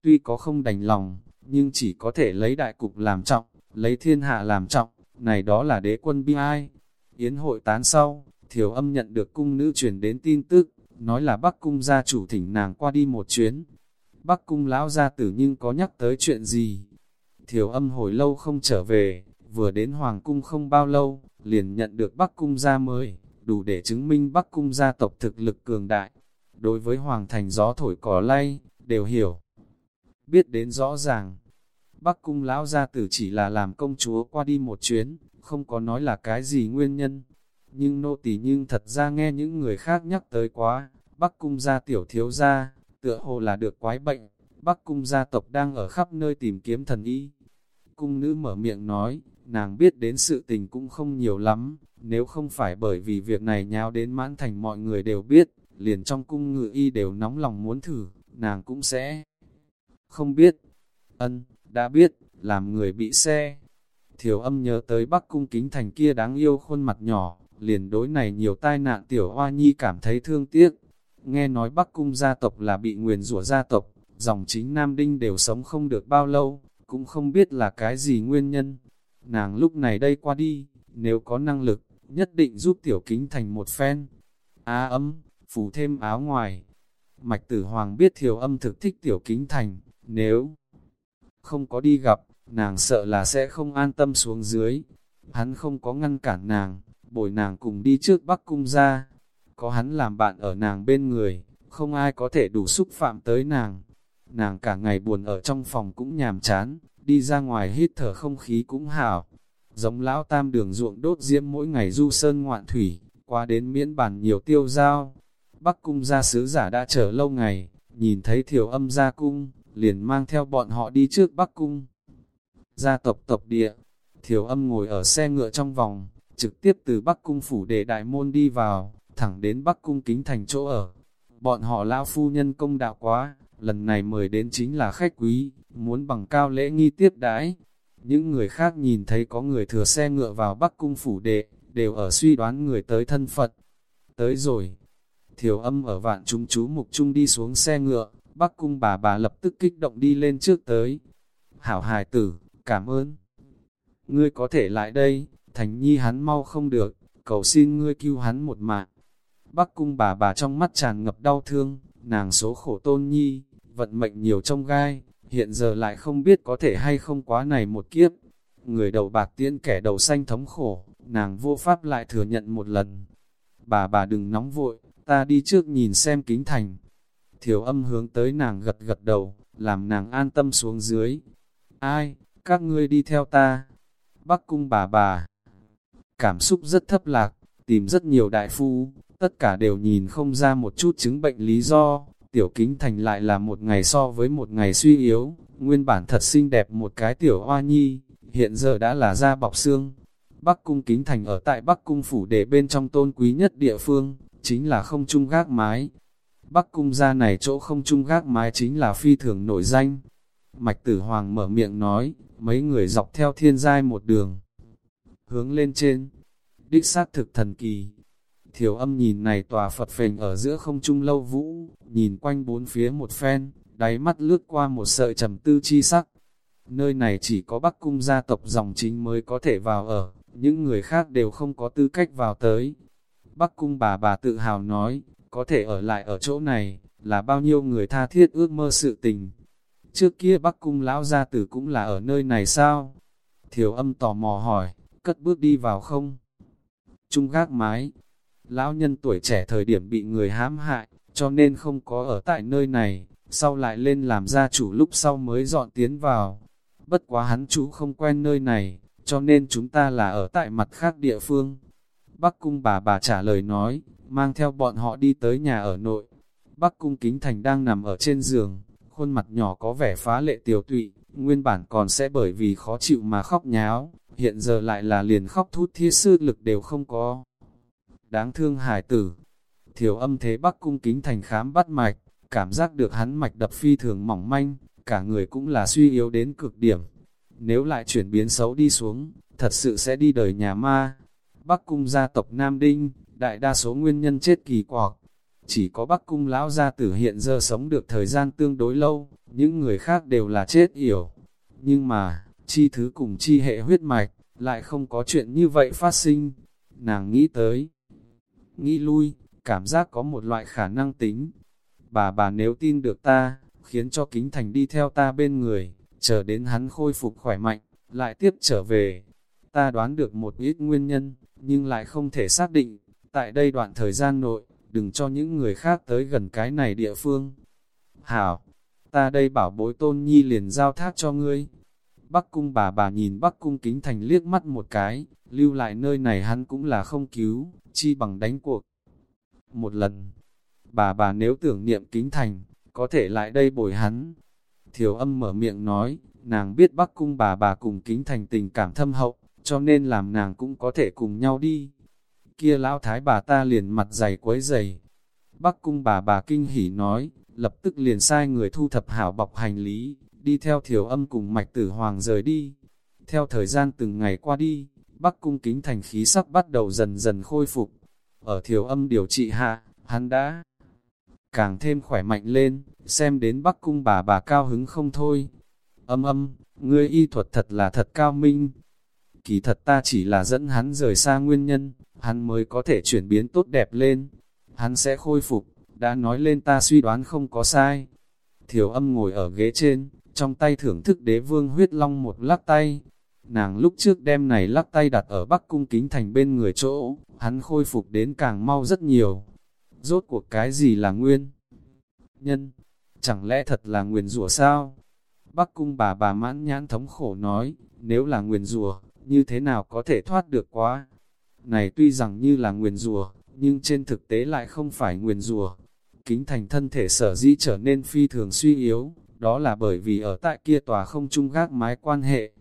Tuy có không đành lòng, nhưng chỉ có thể lấy đại cục làm trọng, lấy thiên hạ làm trọng, này đó là đế quân bi ai. Yến hội tán sau, thiểu âm nhận được cung nữ truyền đến tin tức, nói là Bắc cung gia chủ thỉnh nàng qua đi một chuyến. Bắc cung lão gia tử nhưng có nhắc tới chuyện gì? Thiểu âm hồi lâu không trở về, vừa đến Hoàng cung không bao lâu, liền nhận được Bắc cung gia mới, đủ để chứng minh Bắc cung gia tộc thực lực cường đại. Đối với Hoàng thành gió thổi cỏ lay, đều hiểu. Biết đến rõ ràng, Bắc cung lão gia tử chỉ là làm công chúa qua đi một chuyến, không có nói là cái gì nguyên nhân. Nhưng nô tỳ nhưng thật ra nghe những người khác nhắc tới quá, Bắc cung gia tiểu thiếu gia, tựa hồ là được quái bệnh, Bắc cung gia tộc đang ở khắp nơi tìm kiếm thần y. Cung nữ mở miệng nói, nàng biết đến sự tình cũng không nhiều lắm, nếu không phải bởi vì việc này nháo đến mãn thành mọi người đều biết, liền trong cung ngự y đều nóng lòng muốn thử, nàng cũng sẽ không biết. Ân, đã biết, làm người bị xe. Thiểu âm nhớ tới bắc cung kính thành kia đáng yêu khuôn mặt nhỏ, liền đối này nhiều tai nạn tiểu hoa nhi cảm thấy thương tiếc. Nghe nói bắc cung gia tộc là bị nguyền rủa gia tộc, dòng chính Nam Đinh đều sống không được bao lâu, cũng không biết là cái gì nguyên nhân. Nàng lúc này đây qua đi, nếu có năng lực, nhất định giúp tiểu kính thành một phen. Á âm, phủ thêm áo ngoài. Mạch tử hoàng biết thiểu âm thực thích tiểu kính thành, nếu không có đi gặp, nàng sợ là sẽ không an tâm xuống dưới. Hắn không có ngăn cản nàng, bồi nàng cùng đi trước Bắc Cung ra. Có hắn làm bạn ở nàng bên người, không ai có thể đủ xúc phạm tới nàng. Nàng cả ngày buồn ở trong phòng cũng nhàm chán, đi ra ngoài hít thở không khí cũng hảo. Giống lão tam đường ruộng đốt diễm mỗi ngày du sơn ngoạn thủy, qua đến miễn bản nhiều tiêu giao. Bắc cung gia sứ giả đã chờ lâu ngày, nhìn thấy thiểu âm gia cung, liền mang theo bọn họ đi trước Bắc Cung. Gia tộc tộc địa, Thiểu âm ngồi ở xe ngựa trong vòng, trực tiếp từ Bắc Cung phủ để đại môn đi vào, thẳng đến Bắc Cung kính thành chỗ ở. Bọn họ lão phu nhân công đạo quá, lần này mời đến chính là khách quý, muốn bằng cao lễ nghi tiếp đãi. Những người khác nhìn thấy có người thừa xe ngựa vào Bắc Cung phủ đệ, đều ở suy đoán người tới thân Phật. Tới rồi, thiểu âm ở vạn chúng chú mục trung đi xuống xe ngựa, Bắc cung bà bà lập tức kích động đi lên trước tới. Hảo hài tử, cảm ơn. Ngươi có thể lại đây, thành nhi hắn mau không được, cầu xin ngươi cứu hắn một mạng. Bắc cung bà bà trong mắt tràn ngập đau thương, nàng số khổ tôn nhi, vận mệnh nhiều trong gai, hiện giờ lại không biết có thể hay không quá này một kiếp. Người đầu bạc tiễn kẻ đầu xanh thống khổ, nàng vô pháp lại thừa nhận một lần. Bà bà đừng nóng vội, ta đi trước nhìn xem kính thành, Thiểu âm hướng tới nàng gật gật đầu, làm nàng an tâm xuống dưới. Ai, các ngươi đi theo ta. Bắc cung bà bà. Cảm xúc rất thấp lạc, tìm rất nhiều đại phu, tất cả đều nhìn không ra một chút chứng bệnh lý do. Tiểu kính thành lại là một ngày so với một ngày suy yếu, nguyên bản thật xinh đẹp một cái tiểu hoa nhi, hiện giờ đã là da bọc xương. Bắc cung kính thành ở tại Bắc cung phủ để bên trong tôn quý nhất địa phương, chính là không trung gác mái, Bắc cung gia này chỗ không trung gác mái chính là phi thường nổi danh. Mạch tử hoàng mở miệng nói, mấy người dọc theo thiên giai một đường. Hướng lên trên, đích xác thực thần kỳ. Thiểu âm nhìn này tòa Phật phình ở giữa không trung lâu vũ, nhìn quanh bốn phía một phen, đáy mắt lướt qua một sợi trầm tư chi sắc. Nơi này chỉ có Bắc cung gia tộc dòng chính mới có thể vào ở, những người khác đều không có tư cách vào tới. Bắc cung bà bà tự hào nói, có thể ở lại ở chỗ này, là bao nhiêu người tha thiết ước mơ sự tình. Trước kia Bắc Cung lão gia tử cũng là ở nơi này sao? Thiểu âm tò mò hỏi, cất bước đi vào không? Trung gác mái, lão nhân tuổi trẻ thời điểm bị người hãm hại, cho nên không có ở tại nơi này, sau lại lên làm gia chủ lúc sau mới dọn tiến vào. Bất quá hắn chủ không quen nơi này, cho nên chúng ta là ở tại mặt khác địa phương. Bắc cung bà bà trả lời nói, mang theo bọn họ đi tới nhà ở nội. Bắc cung kính thành đang nằm ở trên giường, khuôn mặt nhỏ có vẻ phá lệ tiểu tụy, nguyên bản còn sẽ bởi vì khó chịu mà khóc nháo, hiện giờ lại là liền khóc thút thiết sư lực đều không có. Đáng thương hải tử, thiểu âm thế bắc cung kính thành khám bắt mạch, cảm giác được hắn mạch đập phi thường mỏng manh, cả người cũng là suy yếu đến cực điểm. Nếu lại chuyển biến xấu đi xuống, thật sự sẽ đi đời nhà ma. Bắc cung gia tộc Nam Đinh, đại đa số nguyên nhân chết kỳ quặc. Chỉ có Bắc cung lão gia tử hiện giờ sống được thời gian tương đối lâu, những người khác đều là chết yểu. Nhưng mà, chi thứ cùng chi hệ huyết mạch, lại không có chuyện như vậy phát sinh. Nàng nghĩ tới, nghĩ lui, cảm giác có một loại khả năng tính. Bà bà nếu tin được ta, khiến cho kính thành đi theo ta bên người, chờ đến hắn khôi phục khỏe mạnh, lại tiếp trở về. Ta đoán được một ít nguyên nhân, nhưng lại không thể xác định, tại đây đoạn thời gian nội, đừng cho những người khác tới gần cái này địa phương. Hảo, ta đây bảo bối tôn nhi liền giao thác cho ngươi. Bắc cung bà bà nhìn Bắc cung kính thành liếc mắt một cái, lưu lại nơi này hắn cũng là không cứu, chi bằng đánh cuộc. Một lần, bà bà nếu tưởng niệm kính thành, có thể lại đây bồi hắn. Thiểu âm mở miệng nói, nàng biết Bắc cung bà bà cùng kính thành tình cảm thâm hậu, cho nên làm nàng cũng có thể cùng nhau đi. Kia lão thái bà ta liền mặt dày quấy dày. Bắc cung bà bà kinh hỉ nói, lập tức liền sai người thu thập hảo bọc hành lý, đi theo thiểu âm cùng mạch tử hoàng rời đi. Theo thời gian từng ngày qua đi, Bắc cung kính thành khí sắc bắt đầu dần dần khôi phục. Ở thiểu âm điều trị hạ, hắn đã càng thêm khỏe mạnh lên, xem đến Bắc cung bà bà cao hứng không thôi. Âm âm, ngươi y thuật thật là thật cao minh. Kỳ thật ta chỉ là dẫn hắn rời xa nguyên nhân, hắn mới có thể chuyển biến tốt đẹp lên. Hắn sẽ khôi phục, đã nói lên ta suy đoán không có sai. Thiểu âm ngồi ở ghế trên, trong tay thưởng thức đế vương huyết long một lắc tay. Nàng lúc trước đem này lắc tay đặt ở bắc cung kính thành bên người chỗ, hắn khôi phục đến càng mau rất nhiều. Rốt cuộc cái gì là nguyên? Nhân, chẳng lẽ thật là nguyền rủa sao? Bắc cung bà bà mãn nhãn thống khổ nói, nếu là nguyền rủa, như thế nào có thể thoát được quá? Này tuy rằng như là nguyền rủa, nhưng trên thực tế lại không phải nguyền rủa. Kính thành thân thể sở dĩ trở nên phi thường suy yếu, đó là bởi vì ở tại kia tòa không chung gác mái quan hệ.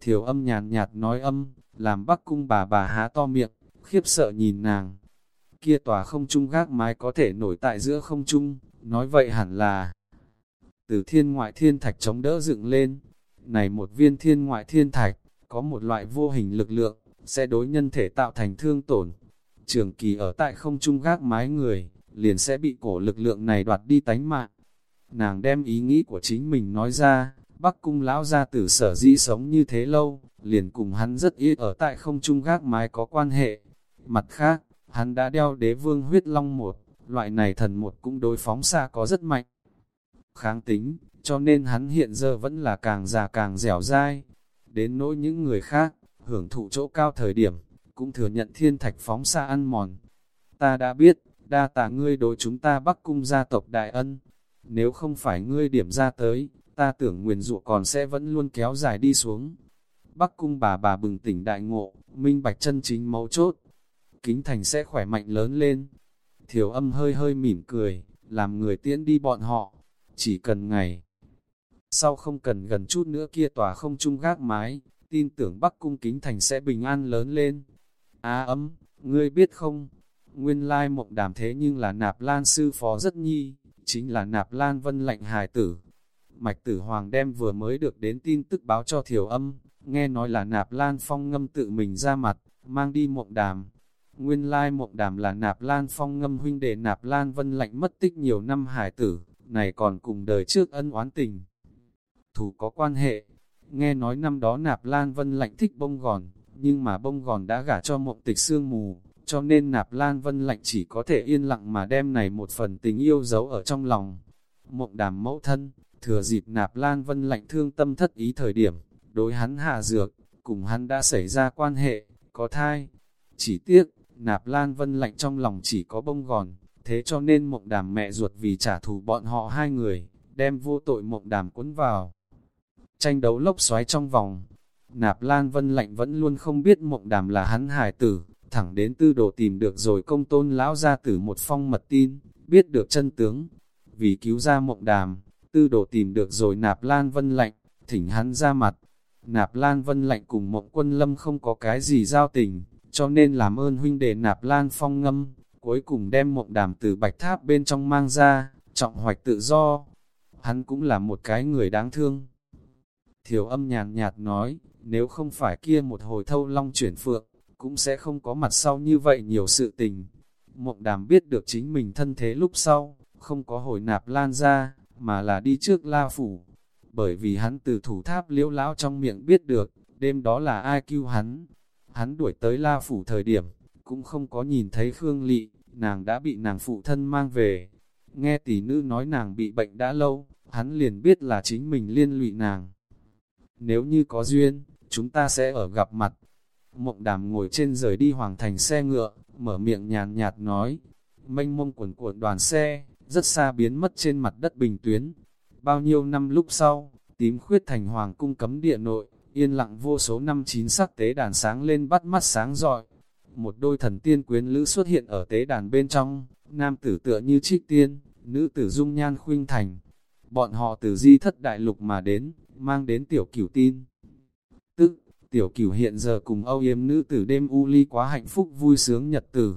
Thiểu âm nhàn nhạt nói âm, làm bắc cung bà bà há to miệng, khiếp sợ nhìn nàng. Kia tòa không chung gác mái có thể nổi tại giữa không chung, nói vậy hẳn là từ thiên ngoại thiên thạch chống đỡ dựng lên. Này một viên thiên ngoại thiên thạch, có một loại vô hình lực lượng, sẽ đối nhân thể tạo thành thương tổn. Trường kỳ ở tại không trung gác mái người, liền sẽ bị cổ lực lượng này đoạt đi tánh mạng. Nàng đem ý nghĩ của chính mình nói ra, Bắc cung lão gia tử sở dĩ sống như thế lâu, liền cùng hắn rất ít ở tại không trung gác mái có quan hệ. Mặt khác, hắn đã đeo đế vương huyết long một, loại này thần một cũng đối phóng xa có rất mạnh. Kháng tính, cho nên hắn hiện giờ vẫn là càng già càng dẻo dai. Đến nỗi những người khác, hưởng thụ chỗ cao thời điểm, cũng thừa nhận thiên thạch phóng xa ăn mòn. Ta đã biết, đa tạ ngươi đối chúng ta bắc cung gia tộc đại ân. Nếu không phải ngươi điểm ra tới, ta tưởng nguyền rủa còn sẽ vẫn luôn kéo dài đi xuống. Bắc cung bà bà bừng tỉnh đại ngộ, minh bạch chân chính mấu chốt. Kính thành sẽ khỏe mạnh lớn lên. Thiểu âm hơi hơi mỉm cười, làm người tiễn đi bọn họ. Chỉ cần ngày. Sau không cần gần chút nữa kia tòa không chung gác mái, tin tưởng Bắc cung kính thành sẽ bình an lớn lên. Á ấm, ngươi biết không? Nguyên lai mộng đàm thế nhưng là nạp lan sư phó rất nhi, chính là nạp lan vân lạnh hài tử. Mạch tử hoàng đem vừa mới được đến tin tức báo cho thiểu âm, nghe nói là nạp lan phong ngâm tự mình ra mặt, mang đi mộng đàm. Nguyên lai mộng đàm là nạp lan phong ngâm huynh đệ nạp lan vân lạnh mất tích nhiều năm hải tử, này còn cùng đời trước ân oán tình. Thủ có quan hệ, nghe nói năm đó nạp lan vân lạnh thích bông gòn, nhưng mà bông gòn đã gả cho mộng tịch sương mù, cho nên nạp lan vân lạnh chỉ có thể yên lặng mà đem này một phần tình yêu giấu ở trong lòng. Mộng đàm mẫu thân, thừa dịp nạp lan vân lạnh thương tâm thất ý thời điểm, đối hắn hạ dược, cùng hắn đã xảy ra quan hệ, có thai. Chỉ tiếc, nạp lan vân lạnh trong lòng chỉ có bông gòn, thế cho nên mộng đàm mẹ ruột vì trả thù bọn họ hai người, đem vô tội mộng đàm cuốn vào. Tranh đấu lốc xoáy trong vòng, nạp lan vân lạnh vẫn luôn không biết mộng đàm là hắn hải tử, thẳng đến tư đồ tìm được rồi công tôn lão ra tử một phong mật tin, biết được chân tướng. Vì cứu ra mộng đàm, tư đồ tìm được rồi nạp lan vân lạnh, thỉnh hắn ra mặt. Nạp Lan Vân Lạnh cùng Mộng Quân Lâm không có cái gì giao tình, cho nên làm ơn huynh đệ Nạp Lan Phong ngâm, cuối cùng đem Mộng Đàm từ bạch tháp bên trong mang ra, trọng hoạch tự do. Hắn cũng là một cái người đáng thương. Thiểu âm nhàn nhạt nói, nếu không phải kia một hồi thâu long chuyển phượng, cũng sẽ không có mặt sau như vậy nhiều sự tình. Mộng đàm biết được chính mình thân thế lúc sau, không có hồi nạp lan ra, mà là đi trước la phủ. Bởi vì hắn từ thủ tháp liễu lão trong miệng biết được, đêm đó là ai cứu hắn. Hắn đuổi tới la phủ thời điểm, cũng không có nhìn thấy Khương Lị, nàng đã bị nàng phụ thân mang về. Nghe tỷ nữ nói nàng bị bệnh đã lâu, hắn liền biết là chính mình liên lụy nàng. Nếu như có duyên, chúng ta sẽ ở gặp mặt. Mộng đàm ngồi trên rời đi hoàng thành xe ngựa, mở miệng nhàn nhạt nói, mênh mông quần cuộn đoàn xe, rất xa biến mất trên mặt đất bình tuyến. Bao nhiêu năm lúc sau, tím khuyết thành hoàng cung cấm địa nội, yên lặng vô số năm chín sắc tế đàn sáng lên bắt mắt sáng rọi. Một đôi thần tiên quyến lữ xuất hiện ở tế đàn bên trong, nam tử tựa như trích tiên, nữ tử dung nhan khuynh thành. Bọn họ từ di thất đại lục mà đến, mang đến tiểu cửu tin. Tức, tiểu cửu hiện giờ cùng âu yếm nữ tử đêm u ly quá hạnh phúc vui sướng nhật tử.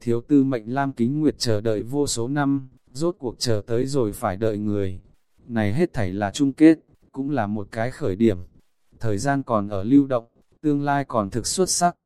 Thiếu tư mệnh lam kính nguyệt chờ đợi vô số năm, rốt cuộc chờ tới rồi phải đợi người. Này hết thảy là chung kết, cũng là một cái khởi điểm. Thời gian còn ở lưu động, tương lai còn thực xuất sắc.